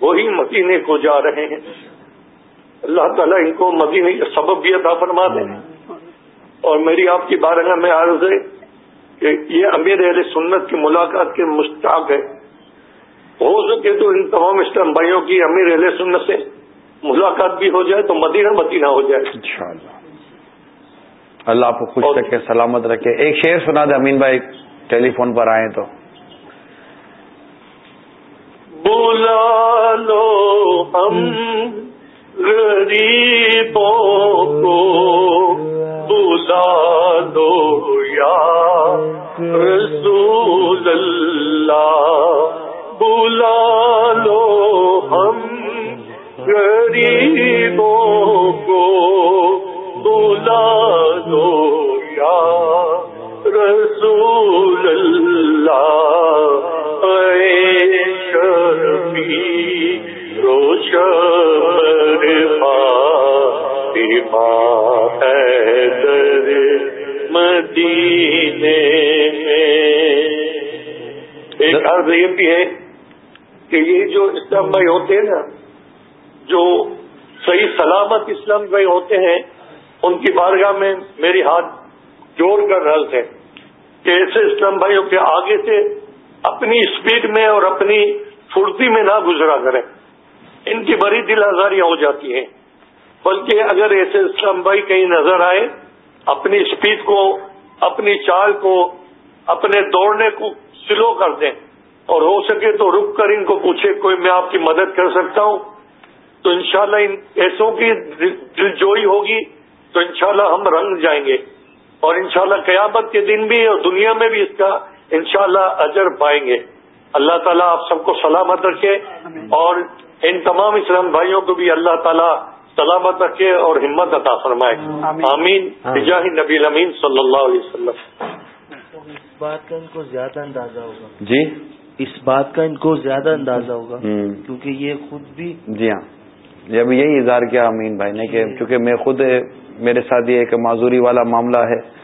وہی مدینے کو جا رہے ہیں۔ اللہ تعالیٰ ان کو مدینے کا سبب بھی عطا فرما دیں اور میری آپ کی بارگاہ میں عرض ہے کہ یہ امیر اہل سنت کی ملاقات کے مشتاق ہے۔ ہو سکے تو ان تمام اسلام بھائیوں کی امیر اہل سنت سے ملاقات بھی ہو جائے تو مدینہ مدینہ ہو جائے۔ انشاءاللہ۔ اللہ آپ کو خوش رکھے سلامت رکھے۔ ایک شعر سنا دے امین بھائی۔ ٹیلی فون پر آئے تو۔ بلا لو ہم غریبوں کو۔ بلا دو یا رسول اللہ۔ بلا لو ہم غریبوں کو۔ بلا دو یا رسول اللہ، اے شرفی، روشن فاطمہ حیدر مدینے ایک عرض یہ بھی ہے کہ یہ جو اسلام بھائی ہوتے ہیں نا، جو صحیح سلامت اسلام بھائی ہوتے ہیں، ان کی بارگاہ میں میری ہاتھ جوڑ کر رض ہے کہ ایسے اسلام بھائیوں کے آگے سے اپنی اسپیڈ میں اور اپنی پھرتی میں نہ گزرا کریں۔ ان کی بڑی دل آزاریاں ہو جاتی ہیں بلکہ اگر ایسے اسلام بھائی کہیں نظر آئے، اپنی اسپیڈ کو، اپنی چال کو، اپنے دوڑنے کو سلو کر دیں اور ہو سکے تو رک کر ان کو پوچھے، کوئی میں آپ کی مدد کر سکتا ہوں؟ تو انشاءاللہ ان ایسوں کی دل جوئی ہوگی تو انشاءاللہ ہم رنگ جائیں گے۔ اور انشاءاللہ قیامت کے دن بھی اور دنیا میں بھی اس کا انشاءاللہ اجر پائیں گے۔ اللہ تعالیٰ آپ سب کو سلامت رکھے اور ان تمام اسلام بھائیوں کو بھی اللہ تعالیٰ سلامت رکھے اور ہمت عطا فرمائے۔ آمین۔ بجاہ نبی امین صلی اللہ علیہ وسلم۔ اس بات کا ان کو زیادہ اندازہ ہوگا۔ جی؟ اس بات کا ان کو زیادہ اندازہ ہوگا کیونکہ یہ خود بھی جی ہاں۔ یہ ابھی یہی اظہار کیا امین بھائی نے کہ چونکہ میں خود میرے ساتھ یہ ایک معذوری والا معاملہ ہے۔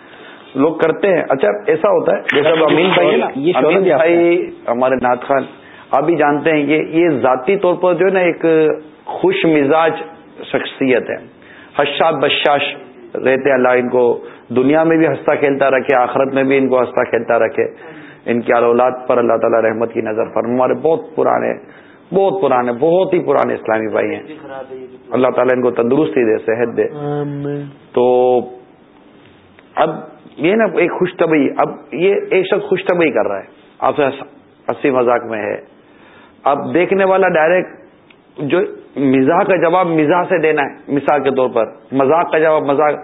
لوگ کرتے ہیں۔ اچھا ایسا ہوتا ہے۔ جیسا امین بھائی ہے نا امین بھائی ہمارے نعت خان آپ بھی جانتے ہیں کہ یہ ذاتی طور پر جو ہے نا ایک خوش مزاج شخصیت ہے۔ حشاد بشاش رہتے اللہ ان کو دنیا میں بھی ہنستا کھیلتا رکھے آخرت میں بھی ان کو ہنستا کھیلتا رکھے۔ ان کی اولاد پر اللہ تعالیٰ رحمت کی نظر پر ہمارے بہت پرانے بہت پرانے بہت ہی پرانے اسلامی بھائی ہیں۔ اللہ تعالیٰ ان کو تندرستی دے صحت دے۔ تو اب یہ نا ایک خوش طبی اب یہ ایک شخص خوش طبی کر رہا ہے۔ آپ سے ہنسی مذاق میں ہے۔ اب دیکھنے والا ڈائریکٹ جو مزاح کا جواب مزاح سے دینا ہے مثال کے طور پر۔ مذاق کا جواب مذاق۔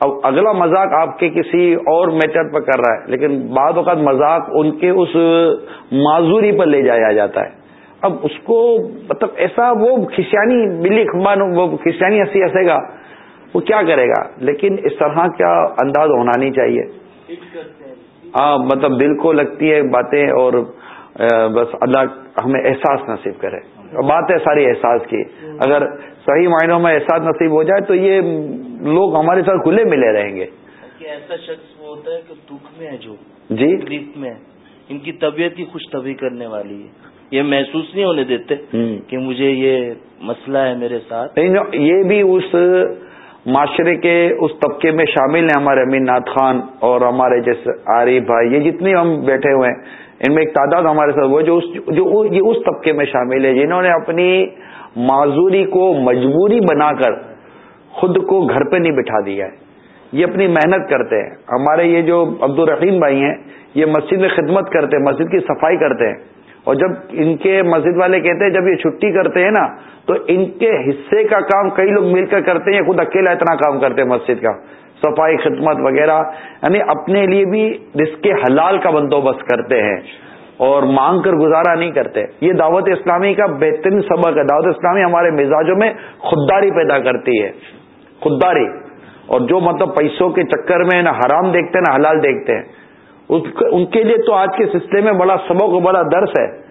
اب اگلا مذاق آپ کے کسی اور میٹر پر کر رہا ہے لیکن بعض اوقات مذاق ان کے اس معذوری پر لے جایا جاتا ہے۔ اب اس کو مطلب ایسا وہ کھسیانی بلی خمان وہ کھسیانی ہنسی ہنسے گا وہ کیا کرے گا؟ لیکن اس طرح کا انداز ہونا نہیں چاہیے۔ ہاں مطلب دل کو لگتی ہے باتیں اور بس اللہ ہمیں احساس نصیب کرے۔ بات ہے ساری احساس کی۔ اگر صحیح معنوں میں احساس نصیب ہو جائے تو یہ لوگ ہمارے ساتھ کھلے ملے رہیں گے۔ ایسا شخص وہ ہوتا ہے کہ دکھ میں ہے جو جی؟ میں ان کی طبیعت ہی خوش طبی کرنے والی ہے۔ یہ محسوس نہیں ہونے دیتے کہ مجھے یہ مسئلہ ہے میرے ساتھ۔ یہ بھی اس معاشرے کے اس طبقے میں شامل ہیں ہمارے امین ناتھ خان اور ہمارے جیسے عارف بھائی یہ جتنے ہم بیٹھے ہوئے ہیں ان میں ایک تعداد ہمارے ساتھ وہ جو اس جو یہ اس طبقے میں شامل ہے جنہوں نے اپنی معذوری کو مجبوری بنا کر خود کو گھر پہ نہیں بٹھا دیا ہے۔ یہ اپنی محنت کرتے ہیں۔ ہمارے یہ جو عبد الرحیم بھائی ہیں یہ مسجد میں خدمت کرتے ہیں مسجد کی صفائی کرتے ہیں۔ اور جب ان کے مسجد والے کہتے ہیں جب یہ چھٹی کرتے ہیں نا، تو ان کے حصے کا کام کئی لوگ مل کر کرتے ہیں، خود اکیلا اتنا کام کرتے ہیں مسجد کا، صفائی خدمت وغیرہ یعنی اپنے لیے بھی رزق حلال کا بندوبست کرتے ہیں اور مانگ کر گزارا نہیں کرتے۔ یہ دعوت اسلامی کا بہترین سبق ہے۔ دعوت اسلامی ہمارے مزاجوں میں خودداری پیدا کرتی ہے۔ خودداری۔ اور جو مطلب پیسوں کے چکر میں نہ حرام دیکھتے ہیں نہ حلال دیکھتے ہیں۔ ان کے لیے تو آج کے سلسلے میں بڑا سبق بڑا درس ہے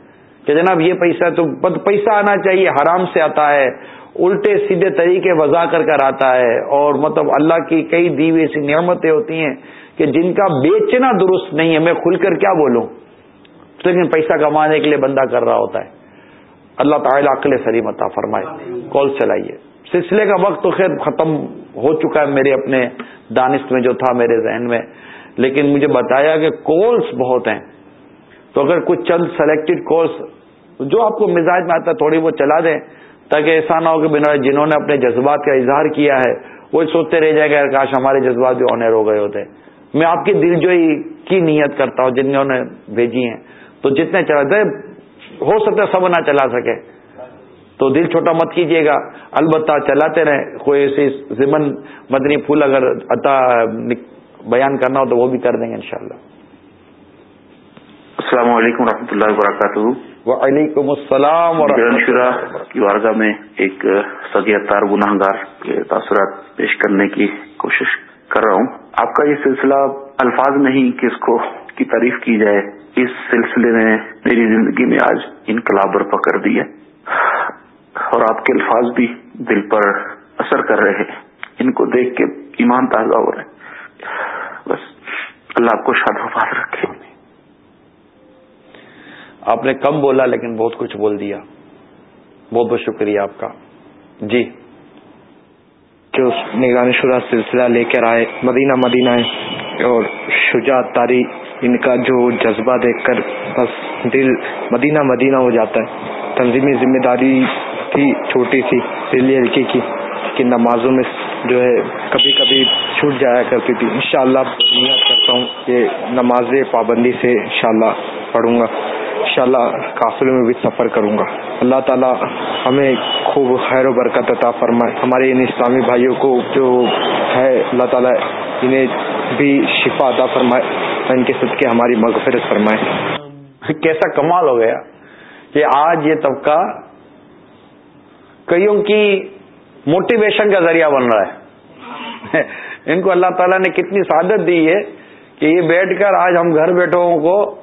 کہ جناب یہ پیسہ تو پیسہ آنا چاہیے، حرام سے آتا ہے، الٹے سیدھے طریقے وضع کر کر آتا ہے اور مطلب اللہ کی کئی دیوی ایسی نعمتیں ہوتی ہیں کہ جن کا بیچنا درست نہیں ہے۔ میں کھل کر کیا بولوں؟ لیکن پیسہ کمانے کے لیے بندہ کر رہا ہوتا ہے۔ اللہ تعالیٰ عقل سلیم عطا فرمائے۔ کال چلائیے۔ سلسلے کا وقت تو خیر ختم ہو چکا ہے میرے اپنے دانست میں جو تھا میرے ذہن میں۔ لیکن مجھے بتایا کہ کالس بہت ہیں۔ تو اگر کچھ چند سلیکٹڈ کالس جو آپ کو مزاج میں آتا ہے، تھوڑی وہ چلا دیں، تاکہ ایسا نہ ہو کہ بنا جنہوں نے اپنے جذبات کا اظہار کیا ہے، وہ سوچتے رہ جائے گا کاش ہمارے جذبات بھی آنر ہو گئے ہوتے۔ میں آپ کی دل جوئی کی نیت کرتا ہوں، جنہوں نے بھیجی ہیں۔ تو جتنے چلاتے ہو سکتا ہے سب نہ چلا سکے۔ تو دل چھوٹا مت کیجیے گا۔ البتہ چلاتے رہے کوئی ایسی زمن مدنی پھول اگر عطا بیان کرنا ہو تو وہ بھی کر دیں گے انشاءاللہ۔ السلام علیکم و اللہ وبرکاتہ۔ وعلیکم السلام کی وارگاہ میں ایک سگی اتار گناہ گار کے تاثرات پیش کرنے کی کوشش کر رہا ہوں۔ آپ کا یہ سلسلہ الفاظ نہیں کہ اس کو کی تعریف کی جائے۔ اس سلسلے نے میری زندگی میں آج انقلاب برپا کر دی ہے۔ اور آپ کے الفاظ بھی دل پر اثر کر رہے ہیں۔ ان کو دیکھ کے ایمان تازہ ہو رہے ہیں بس اللہ آپ کو شاد وفاد رکھے۔ آپ نے کم بولا لیکن بہت کچھ بول دیا۔ بہت بہت شکریہ آپ کا۔ جی۔ جو نگران شورا سلسلہ لے کر آئے، مدینہ مدینہ اور شجاعت تاری ان کا جو جذبہ دیکھ کر بس دل مدینہ مدینہ ہو جاتا ہے۔ تنظیمی ذمہ داری تھی، چھوٹی سی، دلی ہلکی کی، کہ نمازوں میں جو ہے کبھی کبھی چھوٹ جایا کرتی تھی۔ انشاءاللہ شاء نیت کرتا ہوں کہ نماز پابندی سے انشاءاللہ پڑھوں گا۔ انشاءاللہ قافلے میں بھی سفر کروں گا۔ اللہ تعالی ہمیں خوب خیر و برکت عطا فرمائے۔ ہمارے ان اسلامی بھائیوں کو جو ہے اللہ تعالیٰ انہیں بھی شفا عطا فرمائے ان کے صدقے ہماری مغفرت فرمائے۔ کیسا کمال ہو گیا کہ آج یہ طبقہ کئیوں کی موٹیویشن کا ذریعہ بن رہا ہے۔ ان کو اللہ تعالیٰ نے کتنی سعادت دی ہے کہ یہ بیٹھ کر آج ہم گھر بیٹھوں کو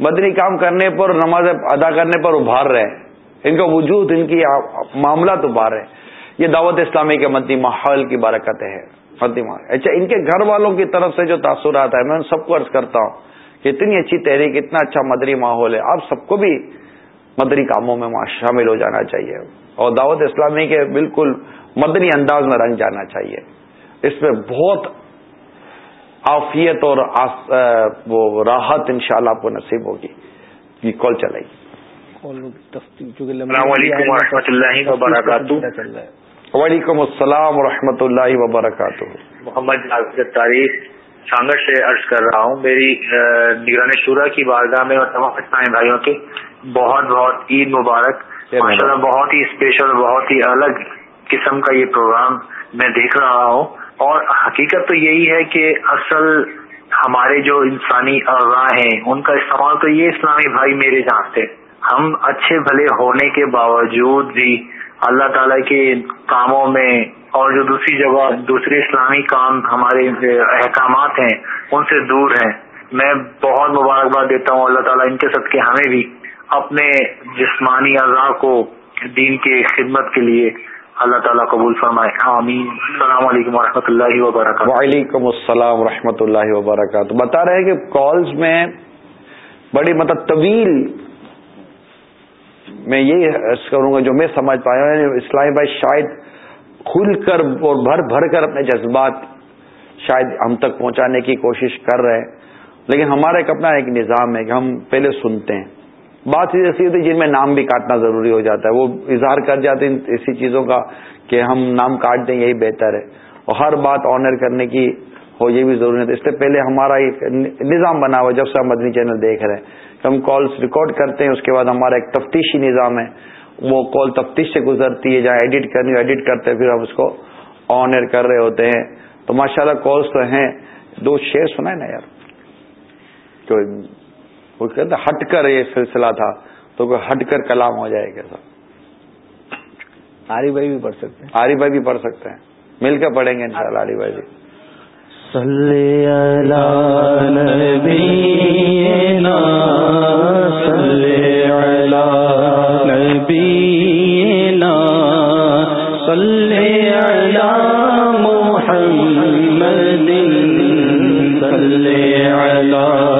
مدنی کام کرنے پر، نماز ادا کرنے پر ابھار رہے ہیں۔ ان کا وجود، ان کی معاملات ابھار رہے ہیں۔ یہ دعوت اسلامی کے مدنی ماحول کی برکت ہے مدنی ماحول۔ اچھا ان کے گھر والوں کی طرف سے جو تاثرات ہے میں ان سب کو عرض کرتا ہوں کہ اتنی اچھی تحریک، اتنا اچھا مدنی ماحول ہے۔ آپ سب کو بھی مدنی کاموں میں شامل ہو جانا چاہیے۔ اور دعوت اسلامی کے بالکل مدنی انداز میں رنگ جانا چاہیے۔ اس میں بہت عافیت اور وہ راحت انشاءاللہ آپ کو نصیب ہوگی۔ یہ کال چلائے السلام علیکم و رحمۃ اللہ وبرکاتہ۔ وعلیکم السلام و رحمۃ اللہ وبرکاتہ۔ محمد تاریخ سانگر سے عرض کر رہا ہوں میری نگران شورا کی بارگاہ میں اور تمام اسلامی بھائیوں کے بہت بہت عید مبارک۔ ماشاء اللہ بہت ہی اسپیشل بہت ہی الگ قسم کا یہ پروگرام میں دیکھ رہا ہوں۔ اور حقیقت تو یہی ہے کہ اصل ہمارے جو انسانی اعضاء ہیں، ان کا استعمال تو یہ اسلامی بھائی میرے جانتے ہم اچھے بھلے ہونے کے باوجود بھی اللہ تعالی کے کاموں میں اور جو دوسری جگہ، دوسرے اسلامی کام ہمارے احکامات ہیں، ان سے دور ہیں۔ میں بہت مبارکباد دیتا ہوں اللہ تعالیٰ ان کے سب کے ہمیں بھی۔ اپنے جسمانی اعضاء کو دین کی خدمت کے لیے اللہ تعالیٰ قبول فرمائے۔ آمین۔ السلام علیکم و اللہ وبرکاتہ۔ وعلیکم السلام و اللہ وبرکاتہ۔ بتا رہے ہیں کہ کالز میں بڑی مطلب طویل میں یہ کروں گا جو میں سمجھ پایا ہوں یعنی اسلامی بھائی شاید کھل کر اور بھر بھر کر اپنے جذبات شاید ہم تک پہنچانے کی کوشش کر رہے ہیں۔ لیکن ہمارا ایک اپنا ایک نظام ہے کہ ہم پہلے سنتے ہیں۔ بات چیز ایسی ہوتی ہے جن میں نام بھی کاٹنا ضروری ہو جاتا ہے، وہ اظہار کر جاتے ہیں ایسی چیزوں کا کہ ہم نام کاٹ دیں، یہی بہتر ہے۔ اور ہر بات آنر کرنے کی ہو، یہ بھی ضروری ہے۔ اس سے پہلے ہمارا ایک نظام بنا ہوا جب سے ہم مدنی چینل دیکھ رہے ہیں۔ ہم کالس ریکارڈ کرتے ہیں، اس کے بعد ہمارا ایک تفتیشی نظام ہے۔ وہ کال تفتیش سے گزرتی ہے، جہاں ایڈٹ کرنی ایڈٹ کرتے ہیں پھر ہم اس کو آن ایئر کر رہے ہوتے ہیں۔ تو ماشاء اللہ کالس تو ہیں۔ دو شیر سنا ہے نا یار؟ تو وہ کہتے ہٹ کر یہ سلسلہ تھا تو کوئی ہٹ کر کلام ہو جائے گا سر آری بھائی بھی پڑھ سکتے ہیں۔ آری بھائی بھی پڑھ سکتے ہیں۔ مل کے پڑھیں گے انشاءاللہ آری بھائی بھی۔ صلی علی نبینا صلی علی نبینا صلی علی محمد صلی علی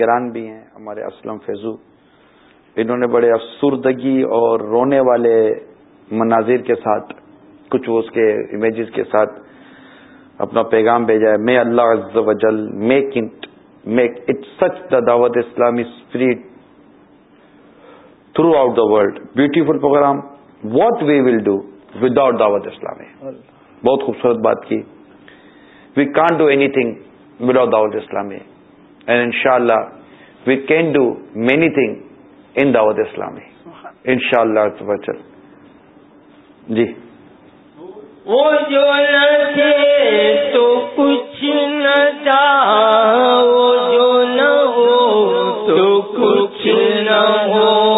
نگران بھی ہیں ہمارے اسلم فیضو۔ انہوں نے بڑے افسردگی اور رونے والے مناظر کے ساتھ کچھ اس کے امیجز کے ساتھ اپنا پیغام بھیجا ہے میں اللہ عز و جل make it make it such the Dawat Islami spirit throughout the world beautiful programme what we will do without Dawat Islami بہت خوبصورت بات کی۔ We can't do anything without Dawat Islami and ان شاء Allah we can do many thing in Dawat Islami in شاء اللہ جی وہ جو نہ تھے تو کچھ نہ تھا وہ جو نہ ہو تو کچھ نہ ہو۔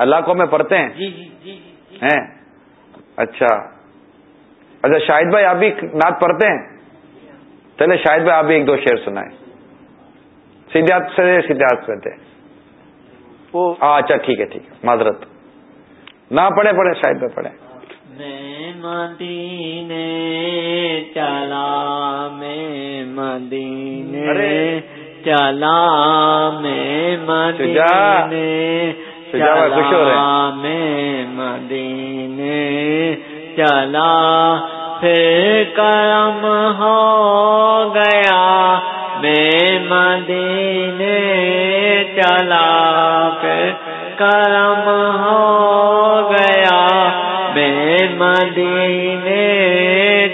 اللہ کو میں پڑھتے ہیں؟ ہیں؟ اچھا۔ اچھا شاہد بھائی آپ بھی نعت پڑھتے ہیں؟ چلے شاہد بھائی آپ بھی ایک دو شعر سنائیں۔ سیدھے ہاتھ سے سیدھے ہاتھ سے تھے۔ ہاں اچھا ٹھیک ہے ٹھیک ہے۔ معذرت۔ نہ پڑھے پڑھے شاہد بھائی پڑھے میں مدینے چلا میں مدینے چلا میں مدینے خوش ہو میں مدینے چلا پھر کرم ہو گیا۔ میں مدینے چلا پھر کرم ہو گیا۔ میں مدینے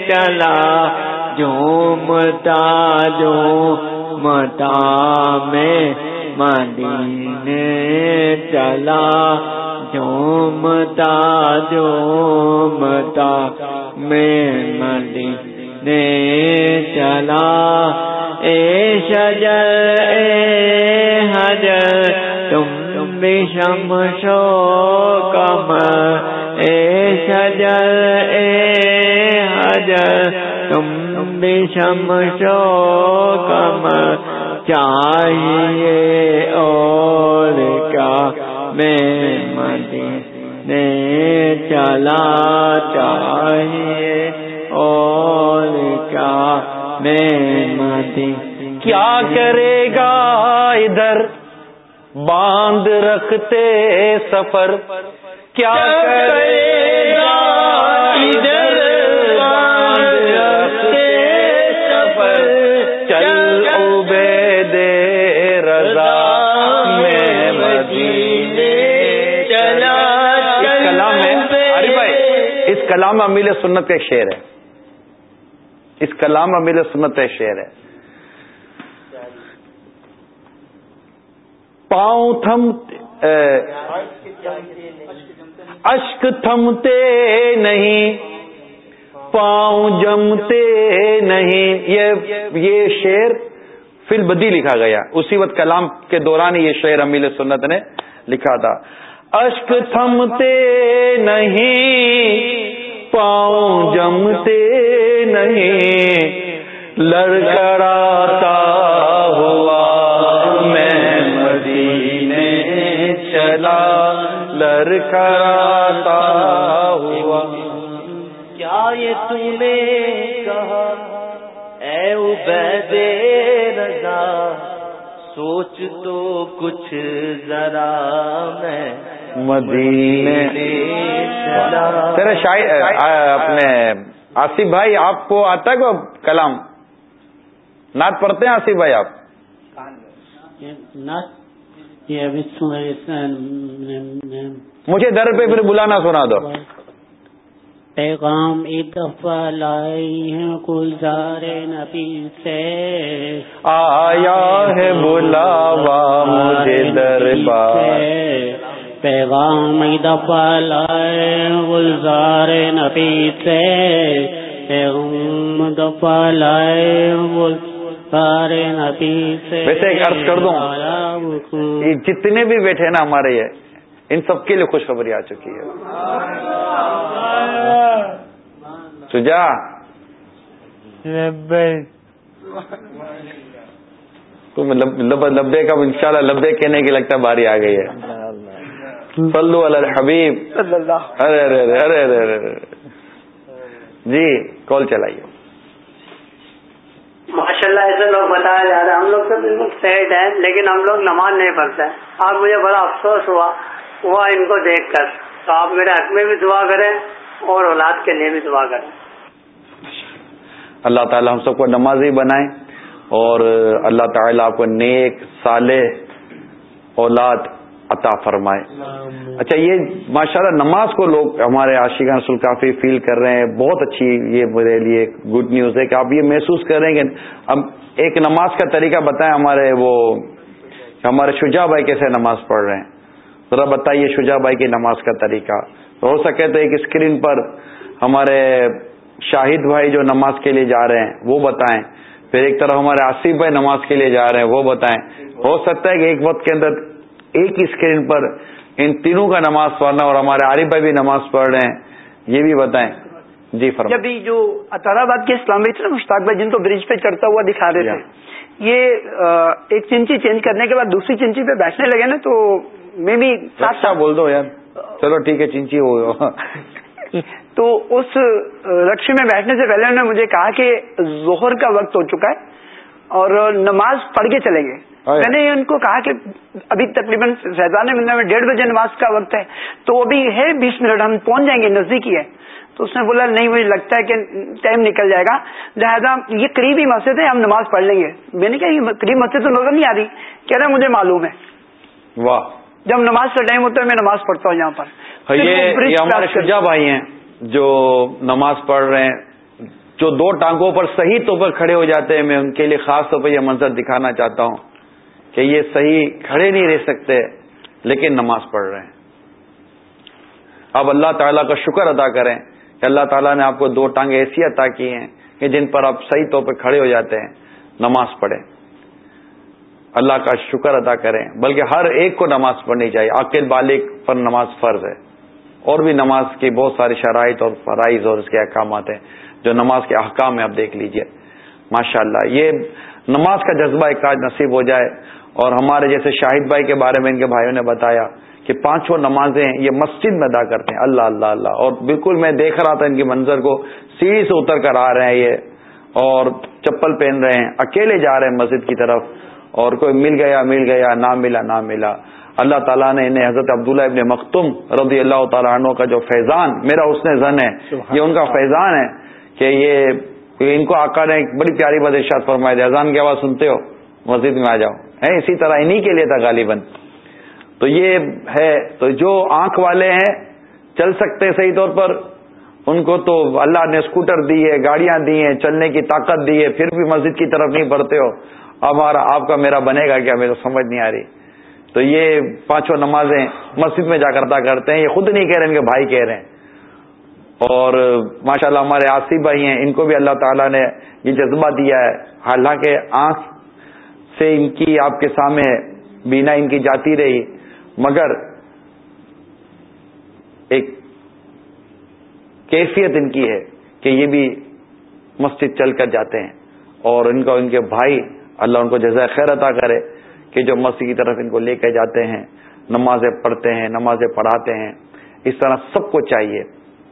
چلا جو متا جو متا میں مدینے چلا جو متا جو میں مدینے چلا اے شجر اے حجر تم بھی شمشو کم اے شجر اے حجر تم بھی شمشو کم چاہیے اور کیا میں مدینے چلا چاہیے اور کیا میں مدینے کیا کرے گا ادھر؟ باندھ رکھتے سفر۔ کیا کرے گا ادھر؟ کلام امیل سنت کا ایک شعر ہے۔ اس کلام امیل سنت کا ایک شعر ہے۔ پاؤں تھم اشک تھمتے نہیں، پاؤں جمتے نہیں۔ یہ یہ شعر فل بدی لکھا گیا۔ اسی وقت کلام کے دوران یہ شعر امیل سنت نے لکھا تھا۔ اشک تھمتے نہیں پاؤں جمتے نہیں لڑکڑاتا ہوا میں مدینے چلا لڑکڑاتا ہوا۔ کیا یہ تم نے کہا؟ اے عبید رضا، سوچ تو کچھ ذرا میں۔ مدینے تیرے شاعر اپنے آصف بھائی آپ کو آتا ہے کلام؟ نعت پڑھتے ہیں آصف بھائی آپ؟ مجھے در پہ پھر بلانا سنا دو۔ پیغام ایک دفعہ لائی ہیں گلزار نبی سے۔ آیا ہے بلاوا مجھے دربار۔ پیغام لائے گلزار نبی سے پیغام لائے گلزار نبی سے۔ ویسے ایک عرض کر دوں یہ جتنے بھی بیٹھے نا ہمارے یہ ان سب کے لیے خوشخبری آ چکی ہے۔ سجا۔ لبے۔ کا ان شاء اللہ لبے کہنے کی لگتا ہے باری آ گئی ہے۔ سلو الحبیب. ارے ارے ارے ارے ارے جی کال چلائیے۔ ماشاء اللہ ایسے لوگ بتایا جا رہا ہے۔ ہم لوگ تو بالکل سیٹ ہیں لیکن ہم لوگ نماز نہیں پڑھتے۔ اب مجھے بڑا افسوس ہوا ہوا ان کو دیکھ کر۔ تو آپ میرے حق میں بھی دعا کریں اور اولاد کے لیے بھی دعا کریں۔ اللہ تعالی ہم سب کو نمازی بنائیں اور اللہ تعالیٰ آپ کو نیک صالح اولاد عطا فرمائے۔ اچھا یہ ماشاءاللہ نماز کو لوگ ہمارے عاشقان رسول کافی فیل کر رہے ہیں، بہت اچھی یہ میرے لیے گڈ نیوز ہے کہ آپ یہ محسوس کر رہے ہیں کہ ہم ایک نماز کا طریقہ بتائیں ہمارے وہ، ہمارے شجا بھائی کیسے نماز پڑھ رہے ہیں۔ ذرا بتائیے شجا بھائی کی نماز کا طریقہ۔ ہو سکے تو ایک اسکرین پر ہمارے شاہد بھائی جو نماز کے لیے جا رہے ہیں، وہ بتائیں۔ پھر ایک طرف ہمارے آصف بھائی نماز کے لیے جا رہے ہیں، وہ بتائیں۔ ہو سکتا ہے کہ ایک وقت کے اندر ایک ہی اسکرین پر ان تینوں کا نماز پڑھنا اور ہمارے عارف بھائی بھی نماز پڑھ رہے ہیں یہ بھی بتائیں۔ جی فرما جب جو اطار آباد کے اسلام بھائی مشتاق بھائی جن کو برج پہ چڑھتا ہوا دکھا رہے تھے۔ یہ ایک چنچی چینج کرنے کے بعد دوسری چنچی پہ بیٹھنے لگے نا تو میں بھی اچھا بول دو یار۔ چلو ٹھیک ہے چنچی ہو تو اس رقشے میں بیٹھنے سے پہلے انہوں نے مجھے کہا کہ ظہر کا وقت ہو چکا ہے اور نماز پڑھ کے چلیں گے۔ میں نے ان کو کہا کہ ابھی تقریباً فیضان ملنے میں ڈیڑھ بجے نماز کا وقت ہے تو ابھی ہے بیس منٹ ہم پہنچ جائیں گے نزدیک ہی ہے۔ تو اس نے بولا نہیں مجھے لگتا ہے کہ ٹائم نکل جائے گا۔ لہٰذا یہ قریبی مسجد ہے ہم نماز پڑھ لیں گے۔ میں نے کہا یہ قریب مسجد تو نظر نہیں آ رہی۔ کہہ رہا مجھے معلوم ہے۔ واہ۔ جب نماز کا ٹائم ہوتا ہے میں نماز پڑھتا ہوں یہاں پر۔ یہ ہمارے شجا بھائی ہیں جو نماز پڑھ رہے ہیں جو دو ٹانگوں پر صحیح طور پر کھڑے ہو جاتے ہیں میں ان کے لیے خاص طور پر یہ منظر دکھانا چاہتا ہوں۔ کہ یہ صحیح کھڑے نہیں رہ سکتے، لیکن نماز پڑھ رہے ہیں۔ اب اللہ تعالیٰ کا شکر ادا کریں کہ اللہ تعالیٰ نے آپ کو دو ٹانگیں ایسی عطا کی ہیں کہ جن پر آپ صحیح طور پر کھڑے ہو جاتے ہیں، نماز پڑھیں۔ اللہ کا شکر ادا کریں، بلکہ ہر ایک کو نماز پڑھنی چاہیے۔ عقل بالغ پر نماز فرض ہے۔ اور بھی نماز کی بہت ساری شرائط اور فرائض اور اس کے احکامات ہیں، جو نماز کے احکام میں آپ دیکھ لیجیے۔ ماشاء اللہ یہ نماز کا جذبہ ایک آج نصیب ہو جائے۔ اور ہمارے جیسے شاہد بھائی کے بارے میں ان کے بھائیوں نے بتایا کہ پانچوں نمازیں یہ مسجد میں ادا کرتے ہیں۔ اللہ اللہ اللہ۔ اور بالکل میں دیکھ رہا تھا ان کے منظر کو۔ سیڑھی سے اتر کر آ رہے ہیں یہ اور چپل پہن رہے ہیں۔ اکیلے جا رہے ہیں مسجد کی طرف اور کوئی مل گیا مل گیا نہ ملا نہ ملا۔ اللہ تعالیٰ نے انہیں حضرت عبداللہ ابن مختم رضی اللہ تعالیٰ عنہ کا جو فیضان میرا اس نے زن ہے یہ ان کا فیضان ہے کہ یہ ان کو آقا نے ایک بڑی پیاری بدشات فرمائے دے اذان کی آواز سنتے ہو مسجد میں آ جاؤ۔ ہے اسی طرح انہی کے لیے تھا غالباً۔ تو یہ ہے، تو جو آنکھ والے ہیں، چل سکتے صحیح طور پر۔ ان کو تو اللہ نے اسکوٹر دی ہے، گاڑیاں دی ہیں، چلنے کی طاقت دی ہے، پھر بھی مسجد کی طرف نہیں بڑھتے ہو۔ ہمارا، آپ کا میرا بنے گا کیا؟ میرے سمجھ نہیں آ رہی۔ تو یہ پانچوں نمازیں مسجد میں جا کر ادا کرتے ہیں۔ یہ خود نہیں کہہ رہے، ان کے بھائی کہہ رہے ہیں۔ اور ماشاء اللہ ہمارے آصف بھائی ہیں، ان کو بھی اللہ تعالیٰ نے یہ جذبہ دیا ہے۔ حالانکہ آنکھ سے ان کی آپ کے سامنے بینا ان کی جاتی رہی، مگر ایک کیفیت ان کی ہے کہ یہ بھی مسجد چل کر جاتے ہیں۔ اور ان کو ان کے بھائی اللہ ان کو جزائے خیر عطا کرے کہ جو مسجد کی طرف ان کو لے کے جاتے ہیں، نمازیں پڑھتے ہیں، نمازیں پڑھاتے ہیں۔ اس طرح سب کو چاہیے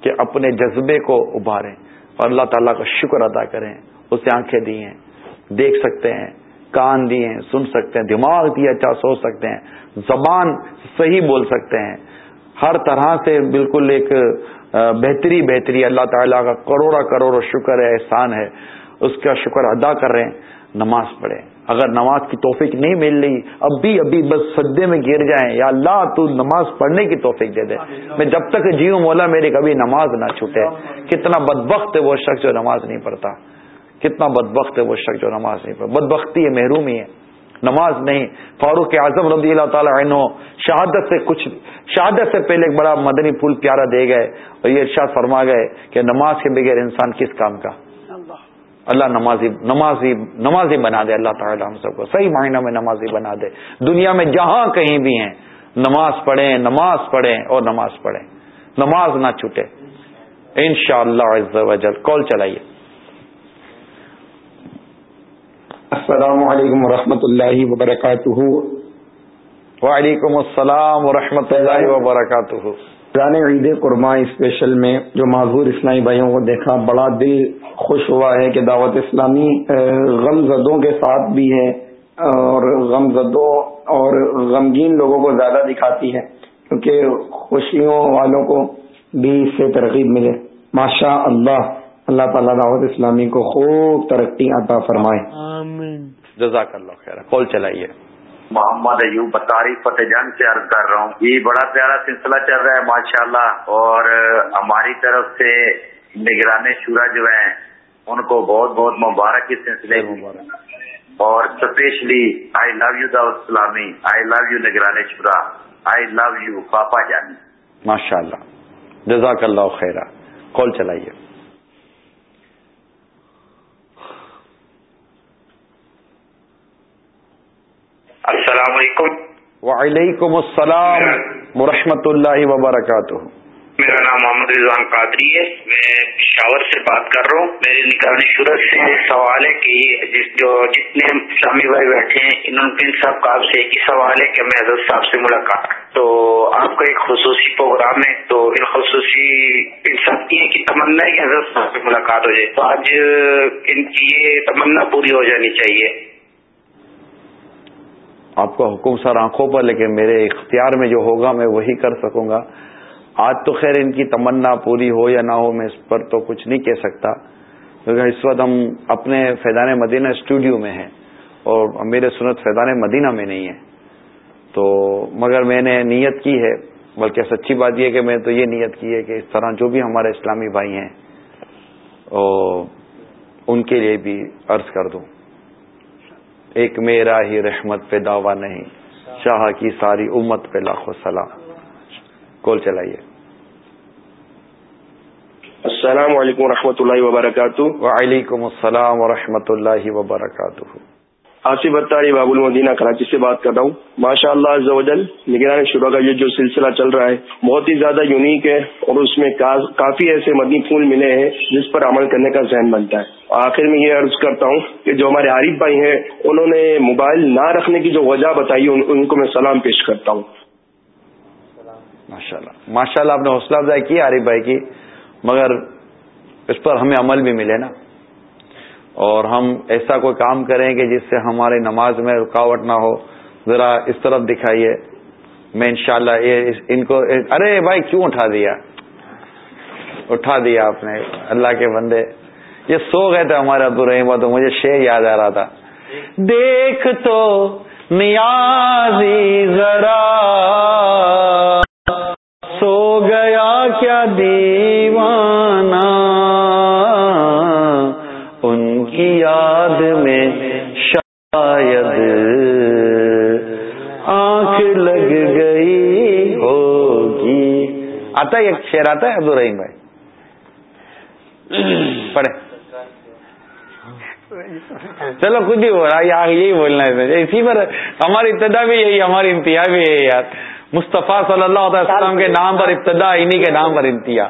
کہ اپنے جذبے کو ابھاریں۔ اور اللہ تعالیٰ کا شکر ادا کریں۔ اسے آنکھیں دی ہیں، دیکھ سکتے ہیں۔ کان دیے ہیں، سن سکتے ہیں، دماغ دیا اچھا سوچ سکتے ہیں، زبان صحیح بول سکتے ہیں۔ ہر طرح سے بالکل ایک بہتری بہتری، اللہ تعالیٰ کا کروڑا کروڑ شکر ہے، احسان ہے۔ اس کا شکر ادا کر رہے ہیں، نماز پڑھیں۔ اگر نماز کی توفیق نہیں مل رہی، اب بھی، ابھی بس سدے میں گر جائیں، یا اللہ تو نماز پڑھنے کی توفیق دے دے۔ میں جب تک جیوں مولا میری کبھی نماز نہ چھوٹے۔ کتنا بدبخت ہے وہ شخص جو نماز نہیں پڑھتا۔ کتنا بدبخت ہے وہ شخص جو نماز نہیں پڑھتا بدبختی ہے محرومی ہے۔ نماز نہیں۔ فاروق اعظم رضی اللہ تعالیٰ عنہ شہادت سے کچھ شہادت سے پہلے ایک بڑا مدنی پھول پیارا دے گئے اور یہ ارشاد فرما گئے کہ نماز کے بغیر انسان کس کام کا؟ اللہ۔ نمازی نمازی نمازی بنا دے اللہ تعالیٰ ہم سب کو۔ صحیح معنی میں نمازی بنا دے۔ دنیا میں جہاں کہیں بھی ہیں نماز پڑھیں نماز پڑھیں اور نماز پڑھیں۔ نماز نہ چھوٹے۔ ان شاء اللہ کال چلائیے۔ السلام علیکم ورحمۃ اللہ وبرکاتہ۔ وعلیکم السلام ورحمۃ اللہ وبرکاتہ۔ ران عید قرما اسپیشل میں جو معذور اسلامی بھائیوں کو دیکھا، بڑا دل خوش ہوا ہے کہ دعوت اسلامی غم زدوں کے ساتھ بھی ہے اور غم زدوں اور غمگین لوگوں کو زیادہ دکھاتی ہے، کیونکہ خوشیوں والوں کو بھی اس سے ترغیب ملے۔ ماشاء اللہ اللہ تعالیٰ دعوت اسلامی کو خوب ترقی عطا فرمائے۔ جزاک اللہ خیر کال چلائیے۔ محمد ایوب بطاری فتح جنگ سے عرض کر رہا ہوں۔ یہ بڑا پیارا سلسلہ چل رہا ہے ماشاءاللہ اور ہماری طرف سے نگران شورا جو ہیں ان کو بہت بہت مبارک اس سلسلے اور اسپیشلی آئی لو یو دعوت اسلامی آئی لو یو نگران شورا آئی لو یو پاپا جانی۔ ماشاء اللہ جزاک اللہ خیر کال چلائیے۔ السلام علیکم۔ وعلیکم السلام ورحمۃ اللہ وبرکاتہ۔ میرا نام محمد رضوان قادری ہے۔ میں پشاور سے بات کر رہا ہوں۔ میرے نکال صورت سے سوال ہے کہ جو جتنے اسلامی بھائی بیٹھے ہیں انہوں نے صاحب کا آپ سے ایک ہی سوال ہے کہ میں حضرت صاحب سے ملاقات تو آپ کا ایک خصوصی پروگرام ہے۔ تو ان خصوصی ان سب کی ایک تمنا ہے کہ حضرت صاحب سے ملاقات ہو جائے۔ تو آج ان کی یہ تمنا پوری ہو جانی چاہیے۔ آپ کا حکم سر آنکھوں پر، لیکن میرے اختیار میں جو ہوگا میں وہی کر سکوں گا۔ آج تو خیر ان کی تمنا پوری ہو یا نہ ہو، میں اس پر تو کچھ نہیں کہہ سکتا۔ کیونکہ اس وقت ہم اپنے فیضان مدینہ اسٹوڈیو میں ہیں اور میرے سنت فیضان مدینہ میں نہیں ہے تو مگر میں نے نیت کی ہے، بلکہ سچی بات یہ کہ میں تو یہ نیت کی ہے کہ اس طرح جو بھی ہمارے اسلامی بھائی ہیں ان کے لیے بھی عرض کر دوں۔ ایک میرا ہی رحمت پہ دعویٰ نہیں شاہ کی ساری امت پہ لاکھوں سلام۔ کول چلائیے۔ السلام علیکم و اللہ وبرکاتہ۔ وعلیکم السلام و اللہ وبرکاتہ۔ آصف بتاری باب المدینہ کراچی سے بات کر رہا ہوں۔ ماشاء اللہ نگران شروع کا یہ جو سلسلہ چل رہا ہے، بہت ہی زیادہ یونیک ہے اور اس میں کافی ایسے مدنی پھول ملے ہیں جس پر عمل کرنے کا ذہن بنتا ہے۔ آخر میں یہ عرض کرتا ہوں کہ جو ہمارے عارف بھائی ہیں، انہوں نے موبائل نہ رکھنے کی جو وجہ بتائی، ان کو میں سلام پیش کرتا ہوں۔ ماشاء اللہ ماشاء اللہ آپ نے حوصلہ افزائی کی عارف بھائی کی، مگر اس پر ہمیں عمل بھی ملے نا۔ اور ہم ایسا کوئی کام کریں کہ جس سے ہماری نماز میں رکاوٹ نہ ہو، ذرا اس طرف دکھائیے۔ میں انشاءاللہ یہ ان کو ارے بھائی کیوں اٹھا دیا؟ اٹھا دیا آپ نے۔ اللہ کے بندے۔ یہ سو گئے تھے ہمارے عبد الرحیم تو مجھے شیر یاد آ رہا تھا۔ دیکھ تو نیازی ذرا۔ سو گیا کیا دیوان آنکھ لگ گئی ہوگی۔ آتا ہے ایک شعر آتا ہے عبد الرحیم بھائی؟ پڑھے چلو خود ہی ہو رہا ہے یہی بولنا ہے۔ اسی پر ہماری ابتدا بھی یہی، ہماری انتہا بھی یہی یار مصطفیٰ صلی اللہ علیہ وسلم کے نام پر ابتدا، انہی کے نام پر انتہا۔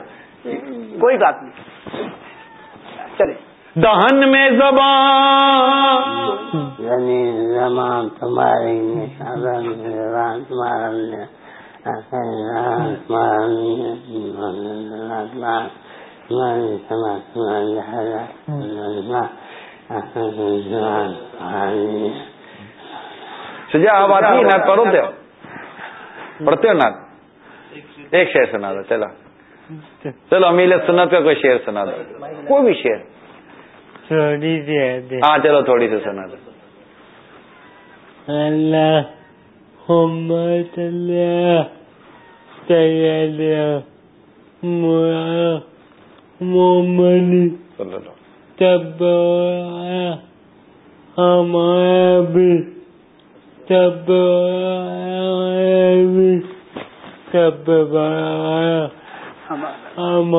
کوئی بات نہیں۔ چلے دہن میں زبان۔ زمان تمہارے سجا آپ آتی نعت پڑھتے ہو پڑھتے ہو نعت؟ ایک شعر۔ سنا دو چلو چلو امیل سنت کا کوئی شعر سنا دو۔ کوئی بھی شعر۔ ہاں چلو تھوڑی سی سنا دو اللہ محمد تب ہمارا بھی تب بھی تب ہمارا اب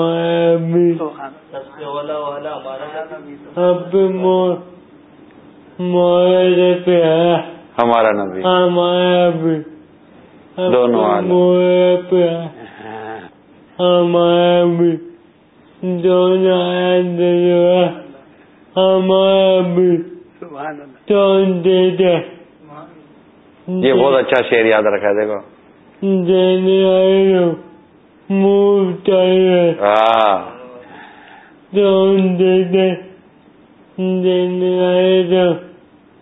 مورا پیارا ہمارا نبی۔ ہمارا بھی دونوں مورا پیارا ہمارا بھی دونوں عالم ہمارا بھی دے دے۔ یہ بہت اچھا شعر یاد رکھا ہے دیکھو۔ دینے آئے چاہیے ہاں۔ دے دے۔ آئے تو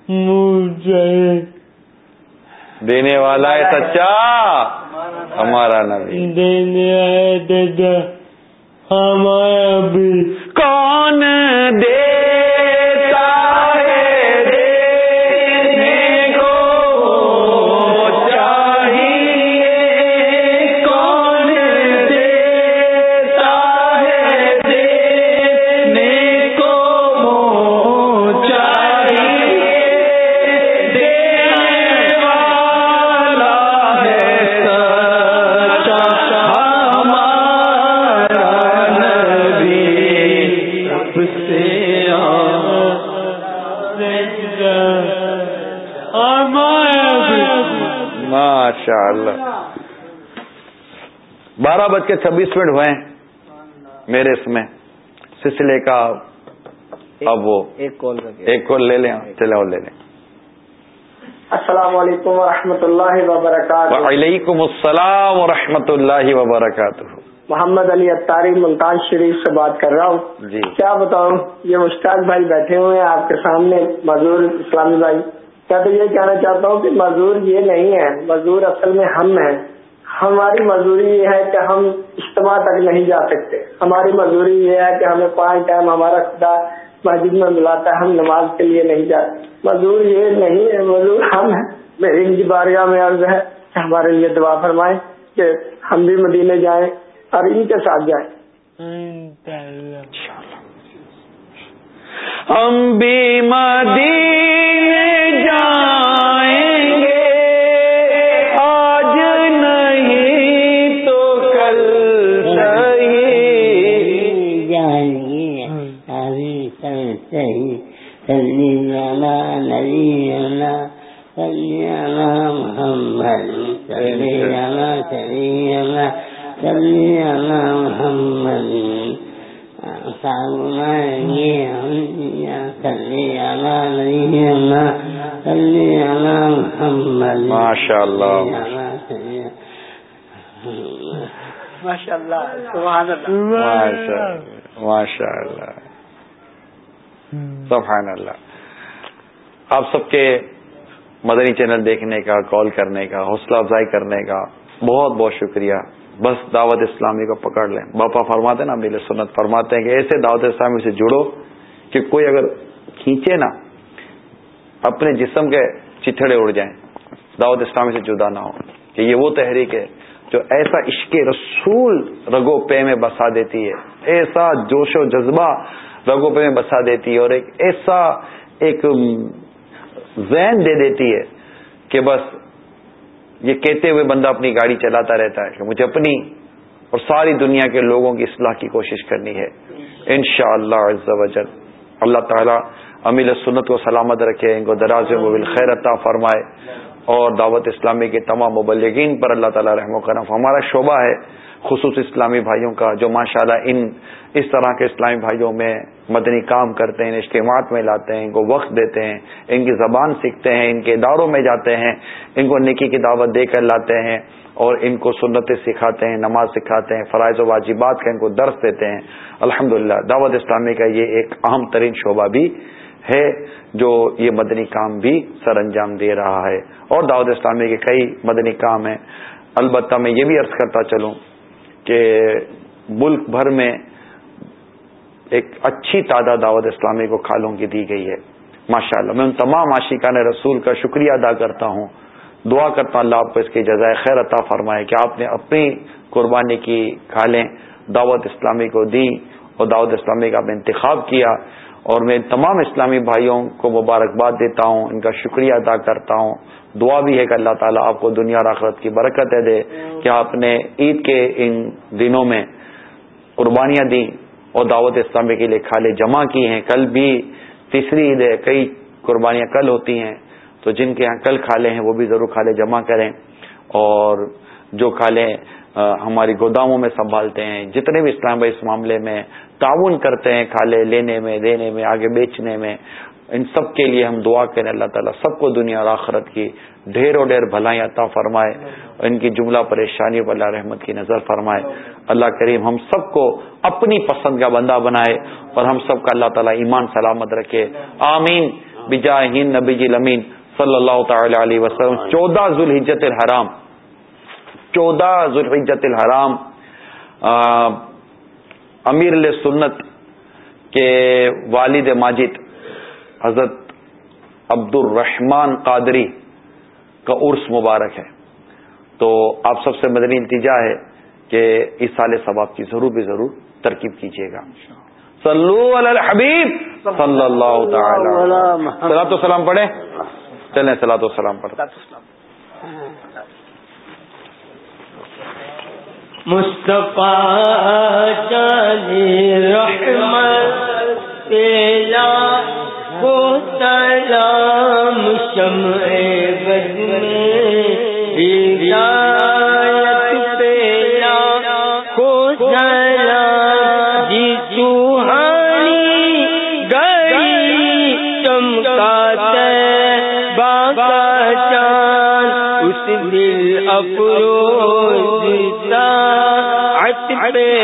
منہ چاہیے دینے والا ہے سچا۔ ہمارا نبی۔ دینے آئے تو ہمارا بھی۔ کون دیتا بج کے چھبیس منٹ ہوئے ہیں میرے اس میں۔ سلسلے کا اب وہ ایک کال ایک کال لے لیں چلے اور لے لیں۔ السلام علیکم ورحمۃ اللہ وبرکاتہ۔ وعلیکم السلام ورحمۃ اللہ وبرکاتہ۔ محمد علی اتاری ملتان شریف سے بات کر رہا ہوں۔ جی۔ کیا بتاؤں یہ مشتاق بھائی بیٹھے ہوئے ہیں آپ کے سامنے مزدور اسلامی بھائی۔ کیا تو یہ کہنا چاہتا ہوں کہ مزدور یہ نہیں ہے مزدور اصل میں ہم ہیں۔ ہماری مزدوری یہ ہے کہ ہم اجتماع تک نہیں جا سکتے۔ ہماری مزدوری یہ ہے کہ ہمیں پانچ ٹائم ہمارا خدا مسجد میں ملاتا ہے، ہم نماز کے لیے نہیں جاتے۔ مزدور یہ نہیں ہے، مزدور ہم ہیں۔ میری ان کی بارگاہ میں عرض ہے کہ ہمارے لیے دعا فرمائیں کہ ہم بھی مدینے جائیں اور ان کے ساتھ جائیں۔ ہم بھی مدینے جائیں۔ صحیح سلی جانا نبی جانا سلی جانا محمد جانا سلی جانا سلی جانا محمد. ماشاء اللہ ماشاء اللہ سبحان اللہ. ماشاء اللہ ماشاء اللہ سبحان اللہ۔ آپ سب کے مدنی چینل دیکھنے کا، کال کرنے کا، حوصلہ افزائی کرنے کا بہت بہت شکریہ۔ بس دعوت اسلامی کو پکڑ لیں۔ باپا فرماتے ہیں نا میرے سنت فرماتے ہیں کہ ایسے دعوت اسلامی سے جڑو کہ کوئی اگر کھینچے نا، اپنے جسم کے چتھڑے اڑ جائیں۔ دعوت اسلامی سے جدا نہ ہو۔ کہ یہ وہ تحریک ہے جو ایسا عشق رسول رگو پے میں بسا دیتی ہے۔ ایسا جوش و جذبہ رگو پے میں بسا دیتی ہے اور ایک ایسا ایک ذہن دے دیتی ہے کہ بس یہ کہتے ہوئے بندہ اپنی گاڑی چلاتا رہتا ہے کہ مجھے اپنی اور ساری دنیا کے لوگوں کی اصلاح کی کوشش کرنی ہے۔ ان شاء اللہ اللہ تعالیٰ امیل سنت کو سلامت رکھے، ان کو دراز خیر عطا فرمائے اور دعوت اسلامی کے تمام مبلغین پر اللہ تعالیٰ رحم و کرم۔ ہمارا شعبہ ہے خصوص اسلامی بھائیوں کا جو ماشاء اللہ ان اس طرح کے اسلامی بھائیوں میں مدنی کام کرتے ہیں اجتماعات میں لاتے ہیں، ان کو وقت دیتے ہیں، ان کی زبان سیکھتے ہیں، ان کے اداروں میں جاتے ہیں، ان کو نکی کی دعوت دے کر لاتے ہیں اور ان کو سنتیں سکھاتے ہیں، نماز سکھاتے ہیں، فرائض و واجبات کا ان کو درس دیتے ہیں۔ الحمد دعوت اسلامی کا یہ ایک اہم ترین شعبہ بھی ہے جو یہ مدنی کام بھی سر انجام دے رہا ہے۔ اور دعوت اسلامی کے کئی مدنی کام ہیں۔ البتہ میں یہ بھی عرض کرتا چلوں کہ ملک بھر میں ایک اچھی تعداد دعوت اسلامی کو کھالوں کی دی گئی ہے۔ ماشاء اللہ میں ان تمام عاشقان رسول کا شکریہ ادا کرتا ہوں۔ دعا کرتا ہوں اللہ آپ کو اس کی جزائے خیر عطا فرمائے کہ آپ نے اپنی قربانی کی کھالیں، دعوت اسلامی کو دی اور دعوت اسلامی کا آپ نے انتخاب کیا۔ اور میں تمام اسلامی بھائیوں کو مبارکباد دیتا ہوں، ان کا شکریہ ادا کرتا ہوں۔ دعا بھی ہے کہ اللہ تعالیٰ آپ کو دنیا اور آخرت کی برکت دے کہ آپ نے عید کے ان دنوں میں قربانیاں دیں۔ اور دعوت اسلامی کے لیے کھالے جمع کی ہیں۔ کل بھی تیسری عید ہے، کئی قربانیاں کل ہوتی ہیں۔ تو جن کے یہاں کل کھالے ہیں، وہ بھی ضرور کھالے جمع کریں۔ اور جو کھالے ہماری گوداموں میں سنبھالتے ہیں، جتنے بھی اسلام بھائی اس معاملے میں تعاون کرتے ہیں کھالے لینے میں، دینے میں، آگے بیچنے میں، ان سب کے لیے ہم دعا کریں۔ اللہ تعالیٰ سب کو دنیا اور آخرت کی ڈھیر و ڈھیر بھلائی عطا فرمائے ان کی جملہ پریشانی پر اللہ رحمت کی نظر فرمائے۔ اللہ کریم ہم سب کو اپنی پسند کا بندہ بنائے اور ہم سب کا اللہ تعالیٰ ایمان سلامت رکھے۔ آمین۔ بجا ہند نبی جی لمین صلی اللہ تعالی علیہ وسلم۔ چودہ ذوالحجت الحرام۔ چودہ ذوالحجت الحرام۔ امیر سنت کے والد ماجد حضرت عبد الرحمان قادری کا عرس مبارک ہے۔ تو آپ سب سے مدنی التجا ہے۔ کہ اس سال ثواب کی ضرور بھی ضرور ترکیب کیجیے گا. صلو علی الحبیب. صلی اللہ تعالی. تو سلام پڑھیں. چلیں سلا تو سلام پڑھتا مصطفیٰ رحمت پیلا کو سلام شمع بد جن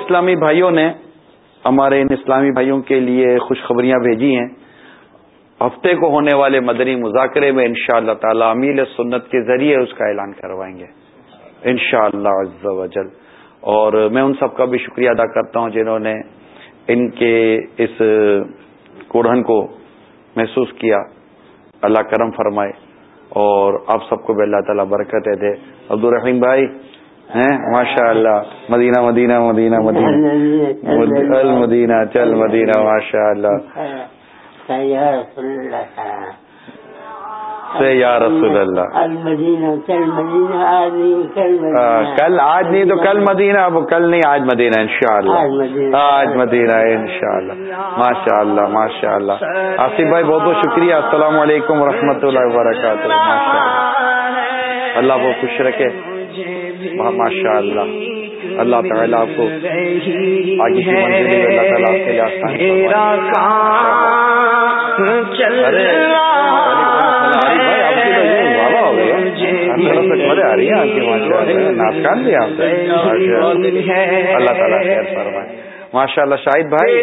اسلامی بھائیوں نے ہمارے ان اسلامی بھائیوں کے لیے خوشخبریاں بھیجی ہیں۔ ہفتے کو ہونے والے مدنی مذاکرے میں انشاء اللہ تعالی امیل سنت کے ذریعے اس کا اعلان کروائیں گے۔ ان شاء اللہ اور میں ان سب کا بھی شکریہ ادا کرتا ہوں جنہوں نے ان کے اس کوڑھن کو محسوس کیا۔ اللہ کرم فرمائے اور آپ سب کو بھی اللہ تعالیٰ برکت دے۔ عبد الرحیم بھائی ماشاء اللہ مدینہ مدینہ مدینہ مدینہ. المدینہ چل مدینہ ماشاء اللہ سے یا رسول اللہ کل آج نہیں تو کل مدینہ اب کل نہیں آج مدینہ انشاءاللہ. آج مدینہ انشاءاللہ ماشاء اللہ ماشاء اللہ آصف بھائی بہت بہت شکریہ. السلام علیکم ورحمۃ اللہ وبرکاتہ. ماشاء اللہ اللہ کو خوش رکھے. ماشاء اللہ اللہ تعالیٰ آپ کو آگے کی منزل اللہ تعالیٰ آپ کے لیے آ رہی ہے ناسکان بھی آپ اللہ تعالیٰ خیر فرمائے۔ ماشاء اللہ شاہد بھائی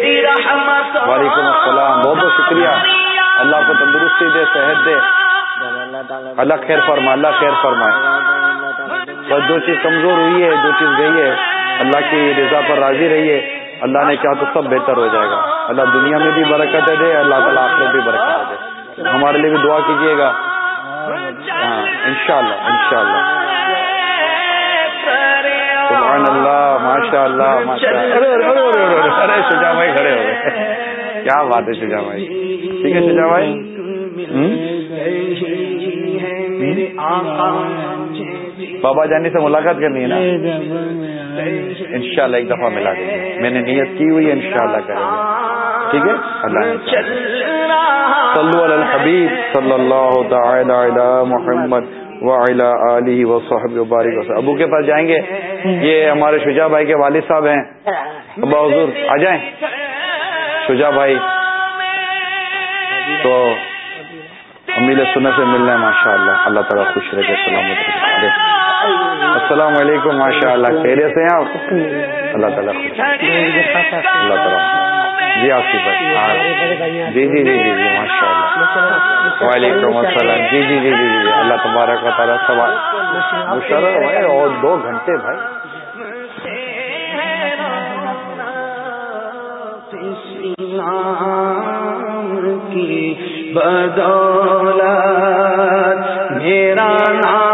وعلیکم السلام۔ بہت بہت شکریہ۔ اللہ کو تندرستی دے صحت دے۔ اللہ خیر فرمائے اللہ خیر فرمائے۔ بس جو چیز کمزور ہوئی ہے جو چیز گئی ہے۔ اللہ کی رضا پر راضی رہی ہے اللہ نے کیا تو سب بہتر ہو جائے گا۔ اللہ دنیا میں بھی برکت دے، اللہ تعالیٰ آپ میں بھی برکت دے۔ ہمارے لیے بھی دعا کیجیے گا۔ ہاں ان شاء اللہ اللہ سبحان اللہ ماشاء اللہ ارے شجا بھائی کھڑے ہو گئے۔ کیا بات ہے شجا بھائی؟ ٹھیک ہے شجا بھائی؟ بابا جانی سے ملاقات کرنی ہے نا؟ انشاءاللہ ایک دفعہ ملا دیں گے۔ میں نے نیت کی ہوئی ہے انشاءاللہ کریں گے۔ ٹھیک ہے؟ اللہ صلو علی الحبیب صلی اللہ تعالی علی محمد وعلی آلہ وصحبہ وبارک وسلم۔ ابو کے پاس جائیں گے۔ یہ ہمارے شجاع بھائی کے والد صاحب ہیں۔ ابا حضور آ جائیں۔ شجاع بھائی۔ تو امیل سنت سے ملنا ہے ماشاء اللہ اللہ تعالیٰ خوش رہے، سلامت السلام علیکم ماشاء اللہ خیریت سے ہیں آپ؟ اللہ تعالیٰ خوش اللہ تعالیٰ جی آصف بھائی جی جی جی جی جی ماشاء اللہ وعلیکم السلام۔ جی جی جی جی جی۔ اللہ تبارک و تعالیٰ سوال مشرف بھائی، اور دو گھنٹے بھائی۔ کی بدولت میرا نام